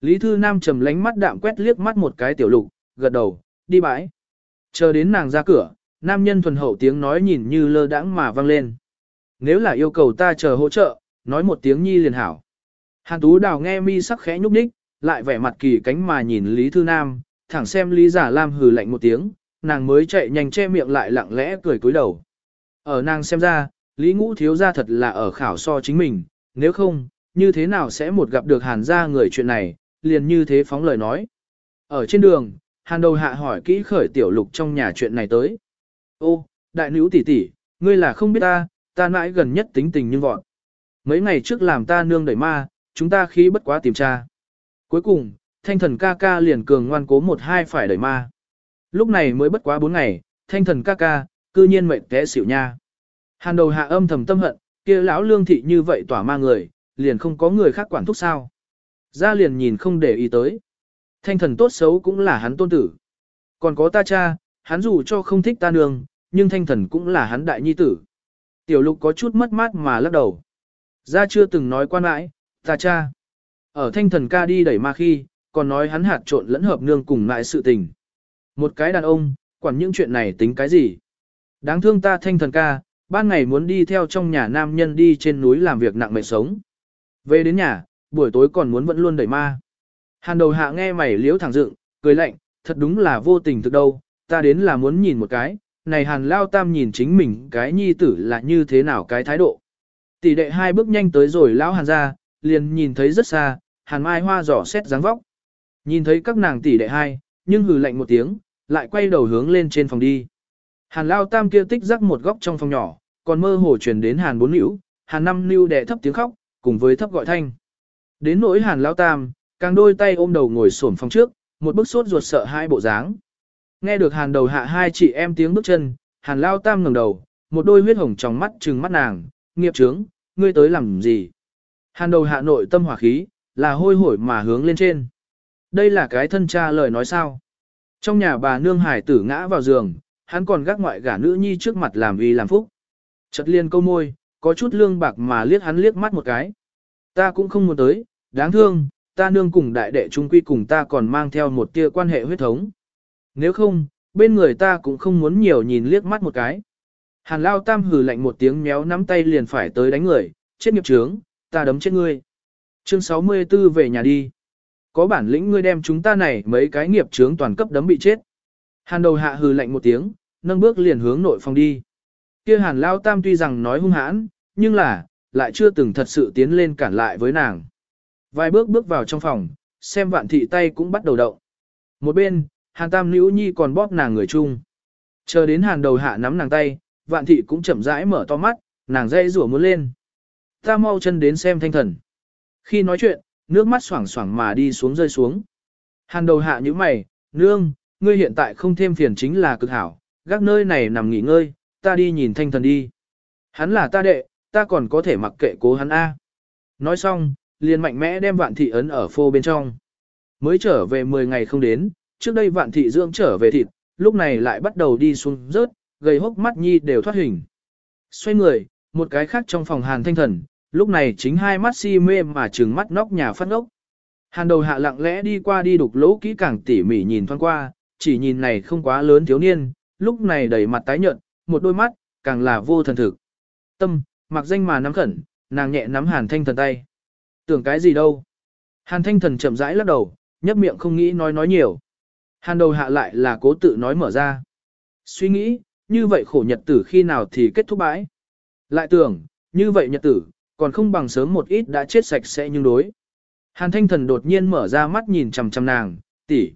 Lý thư nam trầm lánh mắt đạm quét liếc mắt một cái tiểu lục, gật đầu, đi bãi. Chờ đến nàng ra cửa, nam nhân thuần hậu tiếng nói nhìn như lơ đãng mà vang lên. Nếu là yêu cầu ta chờ hỗ trợ, nói một tiếng nhi liền hảo. Hàn tú đào nghe mi sắc khẽ nhúc nhích, lại vẻ mặt kỳ cánh mà nhìn Lý Thư Nam, thẳng xem Lý Giả Lam hừ lạnh một tiếng, nàng mới chạy nhanh che miệng lại lặng lẽ cười cúi đầu. Ở nàng xem ra, Lý Ngũ thiếu ra thật là ở khảo so chính mình, nếu không, như thế nào sẽ một gặp được hàn ra người chuyện này, liền như thế phóng lời nói. Ở trên đường, hàn đầu hạ hỏi kỹ khởi tiểu lục trong nhà chuyện này tới. Ô, đại nữ tỷ tỷ, ngươi là không biết ta, ta mãi gần nhất tính tình nhưng vọn. Mấy ngày trước làm ta nương đẩy ma, chúng ta khí bất quá tìm tra. Cuối cùng, thanh thần ca ca liền cường ngoan cố một hai phải đẩy ma. Lúc này mới bất quá bốn ngày, thanh thần ca ca, cư nhiên mệnh té xỉu nha. Hàn đầu hạ âm thầm tâm hận, kia lão lương thị như vậy tỏa ma người, liền không có người khác quản thúc sao. Ra liền nhìn không để ý tới. Thanh thần tốt xấu cũng là hắn tôn tử. Còn có ta cha, hắn dù cho không thích ta nương, nhưng thanh thần cũng là hắn đại nhi tử. Tiểu lục có chút mất mát mà lắc đầu. Ra chưa từng nói quan mãi, ta cha. Ở thanh thần ca đi đẩy ma khi, còn nói hắn hạt trộn lẫn hợp nương cùng lại sự tình. Một cái đàn ông, quản những chuyện này tính cái gì? Đáng thương ta thanh thần ca, ban ngày muốn đi theo trong nhà nam nhân đi trên núi làm việc nặng mệt sống. Về đến nhà, buổi tối còn muốn vẫn luôn đẩy ma. Hàn đầu hạ nghe mày liếu thẳng dựng, cười lạnh, thật đúng là vô tình thực đâu, ta đến là muốn nhìn một cái, này hàn lao tam nhìn chính mình cái nhi tử là như thế nào cái thái độ. Tỷ đệ hai bước nhanh tới rồi lão hàn ra, liền nhìn thấy rất xa, hàn mai hoa giỏ xét dáng vóc. Nhìn thấy các nàng tỷ đệ hai, nhưng hừ lạnh một tiếng, lại quay đầu hướng lên trên phòng đi. Hàn lao tam kia tích rắc một góc trong phòng nhỏ, còn mơ hồ truyền đến hàn bốn nữ, hàn năm lưu đệ thấp tiếng khóc, cùng với thấp gọi thanh. Đến nỗi hàn lao tam, càng đôi tay ôm đầu ngồi xổm phòng trước, một bức sốt ruột sợ hai bộ dáng. Nghe được hàn đầu hạ hai chị em tiếng bước chân, hàn lao tam ngẩng đầu, một đôi huyết hồng trong mắt trừng mắt nàng, nghiệp trướng, ngươi tới làm gì? Hàn đầu hạ nội tâm hỏa khí, là hôi hổi mà hướng lên trên. Đây là cái thân cha lời nói sao? Trong nhà bà nương hải tử ngã vào giường, hắn còn gác ngoại gả nữ nhi trước mặt làm y làm phúc. Chật liên câu môi, có chút lương bạc mà liếc hắn liếc mắt một cái. Ta cũng không muốn tới, đáng thương, ta nương cùng đại đệ trung quy cùng ta còn mang theo một tia quan hệ huyết thống. Nếu không, bên người ta cũng không muốn nhiều nhìn liếc mắt một cái. Hàn Lao Tam hừ lạnh một tiếng méo nắm tay liền phải tới đánh người, chết nghiệp trướng, ta đấm chết ngươi. Chương 64 về nhà đi. Có bản lĩnh ngươi đem chúng ta này mấy cái nghiệp trướng toàn cấp đấm bị chết. Hàn đầu hạ hừ lạnh một tiếng, nâng bước liền hướng nội phòng đi. Kia hàn lao tam tuy rằng nói hung hãn, nhưng là, lại chưa từng thật sự tiến lên cản lại với nàng. Vài bước bước vào trong phòng, xem vạn thị tay cũng bắt đầu động. Một bên, hàn tam nữ nhi còn bóp nàng người chung. Chờ đến hàn đầu hạ nắm nàng tay, vạn thị cũng chậm rãi mở to mắt, nàng dây rủa muốn lên. Ta mau chân đến xem thanh thần. Khi nói chuyện, nước mắt xoảng xoảng mà đi xuống rơi xuống. Hàn đầu hạ như mày, nương, ngươi hiện tại không thêm phiền chính là cực hảo, gác nơi này nằm nghỉ ngơi, ta đi nhìn thanh thần đi. Hắn là ta đệ, ta còn có thể mặc kệ cố hắn A. Nói xong, liền mạnh mẽ đem vạn thị ấn ở phô bên trong. Mới trở về 10 ngày không đến, trước đây vạn thị dưỡng trở về thịt, lúc này lại bắt đầu đi xuống rớt, gầy hốc mắt nhi đều thoát hình. Xoay người, một cái khác trong phòng hàn thanh thần, lúc này chính hai mắt si mê mà trừng mắt nóc nhà phát ốc. Hàn đầu hạ lặng lẽ đi qua đi đục lỗ kỹ càng tỉ mỉ nhìn thoáng qua, chỉ nhìn này không quá lớn thiếu niên, lúc này đầy mặt tái nhợt, một đôi mắt, càng là vô thần thực. Tâm, mặc danh mà nắm khẩn, nàng nhẹ nắm hàn thanh thần tay. Tưởng cái gì đâu. Hàn thanh thần chậm rãi lắc đầu, nhấp miệng không nghĩ nói nói nhiều. Hàn đầu hạ lại là cố tự nói mở ra. Suy nghĩ, như vậy khổ nhật tử khi nào thì kết thúc bãi. Lại tưởng, như vậy nhật tử, còn không bằng sớm một ít đã chết sạch sẽ nhưng đối. Hàn thanh thần đột nhiên mở ra mắt nhìn chằm chằm nàng, tỷ.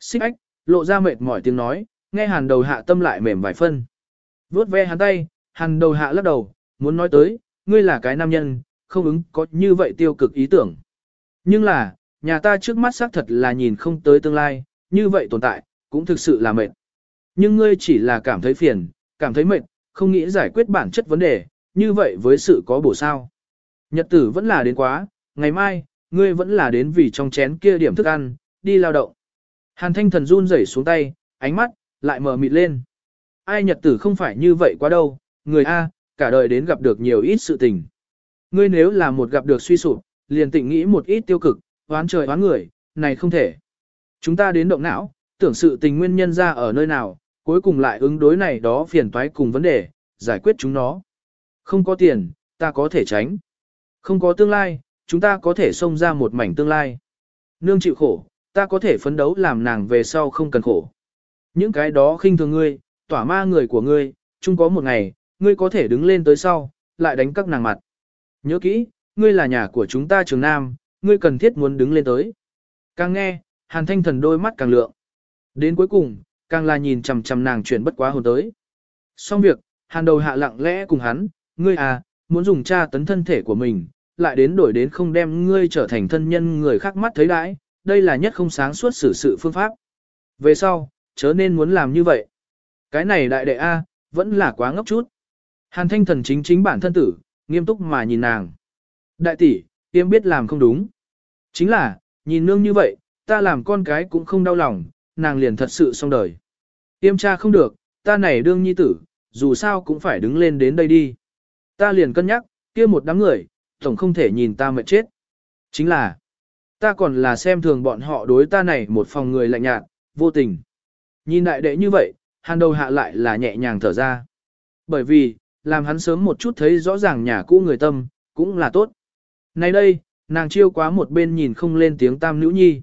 Xích ách, lộ ra mệt mỏi tiếng nói, nghe hàn đầu hạ tâm lại mềm vài phân. Vốt ve hắn tay, hàn đầu hạ lắc đầu, muốn nói tới, ngươi là cái nam nhân, không ứng có như vậy tiêu cực ý tưởng. Nhưng là, nhà ta trước mắt xác thật là nhìn không tới tương lai, như vậy tồn tại, cũng thực sự là mệt. Nhưng ngươi chỉ là cảm thấy phiền, cảm thấy mệt, không nghĩ giải quyết bản chất vấn đề, như vậy với sự có bổ sao. Nhật tử vẫn là đến quá, ngày mai, ngươi vẫn là đến vì trong chén kia điểm thức ăn, đi lao động. Hàn thanh thần run rẩy xuống tay, ánh mắt, lại mở mịt lên. Ai nhật tử không phải như vậy quá đâu, người A, cả đời đến gặp được nhiều ít sự tình. Ngươi nếu là một gặp được suy sụp, liền tịnh nghĩ một ít tiêu cực, oán trời oán người, này không thể. Chúng ta đến động não, tưởng sự tình nguyên nhân ra ở nơi nào, cuối cùng lại ứng đối này đó phiền toái cùng vấn đề, giải quyết chúng nó. Không có tiền, ta có thể tránh. Không có tương lai, chúng ta có thể xông ra một mảnh tương lai. Nương chịu khổ, ta có thể phấn đấu làm nàng về sau không cần khổ. Những cái đó khinh thường ngươi, tỏa ma người của ngươi, chung có một ngày, ngươi có thể đứng lên tới sau, lại đánh các nàng mặt. Nhớ kỹ, ngươi là nhà của chúng ta trường nam, ngươi cần thiết muốn đứng lên tới. Càng nghe, hàn thanh thần đôi mắt càng lượng. Đến cuối cùng, càng là nhìn chằm chằm nàng chuyển bất quá hồn tới. Xong việc, hàn đầu hạ lặng lẽ cùng hắn, ngươi à, muốn dùng tra tấn thân thể của mình, lại đến đổi đến không đem ngươi trở thành thân nhân người khác mắt thấy đãi, đây là nhất không sáng suốt xử sự phương pháp. Về sau, chớ nên muốn làm như vậy. Cái này đại đệ A, vẫn là quá ngốc chút. Hàn thanh thần chính chính bản thân tử, nghiêm túc mà nhìn nàng. Đại tỷ, tiêm biết làm không đúng. Chính là, nhìn nương như vậy, ta làm con cái cũng không đau lòng, nàng liền thật sự xong đời. Tiêm cha không được, ta này đương nhi tử, dù sao cũng phải đứng lên đến đây đi. Ta liền cân nhắc, kia một đám người, tổng không thể nhìn ta mệt chết. Chính là, ta còn là xem thường bọn họ đối ta này một phòng người lạnh nhạt, vô tình. Nhìn đại đệ như vậy, hàn đầu hạ lại là nhẹ nhàng thở ra. Bởi vì, làm hắn sớm một chút thấy rõ ràng nhà cũ người tâm, cũng là tốt. Nay đây, nàng chiêu quá một bên nhìn không lên tiếng tam nữ nhi.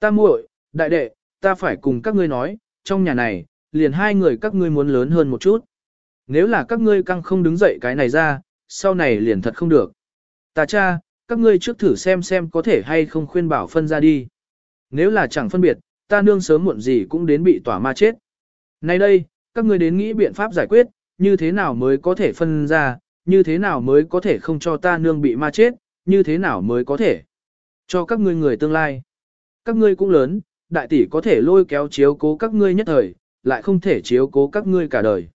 Tam muội, đại đệ, ta phải cùng các ngươi nói, trong nhà này, liền hai người các ngươi muốn lớn hơn một chút. Nếu là các ngươi căng không đứng dậy cái này ra, sau này liền thật không được. Ta cha, các ngươi trước thử xem xem có thể hay không khuyên bảo phân ra đi. Nếu là chẳng phân biệt, ta nương sớm muộn gì cũng đến bị tỏa ma chết. Nay đây, các ngươi đến nghĩ biện pháp giải quyết, như thế nào mới có thể phân ra, như thế nào mới có thể không cho ta nương bị ma chết, như thế nào mới có thể cho các ngươi người tương lai. Các ngươi cũng lớn, đại tỷ có thể lôi kéo chiếu cố các ngươi nhất thời, lại không thể chiếu cố các ngươi cả đời.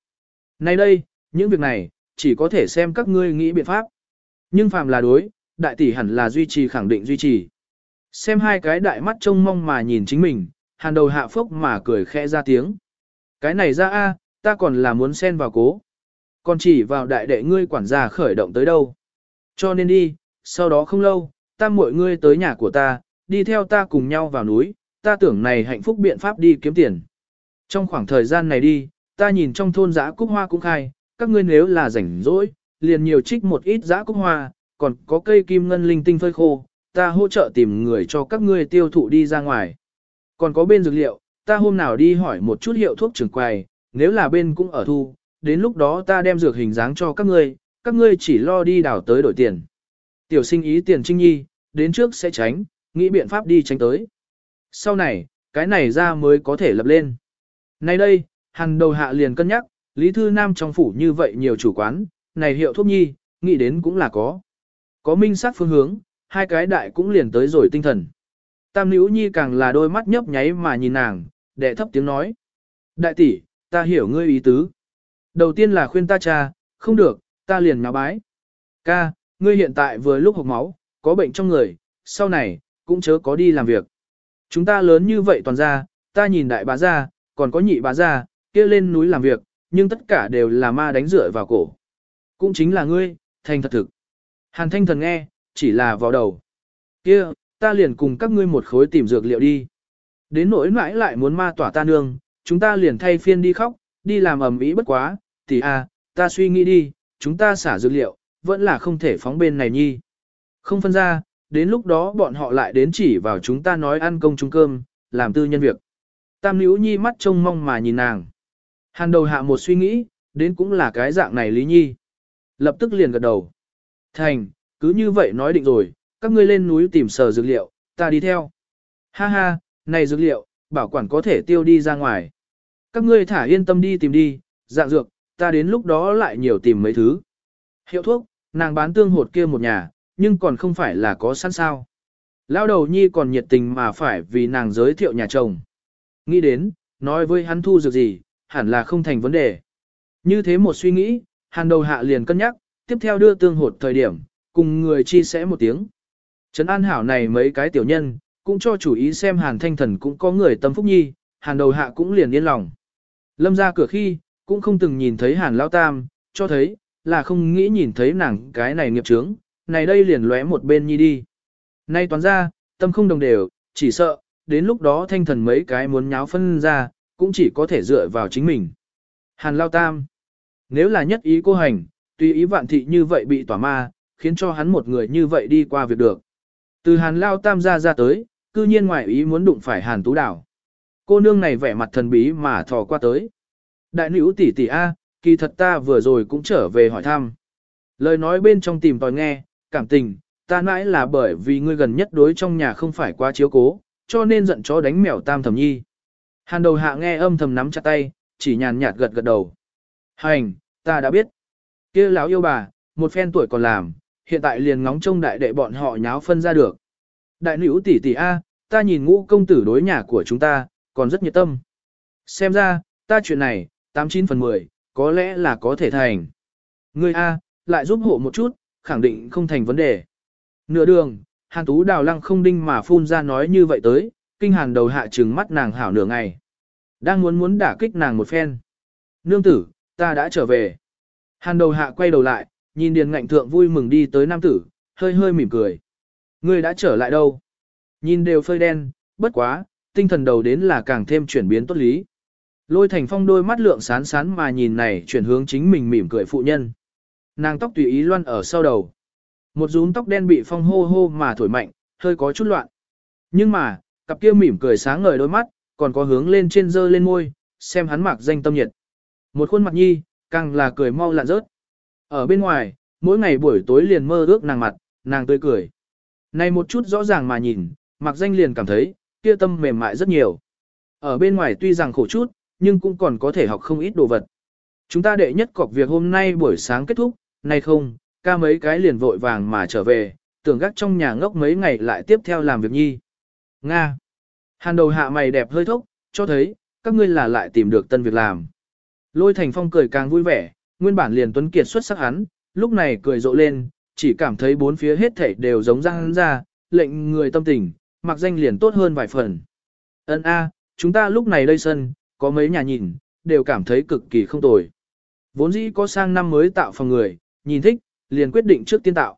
Nay đây, những việc này, chỉ có thể xem các ngươi nghĩ biện pháp. Nhưng phàm là đối, đại tỷ hẳn là duy trì khẳng định duy trì. Xem hai cái đại mắt trông mong mà nhìn chính mình, hàn đầu hạ phốc mà cười khẽ ra tiếng. Cái này ra a, ta còn là muốn xen vào cố. Còn chỉ vào đại đệ ngươi quản gia khởi động tới đâu. Cho nên đi, sau đó không lâu, ta muội ngươi tới nhà của ta, đi theo ta cùng nhau vào núi, ta tưởng này hạnh phúc biện pháp đi kiếm tiền. Trong khoảng thời gian này đi, ta nhìn trong thôn giã cúc hoa cũng khai, các ngươi nếu là rảnh rỗi, liền nhiều trích một ít giã cúc hoa, còn có cây kim ngân linh tinh phơi khô, ta hỗ trợ tìm người cho các ngươi tiêu thụ đi ra ngoài. Còn có bên dược liệu, ta hôm nào đi hỏi một chút hiệu thuốc trường quầy, nếu là bên cũng ở thu, đến lúc đó ta đem dược hình dáng cho các ngươi, các ngươi chỉ lo đi đảo tới đổi tiền. Tiểu sinh ý tiền trinh nhi, đến trước sẽ tránh, nghĩ biện pháp đi tránh tới. Sau này, cái này ra mới có thể lập lên. Nay đây, hàng đầu hạ liền cân nhắc, Lý Thư Nam trong phủ như vậy nhiều chủ quán, này hiệu thuốc nhi, nghĩ đến cũng là có. Có minh sát phương hướng, hai cái đại cũng liền tới rồi tinh thần. Tam nữ nhi càng là đôi mắt nhấp nháy mà nhìn nàng, đệ thấp tiếng nói. Đại tỷ, ta hiểu ngươi ý tứ. Đầu tiên là khuyên ta cha, không được, ta liền nháo bái. Ca, ngươi hiện tại vừa lúc hộc máu, có bệnh trong người, sau này, cũng chớ có đi làm việc. Chúng ta lớn như vậy toàn ra, ta nhìn đại bá ra, còn có nhị bá ra, kia lên núi làm việc, nhưng tất cả đều là ma đánh rửa vào cổ. Cũng chính là ngươi, thành thật thực. Hàn thanh thần nghe, chỉ là vào đầu. kia ta liền cùng các ngươi một khối tìm dược liệu đi. Đến nỗi mãi lại muốn ma tỏa ta nương, chúng ta liền thay phiên đi khóc, đi làm ầm ĩ bất quá, tỷ à, ta suy nghĩ đi, chúng ta xả dữ liệu, vẫn là không thể phóng bên này nhi. Không phân ra, đến lúc đó bọn họ lại đến chỉ vào chúng ta nói ăn công chúng cơm, làm tư nhân việc. Tam nữ nhi mắt trông mong mà nhìn nàng. Hàn đầu hạ một suy nghĩ, đến cũng là cái dạng này Lý Nhi. Lập tức liền gật đầu. Thành, cứ như vậy nói định rồi, các ngươi lên núi tìm sở dược liệu, ta đi theo. Ha ha, này dược liệu, bảo quản có thể tiêu đi ra ngoài. Các ngươi thả yên tâm đi tìm đi, dạng dược, ta đến lúc đó lại nhiều tìm mấy thứ. Hiệu thuốc, nàng bán tương hột kia một nhà, nhưng còn không phải là có sẵn sao. Lao đầu nhi còn nhiệt tình mà phải vì nàng giới thiệu nhà chồng. Nghĩ đến, nói với hắn thu dược gì, hẳn là không thành vấn đề. Như thế một suy nghĩ, hàn đầu hạ liền cân nhắc, tiếp theo đưa tương hột thời điểm, cùng người chia sẻ một tiếng. Trấn an hảo này mấy cái tiểu nhân, cũng cho chủ ý xem hàn thanh thần cũng có người tâm phúc nhi, hàn đầu hạ cũng liền yên lòng. Lâm ra cửa khi, cũng không từng nhìn thấy hàn lao tam, cho thấy, là không nghĩ nhìn thấy nàng cái này nghiệp trướng, này đây liền lóe một bên nhi đi. Nay toán ra, tâm không đồng đều, chỉ sợ, đến lúc đó thanh thần mấy cái muốn nháo phân ra, cũng chỉ có thể dựa vào chính mình. Hàn lao tam, nếu là nhất ý cô hành, tùy ý vạn thị như vậy bị tỏa ma, khiến cho hắn một người như vậy đi qua việc được. Từ hàn lao tam ra ra tới, cư nhiên ngoại ý muốn đụng phải hàn tú đảo. Cô nương này vẻ mặt thần bí mà thò qua tới. Đại nữ tỷ tỷ A, kỳ thật ta vừa rồi cũng trở về hỏi thăm. Lời nói bên trong tìm tòi nghe, cảm tình, ta nãi là bởi vì ngươi gần nhất đối trong nhà không phải quá chiếu cố, cho nên giận chó đánh mèo tam thầm nhi. Hàn đầu hạ nghe âm thầm nắm chặt tay, chỉ nhàn nhạt gật gật đầu. Hành, ta đã biết. kia lão yêu bà, một phen tuổi còn làm, hiện tại liền ngóng trông đại đệ bọn họ nháo phân ra được. Đại nữ tỷ tỷ A, ta nhìn ngũ công tử đối nhà của chúng ta, còn rất nhiệt tâm. Xem ra, ta chuyện này, 89 phần 10, có lẽ là có thể thành. Ngươi A, lại giúp hộ một chút, khẳng định không thành vấn đề. Nửa đường, Hàn Tú đào lăng không đinh mà phun ra nói như vậy tới, kinh hàn đầu hạ trừng mắt nàng hảo nửa ngày. Đang muốn muốn đả kích nàng một phen. Nương tử, ta đã trở về. Hàn đầu hạ quay đầu lại, nhìn điền ngạnh thượng vui mừng đi tới nam tử, hơi hơi mỉm cười. Ngươi đã trở lại đâu? Nhìn đều phơi đen, bất quá, tinh thần đầu đến là càng thêm chuyển biến tốt lý. Lôi thành phong đôi mắt lượng sán sán mà nhìn này chuyển hướng chính mình mỉm cười phụ nhân. Nàng tóc tùy ý loan ở sau đầu. Một rúm tóc đen bị phong hô hô mà thổi mạnh, hơi có chút loạn. Nhưng mà, cặp kia mỉm cười sáng ngời đôi mắt, còn có hướng lên trên dơ lên môi, xem hắn mặc danh tâm nhiệt. Một khuôn mặt nhi, càng là cười mau lạn rớt. Ở bên ngoài, mỗi ngày buổi tối liền mơ ước nàng mặt, nàng tươi cười. Này một chút rõ ràng mà nhìn, mặc danh liền cảm thấy, kia tâm mềm mại rất nhiều. Ở bên ngoài tuy rằng khổ chút, nhưng cũng còn có thể học không ít đồ vật. Chúng ta đệ nhất cọc việc hôm nay buổi sáng kết thúc, nay không, ca mấy cái liền vội vàng mà trở về, tưởng gác trong nhà ngốc mấy ngày lại tiếp theo làm việc nhi. Nga. Hàn đầu hạ mày đẹp hơi thốc, cho thấy, các ngươi là lại tìm được tân việc làm. Lôi thành phong cười càng vui vẻ, nguyên bản liền tuấn kiệt xuất sắc hắn, lúc này cười rộ lên, chỉ cảm thấy bốn phía hết thảy đều giống răng ra, lệnh người tâm tình, mặc danh liền tốt hơn vài phần. Ân a, chúng ta lúc này đây sân, có mấy nhà nhìn, đều cảm thấy cực kỳ không tồi. Vốn dĩ có sang năm mới tạo phòng người, nhìn thích, liền quyết định trước tiên tạo.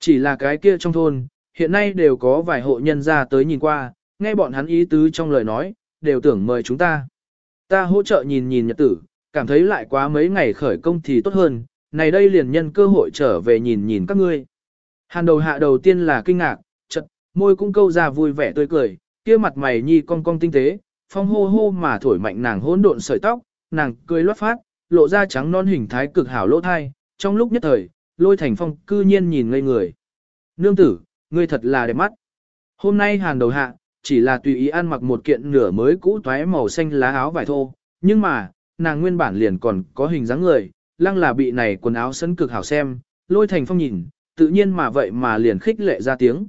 Chỉ là cái kia trong thôn, hiện nay đều có vài hộ nhân ra tới nhìn qua, nghe bọn hắn ý tứ trong lời nói, đều tưởng mời chúng ta. Ta hỗ trợ nhìn nhìn nhật tử, cảm thấy lại quá mấy ngày khởi công thì tốt hơn, này đây liền nhân cơ hội trở về nhìn nhìn các ngươi. Hàn đầu hạ đầu tiên là kinh ngạc, chật, môi cũng câu ra vui vẻ tươi cười, kia mặt mày nhi cong cong tinh tế, phong hô hô mà thổi mạnh nàng hỗn độn sợi tóc, nàng cười loát phát, lộ ra trắng non hình thái cực hảo lỗ thai, trong lúc nhất thời, lôi thành phong cư nhiên nhìn ngây người. Nương tử, ngươi thật là đẹp mắt. Hôm nay hàn đầu hạ, chỉ là tùy ý ăn mặc một kiện nửa mới cũ toái màu xanh lá áo vải thô, nhưng mà, nàng nguyên bản liền còn có hình dáng người, lăng là bị này quần áo sân cực hảo xem, lôi thành phong nhìn, tự nhiên mà vậy mà liền khích lệ ra tiếng.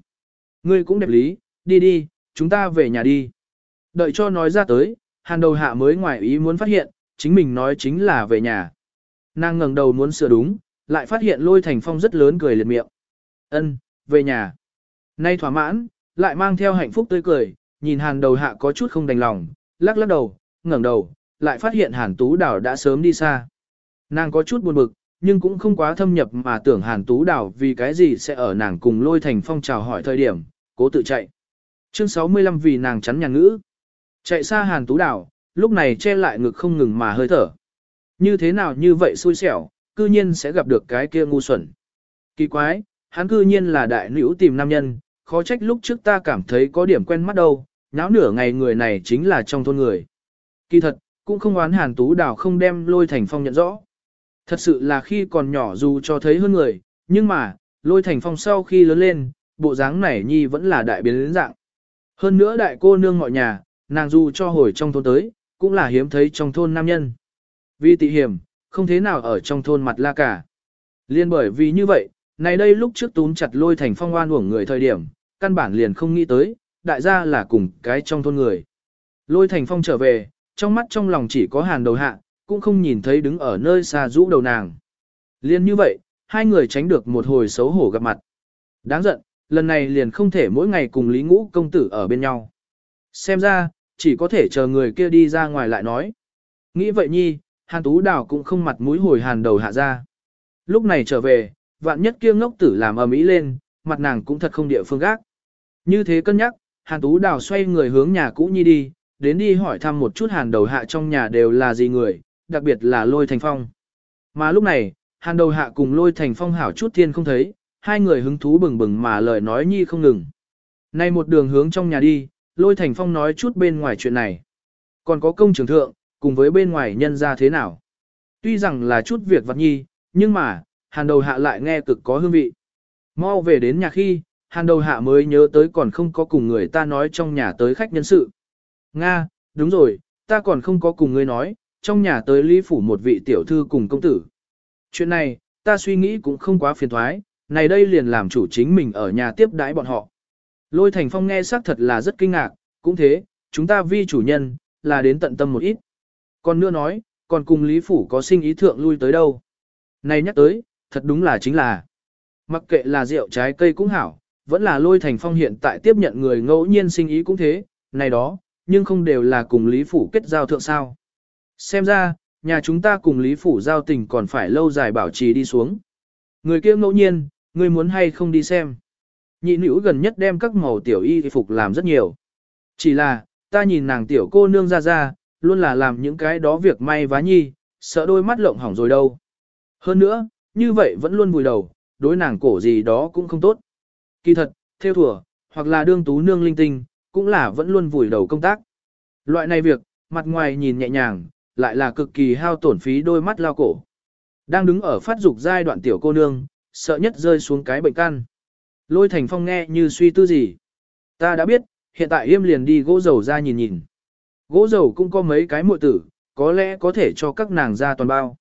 Ngươi cũng đẹp lý, đi đi, chúng ta về nhà đi. Đợi cho nói ra tới, hàn đầu hạ mới ngoài ý muốn phát hiện, chính mình nói chính là về nhà. Nàng ngẩng đầu muốn sửa đúng, lại phát hiện lôi thành phong rất lớn cười liệt miệng. Ân, về nhà. Nay thỏa mãn, lại mang theo hạnh phúc tươi cười, nhìn hàn đầu hạ có chút không đành lòng, lắc lắc đầu, ngẩng đầu, lại phát hiện hàn tú đảo đã sớm đi xa. Nàng có chút buồn bực, nhưng cũng không quá thâm nhập mà tưởng hàn tú Đào vì cái gì sẽ ở nàng cùng lôi thành phong chào hỏi thời điểm, cố tự chạy. Chương 65 vì nàng chắn nhà ngữ. Chạy xa hàn tú Đào lúc này che lại ngực không ngừng mà hơi thở. Như thế nào như vậy xui xẻo, cư nhiên sẽ gặp được cái kia ngu xuẩn. Kỳ quái, hắn cư nhiên là đại nữ tìm nam nhân, khó trách lúc trước ta cảm thấy có điểm quen mắt đâu, nháo nửa ngày người này chính là trong thôn người. Kỳ thật, cũng không oán hàn tú Đào không đem lôi thành phong nhận rõ. Thật sự là khi còn nhỏ dù cho thấy hơn người, nhưng mà, lôi thành phong sau khi lớn lên, bộ dáng này nhi vẫn là đại biến dạng. Hơn nữa đại cô nương mọi nhà, nàng dù cho hồi trong thôn tới, cũng là hiếm thấy trong thôn nam nhân. Vì tị hiểm, không thế nào ở trong thôn mặt la cả. Liên bởi vì như vậy, này đây lúc trước túm chặt lôi thành phong oan uổng người thời điểm, căn bản liền không nghĩ tới, đại gia là cùng cái trong thôn người. Lôi thành phong trở về, trong mắt trong lòng chỉ có hàn đầu hạ, cũng không nhìn thấy đứng ở nơi xa rũ đầu nàng. Liên như vậy, hai người tránh được một hồi xấu hổ gặp mặt. Đáng giận, lần này liền không thể mỗi ngày cùng Lý Ngũ công tử ở bên nhau. Xem ra, chỉ có thể chờ người kia đi ra ngoài lại nói. Nghĩ vậy nhi, Hàn Tú Đào cũng không mặt mũi hồi hàn đầu hạ ra. Lúc này trở về, vạn nhất kia ngốc tử làm ầm ĩ lên, mặt nàng cũng thật không địa phương gác. Như thế cân nhắc, Hàn Tú Đào xoay người hướng nhà cũ nhi đi, đến đi hỏi thăm một chút hàn đầu hạ trong nhà đều là gì người, đặc biệt là lôi thành phong. Mà lúc này, hàn đầu hạ cùng lôi thành phong hảo chút thiên không thấy, hai người hứng thú bừng bừng mà lời nói nhi không ngừng. Nay một đường hướng trong nhà đi, lôi thành phong nói chút bên ngoài chuyện này. Còn có công trường thượng, cùng với bên ngoài nhân ra thế nào. Tuy rằng là chút việc vặt nhi, nhưng mà, hàn đầu hạ lại nghe cực có hương vị. Mau về đến nhà khi, hàn đầu hạ mới nhớ tới còn không có cùng người ta nói trong nhà tới khách nhân sự. Nga, đúng rồi, ta còn không có cùng ngươi nói, trong nhà tới lý phủ một vị tiểu thư cùng công tử. Chuyện này, ta suy nghĩ cũng không quá phiền thoái, này đây liền làm chủ chính mình ở nhà tiếp đãi bọn họ. Lôi Thành Phong nghe xác thật là rất kinh ngạc, cũng thế, chúng ta vi chủ nhân, là đến tận tâm một ít. Còn nữa nói, còn cùng Lý Phủ có sinh ý thượng lui tới đâu. Này nhắc tới, thật đúng là chính là, mặc kệ là rượu trái cây cũng hảo, vẫn là Lôi Thành Phong hiện tại tiếp nhận người ngẫu nhiên sinh ý cũng thế, này đó, nhưng không đều là cùng Lý Phủ kết giao thượng sao. Xem ra, nhà chúng ta cùng Lý Phủ giao tình còn phải lâu dài bảo trì đi xuống. Người kia ngẫu nhiên, người muốn hay không đi xem. Nhị nữ gần nhất đem các màu tiểu y phục làm rất nhiều. Chỉ là, ta nhìn nàng tiểu cô nương ra ra, luôn là làm những cái đó việc may vá nhi, sợ đôi mắt lộng hỏng rồi đâu. Hơn nữa, như vậy vẫn luôn vùi đầu, đối nàng cổ gì đó cũng không tốt. Kỳ thật, theo thùa, hoặc là đương tú nương linh tinh, cũng là vẫn luôn vùi đầu công tác. Loại này việc, mặt ngoài nhìn nhẹ nhàng, lại là cực kỳ hao tổn phí đôi mắt lao cổ. Đang đứng ở phát dục giai đoạn tiểu cô nương, sợ nhất rơi xuống cái bệnh căn. Lôi thành phong nghe như suy tư gì. Ta đã biết, hiện tại yêm liền đi gỗ dầu ra nhìn nhìn. Gỗ dầu cũng có mấy cái muội tử, có lẽ có thể cho các nàng ra toàn bao.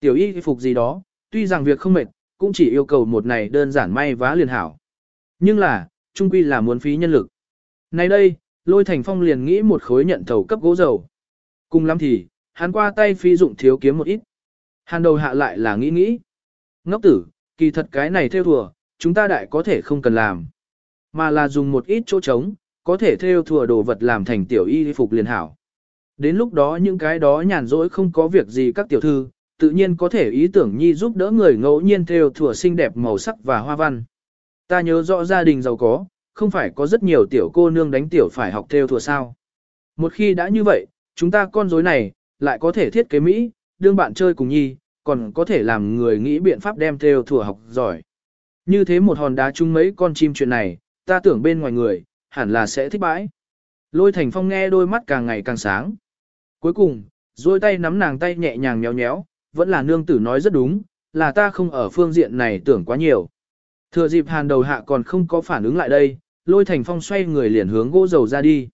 Tiểu y phục gì đó, tuy rằng việc không mệt, cũng chỉ yêu cầu một này đơn giản may vá liền hảo. Nhưng là, trung quy là muốn phí nhân lực. Nay đây, lôi thành phong liền nghĩ một khối nhận thầu cấp gỗ dầu. Cùng lắm thì, hắn qua tay phi dụng thiếu kiếm một ít. Hàn đầu hạ lại là nghĩ nghĩ. Ngốc tử, kỳ thật cái này theo thùa, chúng ta đại có thể không cần làm. Mà là dùng một ít chỗ trống, có thể theo thùa đồ vật làm thành tiểu y phục liền hảo. Đến lúc đó những cái đó nhàn rỗi không có việc gì các tiểu thư, tự nhiên có thể ý tưởng nhi giúp đỡ người ngẫu nhiên theo thùa xinh đẹp màu sắc và hoa văn. Ta nhớ rõ gia đình giàu có, không phải có rất nhiều tiểu cô nương đánh tiểu phải học theo thùa sao. Một khi đã như vậy, chúng ta con rối này, lại có thể thiết kế Mỹ, đương bạn chơi cùng nhi, còn có thể làm người nghĩ biện pháp đem theo thừa học giỏi. Như thế một hòn đá chung mấy con chim chuyện này, ta tưởng bên ngoài người, hẳn là sẽ thích bãi. Lôi thành phong nghe đôi mắt càng ngày càng sáng. Cuối cùng, duỗi tay nắm nàng tay nhẹ nhàng nhéo nhéo, vẫn là nương tử nói rất đúng, là ta không ở phương diện này tưởng quá nhiều. Thừa dịp hàn đầu hạ còn không có phản ứng lại đây, lôi thành phong xoay người liền hướng gỗ dầu ra đi.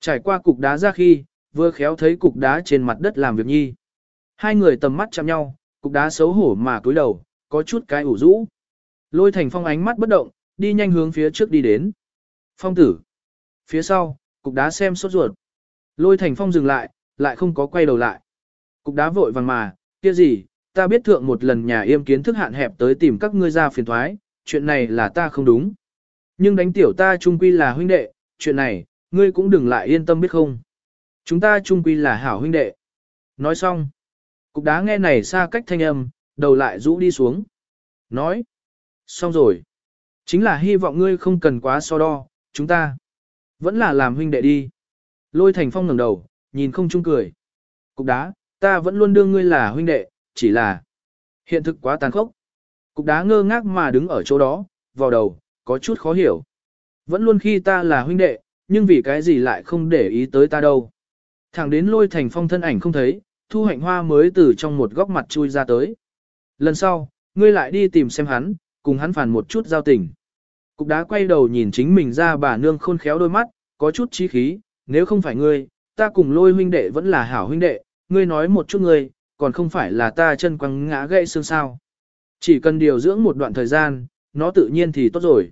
Trải qua cục đá ra khi, vừa khéo thấy cục đá trên mặt đất làm việc nhi. Hai người tầm mắt chạm nhau, cục đá xấu hổ mà cúi đầu, có chút cái ủ rũ. Lôi thành phong ánh mắt bất động, đi nhanh hướng phía trước đi đến. Phong tử. Phía sau, cục đá xem sốt ruột. Lôi thành phong dừng lại, lại không có quay đầu lại. Cục đá vội vàng mà, kia gì, ta biết thượng một lần nhà yêm kiến thức hạn hẹp tới tìm các ngươi ra phiền thoái, chuyện này là ta không đúng. Nhưng đánh tiểu ta trung quy là huynh đệ, chuyện này, ngươi cũng đừng lại yên tâm biết không. Chúng ta chung quy là hảo huynh đệ. Nói xong. Cục đá nghe này xa cách thanh âm, đầu lại rũ đi xuống. Nói. Xong rồi. Chính là hy vọng ngươi không cần quá so đo, chúng ta. Vẫn là làm huynh đệ đi. Lôi thành phong ngẩng đầu, nhìn không chung cười. Cục đá, ta vẫn luôn đương ngươi là huynh đệ, chỉ là hiện thực quá tàn khốc. Cục đá ngơ ngác mà đứng ở chỗ đó, vào đầu, có chút khó hiểu. Vẫn luôn khi ta là huynh đệ, nhưng vì cái gì lại không để ý tới ta đâu. Thẳng đến lôi thành phong thân ảnh không thấy, thu hạnh hoa mới từ trong một góc mặt chui ra tới. Lần sau, ngươi lại đi tìm xem hắn, cùng hắn phản một chút giao tình. Cục đá quay đầu nhìn chính mình ra bà nương khôn khéo đôi mắt, có chút trí khí, nếu không phải ngươi, ta cùng lôi huynh đệ vẫn là hảo huynh đệ, ngươi nói một chút ngươi, còn không phải là ta chân quăng ngã gãy xương sao. Chỉ cần điều dưỡng một đoạn thời gian, nó tự nhiên thì tốt rồi.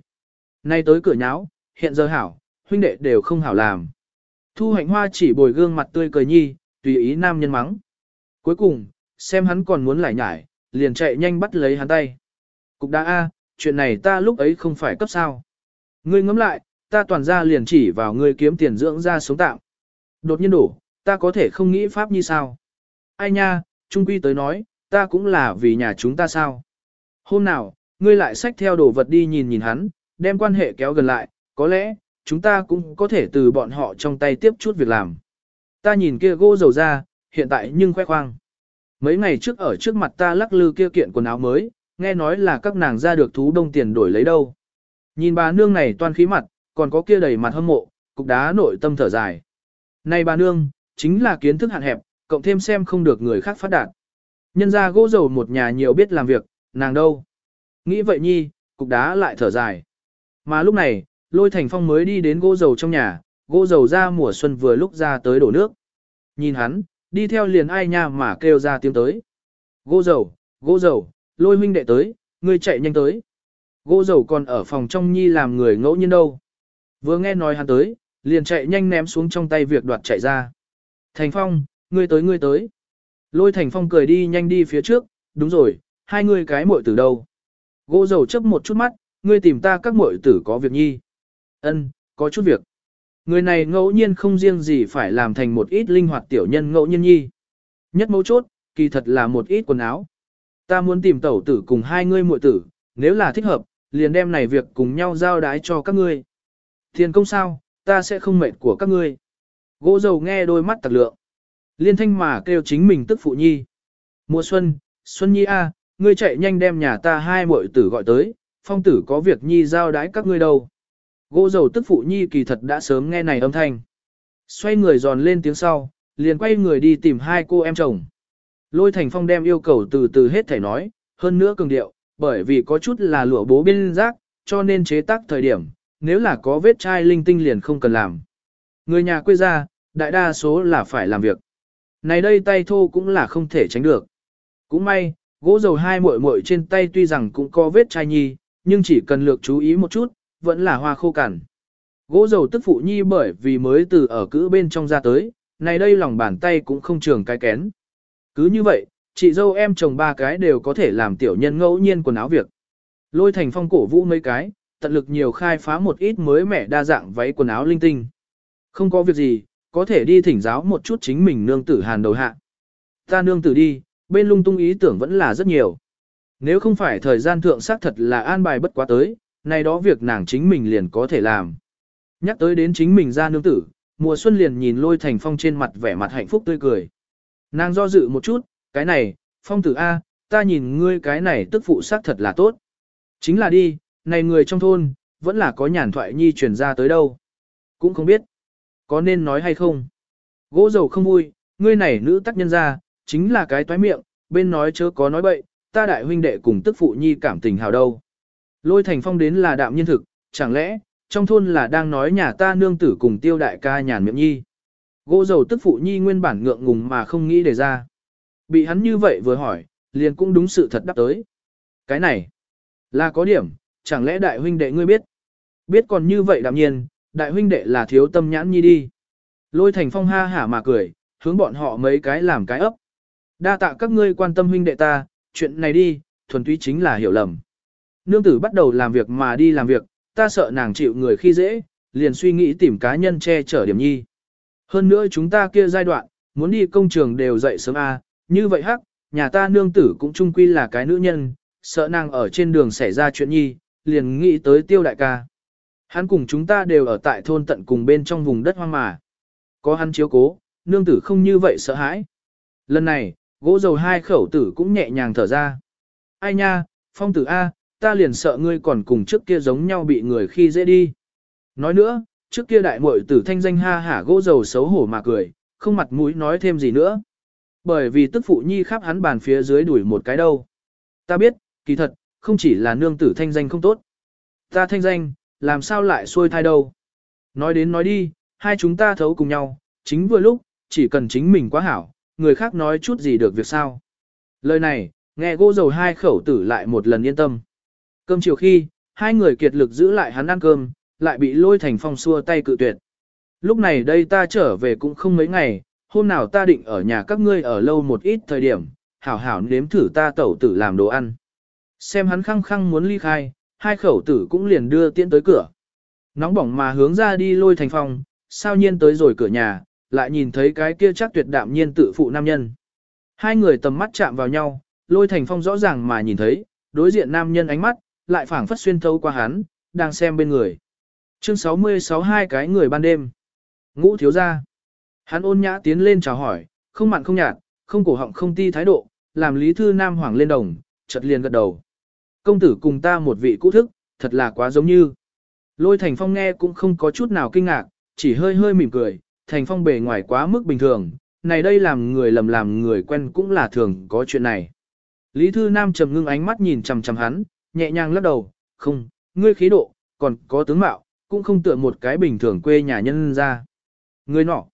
Nay tới cửa nháo, hiện giờ hảo, huynh đệ đều không hảo làm. Thu hạnh hoa chỉ bồi gương mặt tươi cười nhi, tùy ý nam nhân mắng. Cuối cùng, xem hắn còn muốn lại nhải, liền chạy nhanh bắt lấy hắn tay. Cục đá A, chuyện này ta lúc ấy không phải cấp sao. Ngươi ngẫm lại, ta toàn ra liền chỉ vào ngươi kiếm tiền dưỡng ra sống tạm. Đột nhiên đổ, ta có thể không nghĩ pháp như sao. Ai nha, trung quy tới nói, ta cũng là vì nhà chúng ta sao. Hôm nào, ngươi lại xách theo đồ vật đi nhìn nhìn hắn, đem quan hệ kéo gần lại, có lẽ, chúng ta cũng có thể từ bọn họ trong tay tiếp chút việc làm. Ta nhìn kia gỗ dầu ra, hiện tại nhưng khoe khoang. Mấy ngày trước ở trước mặt ta lắc lư kia kiện quần áo mới, nghe nói là các nàng ra được thú đông tiền đổi lấy đâu. Nhìn bà nương này toan khí mặt, còn có kia đầy mặt hâm mộ, cục đá nội tâm thở dài. Này bà nương, chính là kiến thức hạn hẹp, cộng thêm xem không được người khác phát đạt. Nhân ra gỗ dầu một nhà nhiều biết làm việc, nàng đâu. Nghĩ vậy nhi, cục đá lại thở dài. Mà lúc này, lôi thành phong mới đi đến gỗ dầu trong nhà, gỗ dầu ra mùa xuân vừa lúc ra tới đổ nước. Nhìn hắn, đi theo liền ai nha mà kêu ra tiếng tới. Gỗ dầu, gỗ dầu, lôi huynh đệ tới, ngươi chạy nhanh tới. Gỗ dầu còn ở phòng trong nhi làm người ngẫu nhiên đâu. Vừa nghe nói hắn tới, liền chạy nhanh ném xuống trong tay việc đoạt chạy ra. Thành phong, ngươi tới ngươi tới. Lôi thành phong cười đi nhanh đi phía trước, đúng rồi, hai ngươi cái muội tử đâu. Gỗ dầu chấp một chút mắt, ngươi tìm ta các muội tử có việc nhi. Ân, có chút việc. Người này ngẫu nhiên không riêng gì phải làm thành một ít linh hoạt tiểu nhân ngẫu nhiên nhi. Nhất mấu chốt, kỳ thật là một ít quần áo. Ta muốn tìm tẩu tử cùng hai ngươi muội tử, nếu là thích hợp, liền đem này việc cùng nhau giao đái cho các ngươi. Thiền công sao, ta sẽ không mệt của các ngươi. Gỗ dầu nghe đôi mắt tặc lượng. Liên thanh mà kêu chính mình tức phụ nhi. Mùa xuân, xuân nhi a, ngươi chạy nhanh đem nhà ta hai muội tử gọi tới, phong tử có việc nhi giao đái các ngươi đâu. Gỗ dầu tức phụ nhi kỳ thật đã sớm nghe này âm thanh. Xoay người giòn lên tiếng sau, liền quay người đi tìm hai cô em chồng. Lôi thành phong đem yêu cầu từ từ hết thể nói, hơn nữa cường điệu, bởi vì có chút là lụa bố biên giác, cho nên chế tác thời điểm, nếu là có vết chai linh tinh liền không cần làm. Người nhà quê ra, đại đa số là phải làm việc. Này đây tay thô cũng là không thể tránh được. Cũng may, gỗ dầu hai muội muội trên tay tuy rằng cũng có vết chai nhi, nhưng chỉ cần lược chú ý một chút, vẫn là hoa khô cằn. Gỗ dầu tức phụ nhi bởi vì mới từ ở cữ bên trong ra tới, này đây lòng bàn tay cũng không trường cái kén. Cứ như vậy, chị dâu em chồng ba cái đều có thể làm tiểu nhân ngẫu nhiên quần áo việc. Lôi thành phong cổ vũ mấy cái, tận lực nhiều khai phá một ít mới mẻ đa dạng váy quần áo linh tinh. Không có việc gì, có thể đi thỉnh giáo một chút chính mình nương tử hàn đầu hạ. Ta nương tử đi, bên lung tung ý tưởng vẫn là rất nhiều. Nếu không phải thời gian thượng xác thật là an bài bất quá tới, này đó việc nàng chính mình liền có thể làm. Nhắc tới đến chính mình ra nương tử, mùa xuân liền nhìn lôi thành phong trên mặt vẻ mặt hạnh phúc tươi cười. Nàng do dự một chút, cái này, phong tử A, ta nhìn ngươi cái này tức phụ sắc thật là tốt. Chính là đi, này người trong thôn, vẫn là có nhàn thoại nhi truyền ra tới đâu. Cũng không biết, có nên nói hay không. Gỗ dầu không vui, ngươi này nữ tác nhân ra, chính là cái toái miệng, bên nói chớ có nói bậy, ta đại huynh đệ cùng tức phụ nhi cảm tình hào đâu. Lôi thành phong đến là đạm nhiên thực, chẳng lẽ, trong thôn là đang nói nhà ta nương tử cùng tiêu đại ca nhàn miệng nhi. Gỗ dầu tức phụ nhi nguyên bản ngượng ngùng mà không nghĩ để ra. Bị hắn như vậy vừa hỏi, liền cũng đúng sự thật đáp tới. Cái này, là có điểm, chẳng lẽ đại huynh đệ ngươi biết? Biết còn như vậy đạm nhiên, đại huynh đệ là thiếu tâm nhãn nhi đi. Lôi thành phong ha hả mà cười, hướng bọn họ mấy cái làm cái ấp. Đa tạ các ngươi quan tâm huynh đệ ta, chuyện này đi, thuần túy chính là hiểu lầm. Nương tử bắt đầu làm việc mà đi làm việc, ta sợ nàng chịu người khi dễ, liền suy nghĩ tìm cá nhân che chở điểm nhi. Hơn nữa chúng ta kia giai đoạn, muốn đi công trường đều dậy sớm a, như vậy hắc, nhà ta nương tử cũng chung quy là cái nữ nhân, sợ nàng ở trên đường xảy ra chuyện nhi, liền nghĩ tới tiêu đại ca. Hắn cùng chúng ta đều ở tại thôn tận cùng bên trong vùng đất hoang mà. Có hắn chiếu cố, nương tử không như vậy sợ hãi. Lần này, gỗ dầu hai khẩu tử cũng nhẹ nhàng thở ra. Ai nha, phong tử A, ta liền sợ ngươi còn cùng trước kia giống nhau bị người khi dễ đi. Nói nữa, trước kia đại muội tử thanh danh ha hả gỗ dầu xấu hổ mà cười, không mặt mũi nói thêm gì nữa. Bởi vì tức phụ nhi khắp hắn bàn phía dưới đuổi một cái đâu. Ta biết, kỳ thật, không chỉ là nương tử thanh danh không tốt. Ta thanh danh, làm sao lại xuôi thai đâu. Nói đến nói đi, hai chúng ta thấu cùng nhau, chính vừa lúc, chỉ cần chính mình quá hảo, người khác nói chút gì được việc sao. Lời này, nghe gỗ dầu hai khẩu tử lại một lần yên tâm. Cơm chiều khi, hai người kiệt lực giữ lại hắn ăn cơm, lại bị lôi thành phong xua tay cự tuyệt. Lúc này đây ta trở về cũng không mấy ngày, hôm nào ta định ở nhà các ngươi ở lâu một ít thời điểm, hảo hảo nếm thử ta tẩu tử làm đồ ăn. Xem hắn khăng khăng muốn ly khai, hai khẩu tử cũng liền đưa tiễn tới cửa. Nóng bỏng mà hướng ra đi lôi thành phong, sao nhiên tới rồi cửa nhà, lại nhìn thấy cái kia chắc tuyệt đạm nhiên tự phụ nam nhân. Hai người tầm mắt chạm vào nhau, lôi thành phong rõ ràng mà nhìn thấy, đối diện nam nhân ánh mắt, lại phảng phất xuyên thấu qua hắn, đang xem bên người. Chương 66 hai cái người ban đêm. Ngũ thiếu gia. Hắn ôn nhã tiến lên chào hỏi, không mặn không nhạt, không cổ họng không ti thái độ, làm Lý Thư Nam hoảng lên đồng, chợt liền gật đầu. Công tử cùng ta một vị cũ thức, thật là quá giống như. Lôi Thành Phong nghe cũng không có chút nào kinh ngạc, chỉ hơi hơi mỉm cười, Thành Phong bề ngoài quá mức bình thường, này đây làm người lầm làm người quen cũng là thường có chuyện này. Lý Thư Nam trầm ngưng ánh mắt nhìn chằm chằm hắn, nhẹ nhàng lắc đầu, không, ngươi khí độ, còn có tướng mạo, cũng không tựa một cái bình thường quê nhà nhân ra. Ngươi nọ,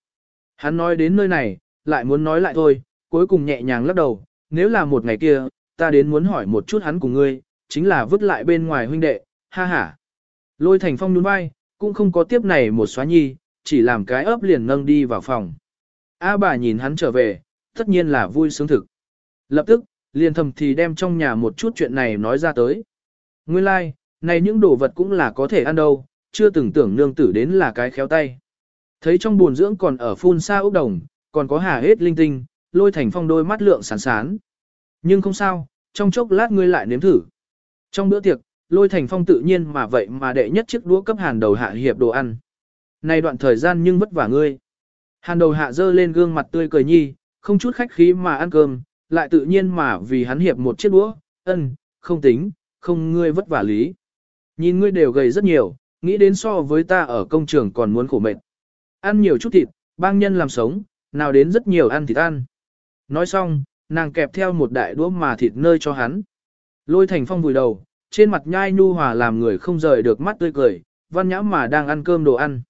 hắn nói đến nơi này, lại muốn nói lại thôi, cuối cùng nhẹ nhàng lắc đầu, nếu là một ngày kia, ta đến muốn hỏi một chút hắn cùng ngươi, chính là vứt lại bên ngoài huynh đệ, ha ha. Lôi thành phong nhún vai, cũng không có tiếp này một xóa nhi, chỉ làm cái ấp liền nâng đi vào phòng. A bà nhìn hắn trở về, tất nhiên là vui sướng thực. Lập tức, liền thầm thì đem trong nhà một chút chuyện này nói ra tới. Nguyên lai, like, này những đồ vật cũng là có thể ăn đâu, chưa từng tưởng nương tử đến là cái khéo tay. Thấy trong buồn dưỡng còn ở phun xa ốc đồng, còn có hà hết linh tinh, lôi thành phong đôi mắt lượng sán sán. Nhưng không sao, trong chốc lát ngươi lại nếm thử. Trong bữa tiệc, lôi thành phong tự nhiên mà vậy mà đệ nhất chiếc đũa cấp hàn đầu hạ hiệp đồ ăn. Này đoạn thời gian nhưng vất vả ngươi. Hàn đầu hạ dơ lên gương mặt tươi cười nhi, không chút khách khí mà ăn cơm, lại tự nhiên mà vì hắn hiệp một chiếc đũa, ân, không tính, không ngươi vất vả lý. Nhìn ngươi đều gầy rất nhiều, nghĩ đến so với ta ở công trường còn muốn khổ mệt. Ăn nhiều chút thịt, bang nhân làm sống, nào đến rất nhiều ăn thịt ăn. Nói xong, nàng kẹp theo một đại đũa mà thịt nơi cho hắn. Lôi thành phong vùi đầu, trên mặt nhai nhu hòa làm người không rời được mắt tươi cười, văn nhã mà đang ăn cơm đồ ăn.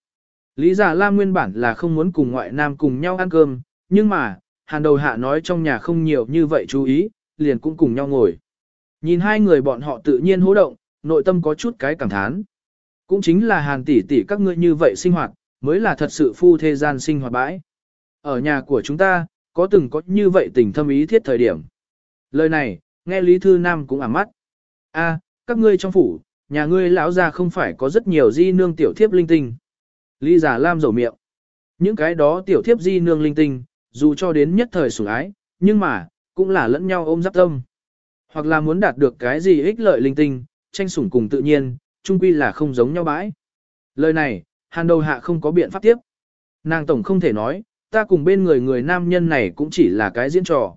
Lý giả Lam nguyên bản là không muốn cùng ngoại nam cùng nhau ăn cơm, nhưng mà, hàn đầu hạ nói trong nhà không nhiều như vậy chú ý, liền cũng cùng nhau ngồi. Nhìn hai người bọn họ tự nhiên hố động, nội tâm có chút cái cảm thán. Cũng chính là hàn tỷ tỷ các ngươi như vậy sinh hoạt, mới là thật sự phu thế gian sinh hoạt bãi. Ở nhà của chúng ta, có từng có như vậy tình thâm ý thiết thời điểm. Lời này, nghe Lý Thư Nam cũng ảm mắt. a các ngươi trong phủ, nhà ngươi lão già không phải có rất nhiều di nương tiểu thiếp linh tinh. Lý giả Lam rầu miệng. Những cái đó tiểu thiếp di nương linh tinh, dù cho đến nhất thời sủng ái, nhưng mà, cũng là lẫn nhau ôm giáp tâm. Hoặc là muốn đạt được cái gì ích lợi linh tinh, tranh sủng cùng tự nhiên, chung quy là không giống nhau bãi. Lời này, hàn đầu hạ không có biện pháp tiếp. Nàng tổng không thể nói, ta cùng bên người người nam nhân này cũng chỉ là cái diễn trò.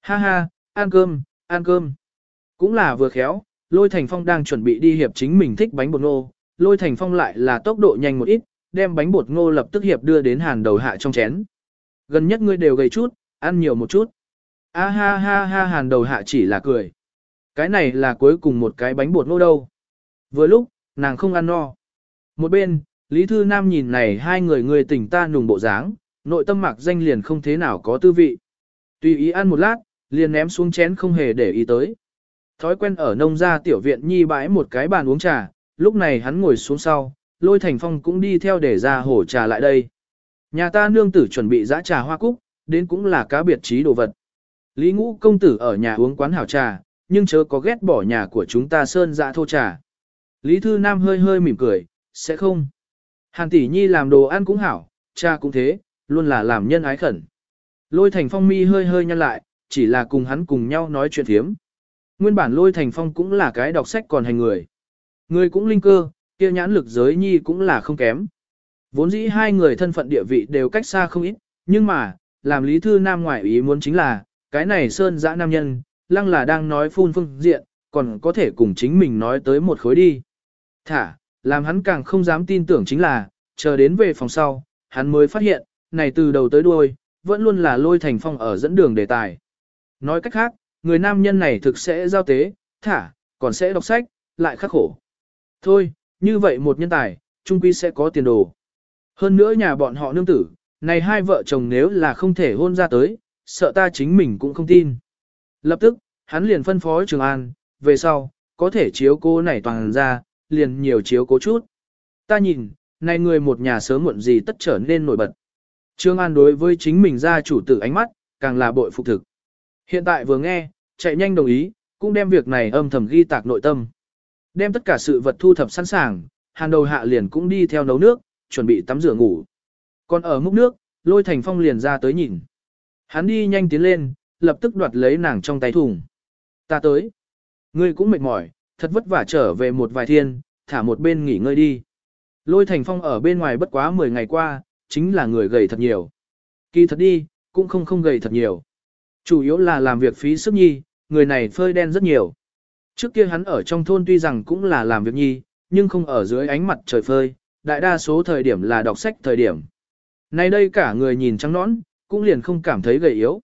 Ha ha, ăn cơm, ăn cơm. Cũng là vừa khéo, lôi thành phong đang chuẩn bị đi hiệp chính mình thích bánh bột ngô, lôi thành phong lại là tốc độ nhanh một ít, đem bánh bột ngô lập tức hiệp đưa đến hàn đầu hạ trong chén. Gần nhất ngươi đều gầy chút, ăn nhiều một chút. A ha ha ha hàn đầu hạ chỉ là cười. Cái này là cuối cùng một cái bánh bột ngô đâu. Vừa lúc, nàng không ăn no. Một bên, Lý Thư Nam nhìn này hai người người tỉnh ta nùng bộ dáng, nội tâm mạc danh liền không thế nào có tư vị. Tùy ý ăn một lát, liền ném xuống chén không hề để ý tới. Thói quen ở nông gia tiểu viện nhi bãi một cái bàn uống trà, lúc này hắn ngồi xuống sau, lôi thành phong cũng đi theo để ra hổ trà lại đây. Nhà ta nương tử chuẩn bị dã trà hoa cúc, đến cũng là cá biệt trí đồ vật. Lý ngũ công tử ở nhà uống quán hảo trà, nhưng chớ có ghét bỏ nhà của chúng ta sơn dạ thô trà. Lý Thư Nam hơi hơi mỉm cười, sẽ không. Hàn tỷ nhi làm đồ ăn cũng hảo, cha cũng thế, luôn là làm nhân ái khẩn. Lôi thành phong mi hơi hơi nhăn lại, chỉ là cùng hắn cùng nhau nói chuyện thiếm. Nguyên bản lôi thành phong cũng là cái đọc sách còn hành người. Người cũng linh cơ, kia nhãn lực giới nhi cũng là không kém. Vốn dĩ hai người thân phận địa vị đều cách xa không ít, nhưng mà, làm lý thư nam ngoại ý muốn chính là, cái này sơn dã nam nhân, lăng là đang nói phun phương diện, còn có thể cùng chính mình nói tới một khối đi. Thả, làm hắn càng không dám tin tưởng chính là, chờ đến về phòng sau, hắn mới phát hiện, này từ đầu tới đuôi, vẫn luôn là lôi thành phong ở dẫn đường đề tài. Nói cách khác, người nam nhân này thực sẽ giao tế, thả, còn sẽ đọc sách, lại khắc khổ. Thôi, như vậy một nhân tài, trung quy sẽ có tiền đồ. Hơn nữa nhà bọn họ nương tử, này hai vợ chồng nếu là không thể hôn ra tới, sợ ta chính mình cũng không tin. Lập tức, hắn liền phân phó Trường An, về sau, có thể chiếu cô này toàn ra, liền nhiều chiếu cố chút. Ta nhìn, này người một nhà sớm muộn gì tất trở nên nổi bật. Trương An đối với chính mình ra chủ tử ánh mắt, càng là bội phục thực. Hiện tại vừa nghe, chạy nhanh đồng ý, cũng đem việc này âm thầm ghi tạc nội tâm. Đem tất cả sự vật thu thập sẵn sàng, hàn đầu hạ liền cũng đi theo nấu nước, chuẩn bị tắm rửa ngủ. Còn ở múc nước, lôi thành phong liền ra tới nhìn. Hắn đi nhanh tiến lên, lập tức đoạt lấy nàng trong tay thùng. Ta tới. Ngươi cũng mệt mỏi, thật vất vả trở về một vài thiên, thả một bên nghỉ ngơi đi. Lôi thành phong ở bên ngoài bất quá 10 ngày qua, chính là người gầy thật nhiều. Kỳ thật đi, cũng không không gầy thật nhiều. Chủ yếu là làm việc phí sức nhi, người này phơi đen rất nhiều. Trước kia hắn ở trong thôn tuy rằng cũng là làm việc nhi, nhưng không ở dưới ánh mặt trời phơi, đại đa số thời điểm là đọc sách thời điểm. Nay đây cả người nhìn trắng nõn, cũng liền không cảm thấy gầy yếu.